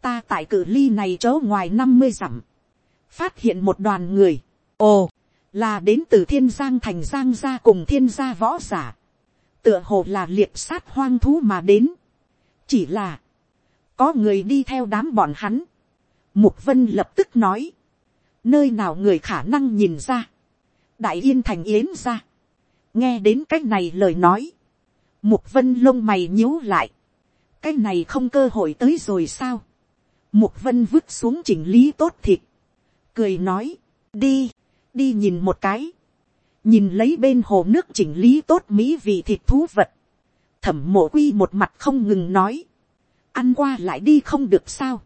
A: ta tại cử ly này chỗ ngoài năm mươi dặm, phát hiện một đoàn người, ồ, là đến từ thiên giang thành giang gia cùng thiên gia võ giả, tựa hồ là liệp sát hoang thú mà đến, chỉ là, có người đi theo đám bọn hắn, mục vân lập tức nói, nơi nào người khả năng nhìn ra, đại yên thành yến ra, nghe đến cái này lời nói, mục vân lông mày nhíu lại, cái này không cơ hội tới rồi sao, mục vân vứt xuống chỉnh lý tốt thịt, cười nói, đi, đi nhìn một cái, nhìn lấy bên hồ nước chỉnh lý tốt mỹ vị thịt thú vật, thẩm mộ quy một mặt không ngừng nói, ăn qua lại đi không được sao,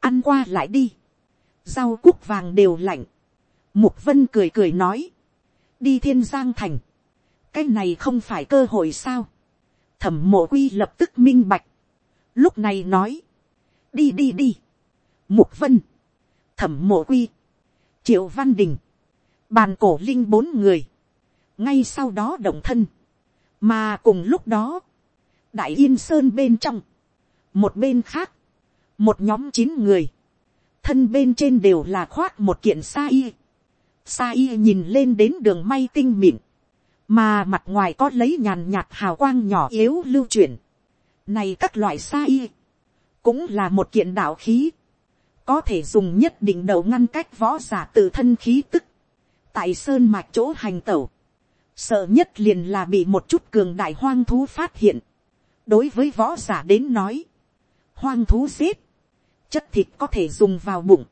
A: ăn qua lại đi, rau cúc vàng đều lạnh, mục vân cười cười nói, đi thiên giang thành, cái này không phải cơ hội sao, thẩm mộ quy lập tức minh bạch, lúc này nói, đi đi đi, mục vân, thẩm mộ quy, triệu văn đình, bàn cổ linh bốn người, ngay sau đó động thân, mà cùng lúc đó, đại yên sơn bên trong, một bên khác, một nhóm chín người, thân bên trên đều là khoác một kiện sa y, sa y nhìn lên đến đường may tinh mịn, mà mặt ngoài có lấy nhàn nhạt hào quang nhỏ yếu lưu chuyển, này các loại sa y, cũng là một kiện đạo khí, có thể dùng nhất định đầu ngăn cách võ giả từ thân khí tức, tại sơn mạch chỗ hành tẩu, sợ nhất liền là bị một chút cường đại hoang thú phát hiện, đối với võ giả đến nói, hoang thú giết, chất thịt có thể dùng vào bụng,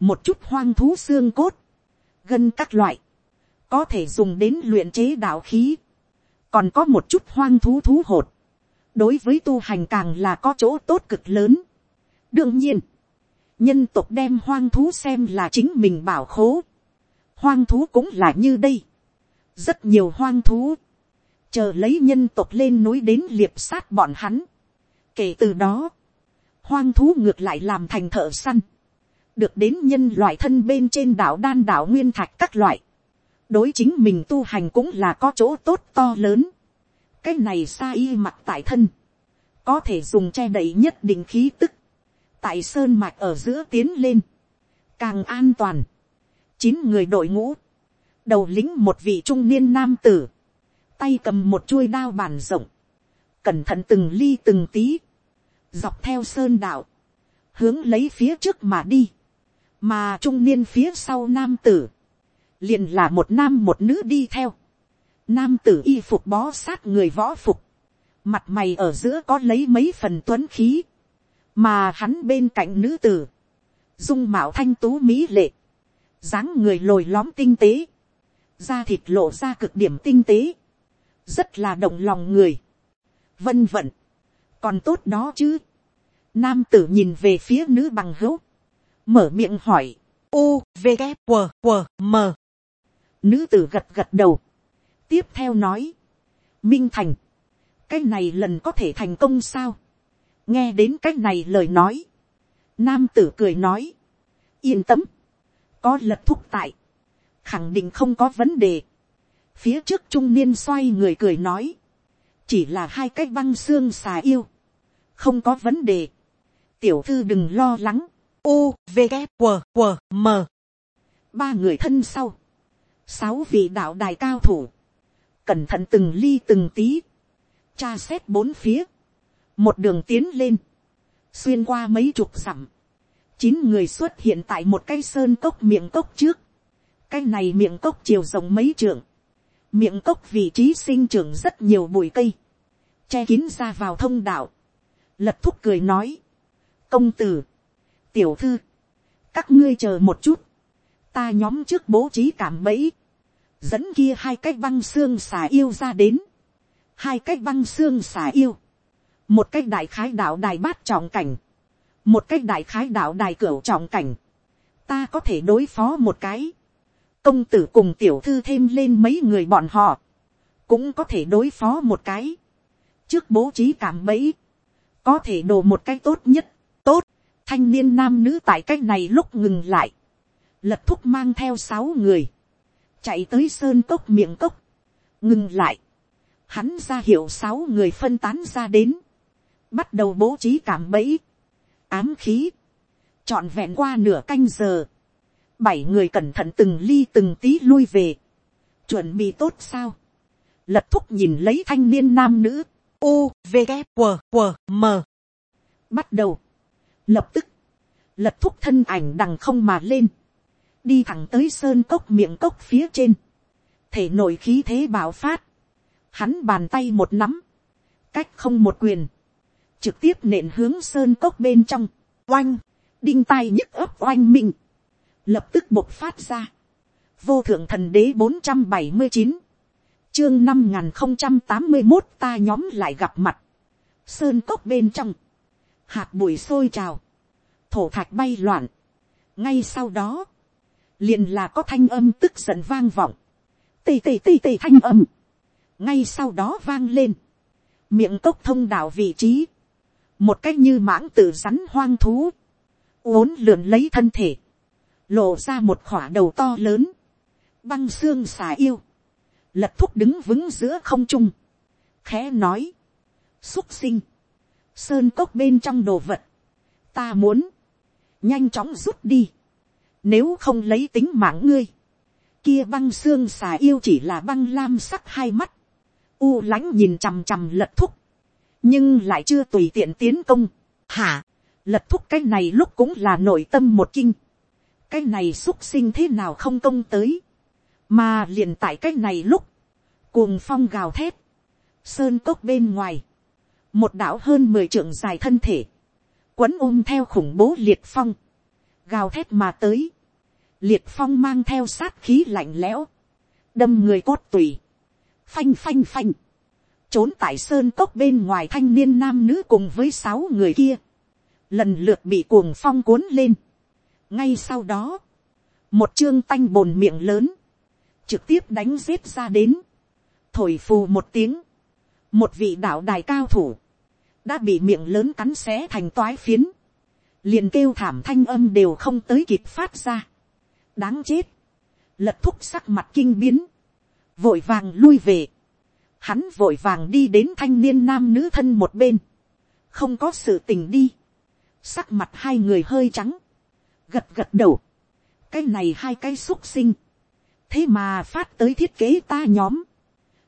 A: một chút hoang thú xương cốt, gân các loại, có thể dùng đến luyện chế đạo khí, còn có một chút hoang thú thú hột, đối với tu hành càng là có chỗ tốt cực lớn. đương nhiên, nhân tộc đem hoang thú xem là chính mình bảo khố. hoang thú cũng là như đây rất nhiều hoang thú, chờ lấy nhân tộc lên núi đến liệp sát bọn hắn. kể từ đó, hoang thú ngược lại làm thành thợ săn, được đến nhân loại thân bên trên đảo đan đảo nguyên thạch các loại. đối chính mình tu hành cũng là có chỗ tốt to lớn. cái này xa y mặt tại thân, có thể dùng che đậy nhất định khí tức. Tại sơn mạch ở giữa tiến lên, càng an toàn, chín người đội ngũ, đầu lính một vị trung niên nam tử, tay cầm một chuôi đao bàn rộng, cẩn thận từng ly từng tí, dọc theo sơn đạo, hướng lấy phía trước mà đi, mà trung niên phía sau nam tử, liền là một nam một nữ đi theo, nam tử y phục bó sát người võ phục, mặt mày ở giữa có lấy mấy phần tuấn khí, mà hắn bên cạnh nữ tử, dung mạo thanh tú mỹ lệ, dáng người lồi lõm tinh tế, da thịt lộ ra cực điểm tinh tế, rất là động lòng người. vân vận, còn tốt đó chứ, Nam tử nhìn về phía nữ bằng hữu. Mở miệng hỏi. U, V, K, q W, M. Nữ tử gật gật đầu. Tiếp theo nói. Minh Thành. Cái này lần có thể thành công sao? Nghe đến cái này lời nói. Nam tử cười nói. Yên tâm. Có lật thúc tại. Khẳng định không có vấn đề. Phía trước trung niên xoay người cười nói. Chỉ là hai cái băng xương xà yêu. Không có vấn đề. Tiểu thư đừng lo lắng. U, V, K, W, W, M. Ba người thân sau. Sáu vị đạo đài cao thủ. Cẩn thận từng ly từng tí. Tra xét bốn phía. Một đường tiến lên. Xuyên qua mấy chục dặm. Chín người xuất hiện tại một cái sơn cốc miệng cốc trước. Cái này miệng cốc chiều rộng mấy trường, Miệng cốc vị trí sinh trưởng rất nhiều bụi cây. Che kín ra vào thông đạo. Lật thúc cười nói. Công tử. Tiểu thư. Các ngươi chờ một chút. Ta nhóm trước bố trí cảm bẫy. Dẫn kia hai cái băng xương xà yêu ra đến. Hai cái băng xương xà yêu. Một cái đại khái đạo đài bát trọng cảnh. Một cái đại khái đạo đài cửu trọng cảnh. Ta có thể đối phó một cái công tử cùng tiểu thư thêm lên mấy người bọn họ, cũng có thể đối phó một cái, trước bố trí cảm bẫy, có thể đồ một cái tốt nhất, tốt, thanh niên nam nữ tại cái này lúc ngừng lại, lật thúc mang theo sáu người, chạy tới sơn cốc miệng cốc, ngừng lại, hắn ra hiệu sáu người phân tán ra đến, bắt đầu bố trí cảm bẫy, ám khí, trọn vẹn qua nửa canh giờ, bảy người cẩn thận từng ly từng tí lui về, chuẩn bị tốt sao, lật thúc nhìn lấy thanh niên nam nữ, u, v, g, w w m. bắt đầu, lập tức, lật thúc thân ảnh đằng không mà lên, đi thẳng tới sơn cốc miệng cốc phía trên, thể nội khí thế bạo phát, hắn bàn tay một nắm, cách không một quyền, trực tiếp nện hướng sơn cốc bên trong, oanh, đinh tai nhức ấp oanh mình lập tức bộc phát ra. vô thượng thần đế bốn trăm bảy mươi chín, chương năm n g h n không trăm tám mươi một ta nhóm lại gặp mặt, sơn cốc bên trong, hạt bụi sôi trào, thổ thạch bay loạn, ngay sau đó, liền là có thanh âm tức giận vang vọng, tì tì tì tì thanh âm, ngay sau đó vang lên, miệng cốc thông đạo vị trí, một cách như mãng tử rắn hoang thú, uốn lượn lấy thân thể, lộ ra một khỏa đầu to lớn, băng xương xà yêu, lật thúc đứng vững giữa không trung, khẽ nói, xúc sinh, sơn cốc bên trong đồ vật, ta muốn, nhanh chóng rút đi, nếu không lấy tính mạng ngươi, kia băng xương xà yêu chỉ là băng lam sắc hai mắt, u lãnh nhìn chằm chằm lật thúc, nhưng lại chưa tùy tiện tiến công, hả, lật thúc cái này lúc cũng là nội tâm một kinh, cái này xúc sinh thế nào không công tới, mà liền tại cái này lúc, cuồng phong gào thét, sơn cốc bên ngoài, một đảo hơn mười trượng dài thân thể, quấn ôm theo khủng bố liệt phong, gào thét mà tới, liệt phong mang theo sát khí lạnh lẽo, đâm người cốt tùy, phanh phanh phanh, trốn tại sơn cốc bên ngoài thanh niên nam nữ cùng với sáu người kia, lần lượt bị cuồng phong cuốn lên, ngay sau đó, một chương tanh bồn miệng lớn, trực tiếp đánh giết ra đến, thổi phù một tiếng, một vị đạo đài cao thủ, đã bị miệng lớn cắn xé thành toái phiến, liền kêu thảm thanh âm đều không tới kịp phát ra, đáng chết, lật thúc sắc mặt kinh biến, vội vàng lui về, hắn vội vàng đi đến thanh niên nam nữ thân một bên, không có sự tình đi, sắc mặt hai người hơi trắng, gật gật đầu, cái này hai cái xúc sinh, thế mà phát tới thiết kế ta nhóm,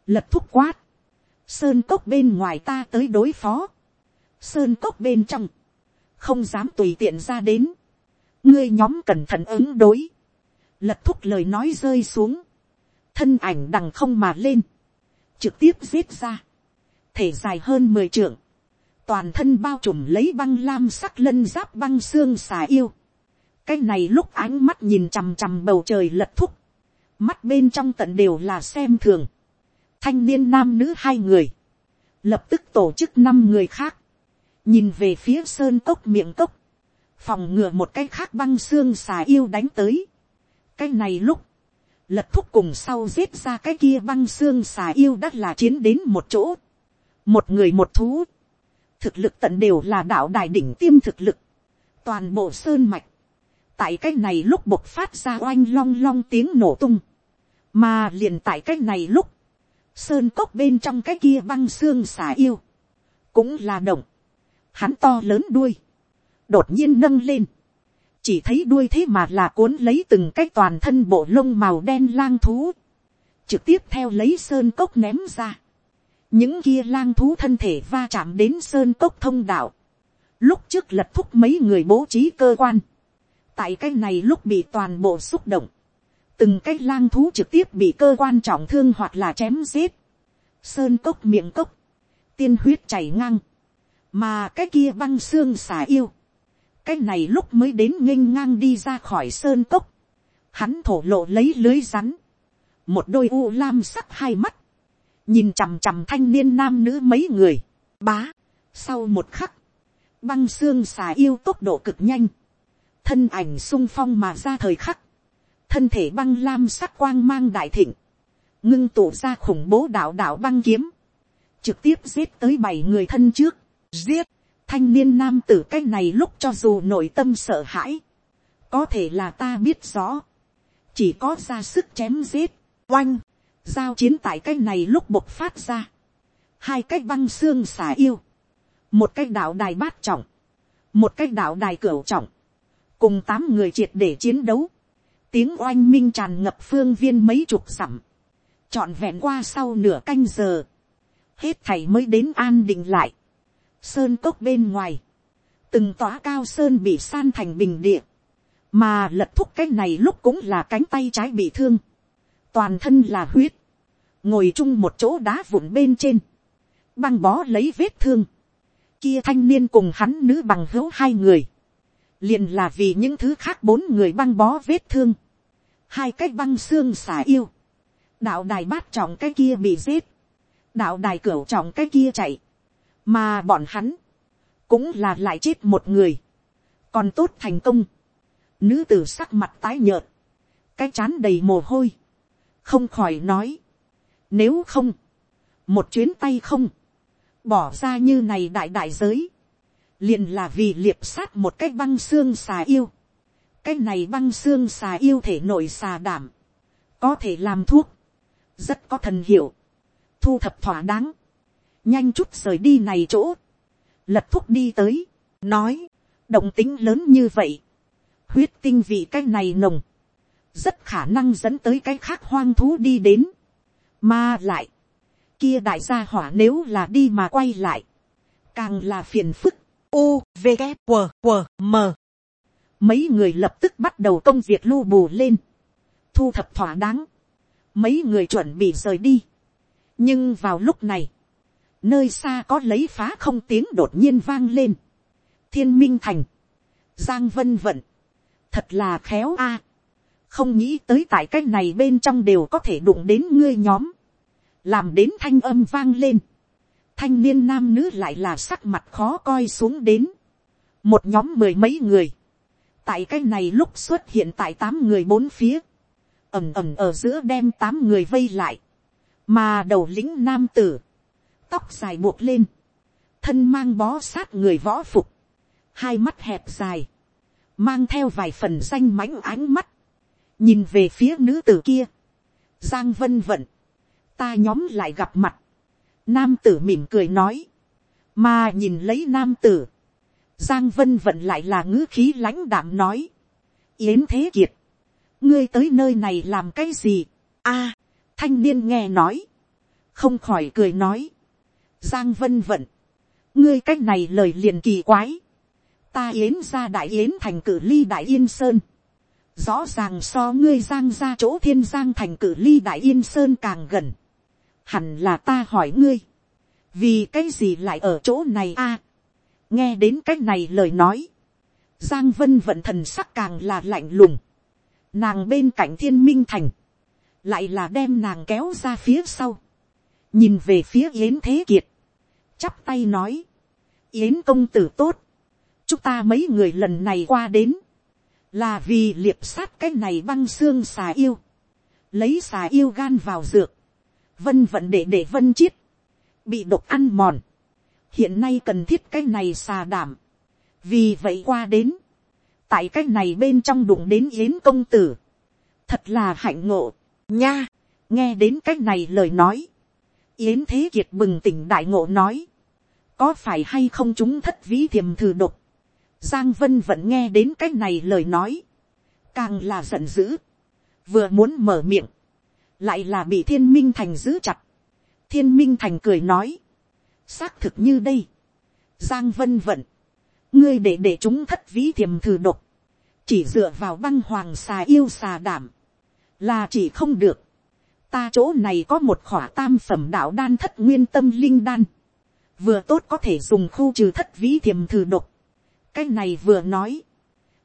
A: lật thúc quát, sơn cốc bên ngoài ta tới đối phó, sơn cốc bên trong, không dám tùy tiện ra đến, ngươi nhóm cẩn thận ứng đối, lật thúc lời nói rơi xuống, thân ảnh đằng không mà lên, trực tiếp giết ra, thể dài hơn mười trượng, toàn thân bao trùm lấy băng lam sắc lân giáp băng xương xà yêu, cái này lúc ánh mắt nhìn chằm chằm bầu trời lật thúc, mắt bên trong tận đều là xem thường, thanh niên nam nữ hai người, lập tức tổ chức năm người khác, nhìn về phía sơn cốc miệng cốc, phòng ngừa một cái khác băng xương xà yêu đánh tới. cái này lúc, lật thúc cùng sau giết ra cái kia băng xương xà yêu đã là chiến đến một chỗ, một người một thú, thực lực tận đều là đạo đài đỉnh tiêm thực lực, toàn bộ sơn mạch, tại cái này lúc bộc phát ra oanh long long tiếng nổ tung, mà liền tại cái này lúc, sơn cốc bên trong cái kia băng xương xà yêu, cũng là động, hắn to lớn đuôi, đột nhiên nâng lên, chỉ thấy đuôi thế mà là cuốn lấy từng cái toàn thân bộ lông màu đen lang thú, trực tiếp theo lấy sơn cốc ném ra, những kia lang thú thân thể va chạm đến sơn cốc thông đạo, lúc trước lật thúc mấy người bố trí cơ quan, tại cái này lúc bị toàn bộ xúc động, từng cái lang thú trực tiếp bị cơ quan trọng thương hoặc là chém giết, sơn cốc miệng cốc, tiên huyết chảy ngang, mà cái kia băng xương xả yêu, cái này lúc mới đến nghênh ngang đi ra khỏi sơn cốc, hắn thổ lộ lấy lưới rắn, một đôi u lam sắc hai mắt, nhìn chằm chằm thanh niên nam nữ mấy người, bá, sau một khắc, băng xương xà yêu tốc độ cực nhanh, thân ảnh sung phong mà ra thời khắc, thân thể băng lam sắc quang mang đại thịnh, ngưng tụ ra khủng bố đạo đạo băng kiếm, trực tiếp giết tới bảy người thân trước, giết, thanh niên nam tử cái này lúc cho dù nội tâm sợ hãi, có thể là ta biết rõ, chỉ có ra sức chém giết, oanh, giao chiến tại cái này lúc bộc phát ra, hai cái băng xương xả yêu, một cái đạo đài bát trọng, một cái đạo đài cửu trọng, cùng tám người triệt để chiến đấu, tiếng oanh minh tràn ngập phương viên mấy chục dặm, trọn vẹn qua sau nửa canh giờ, hết thầy mới đến an định lại, sơn cốc bên ngoài, từng tòa cao sơn bị san thành bình địa, mà lật thúc cái này lúc cũng là cánh tay trái bị thương, toàn thân là huyết, ngồi chung một chỗ đá vụn bên trên, băng bó lấy vết thương, kia thanh niên cùng hắn nữ bằng hữu hai người, liền là vì những thứ khác bốn người băng bó vết thương, hai cái băng xương xả yêu, đạo đài bát trọng cái kia bị giết, đạo đài cửu trọng cái kia chạy, mà bọn hắn, cũng là lại chết một người, còn tốt thành công, nữ tử sắc mặt tái nhợt, cái chán đầy mồ hôi, không khỏi nói, nếu không, một chuyến tay không, bỏ ra như này đại đại giới, liền là vì liệp sát một cái băng xương xà yêu, cái này băng xương xà yêu thể nội xà đảm, có thể làm thuốc, rất có thần hiệu, thu thập thỏa đáng, nhanh chút rời đi này chỗ, lật thuốc đi tới, nói, động tính lớn như vậy, huyết tinh vị cái này nồng, rất khả năng dẫn tới cái khác hoang thú đi đến, mà lại, kia đại gia hỏa nếu là đi mà quay lại, càng là phiền phức, u v g q q m. Mấy người lập tức bắt đầu công việc lưu bù lên, thu thập thỏa đáng, mấy người chuẩn bị rời đi, nhưng vào lúc này, nơi xa có lấy phá không tiếng đột nhiên vang lên, thiên minh thành, giang vân vận, thật là khéo a, không nghĩ tới tại cái này bên trong đều có thể đụng đến ngươi nhóm, làm đến thanh âm vang lên, thanh niên nam nữ lại là sắc mặt khó coi xuống đến, một nhóm mười mấy người, tại cái này lúc xuất hiện tại tám người bốn phía, ẩm ẩm ở giữa đem tám người vây lại, mà đầu lĩnh nam tử, tóc dài buộc lên, thân mang bó sát người võ phục, hai mắt hẹp dài, mang theo vài phần xanh mãnh ánh mắt, nhìn về phía nữ tử kia, giang vân vận, ta nhóm lại gặp mặt, nam tử mỉm cười nói, mà nhìn lấy nam tử, giang vân vận lại là ngữ khí lãnh đạm nói, yến thế kiệt, ngươi tới nơi này làm cái gì, a, thanh niên nghe nói, không khỏi cười nói, giang vân vận, ngươi cách này lời liền kỳ quái, ta yến ra đại yến thành cử ly đại yên sơn, rõ ràng so ngươi giang ra chỗ thiên giang thành cử ly đại yên sơn càng gần, hẳn là ta hỏi ngươi, vì cái gì lại ở chỗ này a, nghe đến cái này lời nói, giang vân vận thần sắc càng là lạnh lùng, nàng bên cạnh thiên minh thành, lại là đem nàng kéo ra phía sau, nhìn về phía yến thế kiệt, chắp tay nói, yến công tử tốt, chúng ta mấy người lần này qua đến, là vì liệp sát cái này băng xương xà yêu, lấy xà yêu gan vào dược, vân vận để để vân chiết, bị độc ăn mòn, hiện nay cần thiết cái này xà đảm, vì vậy qua đến, tại cái này bên trong đụng đến yến công tử, thật là hạnh ngộ, nha, nghe đến cái này lời nói, yến thế kiệt bừng tỉnh đại ngộ nói, có phải hay không chúng thất vĩ thiềm thử độc, giang vân vẫn nghe đến cái này lời nói, càng là giận dữ, vừa muốn mở miệng, lại là bị thiên minh thành giữ chặt, thiên minh thành cười nói, xác thực như đây, giang vân vận, ngươi để để chúng thất vĩ thiềm thử độc, chỉ dựa vào băng hoàng xà yêu xà đảm, là chỉ không được, ta chỗ này có một khỏa tam phẩm đạo đan thất nguyên tâm linh đan, vừa tốt có thể dùng khu trừ thất vĩ thiềm thử độc, cái này vừa nói,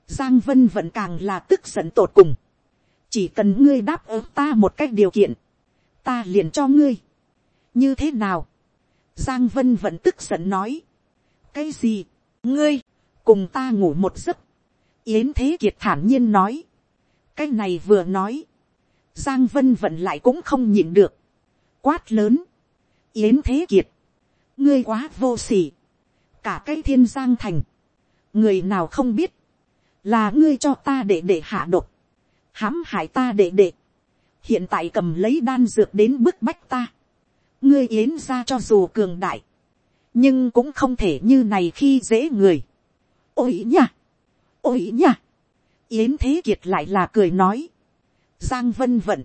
A: giang vân Vận càng là tức giận tột cùng, chỉ cần ngươi đáp ứng ta một cách điều kiện, ta liền cho ngươi, như thế nào, giang vân vẫn tức giận nói, cái gì, ngươi, cùng ta ngủ một giấc, yến thế kiệt thản nhiên nói, cái này vừa nói, giang vân vẫn lại cũng không nhịn được, quát lớn, yến thế kiệt, ngươi quá vô s ỉ cả cái thiên giang thành, người nào không biết, là ngươi cho ta để để hạ độc, hãm hại ta đệ đệ. Hiện tại cầm lấy đan dược đến bức bách ta, ngươi yến ra cho dù cường đại, nhưng cũng không thể như này khi dễ người. ôi nha, ôi nha, yến thế kiệt lại là cười nói, giang vân vận,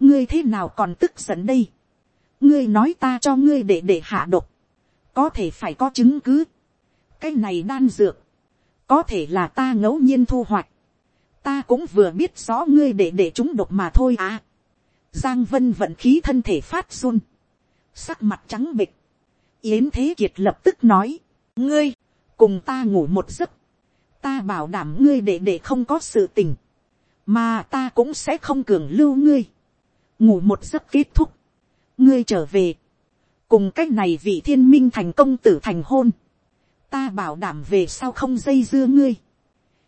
A: ngươi thế nào còn tức giận đây, ngươi nói ta cho ngươi để để hạ độc, có thể phải có chứng cứ, cái này đan dược, có thể là ta ngẫu nhiên thu hoạch, ta cũng vừa biết rõ ngươi để để chúng độc mà thôi à. Giang vân vận khí thân thể phát run, sắc mặt trắng bịch, yến thế kiệt lập tức nói, ngươi, cùng ta ngủ một giấc, ta bảo đảm ngươi để để không có sự tình, mà ta cũng sẽ không cường lưu ngươi, ngủ một giấc kết thúc, ngươi trở về, cùng cách này vị thiên minh thành công tử thành hôn, ta bảo đảm về sau không dây dưa ngươi,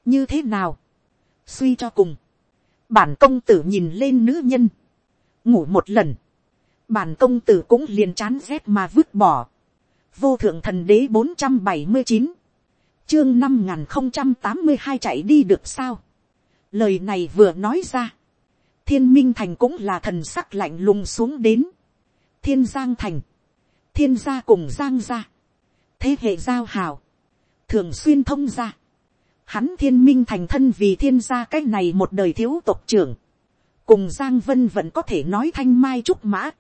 A: như thế nào, suy cho cùng, bản công tử nhìn lên nữ nhân, ngủ một lần, bản công tử cũng liền chán rét mà vứt bỏ, vô thượng thần đế bốn trăm bảy mươi chín, chương năm n g h n không trăm tám mươi hai chạy đi được sao, lời này vừa nói ra, thiên minh thành cũng là thần sắc lạnh lùng xuống đến, thiên giang thành, thiên gia cùng giang gia, thế hệ giao hào, thường xuyên thông gia, Hắn thiên minh thành thân vì thiên gia cái này một đời thiếu tộc trưởng. Cùng Giang Vân vẫn có thể nói thanh mai trúc mã.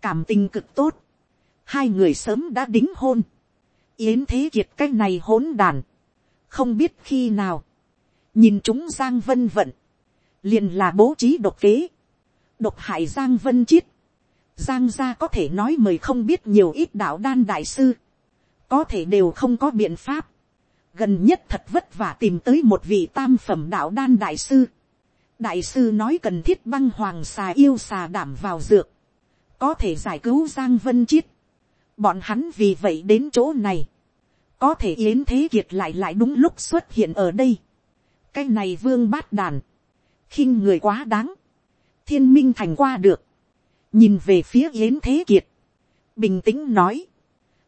A: Cảm tình cực tốt. Hai người sớm đã đính hôn. Yến Thế Kiệt cái này hỗn đàn. Không biết khi nào. Nhìn chúng Giang Vân vận. Liền là bố trí độc kế. Độc hại Giang Vân Chiết. Giang gia có thể nói mời không biết nhiều ít đạo đan đại sư. Có thể đều không có biện pháp gần nhất thật vất vả tìm tới một vị tam phẩm đạo đan đại sư. đại sư nói cần thiết băng hoàng xà yêu xà đảm vào dược, có thể giải cứu giang vân chiết. bọn hắn vì vậy đến chỗ này, có thể yến thế kiệt lại lại đúng lúc xuất hiện ở đây. cái này vương bát đàn, khinh người quá đáng, thiên minh thành qua được, nhìn về phía yến thế kiệt, bình tĩnh nói,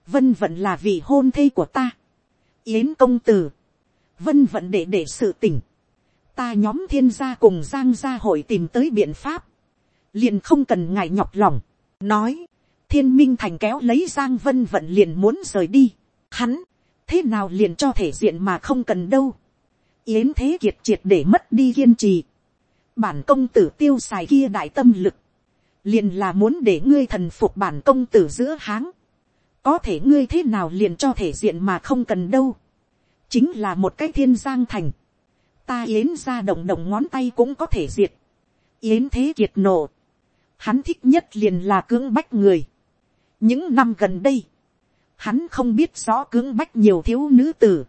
A: vân vận là vị hôn thê của ta, yến công tử, vân vận để để sự tỉnh, ta nhóm thiên gia cùng giang gia hội tìm tới biện pháp, liền không cần ngại nhọc lòng, nói, thiên minh thành kéo lấy giang vân vận liền muốn rời đi, hắn, thế nào liền cho thể diện mà không cần đâu, yến thế kiệt triệt để mất đi kiên trì, bản công tử tiêu xài kia đại tâm lực, liền là muốn để ngươi thần phục bản công tử giữa háng, có thể ngươi thế nào liền cho thể diện mà không cần đâu, chính là một cái thiên giang thành, ta yến ra động động ngón tay cũng có thể diệt, yến thế kiệt nổ, hắn thích nhất liền là cưỡng bách người, những năm gần đây, hắn không biết rõ cưỡng bách nhiều thiếu nữ tử,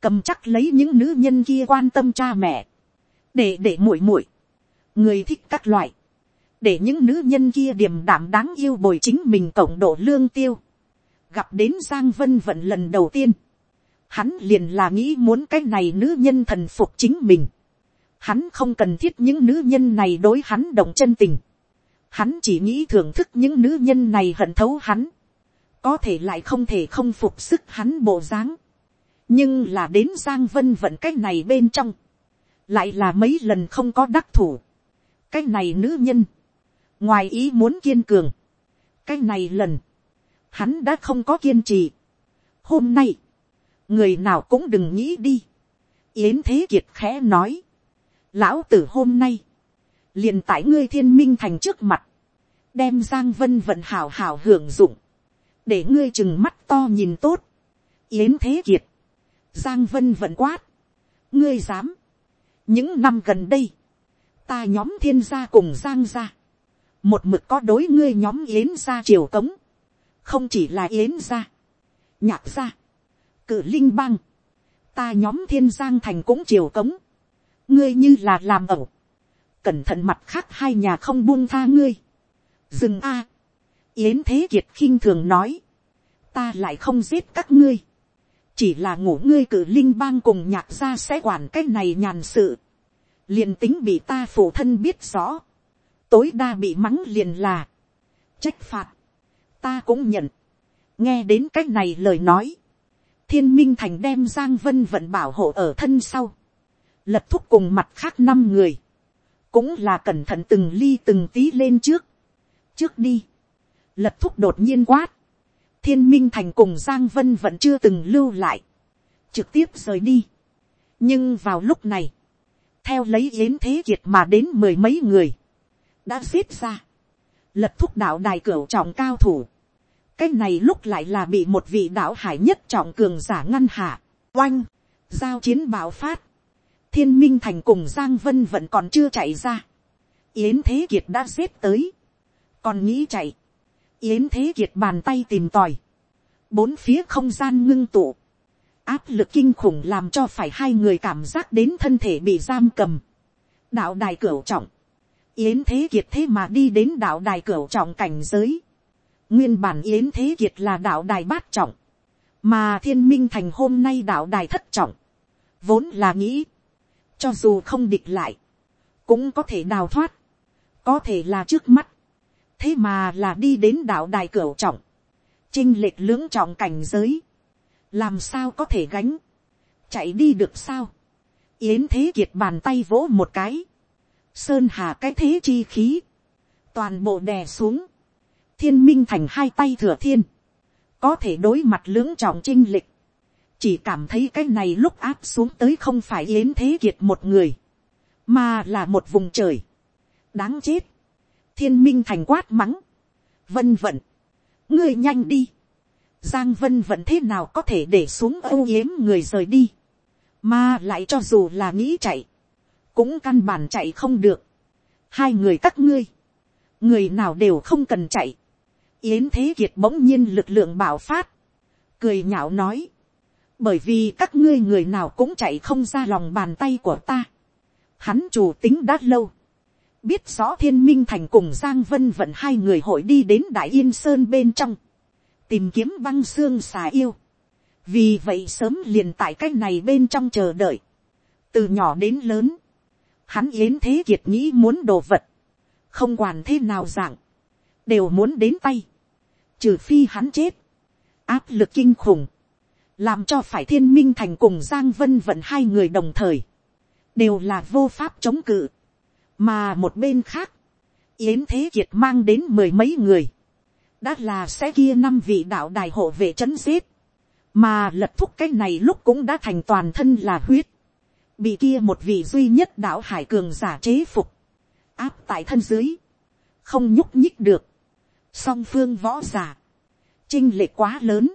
A: cầm chắc lấy những nữ nhân kia quan tâm cha mẹ, để để muội muội, người thích các loại, để những nữ nhân kia điềm đảm đáng yêu bồi chính mình cộng độ lương tiêu, gặp đến giang vân vận lần đầu tiên, hắn liền là nghĩ muốn cái này nữ nhân thần phục chính mình. Hắn không cần thiết những nữ nhân này đối hắn động chân tình. Hắn chỉ nghĩ thưởng thức những nữ nhân này hận thấu hắn. Có thể lại không thể không phục sức hắn bộ dáng. Nhưng là đến Giang Vân vận cái này bên trong. Lại là mấy lần không có đắc thủ. Cái này nữ nhân. Ngoài ý muốn kiên cường. Cái này lần. Hắn đã không có kiên trì. Hôm nay người nào cũng đừng nghĩ đi. yến thế kiệt khẽ nói, lão tử hôm nay, liền tại ngươi thiên minh thành trước mặt, đem giang vân vận hào hào hưởng dụng, để ngươi chừng mắt to nhìn tốt. yến thế kiệt, giang vân vận quát, ngươi dám, những năm gần đây, ta nhóm thiên gia cùng giang gia, một mực có đối ngươi nhóm yến gia triều cống, không chỉ là yến gia, nhạc gia, cử linh bang, ta nhóm thiên giang thành cũng triều cống, ngươi như là làm ẩu, cẩn thận mặt khác hai nhà không buông tha ngươi, dừng a, yến thế kiệt khinh thường nói, ta lại không giết các ngươi, chỉ là ngủ ngươi cử linh bang cùng nhạc gia sẽ quản cái này nhàn sự, liền tính bị ta phụ thân biết rõ, tối đa bị mắng liền là, trách phạt, ta cũng nhận, nghe đến cái này lời nói, thiên minh thành đem giang vân vận bảo hộ ở thân sau, lật thúc cùng mặt khác năm người, cũng là cẩn thận từng ly từng tí lên trước, trước đi, lật thúc đột nhiên quát, thiên minh thành cùng giang vân vẫn chưa từng lưu lại, trực tiếp rời đi. nhưng vào lúc này, theo lấy yến thế kiệt mà đến mười mấy người, đã giết ra, lật thúc đạo đài cửa trọng cao thủ, cái này lúc lại là bị một vị đạo hải nhất trọng cường giả ngăn hạ, oanh, giao chiến bạo phát, thiên minh thành cùng giang vân vẫn còn chưa chạy ra, yến thế kiệt đã xếp tới, còn nghĩ chạy, yến thế kiệt bàn tay tìm tòi, bốn phía không gian ngưng tụ, áp lực kinh khủng làm cho phải hai người cảm giác đến thân thể bị giam cầm, đạo đài cửu trọng, yến thế kiệt thế mà đi đến đạo đài cửu trọng cảnh giới, Nguyên bản yến thế kiệt là đạo đài bát trọng. Mà thiên minh thành hôm nay đạo đài thất trọng. Vốn là nghĩ. Cho dù không địch lại. Cũng có thể đào thoát. Có thể là trước mắt. Thế mà là đi đến đạo đài cửu trọng. chinh lệch lưỡng trọng cảnh giới. Làm sao có thể gánh. Chạy đi được sao. Yến thế kiệt bàn tay vỗ một cái. Sơn hà cái thế chi khí. Toàn bộ đè xuống thiên minh thành hai tay thừa thiên, có thể đối mặt lưỡng trọng chinh lịch, chỉ cảm thấy cái này lúc áp xuống tới không phải yến thế kiệt một người, mà là một vùng trời, đáng chết, thiên minh thành quát mắng, vân vận, ngươi nhanh đi, giang vân vận thế nào có thể để xuống âu yếm người rời đi, mà lại cho dù là nghĩ chạy, cũng căn bản chạy không được, hai người các ngươi, người nào đều không cần chạy, Yến Thế Kiệt bỗng nhiên lực lượng bảo phát. Cười nhạo nói. Bởi vì các ngươi người nào cũng chạy không ra lòng bàn tay của ta. Hắn chủ tính đã lâu. Biết rõ thiên minh thành cùng Giang Vân vận hai người hội đi đến Đại Yên Sơn bên trong. Tìm kiếm băng xương xà yêu. Vì vậy sớm liền tại cách này bên trong chờ đợi. Từ nhỏ đến lớn. Hắn Yến Thế Kiệt nghĩ muốn đồ vật. Không quản thế nào dạng. Đều muốn đến tay, trừ phi hắn chết, áp lực kinh khủng, làm cho phải thiên minh thành cùng giang vân vận hai người đồng thời, đều là vô pháp chống cự, mà một bên khác, yến thế kiệt mang đến mười mấy người, đã là sẽ kia năm vị đạo đài hộ vệ c h ấ n giết, mà lật thúc cái này lúc cũng đã thành toàn thân là huyết, bị kia một vị duy nhất đạo hải cường giả chế phục, áp tại thân dưới, không nhúc nhích được, song phương võ giả, chinh lệ quá lớn,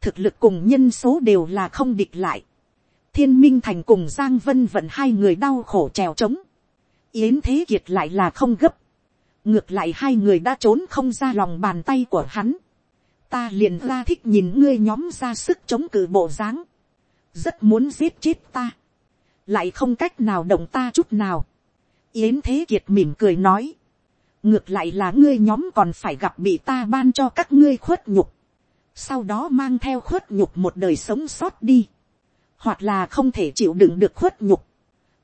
A: thực lực cùng nhân số đều là không địch lại, thiên minh thành cùng giang vân vận hai người đau khổ trèo trống, yến thế kiệt lại là không gấp, ngược lại hai người đã trốn không ra lòng bàn tay của hắn, ta liền ra thích nhìn ngươi nhóm ra sức chống cự bộ dáng, rất muốn giết chết ta, lại không cách nào động ta chút nào. Yến thế kiệt mỉm cười nói, ngược lại là ngươi nhóm còn phải gặp bị ta ban cho các ngươi khuất nhục. sau đó mang theo khuất nhục một đời sống sót đi, hoặc là không thể chịu đựng được khuất nhục,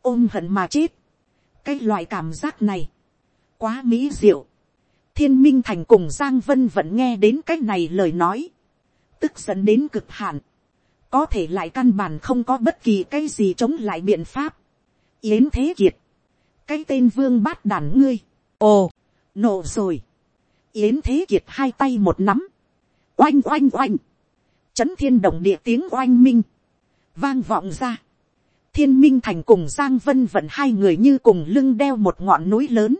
A: ôm hận mà chết. cái loại cảm giác này, quá mỹ diệu. thiên minh thành cùng giang vân vẫn nghe đến cái này lời nói, tức dẫn đến cực hạn, có thể lại căn bản không có bất kỳ cái gì chống lại biện pháp. yến thế kiệt, cái tên vương bát đàn ngươi, ồ, nổ rồi. yến thế kiệt hai tay một nắm, oanh oanh oanh, chấn thiên động địa tiếng oanh minh, vang vọng ra. thiên minh thành cùng giang vân vận hai người như cùng lưng đeo một ngọn núi lớn,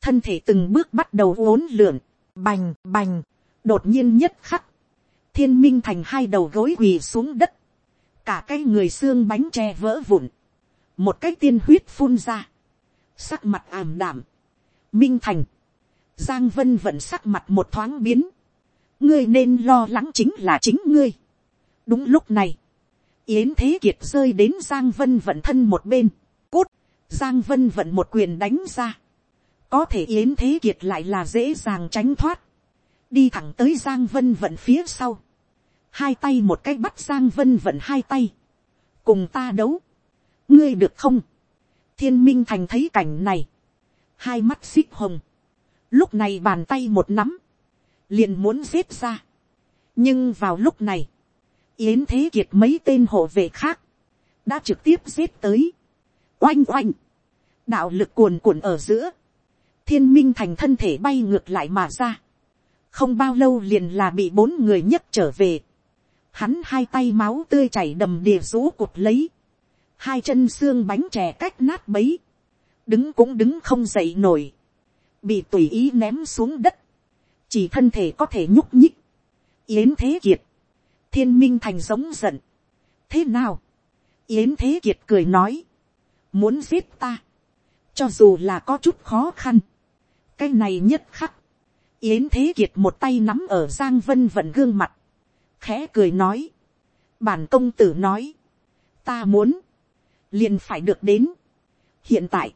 A: thân thể từng bước bắt đầu uốn lượn, bành bành, đột nhiên nhất khắc, thiên minh thành hai đầu gối quỳ xuống đất, cả cái người xương bánh tre vỡ vụn, một cái tiên huyết phun ra, sắc mặt ảm đảm, minh thành, giang vân vẫn sắc mặt một thoáng biến, ngươi nên lo lắng chính là chính ngươi. đúng lúc này, yến thế kiệt rơi đến giang vân vận thân một bên, cút, giang vân vận một quyền đánh ra, có thể yến thế kiệt lại là dễ dàng tránh thoát, đi thẳng tới giang vân vận phía sau, hai tay một cái bắt giang vân vận hai tay, cùng ta đấu, ngươi được không, thiên minh thành thấy cảnh này, hai mắt xích hồng, lúc này bàn tay một nắm, liền muốn giết ra. nhưng vào lúc này, yến thế kiệt mấy tên hộ vệ khác, đã trực tiếp giết tới. oanh oanh, đạo lực cuồn cuộn ở giữa, thiên minh thành thân thể bay ngược lại mà ra không bao lâu liền là bị bốn người nhấc trở về. hắn hai tay máu tươi chảy đầm đìa rú cụt lấy. hai chân xương bánh chè cách nát bấy. đứng cũng đứng không dậy nổi. bị tùy ý ném xuống đất. Chỉ thân thể có thể nhúc nhích, yến thế kiệt, thiên minh thành giống giận, thế nào, yến thế kiệt cười nói, muốn giết ta, cho dù là có chút khó khăn, cái này nhất khắc, yến thế kiệt một tay nắm ở giang vân vận gương mặt, khẽ cười nói, bản công tử nói, ta muốn, liền phải được đến, hiện tại,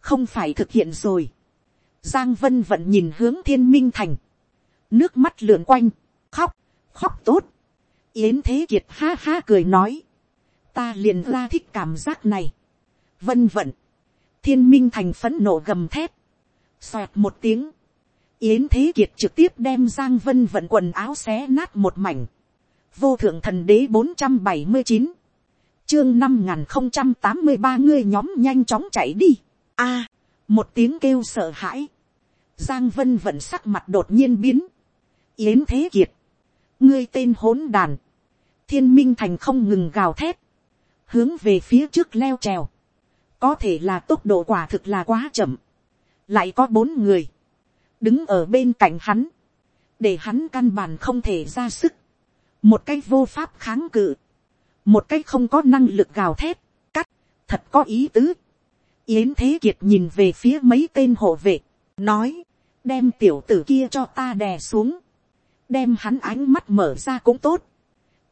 A: không phải thực hiện rồi, giang vân vận nhìn hướng thiên minh thành, nước mắt lượn quanh, khóc, khóc tốt. yến thế kiệt ha ha cười nói, ta liền ra thích cảm giác này. vân vận, thiên minh thành phấn nộ gầm thép, xoẹt một tiếng, yến thế kiệt trực tiếp đem giang vân vận quần áo xé nát một mảnh, vô thượng thần đế bốn trăm bảy mươi chín, chương năm n g h n không trăm tám mươi ba ngươi nhóm nhanh chóng chạy đi. a, một tiếng kêu sợ hãi, giang vân vận sắc mặt đột nhiên biến, yến thế kiệt, ngươi tên hỗn đàn, thiên minh thành không ngừng gào thét, hướng về phía trước leo trèo, có thể là tốc độ quả thực là quá chậm, lại có bốn người, đứng ở bên cạnh hắn, để hắn căn bản không thể ra sức, một cái vô pháp kháng cự, một cái không có năng lực gào thét, cắt, thật có ý tứ. Yến thế kiệt nhìn về phía mấy tên hộ vệ, nói, đem tiểu tử kia cho ta đè xuống, đem hắn ánh mắt mở ra cũng tốt,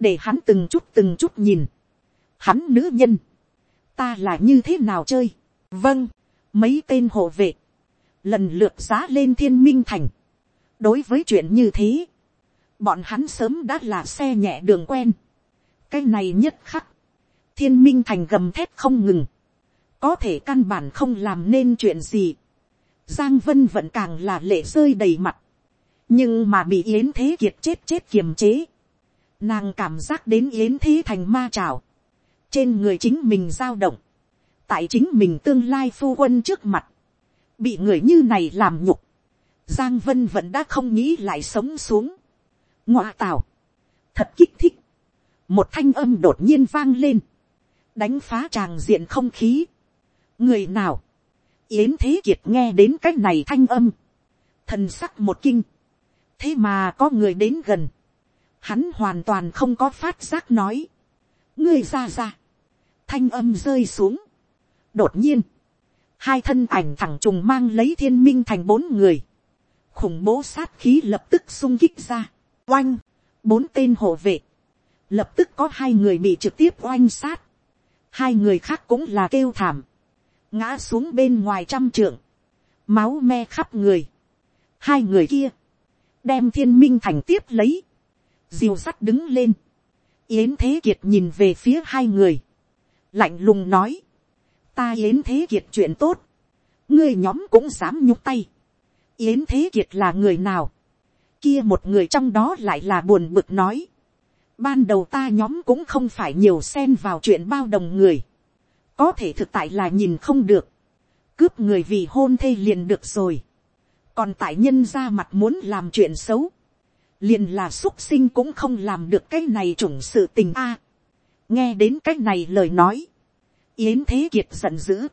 A: để hắn từng chút từng chút nhìn, hắn nữ nhân, ta là như thế nào chơi, vâng, mấy tên hộ vệ, lần lượt giá lên thiên minh thành, đối với chuyện như thế, bọn hắn sớm đã là xe nhẹ đường quen, cái này nhất khắc, thiên minh thành gầm thét không ngừng, có thể căn bản không làm nên chuyện gì, giang vân vẫn càng là lệ rơi đầy mặt, nhưng mà bị yến thế kiệt chết chết kiềm chế, nàng cảm giác đến yến thế thành ma trào, trên người chính mình dao động, tại chính mình tương lai phu quân trước mặt, bị người như này làm nhục, giang vân vẫn đã không nghĩ lại sống xuống, ngoa tào, thật kích thích, một thanh âm đột nhiên vang lên, đánh phá tràng diện không khí, người nào, yến thế kiệt nghe đến cái này thanh âm, thần sắc một kinh, thế mà có người đến gần, hắn hoàn toàn không có phát giác nói, ngươi ra ra, thanh âm rơi xuống, đột nhiên, hai thân ảnh thẳng trùng mang lấy thiên minh thành bốn người, khủng bố sát khí lập tức sung kích ra, oanh, bốn tên hộ vệ, lập tức có hai người bị trực tiếp oanh sát, hai người khác cũng là kêu thảm, ngã xuống bên ngoài trăm trượng, máu me khắp người, hai người kia, đem thiên minh thành tiếp lấy, diều sắt đứng lên, yến thế kiệt nhìn về phía hai người, lạnh lùng nói, ta yến thế kiệt chuyện tốt, ngươi nhóm cũng dám nhúc tay, yến thế kiệt là người nào, kia một người trong đó lại là buồn bực nói, ban đầu ta nhóm cũng không phải nhiều xen vào chuyện bao đồng người, có thể thực tại là nhìn không được, cướp người vì hôn thê liền được rồi, còn tại nhân ra mặt muốn làm chuyện xấu, liền là x u ấ t sinh cũng không làm được cái này chủng sự tình a. nghe đến cái này lời nói, yến thế kiệt giận dữ,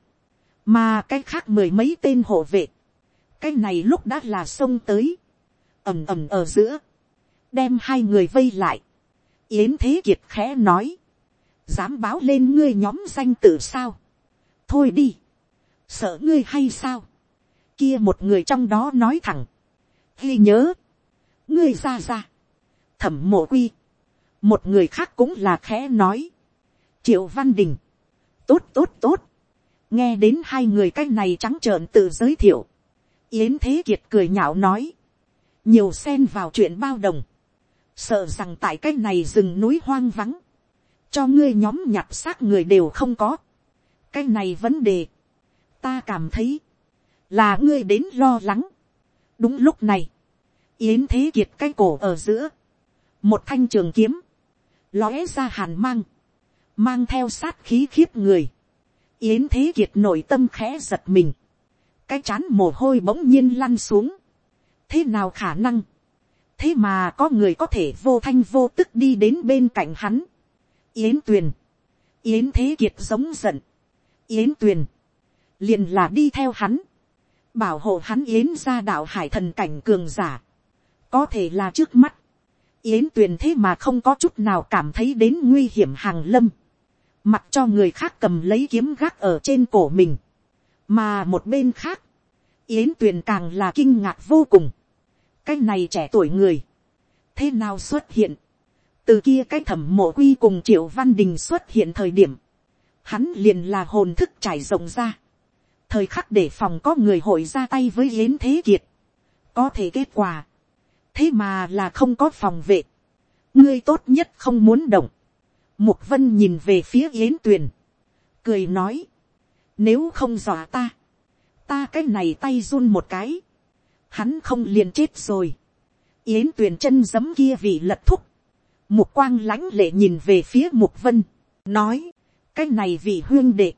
A: mà cái khác mười mấy tên hộ vệ, cái này lúc đã là xông tới, ầm ầm ở giữa, đem hai người vây lại, yến thế kiệt khẽ nói, dám báo lên ngươi nhóm danh tự sao, thôi đi, sợ ngươi hay sao, kia một người trong đó nói thẳng, ghi nhớ, ngươi ra ra, thẩm mộ quy, một người khác cũng là khẽ nói, triệu văn đình, tốt tốt tốt, nghe đến hai người cái này trắng trợn tự giới thiệu, yến thế kiệt cười nhạo nói, nhiều xen vào chuyện bao đồng, sợ rằng tại cái này rừng núi hoang vắng, cho ngươi nhóm nhặt xác người đều không có, cái này vấn đề, ta cảm thấy, là ngươi đến lo lắng. đúng lúc này, yến thế kiệt cái cổ ở giữa, một thanh trường kiếm, lóe ra hàn mang, mang theo sát khí khiếp người, yến thế kiệt nội tâm khẽ giật mình, cái chán mồ hôi bỗng nhiên lăn xuống, thế nào khả năng, thế mà có người có thể vô thanh vô tức đi đến bên cạnh hắn, yến tuyền, yến thế kiệt giống giận, yến tuyền, liền là đi theo hắn, bảo hộ hắn yến ra đạo hải thần cảnh cường giả, có thể là trước mắt, yến tuyền thế mà không có chút nào cảm thấy đến nguy hiểm hàng lâm, mặc cho người khác cầm lấy kiếm gác ở trên cổ mình, mà một bên khác, yến tuyền càng là kinh ngạc vô cùng, cái này trẻ tuổi người, thế nào xuất hiện, từ kia cái thẩm mộ quy cùng triệu văn đình xuất hiện thời điểm, hắn liền là hồn thức trải rộng ra, thời khắc để phòng có người hội ra tay với yến thế kiệt, có thể kết quả, thế mà là không có phòng vệ, ngươi tốt nhất không muốn động, mục vân nhìn về phía yến tuyền, cười nói, nếu không dọa ta, ta cái này tay run một cái, hắn không liền chết rồi, yến tuyền chân giấm kia vì lật thúc, mục quang lãnh lệ nhìn về phía mục vân, nói, cái này vì huyên đệ,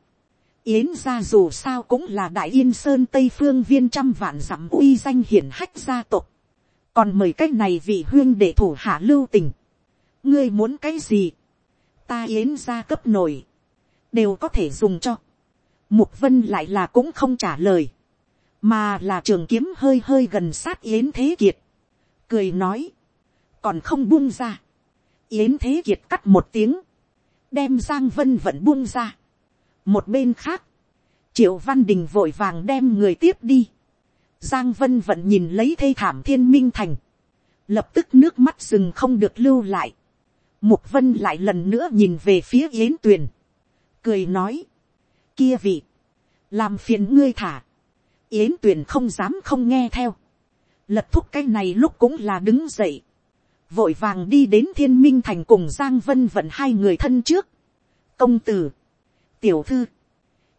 A: Yến gia dù sao cũng là đại yên sơn tây phương viên trăm vạn dặm uy danh hiển hách gia tộc. Còn mời cái này vị huyên để thủ hạ lưu tình. Ngươi muốn cái gì? Ta yến gia cấp nổi. Đều có thể dùng cho. Mục vân lại là cũng không trả lời. Mà là trường kiếm hơi hơi gần sát yến thế kiệt. Cười nói. Còn không buông ra. Yến thế kiệt cắt một tiếng. Đem Giang Vân vẫn buông ra một bên khác, triệu văn đình vội vàng đem người tiếp đi. giang vân vẫn nhìn lấy thê thảm thiên minh thành. lập tức nước mắt rừng không được lưu lại mục vân lại lần nữa nhìn về phía yến tuyền. cười nói, kia vị, làm phiền ngươi thả. yến tuyền không dám không nghe theo. lật thúc cái này lúc cũng là đứng dậy. vội vàng đi đến thiên minh thành cùng giang vân vận hai người thân trước. công tử, tiểu thư,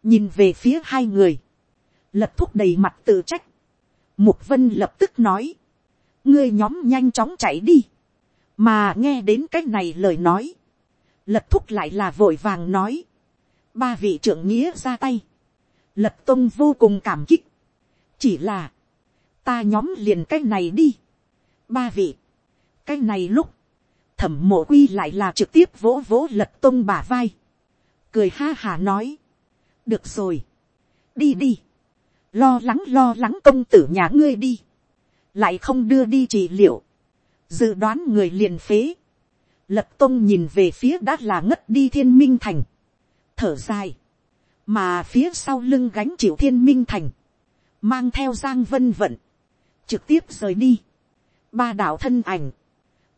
A: nhìn về phía hai người, lật thúc đầy mặt tự trách, mục vân lập tức nói, ngươi nhóm nhanh chóng chạy đi, mà nghe đến cái này lời nói, lật thúc lại là vội vàng nói, ba vị trưởng nghĩa ra tay, lật tông vô cùng cảm kích, chỉ là, ta nhóm liền cái này đi, ba vị, cái này lúc, thẩm mộ quy lại là trực tiếp vỗ vỗ lật tông bả vai, cười ha hà nói, được rồi, đi đi, lo lắng lo lắng công tử nhà ngươi đi, lại không đưa đi trị liệu, dự đoán người liền phế, lật tông nhìn về phía đã là ngất đi thiên minh thành, thở dài, mà phía sau lưng gánh chịu thiên minh thành, mang theo giang vân vận, trực tiếp rời đi, ba đạo thân ảnh,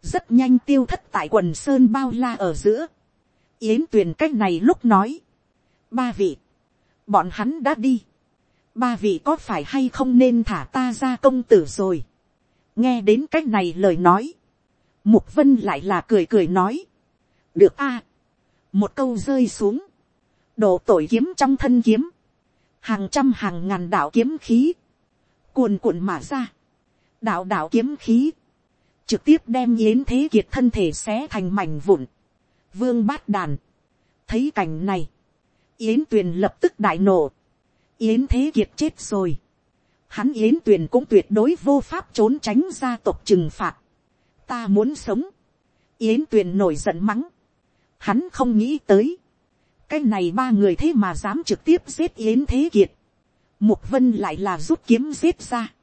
A: rất nhanh tiêu thất tại quần sơn bao la ở giữa, yến tuyền cách này lúc nói, ba vị, bọn hắn đã đi, ba vị có phải hay không nên thả ta ra công tử rồi, nghe đến cách này lời nói, Mục vân lại là cười cười nói. được a. một câu rơi xuống. đổ tội kiếm trong thân kiếm. hàng trăm hàng ngàn đạo kiếm khí. cuồn cuộn mà ra. đạo đạo kiếm khí. trực tiếp đem yến thế kiệt thân thể xé thành mảnh vụn. vương bát đàn. thấy cảnh này. yến tuyền lập tức đại nổ. yến thế kiệt chết rồi hắn yến tuyền cũng tuyệt đối vô pháp trốn tránh gia tộc trừng phạt. ta muốn sống. yến tuyền nổi giận mắng. hắn không nghĩ tới. cái này ba người thế mà dám trực tiếp giết yến thế kiệt. mục vân lại là rút kiếm giết ra.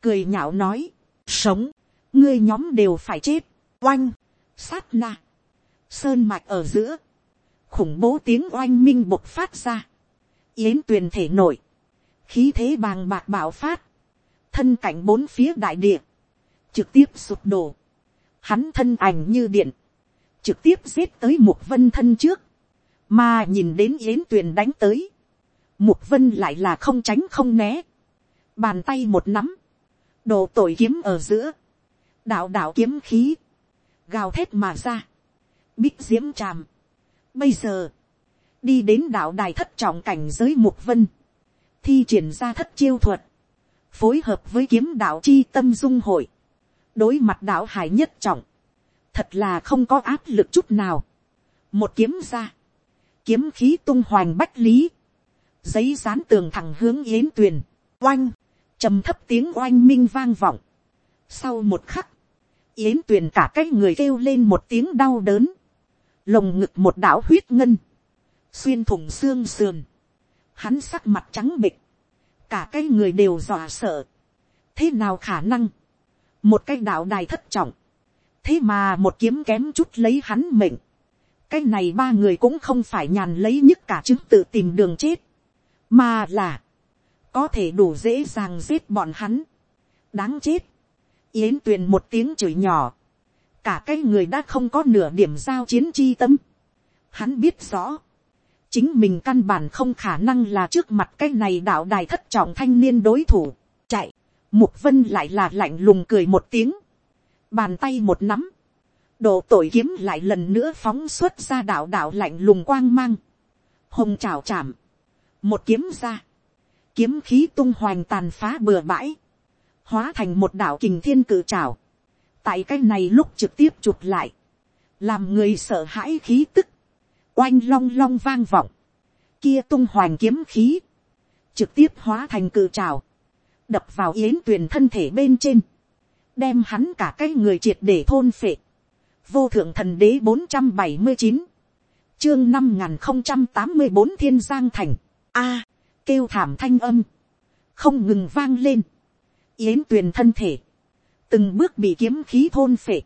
A: cười nhạo nói. sống. ngươi nhóm đều phải chết. oanh. sát na. sơn mạch ở giữa. khủng bố tiếng oanh minh bộc phát ra. yến tuyền thể nổi khí thế bàng bạc bạo phát, thân cảnh bốn phía đại địa, trực tiếp sụp đổ, hắn thân ảnh như điện, trực tiếp giết tới mục vân thân trước, mà nhìn đến yến tuyền đánh tới, mục vân lại là không tránh không né, bàn tay một nắm, đồ tội kiếm ở giữa, đạo đạo kiếm khí, gào thét mà ra, bích diễm tràm. Bây giờ, đi đến đạo đài thất trọng cảnh giới mục vân, thi triển ra thất chiêu thuật, phối hợp với kiếm đạo chi tâm dung hội, đối mặt đạo hải nhất trọng, thật là không có áp lực chút nào. một kiếm ra, kiếm khí tung hoành bách lý, giấy dán tường thẳng hướng yến tuyền, oanh, trầm thấp tiếng oanh minh vang vọng. sau một khắc, yến tuyền cả cái người kêu lên một tiếng đau đớn, lồng ngực một đạo huyết ngân, xuyên thủng xương sườn, hắn sắc mặt trắng bịch, cả cái người đều dọa sợ. thế nào khả năng, một cái đạo đài thất trọng, thế mà một kiếm kém chút lấy hắn mệnh, cái này ba người cũng không phải nhàn lấy nhất cả chứng tự tìm đường chết, mà là, có thể đủ dễ dàng giết bọn hắn, đáng chết, yến tuyền một tiếng chửi nhỏ, cả cái người đã không có nửa điểm giao chiến chi tâm, hắn biết rõ, chính mình căn bản không khả năng là trước mặt cái này đạo đài thất trọng thanh niên đối thủ, chạy, mục vân lại là lạnh lùng cười một tiếng, bàn tay một nắm, độ tội kiếm lại lần nữa phóng xuất ra đạo đạo lạnh lùng quang mang, hồng trào chạm, một kiếm ra, kiếm khí tung hoành tàn phá bừa bãi, hóa thành một đạo kình thiên cự trào, tại cái này lúc trực tiếp chụp lại, làm người sợ hãi khí tức, oanh long long vang vọng, kia tung hoành kiếm khí, trực tiếp hóa thành cự trào, đập vào yến tuyền thân thể bên trên, đem hắn cả cái người triệt để thôn phệ, vô thượng thần đế bốn trăm bảy mươi chín, chương năm n g h n không trăm tám mươi bốn thiên giang thành, a, kêu thảm thanh âm, không ngừng vang lên, yến tuyền thân thể, từng bước bị kiếm khí thôn phệ,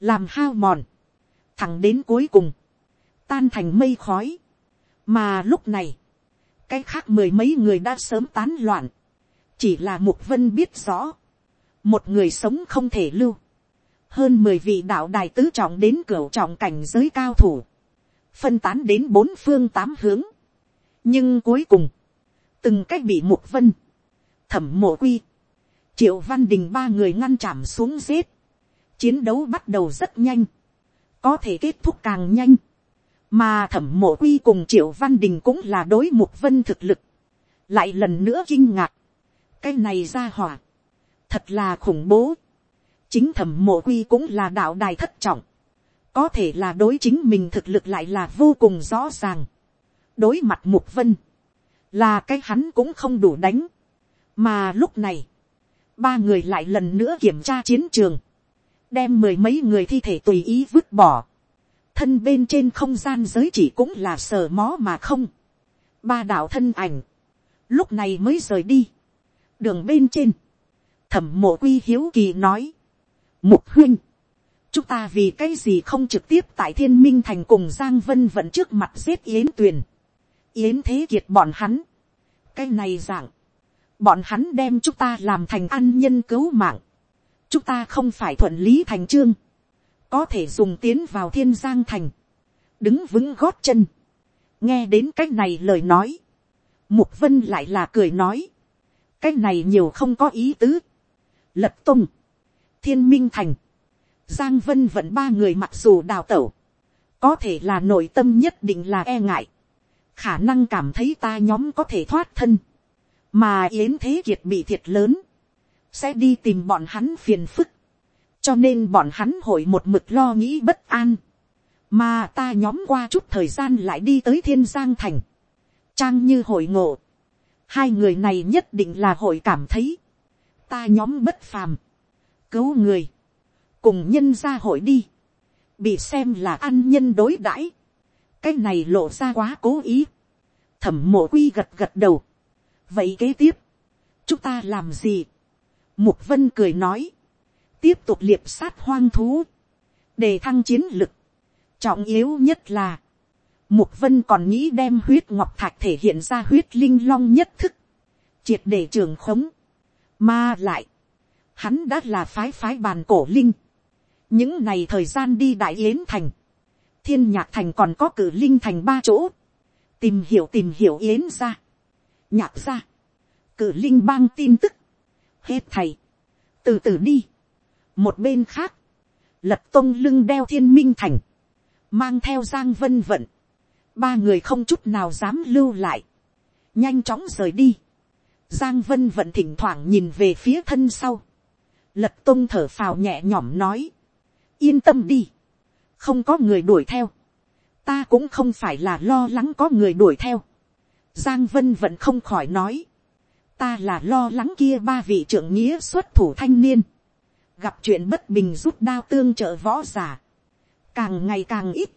A: làm hao mòn, thẳng đến cuối cùng, tan thành mây khói. mà lúc này, cái khác mười mấy người đã sớm tán loạn. chỉ là mục vân biết rõ, một người sống không thể lưu. hơn mười vị đạo đài tứ trọng đến cửa trọng cảnh giới cao thủ, phân tán đến bốn phương tám hướng. nhưng cuối cùng, từng cách bị mục vân, thẩm mộ quy, triệu văn đình ba người ngăn chạm xuống giết. chiến đấu bắt đầu rất nhanh, có thể kết thúc càng nhanh mà thẩm mộ quy cùng triệu văn đình cũng là đối mục vân thực lực, lại lần nữa kinh ngạc, cái này ra hỏa, thật là khủng bố, chính thẩm mộ quy cũng là đạo đài thất trọng, có thể là đối chính mình thực lực lại là vô cùng rõ ràng, đối mặt mục vân, là cái hắn cũng không đủ đánh, mà lúc này, ba người lại lần nữa kiểm tra chiến trường, đem mười mấy người thi thể tùy ý vứt bỏ, thân bên trên không gian giới chỉ cũng là sờ mó mà không. ba đạo thân ảnh, lúc này mới rời đi. đường bên trên, thẩm mộ quy hiếu kỳ nói, mục huynh, chúng ta vì cái gì không trực tiếp tại thiên minh thành cùng giang vân vẫn trước mặt giết yến tuyền, yến thế kiệt bọn hắn, cái này dạng, bọn hắn đem chúng ta làm thành ăn nhân cứu mạng, chúng ta không phải thuận lý thành trương, có thể dùng tiến vào thiên giang thành, đứng vững gót chân, nghe đến c á c h này lời nói, mục vân lại là cười nói, c á c h này nhiều không có ý tứ, lật tung, thiên minh thành, Giang Vân vận ba người mặc dù đào tẩu. Có thể là nội tâm nhất định là e ngại. Khả năng cảm thấy ta nhóm có thể thoát thân. Mà Yến Thế Kiệt bị thiệt lớn. Sẽ đi tìm bọn hắn phiền phức. Cho nên bọn hắn hội một mực lo nghĩ bất an. Mà ta nhóm qua chút thời gian lại đi tới Thiên Giang Thành. Trang như hội ngộ. Hai người này nhất định là hội cảm thấy. Ta nhóm bất phàm. Cứu người cùng nhân gia hội đi, bị xem là ăn nhân đối đãi, cái này lộ ra quá cố ý, thẩm mộ quy gật gật đầu, vậy kế tiếp, chúng ta làm gì, mục vân cười nói, tiếp tục liệp sát hoang thú, để thăng chiến lực, trọng yếu nhất là, mục vân còn nghĩ đem huyết ngọc thạch thể hiện ra huyết linh long nhất thức, triệt để trường khống, mà lại, hắn đã là phái phái bàn cổ linh, những này thời gian đi đại yến thành, thiên nhạc thành còn có cử linh thành ba chỗ, tìm hiểu tìm hiểu yến ra, nhạc ra, cử linh bang tin tức, hết thầy, từ từ đi, một bên khác, lật tông lưng đeo thiên minh thành, mang theo giang vân vận, ba người không chút nào dám lưu lại, nhanh chóng rời đi, giang vân vận thỉnh thoảng nhìn về phía thân sau, lật tông thở phào nhẹ nhõm nói, yên tâm đi, không có người đuổi theo, ta cũng không phải là lo lắng có người đuổi theo. Giang vân vẫn không khỏi nói, ta là lo lắng kia ba vị trưởng nghĩa xuất thủ thanh niên, gặp chuyện bất bình rút đao tương trợ võ giả, càng ngày càng ít,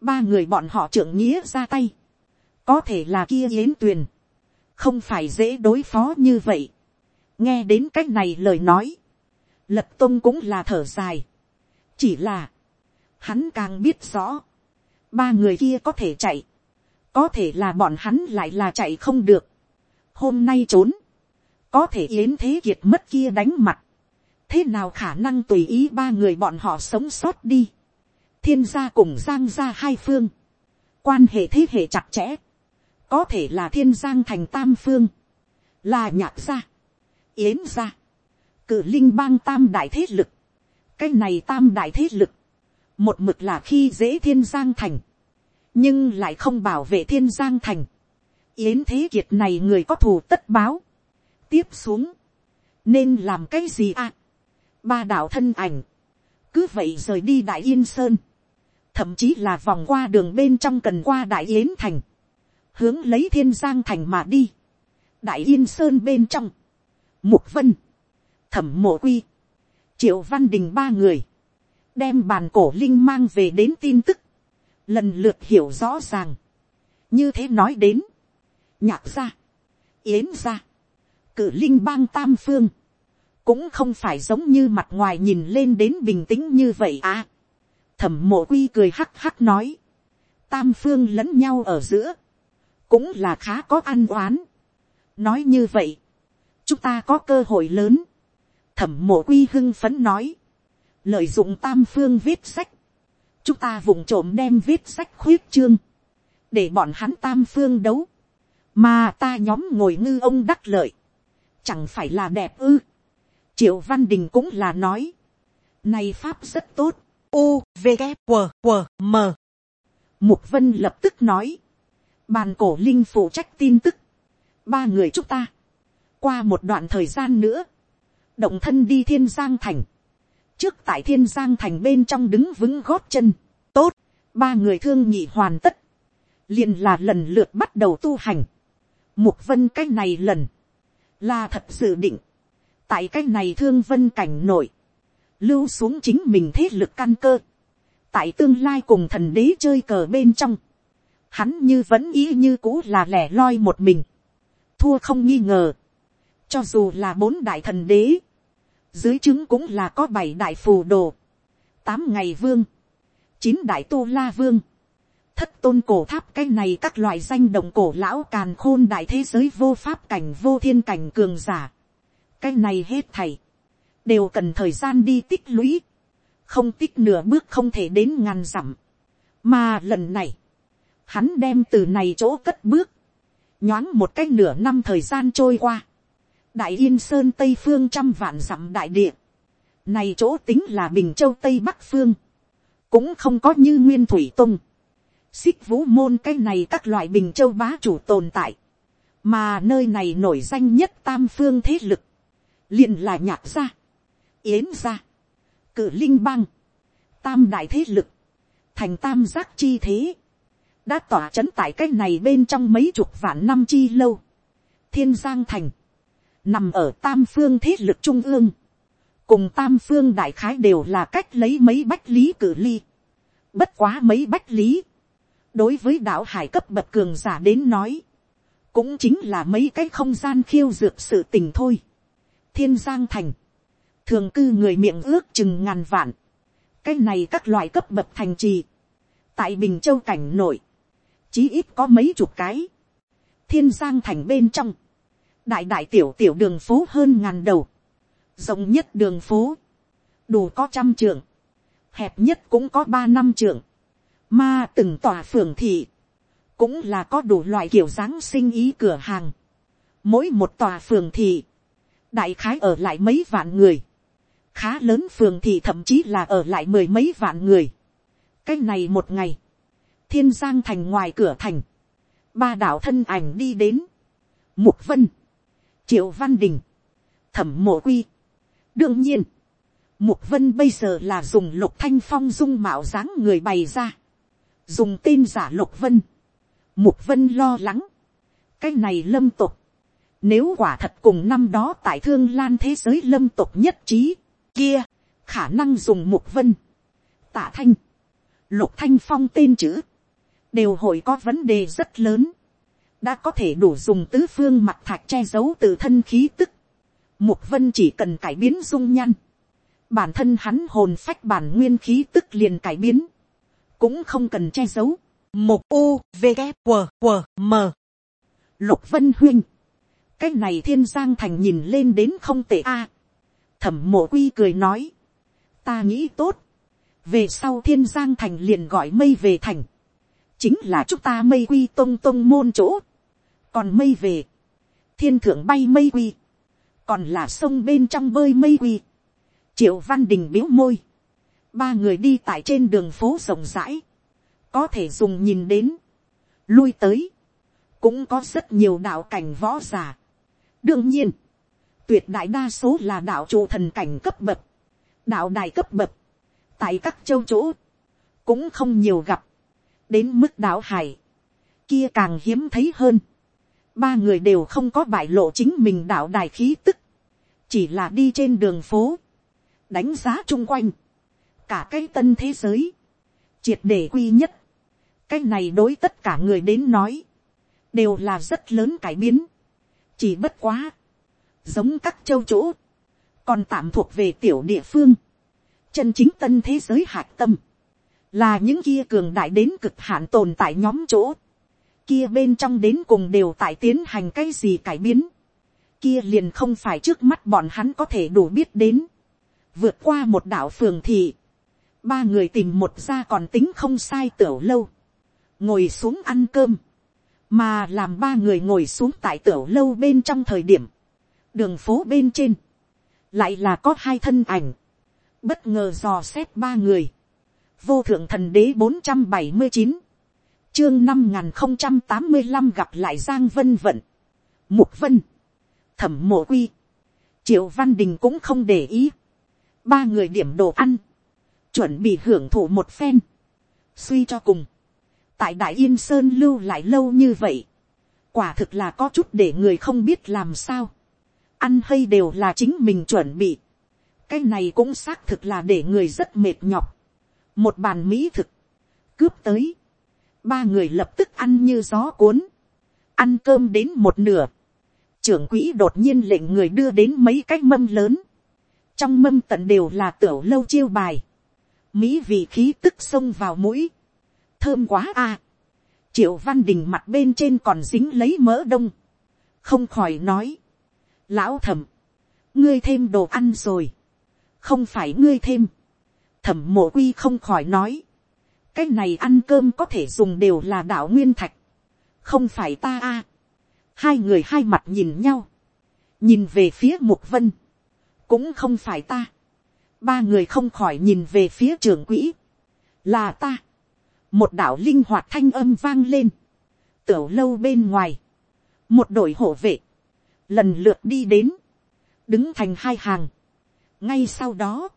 A: ba người bọn họ trưởng nghĩa ra tay, có thể là kia yến tuyền, không phải dễ đối phó như vậy. nghe đến c á c h này lời nói, lập tôn cũng là thở dài, chỉ là, hắn càng biết rõ, ba người kia có thể chạy, có thể là bọn hắn lại là chạy không được. hôm nay trốn, có thể yến thế kiệt mất kia đánh mặt, thế nào khả năng tùy ý ba người bọn họ sống sót đi. thiên gia cùng giang gia hai phương, quan hệ thế hệ chặt chẽ, có thể là thiên giang thành tam phương, là nhạc gia, yến gia, cử linh bang tam đại thế lực, cái này tam đại thế lực, một mực là khi dễ thiên giang thành, nhưng lại không bảo vệ thiên giang thành. yến thế kiệt này người có thù tất báo, tiếp xuống, nên làm cái gì à ba đạo thân ảnh, cứ vậy rời đi đại yên sơn, thậm chí là vòng qua đường bên trong cần qua đại yến thành, hướng lấy thiên giang thành mà đi, đại yên sơn bên trong, mục vân, thẩm mộ quy, triệu văn đình ba người, đem bàn cổ linh mang về đến tin tức, lần lượt hiểu rõ ràng, như thế nói đến, nhạc gia, yến gia, cử linh bang tam phương, cũng không phải giống như mặt ngoài nhìn lên đến bình tĩnh như vậy à. thẩm mộ quy cười hắc hắc nói, tam phương lẫn nhau ở giữa, cũng là khá có ăn oán. nói như vậy, chúng ta có cơ hội lớn, thẩm mộ quy hưng phấn nói, lợi dụng tam phương viết sách, chúng ta vùng trộm đem viết sách khuyết chương, để bọn hắn tam phương đấu, mà ta nhóm ngồi ngư ông đắc lợi, chẳng phải là đẹp ư triệu văn đình cũng là nói, này pháp rất tốt, u v g q q m. Mục vân lập tức nói, bàn cổ linh phụ trách tin tức, ba người chúng ta, qua một đoạn thời gian nữa, động thân đi thiên giang thành, trước tại thiên giang thành bên trong đứng vững gót chân, tốt, ba người thương nhị hoàn tất, liền là lần lượt bắt đầu tu hành, mục vân cách này lần, là thật sự định, tại cái này thương vân cảnh nổi, lưu xuống chính mình thế lực căn cơ, tại tương lai cùng thần đế chơi cờ bên trong, hắn như vẫn ý như cũ là lẻ loi một mình, thua không nghi ngờ, cho dù là bốn đại thần đế, dưới chứng cũng là có bảy đại phù đồ, tám ngày vương, chín đại tu la vương, thất tôn cổ tháp cái này các loại danh động cổ lão càn khôn đại thế giới vô pháp cảnh vô thiên cảnh cường giả cái này hết thầy, đều cần thời gian đi tích lũy, không tích nửa bước không thể đến ngàn dặm. mà lần này, hắn đem từ này chỗ cất bước, nhoáng một cái nửa năm thời gian trôi qua, đại yên sơn tây phương trăm vạn dặm đại địa, Này chỗ tính là Bình Châu Tây Bắc Phương. Cũng không có như Nguyên Thủy Tông. Xích vũ môn cái này các loại Bình Châu bá chủ tồn tại. Mà nơi này nổi danh nhất tam phương thế lực liền là nhạc gia. Yến gia. Cử Linh Bang. Tam đại thế lực. Thành tam giác chi thế. Đã tỏa chấn tại cái này bên trong mấy chục vạn năm chi lâu. Thiên Giang Thành. Nằm ở tam phương thế lực trung ương, cùng tam phương đại khái đều là cách lấy mấy bách lý cử ly. Bất quá mấy bách lý. Đối với đạo hải cấp bậc cường giả đến nói. Cũng chính là mấy cái không gian khiêu dược sự tình thôi. Thiên Giang Thành. Thường cư người miệng ước chừng ngàn vạn. Cái này các loại cấp bậc thành trì. Tại Bình Châu cảnh nội. Chí ít có mấy chục cái. Thiên Giang Thành bên trong. Đại đại tiểu tiểu đường phố hơn ngàn đầu rộng nhất đường phố, đủ có trăm trường, hẹp nhất cũng có ba năm trường, mà từng tòa phường thị, cũng là có đủ loại kiểu dáng sinh ý cửa hàng, mỗi một tòa phường thị, đại khái ở lại mấy vạn người, khá lớn phường thì thậm chí là ở lại mười mấy vạn người. cái này một ngày, thiên giang thành ngoài cửa thành, ba đạo thân ảnh đi đến, mục vân, triệu văn đình, thẩm mộ quy, đương nhiên, mục vân bây giờ là dùng lục thanh phong dung mạo dáng người bày ra, dùng tên giả lục vân, mục vân lo lắng, cái này lâm tục, nếu quả thật cùng năm đó tại thương lan thế giới lâm tục nhất trí, kia, khả năng dùng mục vân, tạ thanh, lục thanh phong tên chữ, đều hội có vấn đề rất lớn, đã có thể đủ dùng tứ phương mặt thạch che giấu từ thân khí tức, Mục vân chỉ cần cải biến dung nhăn, Bản thân hắn hồn phách bản nguyên khí tức liền cải biến. Cũng không cần che giấu. Một u, v, g, w, w, m. Lục vân huynh. Cái này thiên giang thành nhìn lên đến không tệ a. Thẩm mộ quy cười nói. Ta nghĩ tốt. Về sau thiên giang thành liền gọi mây về thành. Chính là chúng ta mây quy tông tông môn chỗ. Còn mây về. Thiên thượng bay mây quy còn là sông bên trong bơi mây quy. triệu văn đình biếu môi, ba người đi tại trên đường phố rộng rãi, có thể dùng nhìn đến, lui tới, cũng có rất nhiều đạo cảnh võ g i ả đương nhiên, tuyệt đại đa số là đạo trụ thần cảnh cấp bậc, đạo đài cấp bậc, tại các châu chỗ, cũng không nhiều gặp, đến mức đạo hải, kia càng hiếm thấy hơn, ba người đều không có bại lộ chính mình đạo đài khí tức, chỉ là đi trên đường phố, đánh giá chung quanh, cả cái tân thế giới, triệt để quy nhất, cái này đối tất cả người đến nói, đều là rất lớn cải biến, chỉ bất quá, giống các châu chỗ, còn tạm thuộc về tiểu địa phương, chân chính tân thế giới hạt tâm, là những kia cường đại đến cực hạn tồn tại nhóm chỗ, kia bên trong đến cùng đều tại tiến hành cái gì cải biến, kia liền không phải trước mắt bọn hắn có thể đủ biết đến, vượt qua một đảo phường thị, ba người tìm một gia còn tính không sai tiểu lâu, ngồi xuống ăn cơm, mà làm ba người ngồi xuống tại tiểu lâu bên trong thời điểm, đường phố bên trên, lại là có hai thân ảnh, bất ngờ dò xét ba người, vô thượng thần đế bốn trăm bảy mươi chín, chương năm n không trăm tám mươi năm gặp lại giang vân vận, mục vân, thẩm mộ quy, triệu văn đình cũng không để ý, ba người điểm đồ ăn, chuẩn bị hưởng thụ một phen, suy cho cùng, tại đại yên sơn lưu lại lâu như vậy, quả thực là có chút để người không biết làm sao, ăn hay đều là chính mình chuẩn bị, cái này cũng xác thực là để người rất mệt nhọc, một bàn mỹ thực, cướp tới, ba người lập tức ăn như gió cuốn, ăn cơm đến một nửa, trưởng quỹ đột nhiên lệnh người đưa đến mấy cái mâm lớn. Trong mâm tận đều là tiểu lâu chiêu bài. Mỹ vị khí tức xông vào mũi. Thơm quá a. Triệu Văn Đình mặt bên trên còn dính lấy mỡ đông. Không khỏi nói. Lão thẩm. Ngươi thêm đồ ăn rồi. Không phải ngươi thêm. Thẩm mộ quy không khỏi nói. Cái này ăn cơm có thể dùng đều là đạo nguyên thạch. Không phải ta a hai người hai mặt nhìn nhau, nhìn về phía mục vân, cũng không phải ta, ba người không khỏi nhìn về phía trưởng quỹ, là ta, một đạo linh hoạt thanh âm vang lên, tiểu lâu bên ngoài, một đội hộ vệ, lần lượt đi đến, đứng thành hai hàng. ngay sau đó,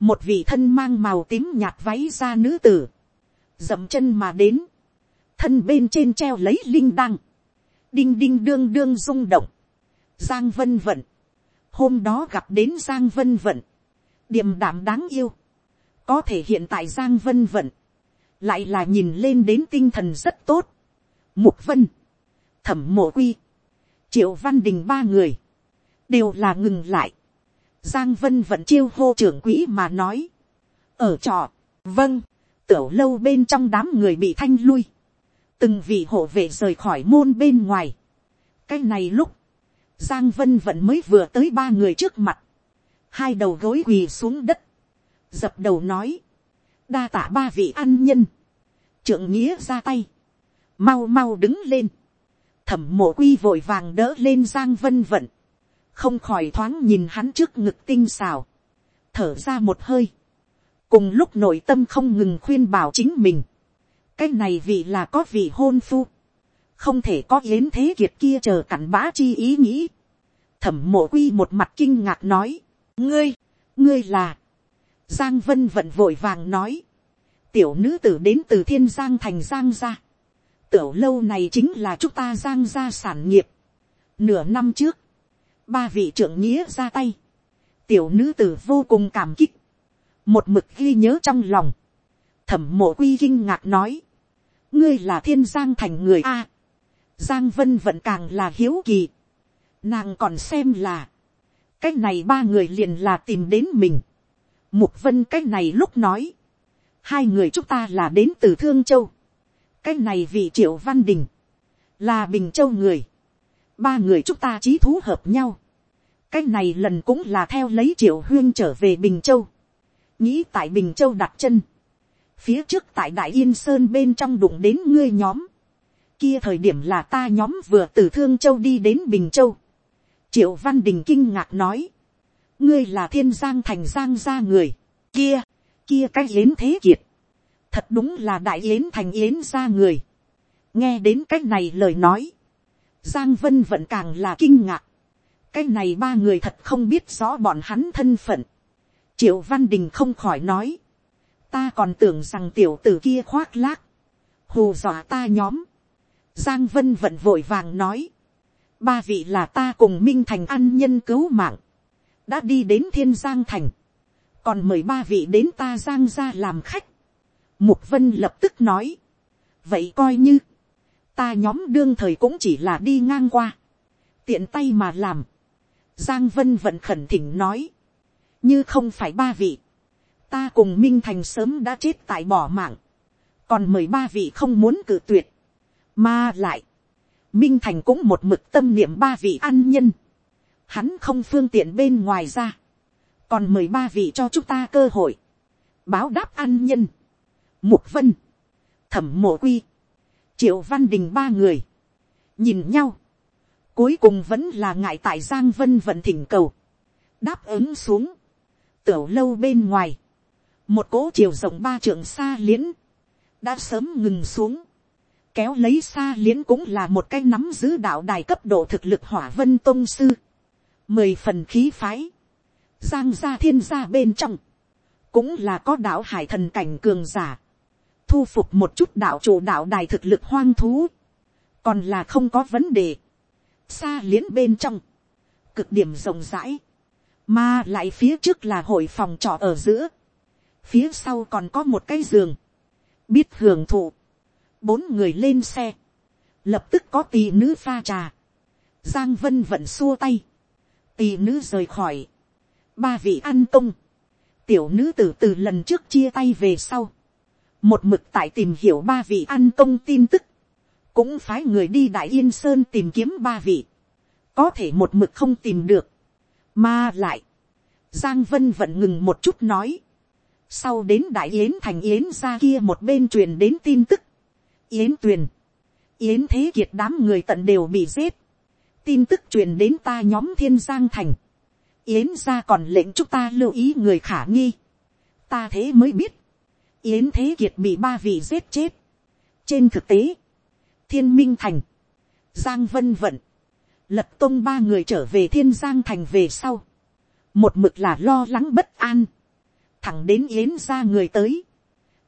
A: một vị thân mang màu tím nhạt váy ra nữ tử, dậm chân mà đến, thân bên trên treo lấy linh đăng, đinh đinh đương đương rung động, giang vân vận, hôm đó gặp đến giang vân vận, điềm đạm đáng yêu, có thể hiện tại giang vân vận, lại là nhìn lên đến tinh thần rất tốt, mục vân, thẩm mộ quy, triệu văn đình ba người, đều là ngừng lại. Giang vân vẫn chiêu hô trưởng quỹ mà nói. ở trọ, vâng, tiểu lâu bên trong đám người bị thanh lui. từng vị hộ vệ rời khỏi môn bên ngoài. cái này lúc, giang vân vẫn mới vừa tới ba người trước mặt. hai đầu gối quỳ xuống đất. dập đầu nói đa tả ba vị ăn nhân. trưởng nghĩa ra tay. mau mau đứng lên. Thẩm mộ quy vội vàng đỡ lên giang vân vận, không khỏi thoáng nhìn hắn trước ngực tinh xào, thở ra một hơi, cùng lúc nội tâm không ngừng khuyên bảo chính mình, cái này vị là có vị hôn phu, không thể có yến thế kiệt kia chờ cặn bã chi ý nghĩ, thẩm mộ quy một mặt kinh ngạc nói, ngươi, ngươi là, giang vân vận vội vàng nói, tiểu nữ tử đến từ thiên giang thành giang gia, tiểu lâu này chính là chúng ta giang gia sản nghiệp. Nửa năm trước, ba vị trưởng nghĩa ra tay. Tiểu nữ tử vô cùng cảm kích. Một mực ghi nhớ trong lòng. Thẩm mộ quy kinh ngạc nói. Ngươi là thiên giang thành người A. Giang vân vẫn càng là hiếu kỳ. Nàng còn xem là. Cách này ba người liền là tìm đến mình. Mục vân cách này lúc nói. Hai người chúng ta là đến từ Thương Châu. Cái này vị triệu văn đình, là bình châu người, ba người chúng ta trí thú hợp nhau, cái này lần cũng là theo lấy triệu huyên trở về bình châu, nghĩ tại bình châu đặt chân, phía trước tại đại yên sơn bên trong đụng đến ngươi nhóm, kia thời điểm là ta nhóm vừa từ thương châu đi đến bình châu, triệu văn đình kinh ngạc nói, ngươi là thiên giang thành giang gia người, kia, kia cái yến thế kiệt, thật đúng là đại yến thành yến gia người. nghe đến cái này lời nói, giang vân vẫn càng là kinh ngạc. cái này ba người thật không biết rõ bọn hắn thân phận. triệu văn đình không khỏi nói, ta còn tưởng rằng tiểu tử kia khoác lác, hù dọa ta nhóm. giang vân vẫn vội vàng nói, ba vị là ta cùng minh thành ăn nhân cứu mạng, đã đi đến thiên giang thành, còn mời ba vị đến ta giang ra làm khách, Mục vân lập tức nói. Vậy coi như. Ta nhóm đương thời cũng chỉ là đi ngang qua. Tiện tay mà làm. Giang vân vẫn khẩn thỉnh nói. Như không phải ba vị. Ta cùng Minh Thành sớm đã chết tại bỏ mạng. Còn mời ba vị không muốn cử tuyệt. Mà lại. Minh Thành cũng một mực tâm niệm ba vị ăn nhân. Hắn không phương tiện bên ngoài ra. Còn mười ba vị cho chúng ta cơ hội. Báo đáp an nhân. Mục vân, thẩm mộ quy, triệu văn đình ba người, nhìn nhau, cuối cùng vẫn là ngại tại giang vân vận thỉnh cầu, đáp ứng xuống, tiểu lâu bên ngoài, một cỗ chiều rộng ba trượng xa liễn, đã sớm ngừng xuống, kéo lấy xa liễn cũng là một cái nắm giữ đạo đài cấp độ thực lực hỏa vân tôn sư, mười phần khí phái, giang gia thiên gia bên trong, cũng là có đạo hải thần cảnh cường giả, thu phục một chút đạo chủ đạo đài thực lực hoang thú, còn là không có vấn đề, xa liến bên trong, cực điểm rộng rãi, mà lại phía trước là hội phòng trọ ở giữa, phía sau còn có một cái giường, biết hưởng thụ, bốn người lên xe, lập tức có tỳ nữ pha trà, giang vân vẫn xua tay, tỳ nữ rời khỏi, ba vị ăn công, tiểu nữ tử từ lần trước chia tay về sau, một mực tại tìm hiểu ba vị ăn công tin tức, cũng phái người đi đại yên sơn tìm kiếm ba vị, có thể một mực không tìm được, mà lại, giang vân vẫn ngừng một chút nói, sau đến đại yến thành yến ra kia một bên truyền đến tin tức, yến tuyền, yến thế kiệt đám người tận đều bị giết, tin tức truyền đến ta nhóm thiên giang thành, yến gia còn lệnh chúng ta lưu ý người khả nghi, ta thế mới biết, yến thế kiệt bị ba vị giết chết. trên thực tế, thiên minh thành, giang vân vận, lật tôn ba người trở về thiên giang thành về sau, một mực là lo lắng bất an, thẳng đến yến gia người tới,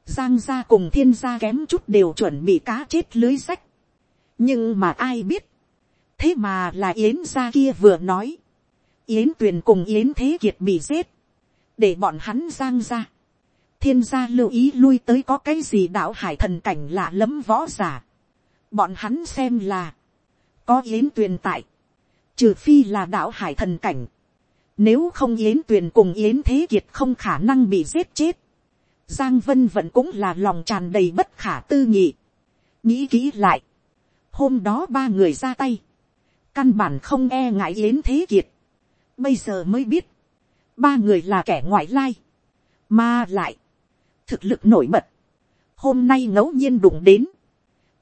A: giang gia cùng thiên gia kém chút đều chuẩn bị cá chết lưới sách, nhưng mà ai biết, thế mà là yến gia kia vừa nói, yến tuyền cùng yến thế kiệt bị giết, để bọn hắn giang ra, thiên gia lưu ý lui tới có cái gì đạo hải thần cảnh lạ lẫm võ giả, bọn hắn xem là, có yến tuyền tại, trừ phi là đạo hải thần cảnh, nếu không yến tuyền cùng yến thế kiệt không khả năng bị giết chết, giang vân vẫn cũng là lòng tràn đầy bất khả tư nghị, nghĩ kỹ lại, hôm đó ba người ra tay, căn bản không e ngại yến thế kiệt, bây giờ mới biết, ba người là kẻ ngoại lai, mà lại, thực lực nổi bật, hôm nay ngẫu nhiên đụng đến,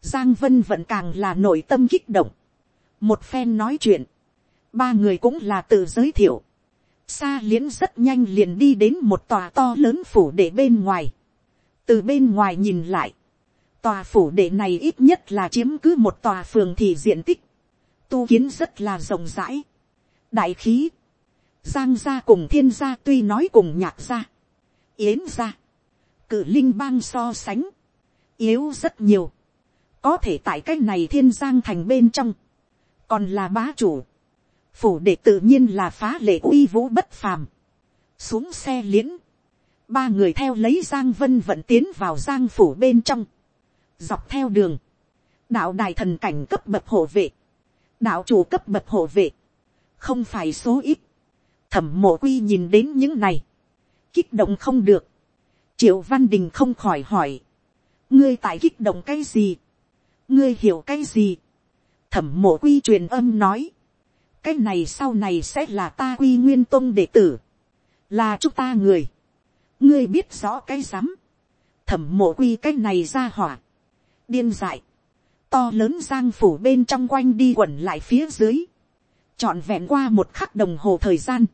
A: giang vân vẫn càng là nội tâm kích động, một phen nói chuyện, ba người cũng là tự giới thiệu, xa liễn rất nhanh liền đi đến một tòa to lớn phủ để bên ngoài, từ bên ngoài nhìn lại, tòa phủ đệ này ít nhất là chiếm cứ một tòa phường thì diện tích, tu kiến rất là rộng rãi, đại khí, giang gia cùng thiên gia tuy nói cùng nhạc gia, yến gia, cử linh bang so sánh, yếu rất nhiều, có thể tại cái này thiên giang thành bên trong, còn là bá chủ, phủ đệ tự nhiên là phá lệ uy vũ bất phàm, xuống xe liễn, ba người theo lấy giang vân vận tiến vào giang phủ bên trong, dọc theo đường, đạo đài thần cảnh cấp bậc hộ vệ, đạo chủ cấp bậc hộ vệ, không phải số ít, thẩm mộ quy nhìn đến những này, kích động không được, triệu văn đình không khỏi hỏi, ngươi tại kích động cái gì, ngươi hiểu cái gì, thẩm mộ quy truyền âm nói, cái này sau này sẽ là ta quy nguyên tôn đệ tử, là chúng ta người, ngươi biết rõ cái rắm, thẩm mộ quy cái này ra hỏa, điên dại, to lớn giang phủ bên trong quanh đi quẩn lại phía dưới, trọn vẹn qua một khắc đồng hồ thời gian,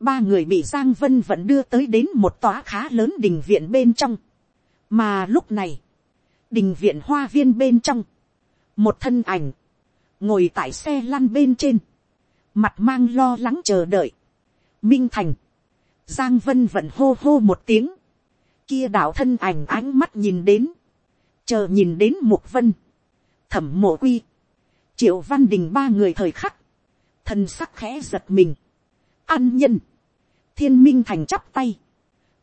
A: ba người bị giang vân vẫn đưa tới đến một tòa khá lớn đình viện bên trong, mà lúc này, đình viện hoa viên bên trong, một thân ảnh, ngồi tại xe lăn bên trên, mặt mang lo lắng chờ đợi, minh thành, giang vân vẫn hô hô một tiếng, kia đạo thân ảnh ánh mắt nhìn đến, chờ nhìn đến mục vân, thẩm mộ quy, triệu văn đình ba người thời khắc, thân sắc khẽ giật mình, an nhân, thiên minh thành chắp tay,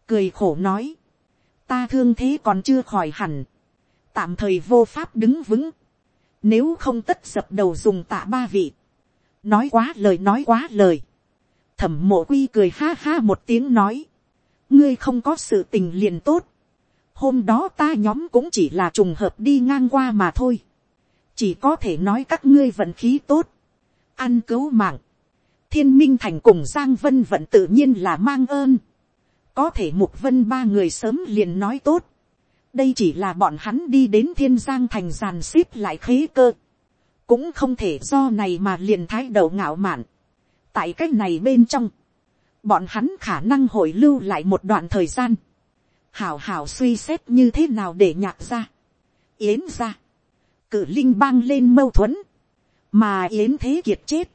A: cười khổ nói, ta thương thế còn chưa khỏi hẳn, tạm thời vô pháp đứng vững, nếu không tất dập đầu dùng tạ ba vị, nói quá lời nói quá lời, thẩm mộ quy cười ha ha một tiếng nói, ngươi không có sự tình liền tốt, hôm đó ta nhóm cũng chỉ là trùng hợp đi ngang qua mà thôi, chỉ có thể nói các ngươi vận khí tốt, ăn cứu mạng, thiên minh thành cùng giang vân vận tự nhiên là mang ơn, có thể mục vân ba người sớm liền nói tốt, đây chỉ là bọn hắn đi đến thiên giang thành giàn xếp lại khế cơ, cũng không thể do này mà liền thái đầu ngạo mạn, tại c á c h này bên trong, bọn hắn khả năng hội lưu lại một đoạn thời gian, hảo hảo suy xét như thế nào để nhạc ra, yến ra, cử linh bang lên mâu thuẫn, mà yến thế kiệt chết,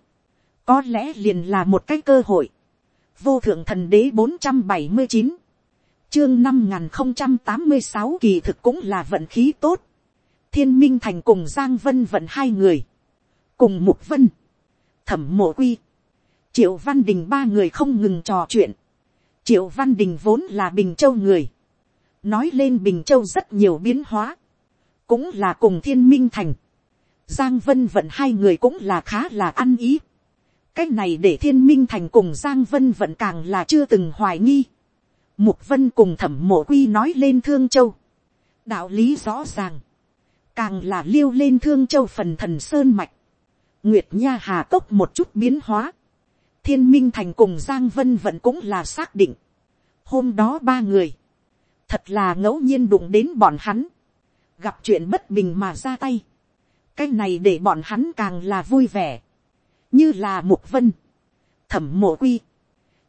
A: có lẽ liền là một cái cơ hội, vô thượng thần đế bốn trăm bảy mươi chín, chương năm n g h n không trăm tám mươi sáu kỳ thực cũng là vận khí tốt, thiên minh thành cùng giang vân vận hai người, cùng mục vân, thẩm mộ quy, triệu văn đình ba người không ngừng trò chuyện, triệu văn đình vốn là bình châu người, nói lên bình châu rất nhiều biến hóa, cũng là cùng thiên minh thành, giang vân vận hai người cũng là khá là ăn ý, cái này để thiên minh thành cùng giang vân vận càng là chưa từng hoài nghi, mục vân cùng thẩm mộ quy nói lên thương châu, đạo lý rõ ràng, càng là liêu lên thương châu phần thần sơn mạch, nguyệt nha hà cốc một chút biến hóa, thiên minh thành cùng giang vân vận cũng là xác định. hôm đó ba người, thật là ngẫu nhiên đụng đến bọn hắn, gặp chuyện bất bình mà ra tay. cái này để bọn hắn càng là vui vẻ, như là mục vân, thẩm mộ quy,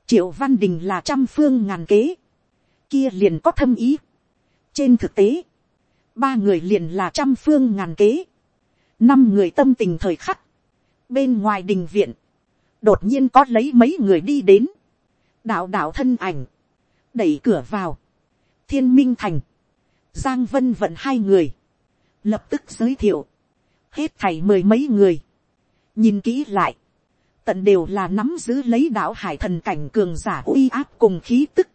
A: triệu văn đình là trăm phương ngàn kế, kia liền có thâm ý. trên thực tế, ba người liền là trăm phương ngàn kế, năm người tâm tình thời khắc, bên ngoài đình viện, đột nhiên có lấy mấy người đi đến, đạo đạo thân ảnh, đẩy cửa vào, thiên minh thành, giang vân vận hai người, lập tức giới thiệu, hết thảy mười mấy người, nhìn kỹ lại, tận đều là nắm giữ lấy đạo hải thần cảnh cường giả uy áp cùng khí tức,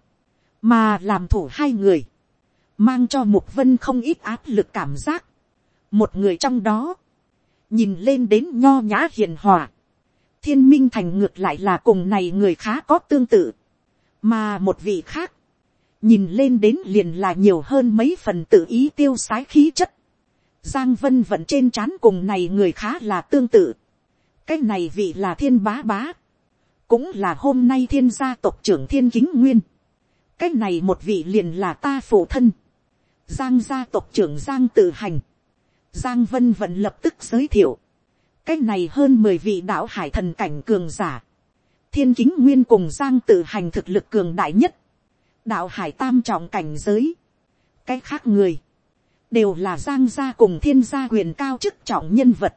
A: mà làm thủ hai người, mang cho mục vân không ít áp lực cảm giác. một người trong đó, nhìn lên đến nho nhã hiền hòa, thiên minh thành ngược lại là cùng này người khá có tương tự, mà một vị khác, nhìn lên đến liền là nhiều hơn mấy phần tự ý tiêu sái khí chất, giang vân vận trên trán cùng này người khá là tương tự, cái này vị là thiên bá bá, cũng là hôm nay thiên gia tộc trưởng thiên kính nguyên, cái này một vị liền là ta phụ thân, giang gia tộc trưởng giang tự hành, giang vân vận lập tức giới thiệu, cái này hơn mười vị đạo hải thần cảnh cường giả, thiên kính nguyên cùng giang tự hành thực lực cường đại nhất, đạo hải tam trọng cảnh giới, cái khác người, đều là giang gia cùng thiên gia quyền cao chức trọng nhân vật,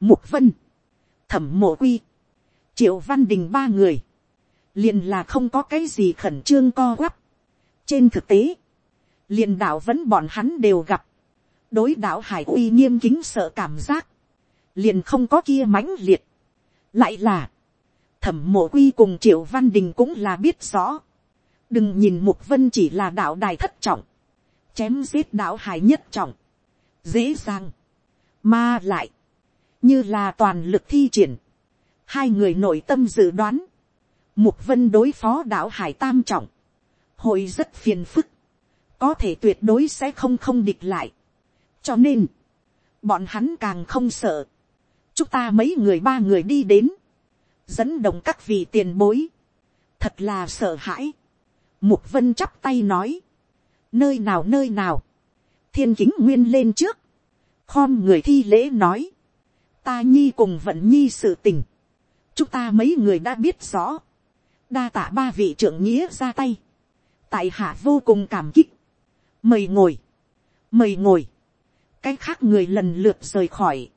A: mục vân, thẩm mộ quy, triệu văn đình ba người, liền là không có cái gì khẩn trương co quắp. trên thực tế, liền đạo vẫn bọn hắn đều gặp, đối đạo hải uy nghiêm kính sợ cảm giác, liền không có kia mãnh liệt. lại là, thẩm mộ quy cùng triệu văn đình cũng là biết rõ, đừng nhìn mục vân chỉ là đạo đài thất trọng, chém giết đạo hải nhất trọng, dễ dàng, mà lại, như là toàn lực thi triển, hai người nội tâm dự đoán, mục vân đối phó đạo hải tam trọng, hội rất phiền phức, có thể tuyệt đối sẽ không không địch lại, cho nên, bọn hắn càng không sợ, chúng ta mấy người ba người đi đến, dẫn động các vị tiền bối, thật là sợ hãi, Mục vân chắp tay nói. Nơi nào nơi nào. Thiên kính nguyên lên trước. Khom người thi lễ nói. Ta nhi cùng vận nhi sự tình. Chúng ta mấy người đã biết rõ. Đa tạ ba vị trưởng nghĩa ra tay. Tại hạ vô cùng cảm kích. Mời ngồi. Mời ngồi. Cái khác người lần lượt rời khỏi.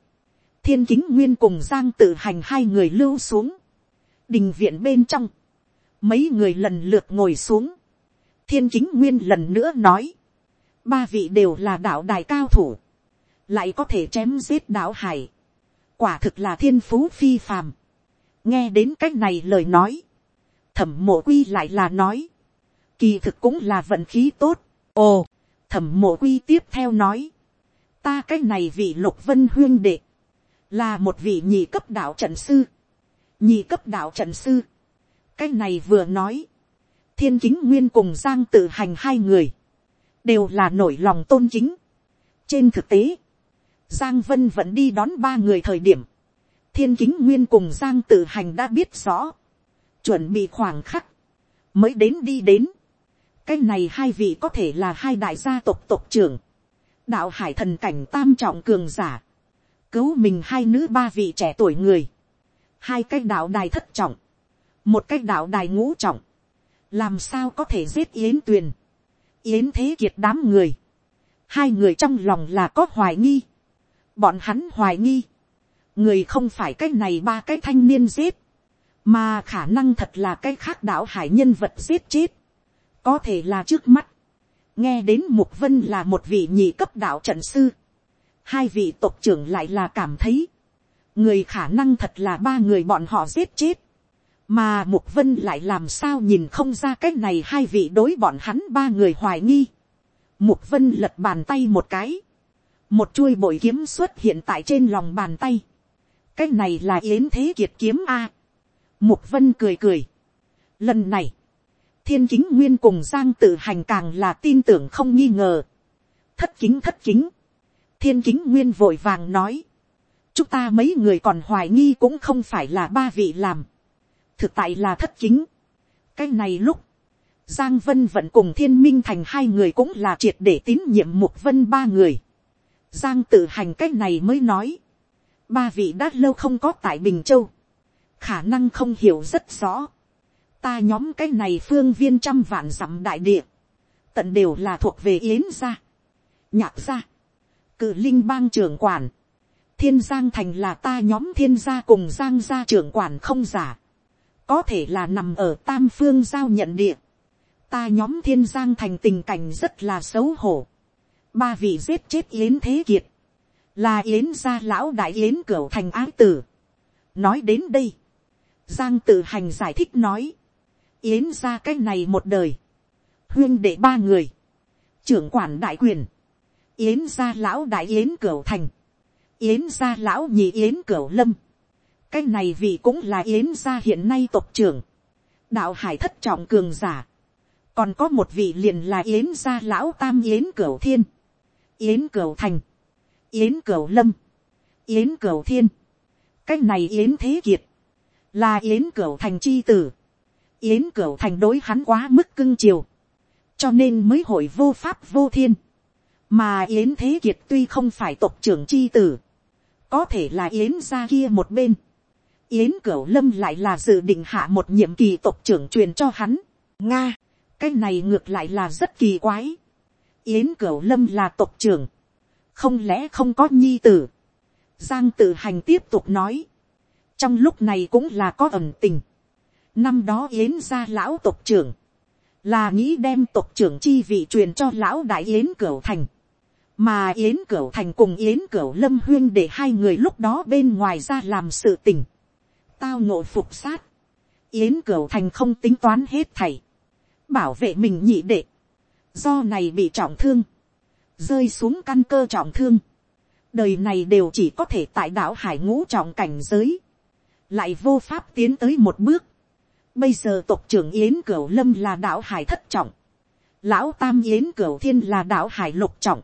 A: Thiên kính nguyên cùng giang tự hành hai người lưu xuống. Đình viện bên trong mấy người lần lượt ngồi xuống, thiên chính nguyên lần nữa nói, ba vị đều là đạo đài cao thủ, lại có thể chém giết đạo hải, quả thực là thiên phú phi phàm, nghe đến c á c h này lời nói, thẩm mộ quy lại là nói, kỳ thực cũng là vận khí tốt, ồ, thẩm mộ quy tiếp theo nói, ta c á c h này vị lục vân huyên đệ, là một vị nhị cấp đạo trận sư, nhị cấp đạo trận sư, cái này vừa nói, thiên kính nguyên cùng giang tự hành hai người, đều là nổi lòng tôn chính. trên thực tế, giang vân vẫn đi đón ba người thời điểm, thiên kính nguyên cùng giang tự hành đã biết rõ, chuẩn bị khoảng khắc, mới đến đi đến. cái này hai vị có thể là hai đại gia tộc tộc trưởng, đạo hải thần cảnh tam trọng cường giả, cứu mình hai nữ ba vị trẻ tuổi người, hai cái đạo đài thất trọng, một cái đạo đài ngũ trọng, làm sao có thể giết yến tuyền, yến thế kiệt đám người, hai người trong lòng là có hoài nghi, bọn hắn hoài nghi, người không phải cái này ba cái thanh niên giết, mà khả năng thật là cái khác đạo hải nhân vật giết chết, có thể là trước mắt, nghe đến mục vân là một vị nhị cấp đạo trận sư, hai vị tộc trưởng lại là cảm thấy, người khả năng thật là ba người bọn họ giết chết, mà mục vân lại làm sao nhìn không ra cái này hai vị đối bọn hắn ba người hoài nghi. mục vân lật bàn tay một cái, một chuôi bội kiếm xuất hiện tại trên lòng bàn tay. cái này là yến thế kiệt kiếm a. mục vân cười cười. lần này, thiên chính nguyên cùng giang tự hành càng là tin tưởng không nghi ngờ. thất kính thất kính. thiên chính nguyên vội vàng nói. chúng ta mấy người còn hoài nghi cũng không phải là ba vị làm thực tại là thất chính. cái này lúc, giang vân vẫn cùng thiên minh thành hai người cũng là triệt để tín nhiệm mục vân ba người. giang tự hành cái này mới nói, ba vị đã lâu không có tại bình châu, khả năng không hiểu rất rõ. ta nhóm cái này phương viên trăm vạn dặm đại địa, tận đều là thuộc về yến gia, nhạc gia, cử linh bang trưởng quản, thiên giang thành là ta nhóm thiên gia cùng giang gia trưởng quản không giả, có thể là nằm ở tam phương giao nhận địa, ta nhóm thiên giang thành tình cảnh rất là xấu hổ, ba vị giết chết yến thế kiệt, là yến gia lão đại yến cửu thành ái tử. nói đến đây, giang tự hành giải thích nói, yến gia cái này một đời, huyên đệ ba người, trưởng quản đại quyền, yến gia lão đại yến cửu thành, yến gia lão nhị yến cửu lâm, cái này vì cũng là yến gia hiện nay tộc trưởng, đạo hải thất trọng cường giả, còn có một vị liền là yến gia lão tam yến cửu thiên, yến cửu thành, yến cửu lâm, yến cửu thiên, cái này yến thế kiệt, là yến cửu thành chi tử, yến cửu thành đối hắn quá mức cưng chiều, cho nên mới hội vô pháp vô thiên, mà yến thế kiệt tuy không phải tộc trưởng chi tử, có thể là yến ra kia một bên, yến cửu lâm lại là dự định hạ một nhiệm kỳ tộc trưởng truyền cho hắn, nga, cái này ngược lại là rất kỳ quái, yến cửu lâm là tộc trưởng, không lẽ không có nhi tử, giang tự hành tiếp tục nói, trong lúc này cũng là có ẩn tình, năm đó yến ra lão tộc trưởng, là nghĩ đem tộc trưởng chi vị truyền cho lão đại yến cửu thành, mà yến cửu thành cùng yến cửu lâm huyên để hai người lúc đó bên ngoài ra làm sự tình, tao ngộ phục sát, yến cửu thành không tính toán hết thảy, bảo vệ mình nhị đệ, do này bị trọng thương, rơi xuống căn cơ trọng thương, đời này đều chỉ có thể tại đảo hải ngũ trọng cảnh giới, lại vô pháp tiến tới một bước. Bây giờ tộc trưởng Yến Cửu Lâm là đảo hải thất trọng, lão tam Yến Cửu Thiên là đảo hải lục trọng,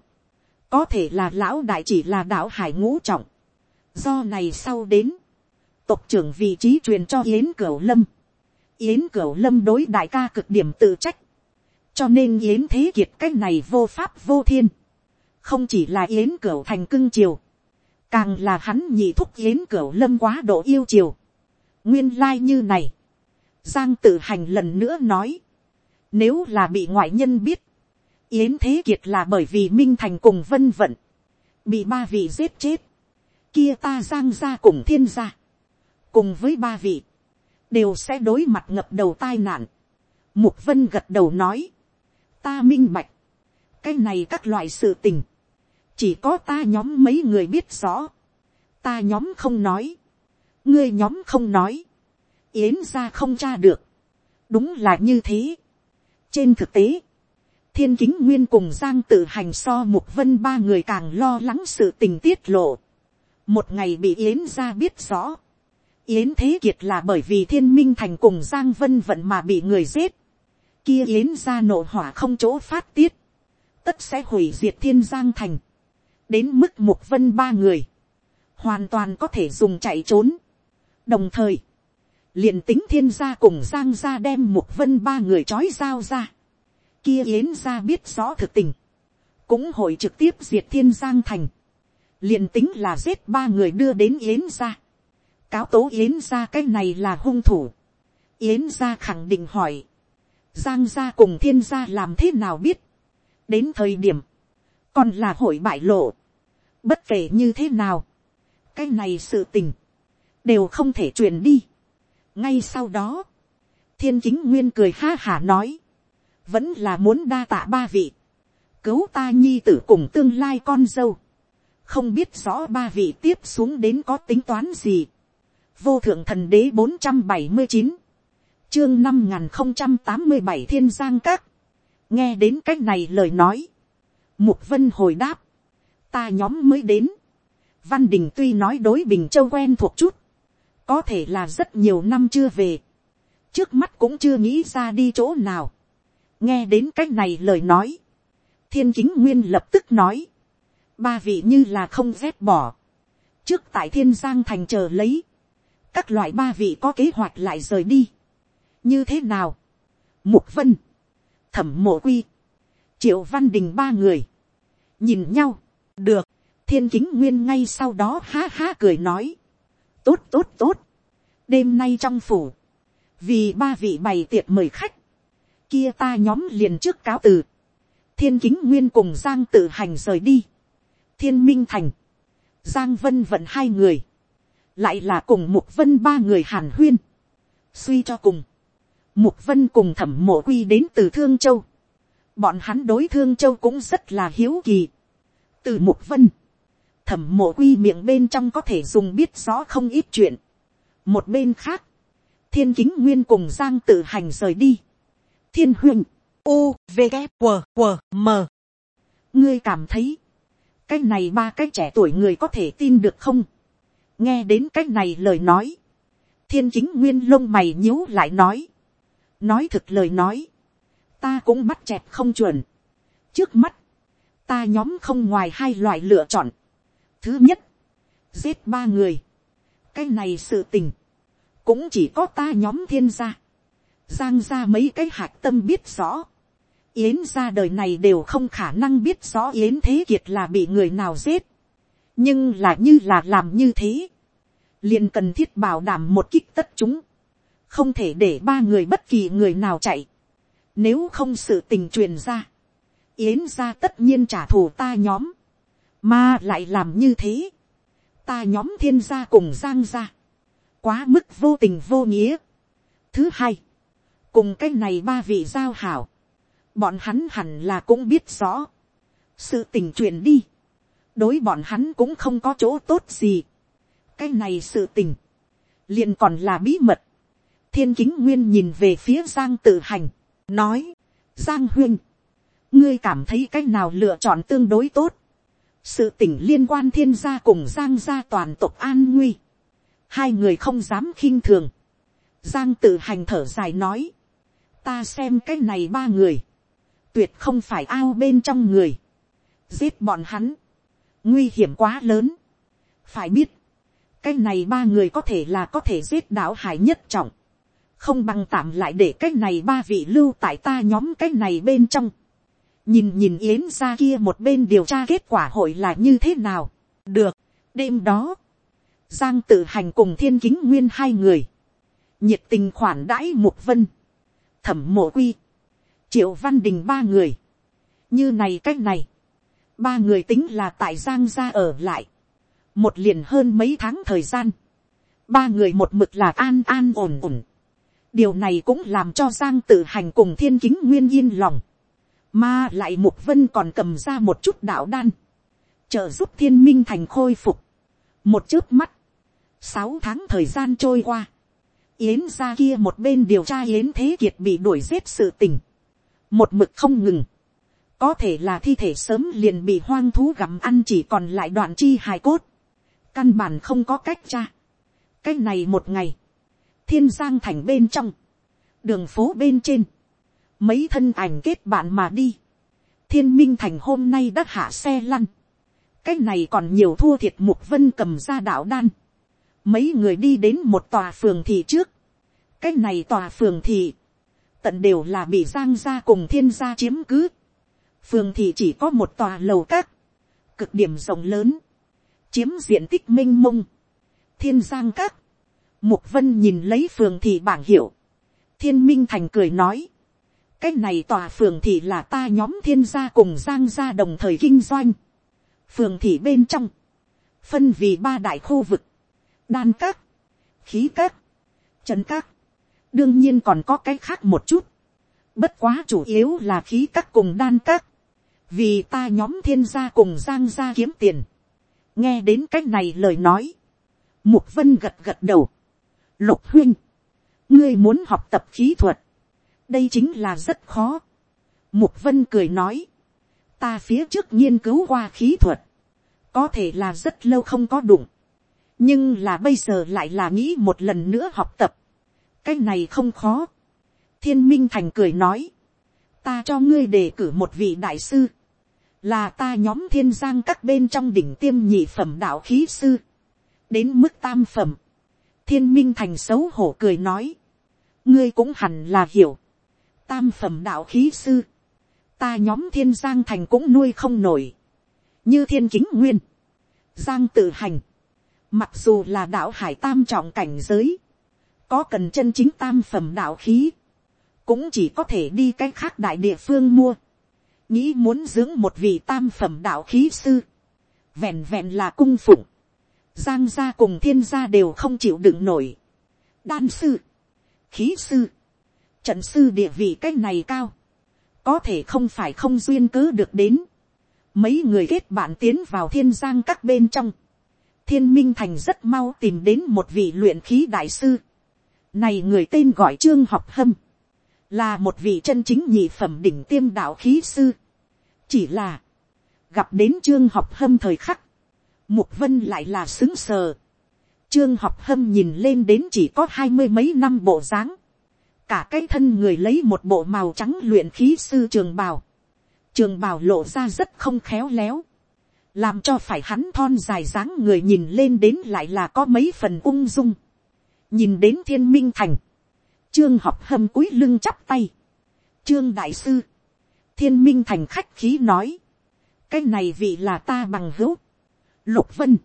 A: có thể là lão đại chỉ là đảo hải ngũ trọng. Do này sau đến, tộc trưởng vị trí truyền cho Yến Cửu Lâm. Yến Cửu Lâm đối đại ca cực điểm tự trách. Cho nên Yến Thế Kiệt cách này vô pháp vô thiên không chỉ là yến cửu thành cưng chiều, càng là hắn nhị thúc yến cửu lâm quá độ yêu chiều. nguyên lai như này, giang tự hành lần nữa nói, nếu là bị ngoại nhân biết, yến thế kiệt là bởi vì minh thành cùng vân vận, bị ba vị giết chết, kia ta giang ra cùng thiên gia, cùng với ba vị, đều sẽ đối mặt ngập đầu tai nạn. Mục vân gật đầu nói, ta minh bạch, cái này các loại sự tình, chỉ có ta nhóm mấy người biết rõ, ta nhóm không nói, ngươi nhóm không nói, yến ra không tra được, đúng là như thế. trên thực tế, thiên kính nguyên cùng giang tự hành so mục vân ba người càng lo lắng sự tình tiết lộ. một ngày bị yến ra biết rõ, yến thế kiệt là bởi vì thiên minh thành cùng giang vân vận mà bị người giết, kia yến ra nổ hỏa không chỗ phát tiết, tất sẽ hủy diệt thiên giang thành. Đến mức mục vân ba người, hoàn toàn có thể dùng chạy trốn. đồng thời, liền tính thiên gia cùng giang gia đem mục vân ba người trói dao ra, kia yến gia biết rõ thực tình, cũng hội trực tiếp diệt thiên giang thành, liền tính là giết ba người đưa đến yến gia, cáo tố yến gia cái này là hung thủ, yến gia khẳng định hỏi, giang gia cùng thiên gia làm thế nào biết, đến thời điểm, còn là hội bại lộ, Bất kể như thế nào. Cái này sự tình. Đều không thể truyền đi. Ngay sau đó. Thiên chính nguyên cười ha hả nói. Vẫn là muốn đa tạ ba vị. Cứu ta nhi tử cùng tương lai con dâu. Không biết rõ ba vị tiếp xuống đến có tính toán gì. Vô thượng thần đế bốn trăm bảy mươi chín chương năm nghìn tám mươi bảy thiên giang các. nghe đến c á c h này lời nói. mục vân hồi đáp ta nhóm mới đến. Văn đình tuy nói đối bình châu quen thuộc chút, có thể là rất nhiều năm chưa về, trước mắt cũng chưa nghĩ ra đi chỗ nào. nghe đến c á c h này lời nói, thiên chính nguyên lập tức nói, ba vị như là không ghét bỏ, trước tại thiên giang thành chờ lấy, các loại ba vị có kế hoạch lại rời đi, như thế nào, mục vân, thẩm mộ quy, triệu văn đình ba người, nhìn nhau, được, thiên kính nguyên ngay sau đó ha ha cười nói, tốt tốt tốt, đêm nay trong phủ, vì ba vị bày tiệc mời khách, kia ta nhóm liền trước cáo từ, thiên kính nguyên cùng giang tự hành rời đi, thiên minh thành, giang vân vận hai người, lại là cùng mục vân ba người hàn huyên, suy cho cùng, mục vân cùng thẩm mộ quy đến từ thương châu, bọn hắn đối thương châu cũng rất là hiếu kỳ, từ mục vân, thẩm mộ quy miệng bên trong có thể dùng biết rõ không ít chuyện, một bên khác, thiên kính nguyên cùng giang tự hành rời đi, thiên huynh, u v g w, w, m. Ngươi cảm thấy, cái này ba cái trẻ tuổi người có thể tin được không? Nghe đến cái này lời nói, thiên chính nguyên lông mày nhíu lại nói, nói thực lời nói, ta cũng bắt chẹt không chuẩn, trước mắt, ta nhóm không ngoài hai loại lựa chọn, thứ nhất, giết ba người, cái này sự tình, cũng chỉ có ta nhóm thiên gia, giang ra mấy cái hạt tâm biết rõ, yến ra đời này đều không khả năng biết rõ yến thế kiệt là bị người nào giết, nhưng là như là làm như thế, liền cần thiết bảo đảm một kích tất chúng, không thể để ba người bất kỳ người nào chạy, nếu không sự tình truyền ra, yến ra tất nhiên trả thù ta nhóm, mà lại làm như thế, ta nhóm thiên gia cùng giang gia, quá mức vô tình vô nghĩa. thứ hai, cùng cái này ba vị giao hảo, bọn hắn hẳn là cũng biết rõ, sự tình truyền đi, đối bọn hắn cũng không có chỗ tốt gì, cái này sự tình, liền còn là bí mật, thiên kính nguyên nhìn về phía giang tự hành, nói, giang huyên, ngươi cảm thấy cái nào lựa chọn tương đối tốt, sự tình liên quan thiên gia cùng giang gia toàn tộc an nguy, hai người không dám khinh thường, giang tự hành thở dài nói, ta xem cái này ba người, tuyệt không phải ao bên trong người, giết bọn hắn, nguy hiểm quá lớn, phải biết, cái này ba người có thể là có thể giết đạo hải nhất trọng, không bằng tạm lại để cái này ba vị lưu tại ta nhóm cái này bên trong, nhìn nhìn yến ra kia một bên điều tra kết quả hội là như thế nào. được, đêm đó, giang tự hành cùng thiên kính nguyên hai người, nhiệt tình khoản đãi mục vân, thẩm mộ quy, triệu văn đình ba người, như này c á c h này, ba người tính là tại giang gia ở lại, một liền hơn mấy tháng thời gian, ba người một mực là an an ổn ổn, điều này cũng làm cho giang tự hành cùng thiên kính nguyên yên lòng, mà lại mục vân còn cầm ra một chút đạo đan. Trợ giúp thiên minh thành khôi phục. Một chớp mắt. Sáu tháng thời gian trôi qua. Yến ra kia một bên điều tra Yến Thế Kiệt bị đuổi giết sự tình. Một mực không ngừng. Có thể là thi thể sớm liền bị hoang thú gặm ăn chỉ còn lại đoạn chi hài cốt. Căn bản không có cách cha Cách này một ngày. Thiên giang thành bên trong. Đường phố bên trên mấy thân ảnh kết bạn mà đi, thiên minh thành hôm nay đã hạ xe lăn, cái này còn nhiều thua thiệt mục vân cầm ra đạo đan, mấy người đi đến một tòa phường thị trước, cái này tòa phường thị, tận đều là bị giang gia cùng thiên gia chiếm cứ, phường thị chỉ có một tòa lầu các, cực điểm rộng lớn, chiếm diện tích m i n h mông, thiên giang các, mục vân nhìn lấy phường thị bảng hiệu, thiên minh thành cười nói, cái này tòa phường thị là ta nhóm thiên gia cùng giang gia đồng thời kinh doanh. phường thị bên trong, phân vì ba đại khu vực, đan các, khí các, trần các, đương nhiên còn có cái khác một chút, bất quá chủ yếu là khí các cùng đan các, vì ta nhóm thiên gia cùng giang gia kiếm tiền, nghe đến cái này lời nói, mục vân gật gật đầu, lục huynh, ngươi muốn học tập khí thuật, đây chính là rất khó. Mục vân cười nói, ta phía trước nghiên cứu qua khí thuật, có thể là rất lâu không có đụng, nhưng là bây giờ lại là nghĩ một lần nữa học tập, cái này không khó. thiên minh thành cười nói, ta cho ngươi đề cử một vị đại sư, là ta nhóm thiên giang các bên trong đỉnh tiêm nhị phẩm đạo khí sư, đến mức tam phẩm, thiên minh thành xấu hổ cười nói, ngươi cũng hẳn là hiểu, tam phẩm đạo khí sư, ta nhóm thiên giang thành cũng nuôi không nổi, như thiên chính nguyên, giang tự hành, mặc dù là đạo hải tam trọng cảnh giới, có cần chân chính tam phẩm đạo khí, cũng chỉ có thể đi cái khác đại địa phương mua, nghĩ muốn dưỡng một vị tam phẩm đạo khí sư, vẹn vẹn là cung phụng, giang gia cùng thiên gia đều không chịu đựng nổi, đan sư, khí sư, trận sư địa vị cái này cao, có thể không phải không duyên cớ được đến, mấy người kết bạn tiến vào thiên giang các bên trong, thiên minh thành rất mau tìm đến một vị luyện khí đại sư, này người tên gọi trương học hâm, là một vị chân chính nhị phẩm đỉnh tiêm đạo khí sư, chỉ là, gặp đến trương học hâm thời khắc, mục vân lại là xứng sờ, trương học hâm nhìn lên đến chỉ có hai mươi mấy năm bộ dáng, cả cái thân người lấy một bộ màu trắng luyện khí sư trường bào, trường bào lộ ra rất không khéo léo, làm cho phải hắn thon dài dáng người nhìn lên đến lại là có mấy phần ung dung, nhìn đến thiên minh thành, trương học hâm cúi lưng chắp tay, trương đại sư, thiên minh thành khách khí nói, cái này vị là ta bằng hữu, lục vân,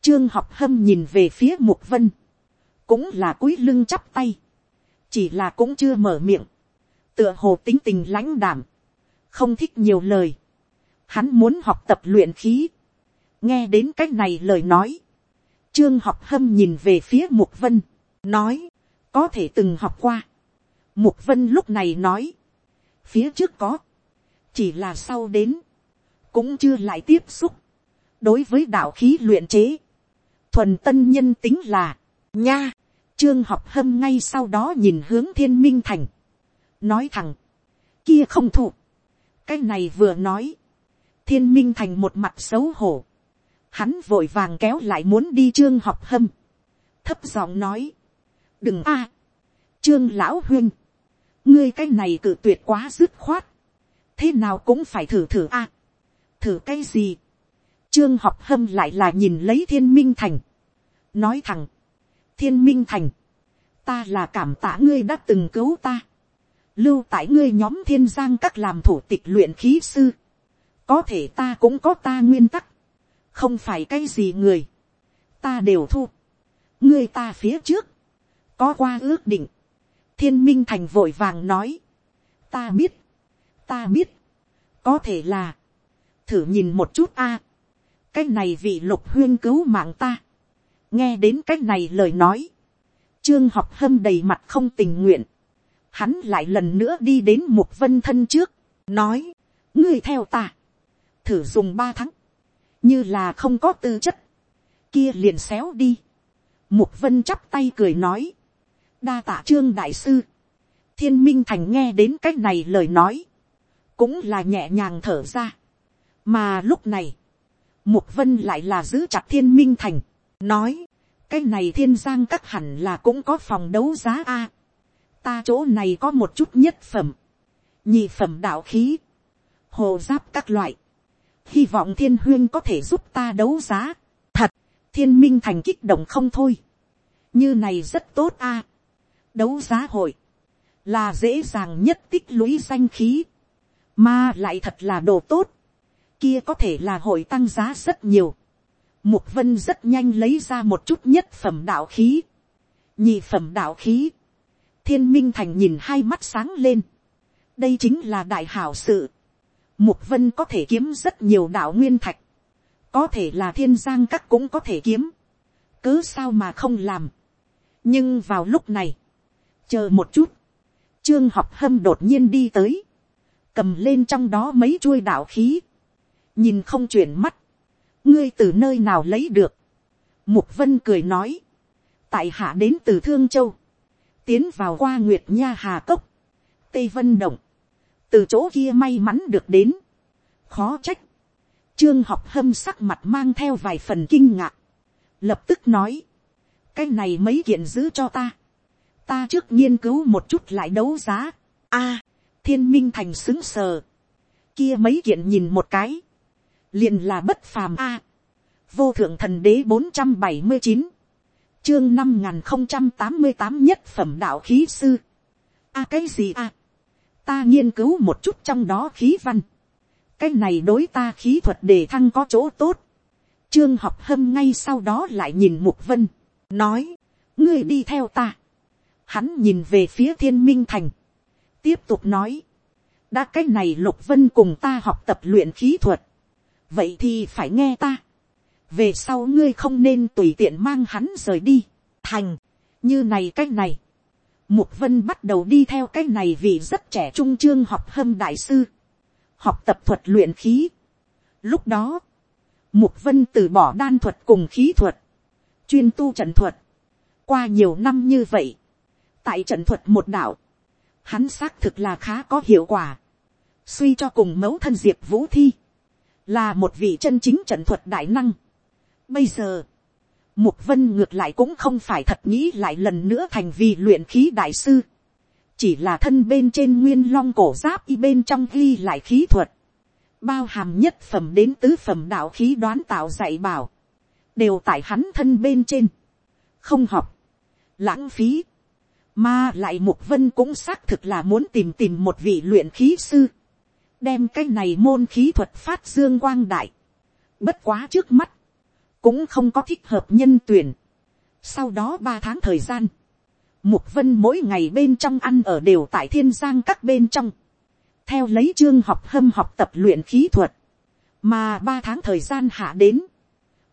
A: trương học hâm nhìn về phía mục vân, cũng là cúi lưng chắp tay, chỉ là cũng chưa mở miệng, tựa hồ tính tình lãnh đảm, không thích nhiều lời, hắn muốn học tập luyện khí, nghe đến cách này lời nói, trương học hâm nhìn về phía mục vân, nói, có thể từng học qua, mục vân lúc này nói, phía trước có, chỉ là sau đến, cũng chưa lại tiếp xúc, đối với đạo khí luyện chế, thuần tân nhân tính là, nha, Trương học hâm ngay sau đó nhìn hướng thiên minh thành. Nói thẳng. Kia không thụ. Cái này vừa nói. Thiên minh thành một mặt xấu hổ. Hắn vội vàng kéo lại muốn đi trương học hâm. Thấp giọng nói. Đừng a. Trương lão huyên. Ngươi cái này cử tuyệt quá dứt khoát. Thế nào cũng phải thử thử a. Thử cái gì? Trương học hâm lại là nhìn lấy thiên minh thành. Nói thẳng. Thiên minh thành, ta là cảm tạ ngươi đã từng cứu ta, lưu tại ngươi nhóm thiên giang các làm thủ tịch luyện khí sư, có thể ta cũng có ta nguyên tắc, không phải cái gì người, ta đều thu, ngươi ta phía trước, có qua ước định, thiên minh thành vội vàng nói, ta biết, ta biết, có thể là, thử nhìn một chút a, cái này vị lục huyên cứu mạng ta, nghe đến cái này lời nói, trương học hâm đầy mặt không tình nguyện, hắn lại lần nữa đi đến mục vân thân trước, nói, ngươi theo ta, thử dùng ba tháng, như là không có tư chất, kia liền xéo đi, mục vân chắp tay cười nói, đa tạ trương đại sư, thiên minh thành nghe đến cái này lời nói, cũng là nhẹ nhàng thở ra, mà lúc này, mục vân lại là giữ chặt thiên minh thành, nói, cái này thiên giang các hẳn là cũng có phòng đấu giá a. ta chỗ này có một chút nhất phẩm, nhị phẩm đạo khí, hồ giáp các loại, hy vọng thiên huyên có thể giúp ta đấu giá. thật, thiên minh thành kích động không thôi, như này rất tốt a đấu giá hội, là dễ dàng nhất tích lũy danh khí, mà lại thật là đồ tốt, kia có thể là hội tăng giá rất nhiều. Mục vân rất nhanh lấy ra một chút nhất phẩm đạo khí. Nhị phẩm đạo khí. Thiên minh thành nhìn hai mắt sáng lên. Đây chính là đại hảo sự. Mục vân có thể kiếm rất nhiều đạo nguyên thạch. Có thể là thiên giang các cũng có thể kiếm. Cứ sao mà không làm. Nhưng vào lúc này. Chờ một chút. Trương học hâm đột nhiên đi tới. Cầm lên trong đó mấy chuôi đạo khí. Nhìn không chuyển mắt ngươi từ nơi nào lấy được. Mục vân cười nói. tại hạ đến từ thương châu. tiến vào qua nguyệt nha hà cốc. tây vân động. từ chỗ kia may mắn được đến. khó trách. trương học hâm sắc mặt mang theo vài phần kinh ngạc. lập tức nói. cái này mấy kiện giữ cho ta ta trước nghiên cứu một chút lại đấu giá. a, thiên minh thành xứng sờ. kia mấy kiện nhìn một cái liền là bất phàm a. vô thượng thần đế bốn trăm bảy mươi chín, chương năm n không trăm tám mươi tám nhất phẩm đạo khí sư. a cái gì a. ta nghiên cứu một chút trong đó khí văn. cái này đối ta khí thuật đề thăng có chỗ tốt. trương học hâm ngay sau đó lại nhìn mục vân, nói, ngươi đi theo ta hắn nhìn về phía thiên minh thành, tiếp tục nói, đã cái này lục vân cùng ta học tập luyện khí thuật, vậy thì phải nghe ta, về sau ngươi không nên tùy tiện mang hắn rời đi, thành, như này cái này, mục vân bắt đầu đi theo cái này vì rất trẻ trung trương học hâm đại sư, học tập thuật luyện khí. Lúc đó, mục vân từ bỏ đan thuật cùng khí thuật, chuyên tu trận thuật, qua nhiều năm như vậy, tại trận thuật một đạo, hắn xác thực là khá có hiệu quả, suy cho cùng mẫu thân diệp vũ thi, là một vị chân chính trận thuật đại năng. Bây giờ, Mục Vân ngược lại cũng không phải thật nghĩ lại lần nữa thành vì luyện khí đại sư. Chỉ là thân bên trên nguyên long cổ giáp y bên trong ghi lại khí thuật. Bao hàm nhất phẩm đến tứ phẩm đạo khí đoán tạo dạy bảo. Đều tại hắn thân bên trên. Không học. Lãng phí. Mà lại Mục Vân cũng xác thực là muốn tìm tìm một vị luyện khí sư. Đem cái này môn khí thuật phát dương quang đại. Bất quá trước mắt cũng không có thích hợp nhân tuyển. Sau đó ba tháng thời gian, Mục Vân mỗi ngày bên trong ăn ở đều tại thiên giang các bên trong. Theo lấy chương học hâm học tập luyện khí thuật. Mà ba tháng thời gian hạ đến.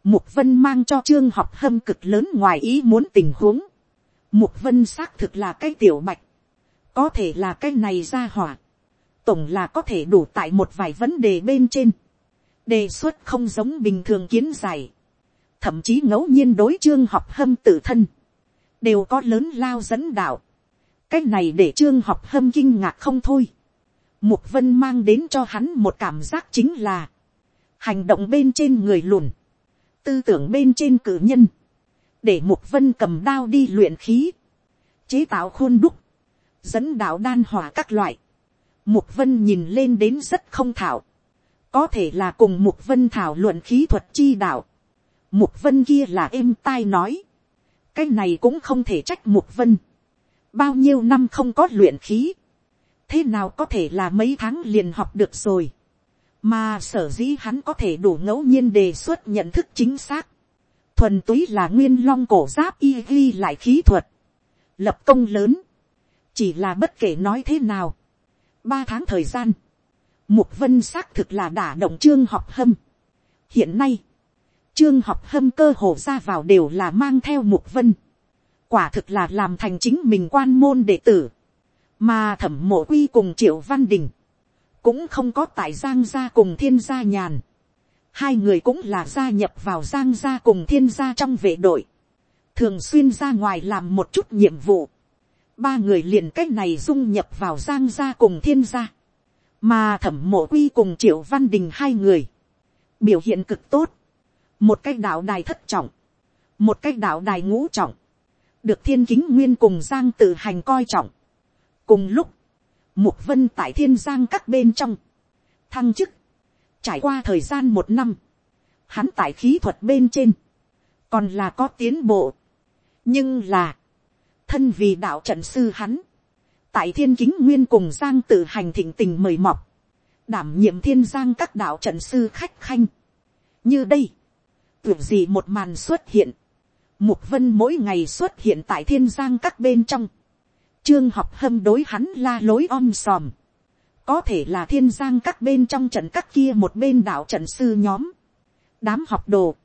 A: Mục Vân mang cho chương học hâm cực lớn ngoài ý muốn tình huống. Mục Vân xác thực là cái tiểu bạch. Có thể là cái này ra hỏa. Tổng là có thể đủ tại một vài vấn đề bên trên. Đề xuất không giống bình thường kiến giải thậm chí ngẫu nhiên đối trương học hâm tự thân, đều có lớn lao dẫn đạo. cái này để trương học hâm kinh ngạc không thôi. mục vân mang đến cho hắn một cảm giác chính là, hành động bên trên người lùn, tư tưởng bên trên cử nhân, để mục vân cầm đao đi luyện khí, chế tạo khuôn đúc, dẫn đạo đan hỏa các loại. Mục vân nhìn lên đến rất không thảo, có thể là cùng mục vân thảo luận khí thuật chi đạo, Mục vân kia là êm tai nói. Cái này cũng không thể trách mục vân. Bao nhiêu năm không có luyện khí. Thế nào có thể là mấy tháng liền học được rồi. Mà sở dĩ hắn có thể đủ ngẫu nhiên đề xuất nhận thức chính xác. Thuần túy là nguyên long cổ giáp y ghi lại khí thuật. Lập công lớn. Chỉ là bất kể nói thế nào. Ba tháng thời gian. Mục vân xác thực là đả động trương học hâm. Hiện nay, Trương học hâm cơ hồ ra vào đều là mang theo mục vân. Quả thực là làm thành chính mình quan môn đệ tử. Mà thẩm mộ quy cùng triệu văn đình. Cũng không có tại giang gia cùng thiên gia nhàn. Hai người cũng là gia nhập vào giang gia cùng thiên gia trong vệ đội. Thường xuyên ra ngoài làm một chút nhiệm vụ. Ba người liền cách này dung nhập vào giang gia cùng thiên gia. Mà thẩm mộ quy cùng triệu văn đình hai người. Biểu hiện cực tốt một cái đạo đài thất trọng, một cái đạo đài ngũ trọng, được thiên kính nguyên cùng giang tự hành coi trọng. cùng lúc, mục vân tại thiên giang các bên trong, thăng chức, trải qua thời gian một năm, hắn tại khí thuật bên trên, còn là có tiến bộ, nhưng là, thân vì đạo trận sư hắn, tại thiên kính nguyên cùng giang tự hành thịnh tình mời mọc, đảm nhiệm thiên giang các đạo trận sư khách khanh. như đây, tưởng gì một màn xuất hiện. Mục vân mỗi ngày xuất hiện tại thiên giang các bên trong. Trương học hâm đối hắn la lối om sòm. Có thể là thiên giang các bên trong trận các kia một bên đạo trận sư nhóm. Đám học đồ.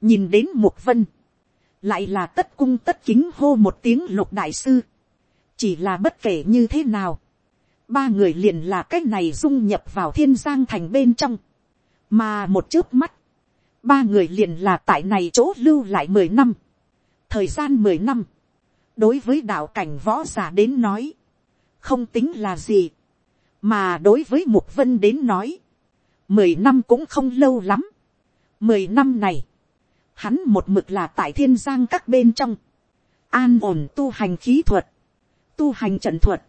A: Nhìn đến mục vân. Lại là tất cung tất kính hô một tiếng lục đại sư. Chỉ là bất kể như thế nào. Ba người liền là cách này dung nhập vào thiên giang thành bên trong. Mà một chớp mắt ba người liền là tại này chỗ lưu lại mười năm, thời gian mười năm, đối với đạo cảnh võ giả đến nói, không tính là gì, mà đối với mục vân đến nói, mười năm cũng không lâu lắm, mười năm này, hắn một mực là tại thiên giang các bên trong, an ổn tu hành khí thuật, tu hành trận thuật,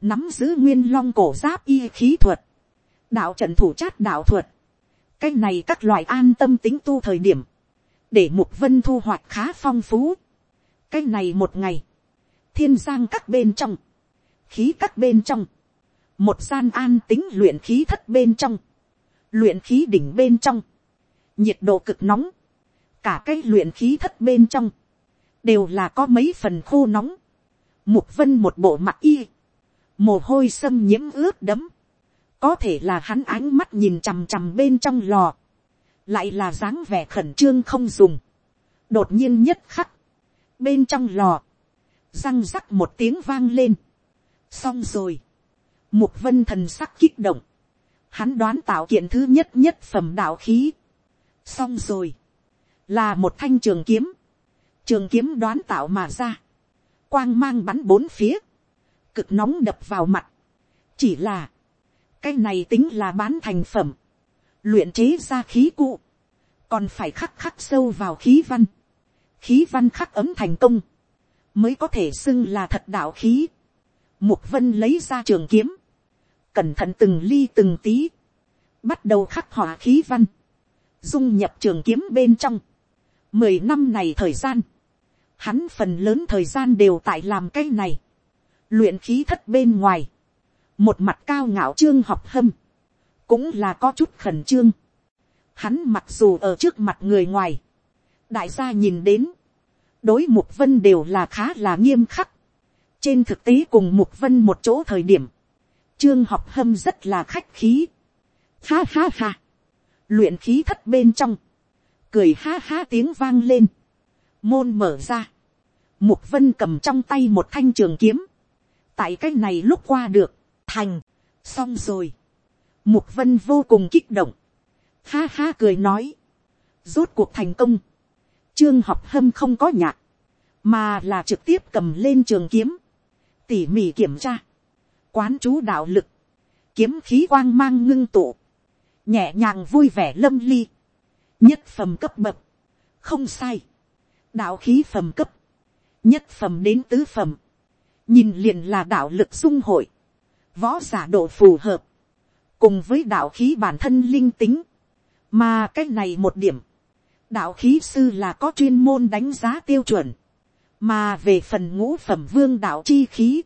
A: nắm giữ nguyên long cổ giáp y khí thuật, đạo trận thủ chát đạo thuật, cái này các loại an tâm tính tu thời điểm, để mục vân thu hoạch khá phong phú. cái này một ngày, thiên giang các bên trong, khí các bên trong, một gian an tính luyện khí thất bên trong, luyện khí đỉnh bên trong, nhiệt độ cực nóng, cả cái luyện khí thất bên trong, đều là có mấy phần khô nóng, Mục vân một bộ mặt y. Mồ hôi xâm nhiễm ướt đẫm. Có thể là hắn ánh mắt nhìn chằm chằm bên trong lò. Lại là dáng vẻ khẩn trương không dùng. Đột nhiên nhất khắc. Bên trong lò. Răng rắc một tiếng vang lên. Xong rồi. Mục vân thần sắc kích động. Hắn đoán tạo kiện thứ nhất nhất phẩm đạo khí. Xong rồi. Là một thanh trường kiếm. Trường kiếm đoán tạo mà ra. Quang mang bắn bốn phía. Cực nóng đập vào mặt. Chỉ là. Cái này tính là bán thành phẩm. Luyện chế ra khí cụ. Còn phải khắc khắc sâu vào khí văn. Khí văn khắc ấm thành công. Mới có thể xưng là thật đạo khí. Mục vân lấy ra trường kiếm. Cẩn thận từng ly từng tí. Bắt đầu khắc họa khí văn. Dung nhập trường kiếm bên trong. Mười năm này thời gian. Hắn phần lớn thời gian đều tại làm cái này. Luyện khí thất bên ngoài. Một mặt cao ngạo trương học hâm. Cũng là có chút khẩn trương. Hắn mặc dù ở trước mặt người ngoài. Đại gia nhìn đến. Đối mục vân đều là khá là nghiêm khắc. Trên thực tế cùng mục vân một chỗ thời điểm. Trương học hâm rất là khách khí. Ha ha ha. Luyện khí thất bên trong. Cười ha ha tiếng vang lên. Môn mở ra. Mục vân cầm trong tay một thanh trường kiếm. Tại cái này lúc qua được. Thành. Xong rồi. Mục vân vô cùng kích động. Ha ha cười nói. Rốt cuộc thành công. Trương học hâm không có nhạc. Mà là trực tiếp cầm lên trường kiếm. Tỉ mỉ kiểm tra. Quán chú đạo lực. Kiếm khí quang mang ngưng tụ. Nhẹ nhàng vui vẻ lâm ly. Nhất phẩm cấp bậc. Không sai. Đạo khí phẩm cấp. Nhất phẩm đến tứ phẩm. Nhìn liền là đạo lực dung hội. Võ giả độ phù hợp. Cùng với đạo khí bản thân linh tính. Mà cái này một điểm. Đạo khí sư là có chuyên môn đánh giá tiêu chuẩn. Mà về phần ngũ phẩm vương đạo chi khí.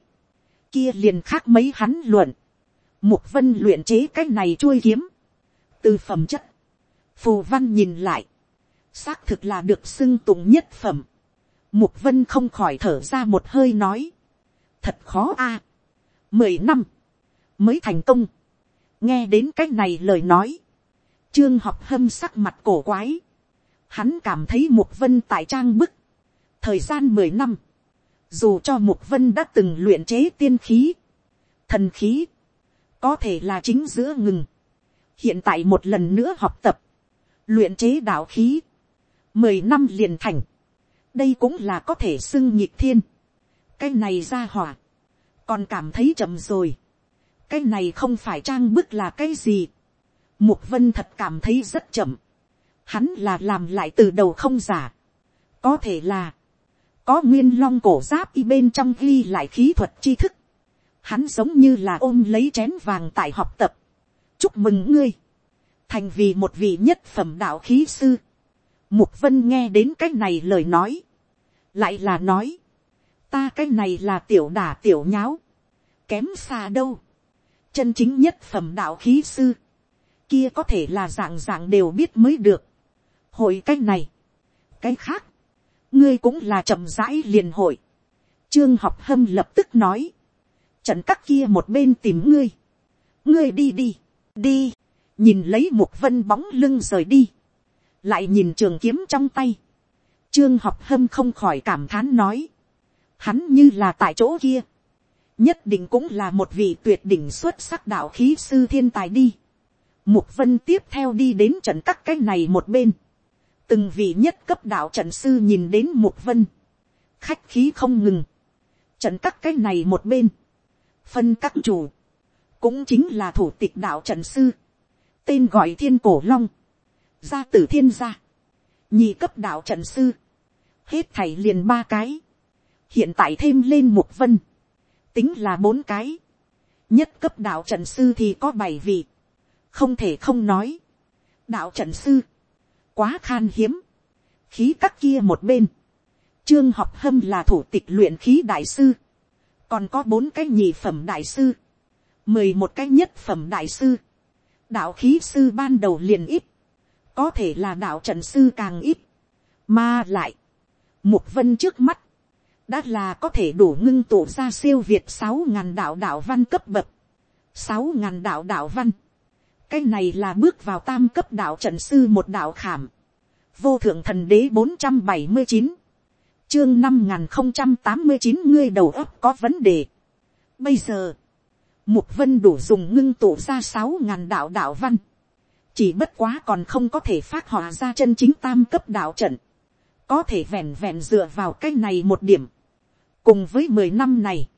A: Kia liền khác mấy hắn luận. Mục vân luyện chế cái này chui kiếm. Từ phẩm chất. Phù văn nhìn lại. Xác thực là được xưng tụng nhất phẩm. Mục vân không khỏi thở ra một hơi nói. Thật khó a à. Mười năm. Mới thành công. Nghe đến cái này lời nói. Trương học hâm sắc mặt cổ quái. Hắn cảm thấy mục vân tại trang bức. Thời gian mười năm. Dù cho mục vân đã từng luyện chế tiên khí. Thần khí. Có thể là chính giữa ngừng. Hiện tại một lần nữa học tập. Luyện chế đạo khí. Mười năm liền thành đây cũng là có thể xưng nhịp thiên. cái này ra hỏa, còn cảm thấy chậm rồi. cái này không phải trang bức là cái gì. mục vân thật cảm thấy rất chậm. hắn là làm lại từ đầu không giả. có thể là, có nguyên long cổ giáp y bên trong ghi lại khí thuật tri thức. hắn giống như là ôm lấy chén vàng tại học tập. chúc mừng ngươi, thành vì một vị nhất phẩm đạo khí sư. Mục vân nghe đến cái này lời nói. Lại là nói, ta cái này là tiểu đả tiểu nháo, kém xa đâu, chân chính nhất phẩm đạo khí sư, kia có thể là dạng dạng đều biết mới được, hội cái này, cái khác, ngươi cũng là chậm rãi liền hội, trương học hâm lập tức nói, trận các kia một bên tìm ngươi, ngươi đi đi, đi, nhìn lấy một vân bóng lưng rời đi, lại nhìn trường kiếm trong tay, Trương học hâm không khỏi cảm thán nói. Hắn như là tại chỗ kia. Nhất định cũng là một vị tuyệt đỉnh xuất sắc đạo khí sư thiên tài đi. Mục vân tiếp theo đi đến trận các cái này một bên. Từng vị nhất cấp đạo trận sư nhìn đến một vân. Khách khí không ngừng. Trận các cái này một bên. Phân các chủ. Cũng chính là thủ tịch đạo trận sư. Tên gọi thiên cổ long. Gia tử thiên gia nhị cấp đạo trận sư, hết thảy liền ba cái, hiện tại thêm lên một vân, tính là bốn cái, nhất cấp đạo trận sư thì có bảy vị, không thể không nói, đạo trận sư, quá khan hiếm, khí các kia một bên, trương học hâm là thủ tịch luyện khí đại sư, còn có bốn cái nhị phẩm đại sư, mười một cái nhất phẩm đại sư, đạo khí sư ban đầu liền ít, có thể là đạo trận sư càng ít, mà lại, mục vân trước mắt, đã là có thể đủ ngưng tụ ra siêu việt sáu ngàn đạo đạo văn cấp bậc, sáu ngàn đạo đạo văn, cái này là bước vào tam cấp đạo trận sư một đạo khảm, vô thượng thần đế bốn trăm bảy mươi chín, chương năm n không trăm tám mươi chín ngươi đầu óc có vấn đề. Bây giờ, mục vân đủ dùng ngưng tụ ra sáu ngàn đạo đạo văn, chỉ bất quá còn không có thể phát họa ra chân chính tam cấp đạo trận, có thể vẹn vẹn dựa vào cái này một điểm, cùng với mười năm này,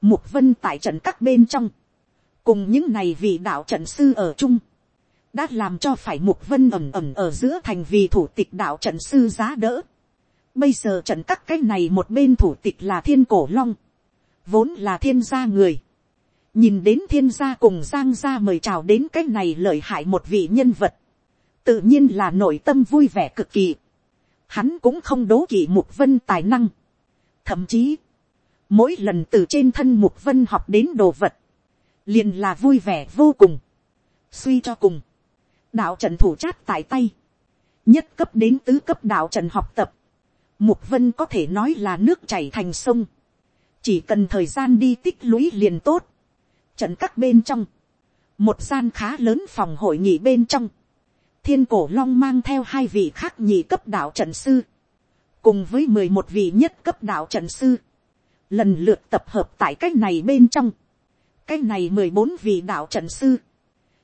A: mục vân tại trận các bên trong, cùng những này vị đạo trận sư ở chung, đã làm cho phải mục vân ẩm ẩm ở giữa thành vì thủ tịch đạo trận sư giá đỡ. Bây giờ trận các cái này một bên thủ tịch là thiên cổ long, vốn là thiên gia người. nhìn đến thiên gia cùng giang gia mời chào đến cái này lợi hại một vị nhân vật, tự nhiên là nội tâm vui vẻ cực kỳ. Hắn cũng không đố kỵ mục vân tài năng. thậm chí, mỗi lần từ trên thân mục vân học đến đồ vật, liền là vui vẻ vô cùng. suy cho cùng, đạo trần thủ chát tại tay, nhất cấp đến tứ cấp đạo trần học tập, mục vân có thể nói là nước chảy thành sông, chỉ cần thời gian đi tích lũy liền tốt, trận các bên trong, một gian khá lớn phòng hội nghị bên trong, thiên cổ long mang theo hai vị khác nhị cấp đạo trận sư, cùng với mười một vị nhất cấp đạo trận sư, lần lượt tập hợp tại cái này bên trong, cái này mười bốn vị đạo trận sư,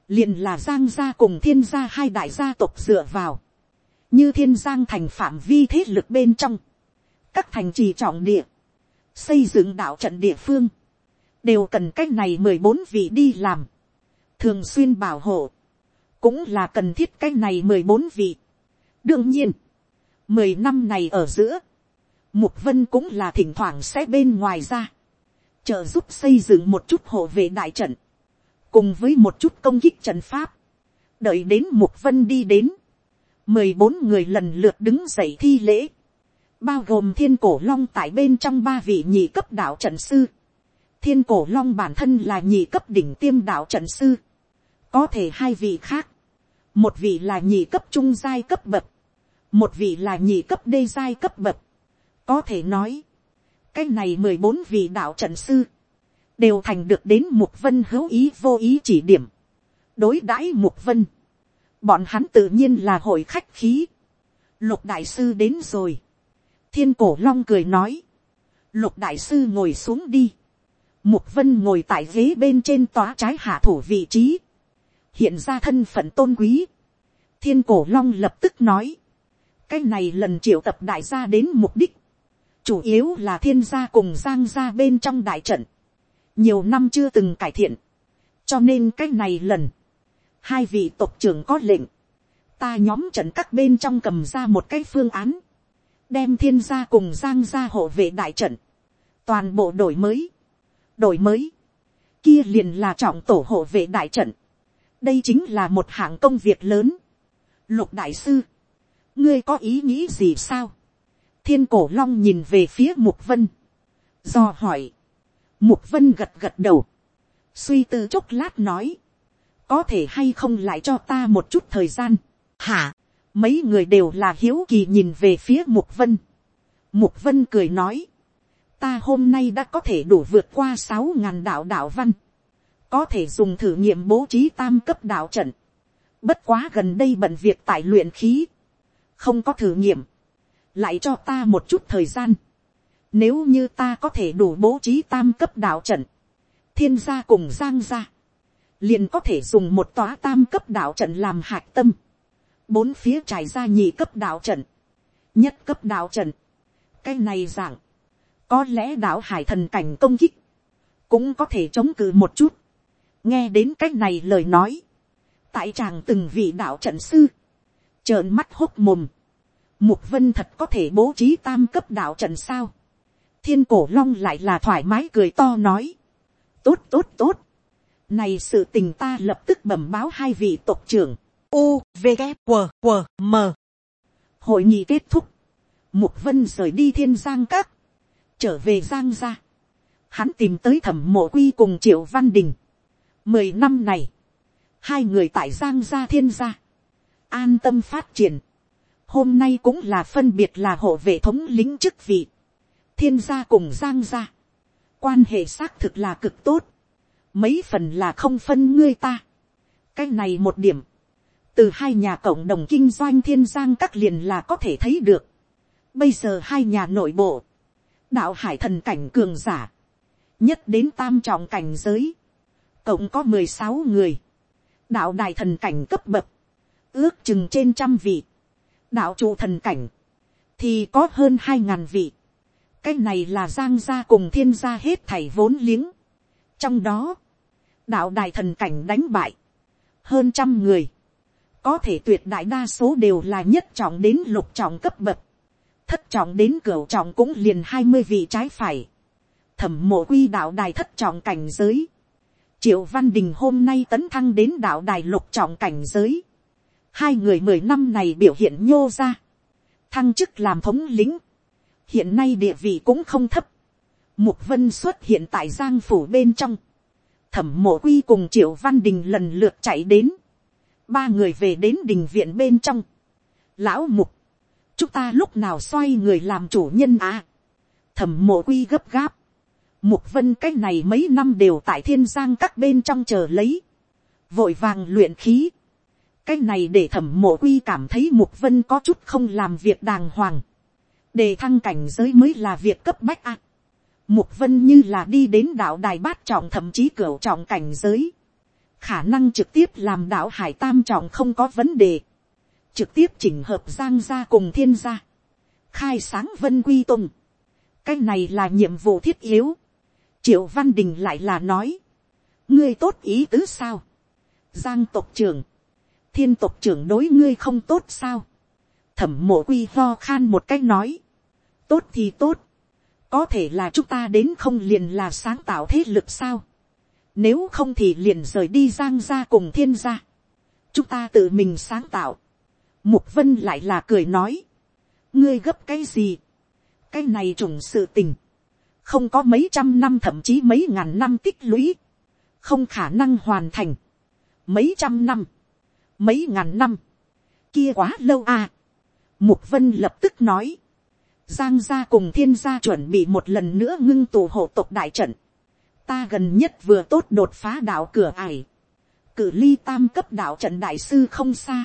A: liền là giang gia cùng thiên gia hai đại gia tộc dựa vào, như thiên giang thành phạm vi thế lực bên trong, các thành trì trọng địa, xây dựng đạo trận địa phương, đều cần cái này mười bốn vị đi làm, thường xuyên bảo hộ, cũng là cần thiết cái này mười bốn vị. đương nhiên, mười năm này ở giữa, mục vân cũng là thỉnh thoảng sẽ bên ngoài ra, trợ giúp xây dựng một chút hộ vệ đại trận, cùng với một chút công kích trận pháp, đợi đến mục vân đi đến, mười bốn người lần lượt đứng dậy thi lễ, bao gồm thiên cổ long tại bên trong ba vị nhị cấp đạo trận sư, thiên cổ long bản thân là nhị cấp đỉnh tiêm đạo trận sư, có thể hai vị khác, một vị là nhị cấp trung giai cấp bậc, một vị là nhị cấp đê giai cấp bậc, có thể nói, cái này mười bốn vị đạo trận sư, đều thành được đến mục vân hữu ý vô ý chỉ điểm, đối đãi mục vân, bọn hắn tự nhiên là hội khách khí, lục đại sư đến rồi, thiên cổ long cười nói, lục đại sư ngồi xuống đi, mục vân ngồi tại ghế bên trên tòa trái hạ thủ vị trí, hiện ra thân phận tôn quý, thiên cổ long lập tức nói, cái này lần triệu tập đại gia đến mục đích, chủ yếu là thiên gia cùng giang gia bên trong đại trận, nhiều năm chưa từng cải thiện, cho nên cái này lần, hai vị tộc trưởng có lệnh, ta nhóm trận các bên trong cầm ra một cái phương án, đem thiên gia cùng giang gia hộ vệ đại trận, toàn bộ đổi mới, đổi mới, kia liền là trọng tổ hộ vệ đại trận, đây chính là một hạng công việc lớn, lục đại sư, ngươi có ý nghĩ gì sao, thiên cổ long nhìn về phía mục vân, do hỏi, mục vân gật gật đầu, suy tư chốc lát nói, có thể hay không lại cho ta một chút thời gian, hả, mấy người đều là hiếu kỳ nhìn về phía mục vân, mục vân cười nói, ta hôm nay đã có thể đủ vượt qua sáu ngàn đạo đạo văn, có thể dùng thử nghiệm bố trí tam cấp đạo trận, bất quá gần đây bận việc tại luyện khí, không có thử nghiệm, lại cho ta một chút thời gian, nếu như ta có thể đủ bố trí tam cấp đạo trận, thiên gia cùng giang gia, liền có thể dùng một tóa tam cấp đạo trận làm hạt tâm, bốn phía trải ra nhị cấp đạo trận, nhất cấp đạo trận, cái này dạng, có lẽ đạo hải thần cảnh công kích, cũng có thể chống cự một chút, nghe đến cách này lời nói, tại chàng từng vị đạo trận sư, trợn mắt hốc mồm, mục vân thật có thể bố trí tam cấp đạo trận sao, thiên cổ long lại là thoải mái cười to nói, tốt tốt tốt, này sự tình ta lập tức bẩm báo hai vị tộc trưởng, u v g W, W, m. Hội nghị kết thúc, mục vân rời đi thiên giang các, trở về giang gia, hắn tìm tới thẩm mộ quy cùng triệu văn đình, mười năm này, hai người tại giang gia thiên gia, an tâm phát triển, hôm nay cũng là phân biệt là hộ vệ thống lính chức vị, thiên gia cùng giang gia, quan hệ xác thực là cực tốt, mấy phần là không phân ngươi ta. cái này một điểm, từ hai nhà cộng đồng kinh doanh thiên giang các liền là có thể thấy được. bây giờ hai nhà nội bộ, đạo hải thần cảnh cường giả, nhất đến tam trọng cảnh giới, cộng có mười sáu người, đạo đại thần cảnh cấp bậc, ước chừng trên trăm vị, đạo trụ thần cảnh, thì có hơn hai ngàn vị, cái này là giang gia cùng thiên gia hết thảy vốn liếng, trong đó, đạo đại thần cảnh đánh bại, hơn trăm người, có thể tuyệt đại đa số đều là nhất trọng đến lục trọng cấp bậc, thất trọng đến cửu trọng cũng liền hai mươi vị trái phải, thẩm mộ quy đạo đài thất trọng cảnh giới, triệu văn đình hôm nay tấn thăng đến đạo đài lục trọng cảnh giới, hai người mười năm này biểu hiện nhô ra, thăng chức làm thống lĩnh, hiện nay địa vị cũng không thấp, mục vân xuất hiện tại giang phủ bên trong, thẩm mộ quy cùng triệu văn đình lần lượt chạy đến, ba người về đến đình viện bên trong, lão mục, chúng ta lúc nào xoay người làm chủ nhân à, thẩm mộ quy gấp gáp, mục vân cách này mấy năm đều tại thiên giang các bên trong chờ lấy, vội vàng luyện khí, cái này để thẩm mộ quy cảm thấy mục vân có chút không làm việc đàng hoàng, đề thăng cảnh giới mới là việc cấp bách ạ. Mục vân như là đi đến đạo đài bát trọng thậm chí cửa trọng cảnh giới. Khả năng trực tiếp làm đạo hải tam trọng không có vấn đề. Trực tiếp chỉnh hợp giang gia cùng thiên gia. Khai sáng vân quy tùng. Cái này là nhiệm vụ thiết yếu. Triệu Văn Đình lại là nói. Ngươi tốt ý tứ sao? Giang tộc trưởng. Thiên tộc trưởng đối ngươi không tốt sao? Thẩm mộ quy ho khan một cách nói. Tốt thì tốt có thể là chúng ta đến không liền là sáng tạo thế lực sao. Nếu không thì liền rời đi giang ra cùng thiên gia. Chúng ta tự mình sáng tạo. Mục vân lại là cười nói. ngươi gấp cái gì. cái này trùng sự tình. không có mấy trăm năm thậm chí mấy ngàn năm tích lũy. không khả năng hoàn thành. mấy trăm năm mấy ngàn năm. kia quá lâu à. Mục vân lập tức nói Giang gia cùng thiên gia chuẩn bị một lần nữa ngưng tù hộ tộc đại trận. Ta gần nhất vừa tốt đột phá đạo cửa ải. Cử ly tam cấp đạo trận đại sư không xa.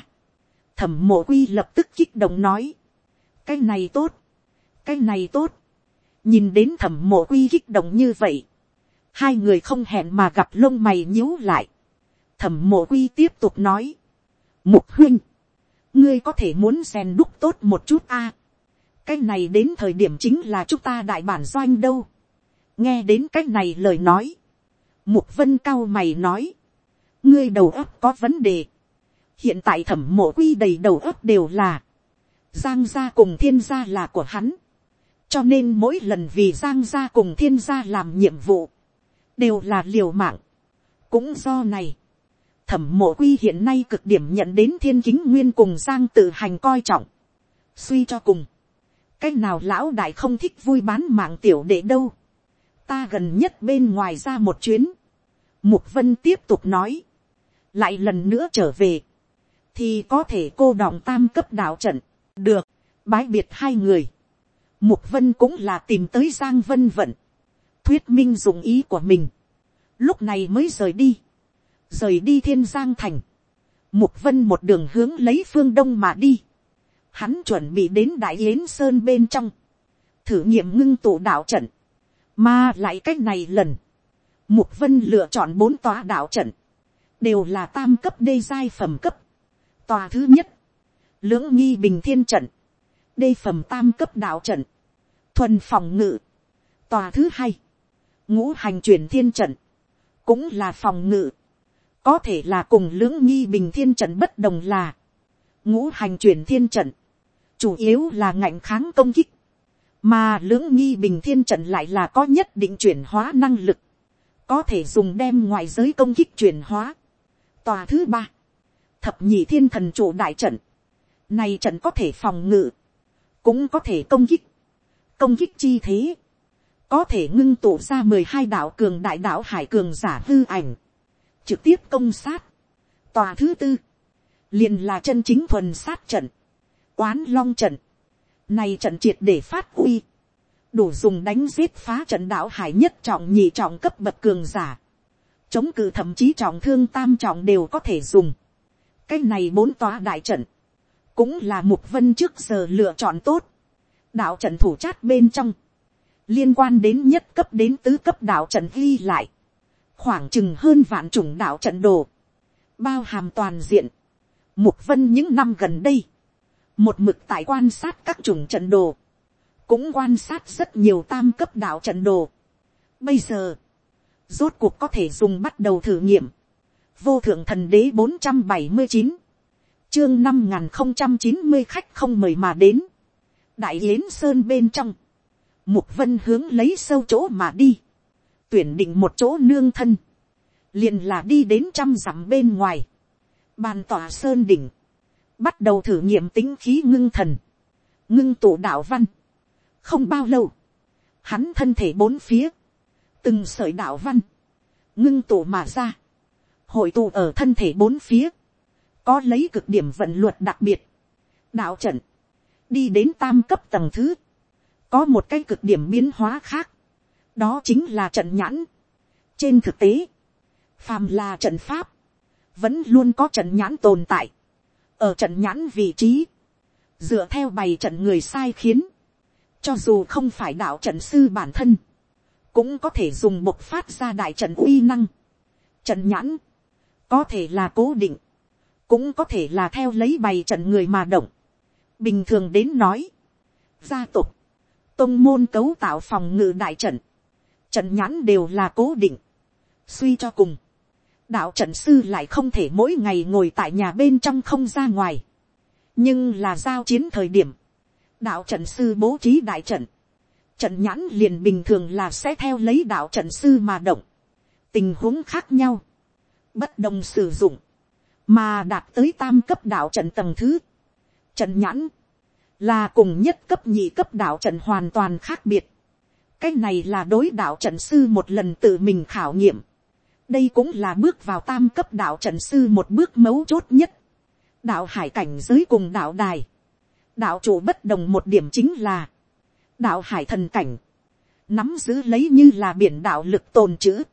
A: Thẩm mộ quy lập tức kích động nói. Cái này tốt. Cái này tốt. Nhìn đến thẩm mộ quy kích động như vậy. Hai người không hẹn mà gặp lông mày nhíu lại. Thẩm mộ quy tiếp tục nói. Mục huynh. Ngươi có thể muốn rèn đúc tốt một chút a cái này đến thời điểm chính là chúng ta đại bản doanh đâu. nghe đến cái này lời nói. mục vân cao mày nói. ngươi đầu óc có vấn đề. hiện tại thẩm mộ quy đầy đầu óc đều là. giang gia cùng thiên gia là của hắn. cho nên mỗi lần vì giang gia cùng thiên gia làm nhiệm vụ. đều là liều mạng. cũng do này thẩm mộ quy hiện nay cực điểm nhận đến thiên kính nguyên cùng giang tự hành coi trọng. suy cho cùng cái nào lão đại không thích vui bán mạng tiểu đệ đâu. ta gần nhất bên ngoài ra một chuyến. mục vân tiếp tục nói. lại lần nữa trở về. thì có thể cô đọng tam cấp đạo trận. được, bái biệt hai người. mục vân cũng là tìm tới giang vân vận. thuyết minh dụng ý của mình. lúc này mới rời đi rời đi thiên giang thành. mục vân một đường hướng lấy phương đông mà đi. Hắn chuẩn bị đến đại yến sơn bên trong, thử nghiệm ngưng tụ đạo trận, mà lại cách này lần, mục vân lựa chọn bốn tòa đạo trận, đều là tam cấp đê giai phẩm cấp, tòa thứ nhất, lưỡng nghi bình thiên trận, đê phẩm tam cấp đạo trận, thuần phòng ngự, tòa thứ hai, ngũ hành chuyển thiên trận, cũng là phòng ngự, có thể là cùng lưỡng nghi bình thiên trận bất đồng là, ngũ hành chuyển thiên trận, chủ yếu là ngạnh kháng công kích, mà lưỡng nghi bình thiên trận lại là có nhất định chuyển hóa năng lực, có thể dùng đem ngoại giới công kích chuyển hóa. Tòa thứ ba, thập nhị thiên thần chủ đại trận, này trận có thể phòng ngự, cũng có thể công kích, công kích chi thế, có thể ngưng tụ ra mười hai đạo cường đại đạo hải cường giả hư ảnh, trực tiếp công sát. Tòa thứ tư, liền là chân chính thuần sát trận, quán long trận, này trận triệt để phát uy, đủ dùng đánh giết phá trận đạo hải nhất trọng nhị trọng cấp bậc cường giả, chống cự thậm chí trọng thương tam trọng đều có thể dùng. cái này bốn tòa đại trận, cũng là mục vân trước giờ lựa chọn tốt, đạo trận thủ chát bên trong, liên quan đến nhất cấp đến tứ cấp đạo trận ghi lại, khoảng chừng hơn vạn chủng đạo trận đồ, bao hàm toàn diện, mục vân những năm gần đây, một mực tại quan sát các chủng trận đồ, cũng quan sát rất nhiều tam cấp đạo trận đồ. Bây giờ, rốt cuộc có thể dùng bắt đầu thử nghiệm. Vô thượng thần đế bốn trăm bảy mươi chín chương năm nghìn chín mươi khách không mời mà đến. Đại yến sơn bên trong, mục vân hướng lấy sâu chỗ mà đi. Tuyển định một chỗ nương thân. liền là đi đến trăm dặm bên ngoài. Bàn tỏa sơn đỉnh. Bắt đầu thử nghiệm tính khí ngưng thần. Ngưng tụ đạo văn không bao lâu, hắn thân thể bốn phía, từng sợi đạo văn, ngưng tụ mà ra, hội tụ ở thân thể bốn phía, có lấy cực điểm vận luật đặc biệt, đạo trận, đi đến tam cấp tầng thứ, có một cái cực điểm biến hóa khác, đó chính là trận nhãn. trên thực tế, phàm là trận pháp, vẫn luôn có trận nhãn tồn tại, ở trận nhãn vị trí, dựa theo bày trận người sai khiến, cho dù không phải đạo trận sư bản thân, cũng có thể dùng bộc phát ra đại trận uy năng. Trận nhãn, có thể là cố định, cũng có thể là theo lấy bày trận người mà động. Bình thường đến nói, gia tộc, tông môn cấu tạo phòng ngự đại trận, trận nhãn đều là cố định. Suy cho cùng, đạo trận sư lại không thể mỗi ngày ngồi tại nhà bên trong không ra ngoài. nhưng là giao chiến thời điểm, đạo trận sư bố trí đại trận, trận nhãn liền bình thường là sẽ theo lấy đạo trận sư mà động, tình huống khác nhau, bất đồng sử dụng, mà đạt tới tam cấp đạo trận tầng thứ, trận nhãn, là cùng nhất cấp nhị cấp đạo trận hoàn toàn khác biệt, cái này là đối đạo trận sư một lần tự mình khảo nghiệm, đây cũng là bước vào tam cấp đạo trận sư một bước mấu chốt nhất, đạo hải cảnh giới cùng đạo đài, đạo chủ bất đồng một điểm chính là, đạo hải thần cảnh, nắm giữ lấy như là biển đạo lực tồn chữ,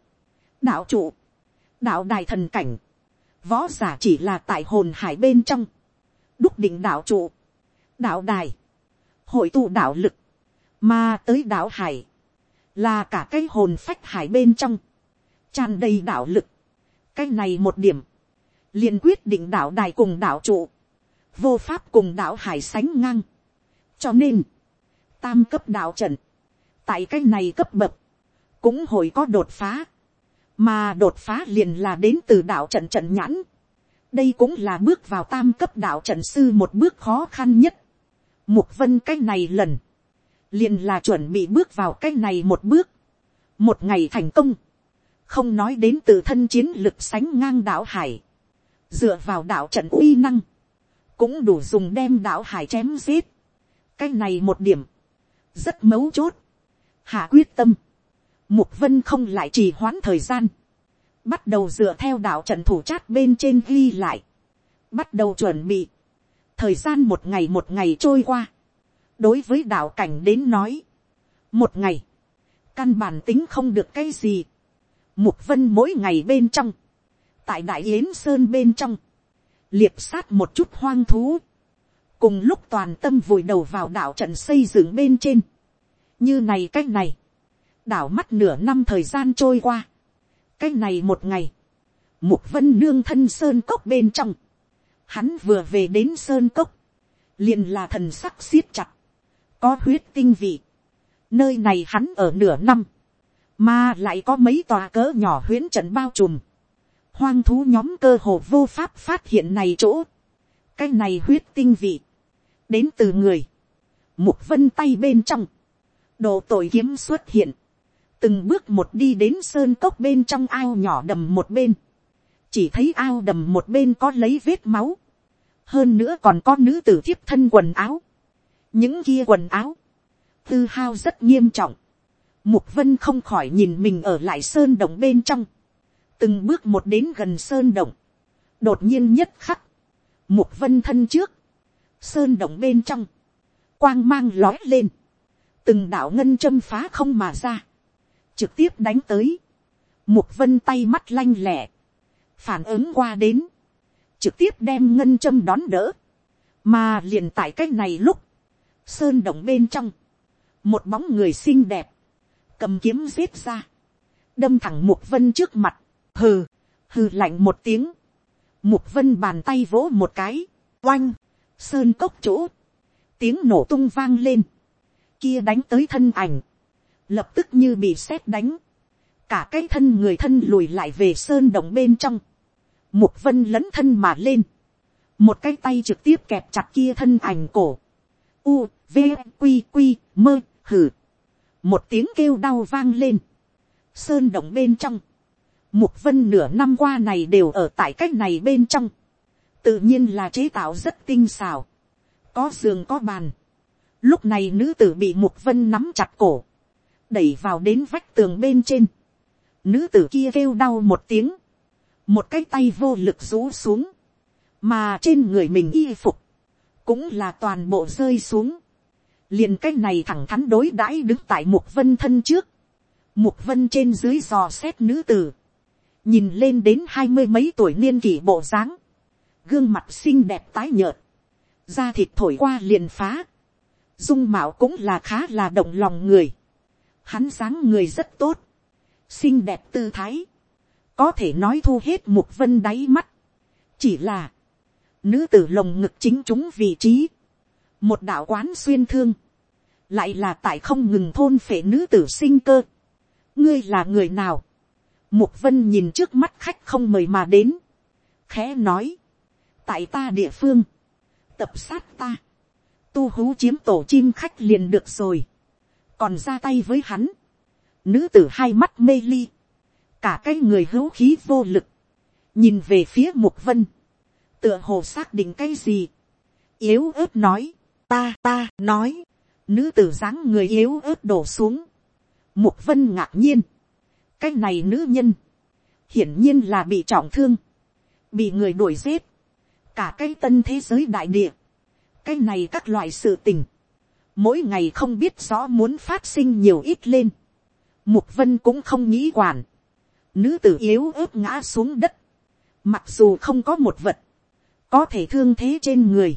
A: đạo chủ, đạo đài thần cảnh, võ giả chỉ là tại hồn hải bên trong, đúc định đạo chủ, đạo đài, hội tụ đạo lực, mà tới đạo hải, là cả cái hồn phách hải bên trong, tràn đầy đạo lực, cái này một điểm, liền quyết định đạo đài cùng đạo trụ, vô pháp cùng đạo hải sánh ngang. cho nên, tam cấp đạo trận, tại cái này cấp bậc, cũng hồi có đột phá, mà đột phá liền là đến từ đạo trận trận nhãn. đây cũng là bước vào tam cấp đạo trận sư một bước khó khăn nhất. mục vân cái này lần, liền là chuẩn bị bước vào cái này một bước, một ngày thành công, không nói đến từ thân chiến lực sánh ngang đạo hải, dựa vào đạo trận uy năng, cũng đủ dùng đem đạo hải chém giết. cái này một điểm, rất mấu chốt. hạ quyết tâm, mục vân không lại trì hoãn thời gian, bắt đầu dựa theo đạo trận thủ chát bên trên ghi lại, bắt đầu chuẩn bị, thời gian một ngày một ngày trôi qua, đối với đạo cảnh đến nói, một ngày, căn bản tính không được cái gì, mục vân mỗi ngày bên trong, tại đại yến sơn bên trong, liệp sát một chút hoang thú, cùng lúc toàn tâm vùi đầu vào đảo trận xây dựng bên trên, như này cách này, đảo mắt nửa năm thời gian trôi qua, cách này một ngày, mục vân nương thân sơn cốc bên trong, hắn vừa về đến sơn cốc, liền là thần sắc siết chặt, có huyết tinh vị, nơi này hắn ở nửa năm, mà lại có mấy tòa cỡ nhỏ huyến trận bao trùm, hoang thú nhóm cơ hồ vô pháp phát hiện này chỗ, cái này huyết tinh vị, đến từ người, mục vân tay bên trong, đồ tội kiếm xuất hiện, từng bước một đi đến sơn cốc bên trong ao nhỏ đầm một bên, chỉ thấy ao đầm một bên có lấy vết máu, hơn nữa còn có nữ tử thiếp thân quần áo, những kia quần áo, tư hao rất nghiêm trọng, mục vân không khỏi nhìn mình ở lại sơn động bên trong, từng bước một đến gần sơn động, đột nhiên nhất khắc, mục vân thân trước, sơn động bên trong, quang mang lói lên, từng đạo ngân châm phá không mà ra, trực tiếp đánh tới, mục vân tay mắt lanh lẻ phản ứng qua đến, trực tiếp đem ngân châm đón đỡ, mà liền tại cái này lúc, sơn động bên trong, một bóng người xinh đẹp, cầm kiếm giết ra, đâm thẳng mục vân trước mặt, hừ, hừ lạnh một tiếng, mục vân bàn tay vỗ một cái, oanh, sơn cốc chỗ, tiếng nổ tung vang lên, kia đánh tới thân ảnh, lập tức như bị sét đánh, cả cái thân người thân lùi lại về sơn động bên trong, mục vân lấn thân mà lên, một cái tay trực tiếp kẹp chặt kia thân ảnh cổ, u, v, q q mơ, hử, một tiếng kêu đau vang lên, sơn động bên trong, mục vân nửa năm qua này đều ở tại cách này bên trong, tự nhiên là chế tạo rất tinh xảo. Có giường có bàn, lúc này nữ tử bị mục vân nắm chặt cổ, đẩy vào đến vách tường bên trên, nữ tử kia kêu đau một tiếng, một cái tay vô lực rũ xuống, mà trên người mình y phục, cũng là toàn bộ rơi xuống, liền cái này thẳng thắn đối đãi đứng tại mục vân thân trước, mục vân trên dưới dò xét nữ tử, nhìn lên đến hai mươi mấy tuổi niên kỷ bộ dáng, gương mặt xinh đẹp tái nhợt, da thịt thổi qua liền phá, dung mạo cũng là khá là động lòng người, hắn dáng người rất tốt, xinh đẹp tư thái, có thể nói thu hết mục vân đáy mắt, chỉ là, nữ tử lồng ngực chính chúng vị trí, một đạo quán xuyên thương, lại là tại không ngừng thôn phệ nữ tử sinh cơ. ngươi là người nào, mục vân nhìn trước mắt khách không mời mà đến, khẽ nói, tại ta địa phương, tập sát ta, tu hú chiếm tổ chim khách liền được rồi, còn ra tay với hắn, nữ tử hai mắt mê ly, cả cái người hữu khí vô lực, nhìn về phía mục vân, tựa hồ xác định cái gì, yếu ớt nói, ta ta nói, nữ tử dáng người yếu ớt đổ xuống, mục vân ngạc nhiên, cái này nữ nhân, hiển nhiên là bị trọng thương, bị người đuổi giết, cả cái tân thế giới đại địa, cái này các loại sự tình, mỗi ngày không biết rõ muốn phát sinh nhiều ít lên, mục vân cũng không nghĩ quản, nữ tử yếu ớt ngã xuống đất, mặc dù không có một vật, có thể thương thế trên người,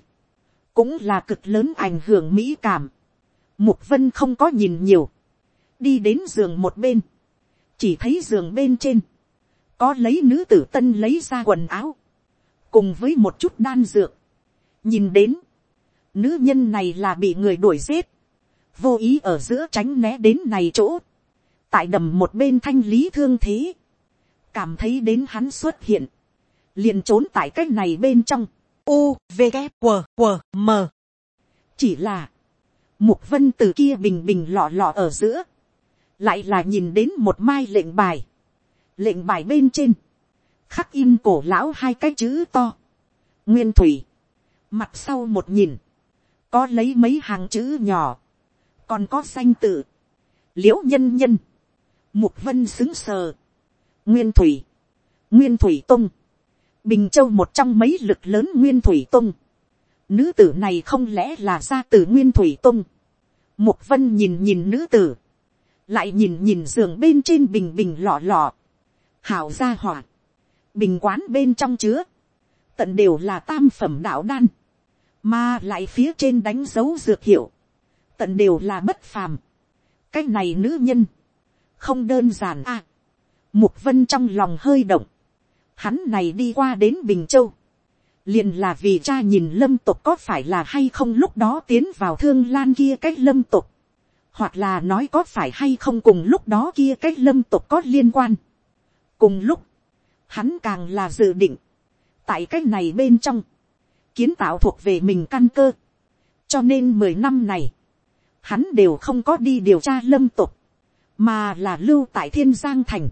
A: cũng là cực lớn ảnh hưởng mỹ cảm. Mục vân không có nhìn nhiều, đi đến giường một bên, chỉ thấy giường bên trên, có lấy nữ tử tân lấy ra quần áo, cùng với một chút đan dược. nhìn đến, nữ nhân này là bị người đuổi giết, vô ý ở giữa tránh né đến này chỗ, tại đầm một bên thanh lý thương thế, cảm thấy đến hắn xuất hiện, liền trốn tại cái này bên trong, u, v, g, q, q, m. chỉ là, mục vân từ kia bình bình lọ lọ ở giữa, lại là nhìn đến một mai lệnh bài, lệnh bài bên trên, khắc in cổ lão hai cái chữ to, nguyên thủy, mặt sau một nhìn, có lấy mấy hàng chữ nhỏ, còn có danh tự, liễu nhân nhân, mục vân xứng sờ, nguyên thủy, nguyên thủy tung, bình châu một trong mấy lực lớn nguyên thủy tung, nữ tử này không lẽ là ra từ nguyên thủy tung, mục vân nhìn nhìn nữ tử, lại nhìn nhìn giường bên trên bình bình lọ lọ, hảo ra hỏa, bình quán bên trong chứa, tận đều là tam phẩm đạo đan, mà lại phía trên đánh dấu dược hiệu, tận đều là bất phàm, cái này nữ nhân, không đơn giản à, mục vân trong lòng hơi động, hắn này đi qua đến bình châu, liền là vì cha nhìn lâm tục có phải là hay không lúc đó tiến vào thương lan kia cách lâm tục, hoặc là nói có phải hay không cùng lúc đó kia cách lâm tục có liên quan. cùng lúc, hắn càng là dự định, tại cách này bên trong, kiến tạo thuộc về mình căn cơ, cho nên mười năm này, hắn đều không có đi điều tra lâm tục, mà là lưu tại thiên giang thành,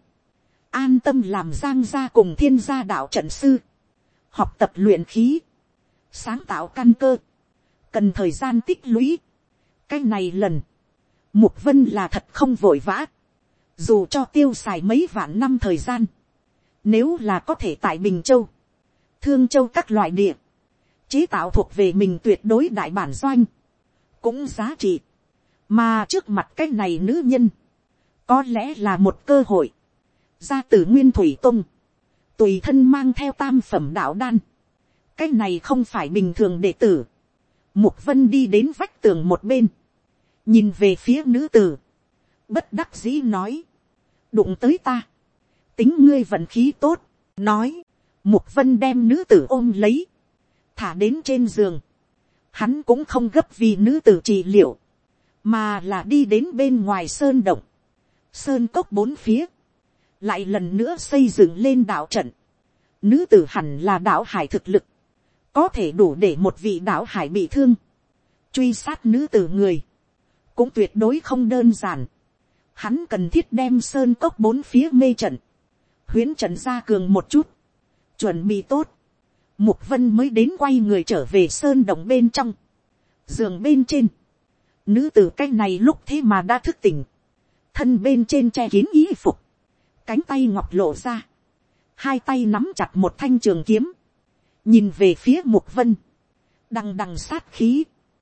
A: an tâm làm giang gia cùng thiên gia đạo trận sư, học tập luyện khí, sáng tạo căn cơ, cần thời gian tích lũy. cái này lần, mục vân là thật không vội vã, dù cho tiêu xài mấy vạn năm thời gian, nếu là có thể tại bình châu, thương châu các loại địa, chế tạo thuộc về mình tuyệt đối đại bản doanh, cũng giá trị, mà trước mặt cái này nữ nhân, có lẽ là một cơ hội, ra từ nguyên thủy tung, tùy thân mang theo tam phẩm đạo đan, cái này không phải bình thường đệ tử, mục vân đi đến vách tường một bên, nhìn về phía nữ tử, bất đắc dĩ nói, đụng tới ta, tính ngươi vận khí tốt, nói, mục vân đem nữ tử ôm lấy, thả đến trên giường, hắn cũng không gấp vì nữ tử trị liệu, mà là đi đến bên ngoài sơn động, sơn cốc bốn phía, lại lần nữa xây dựng lên đạo trận, nữ tử hẳn là đạo hải thực lực, có thể đủ để một vị đạo hải bị thương, truy sát nữ tử người, cũng tuyệt đối không đơn giản, hắn cần thiết đem sơn cốc bốn phía mê trận, huyến trận ra cường một chút, chuẩn bị tốt, mục vân mới đến quay người trở về sơn động bên trong, giường bên trên, nữ tử cách này lúc thế mà đã thức tỉnh, thân bên trên che kín y phục, cánh tay ngọc lộ ra, hai tay nắm chặt một thanh trường kiếm, nhìn về phía mục vân, đằng đằng sát khí,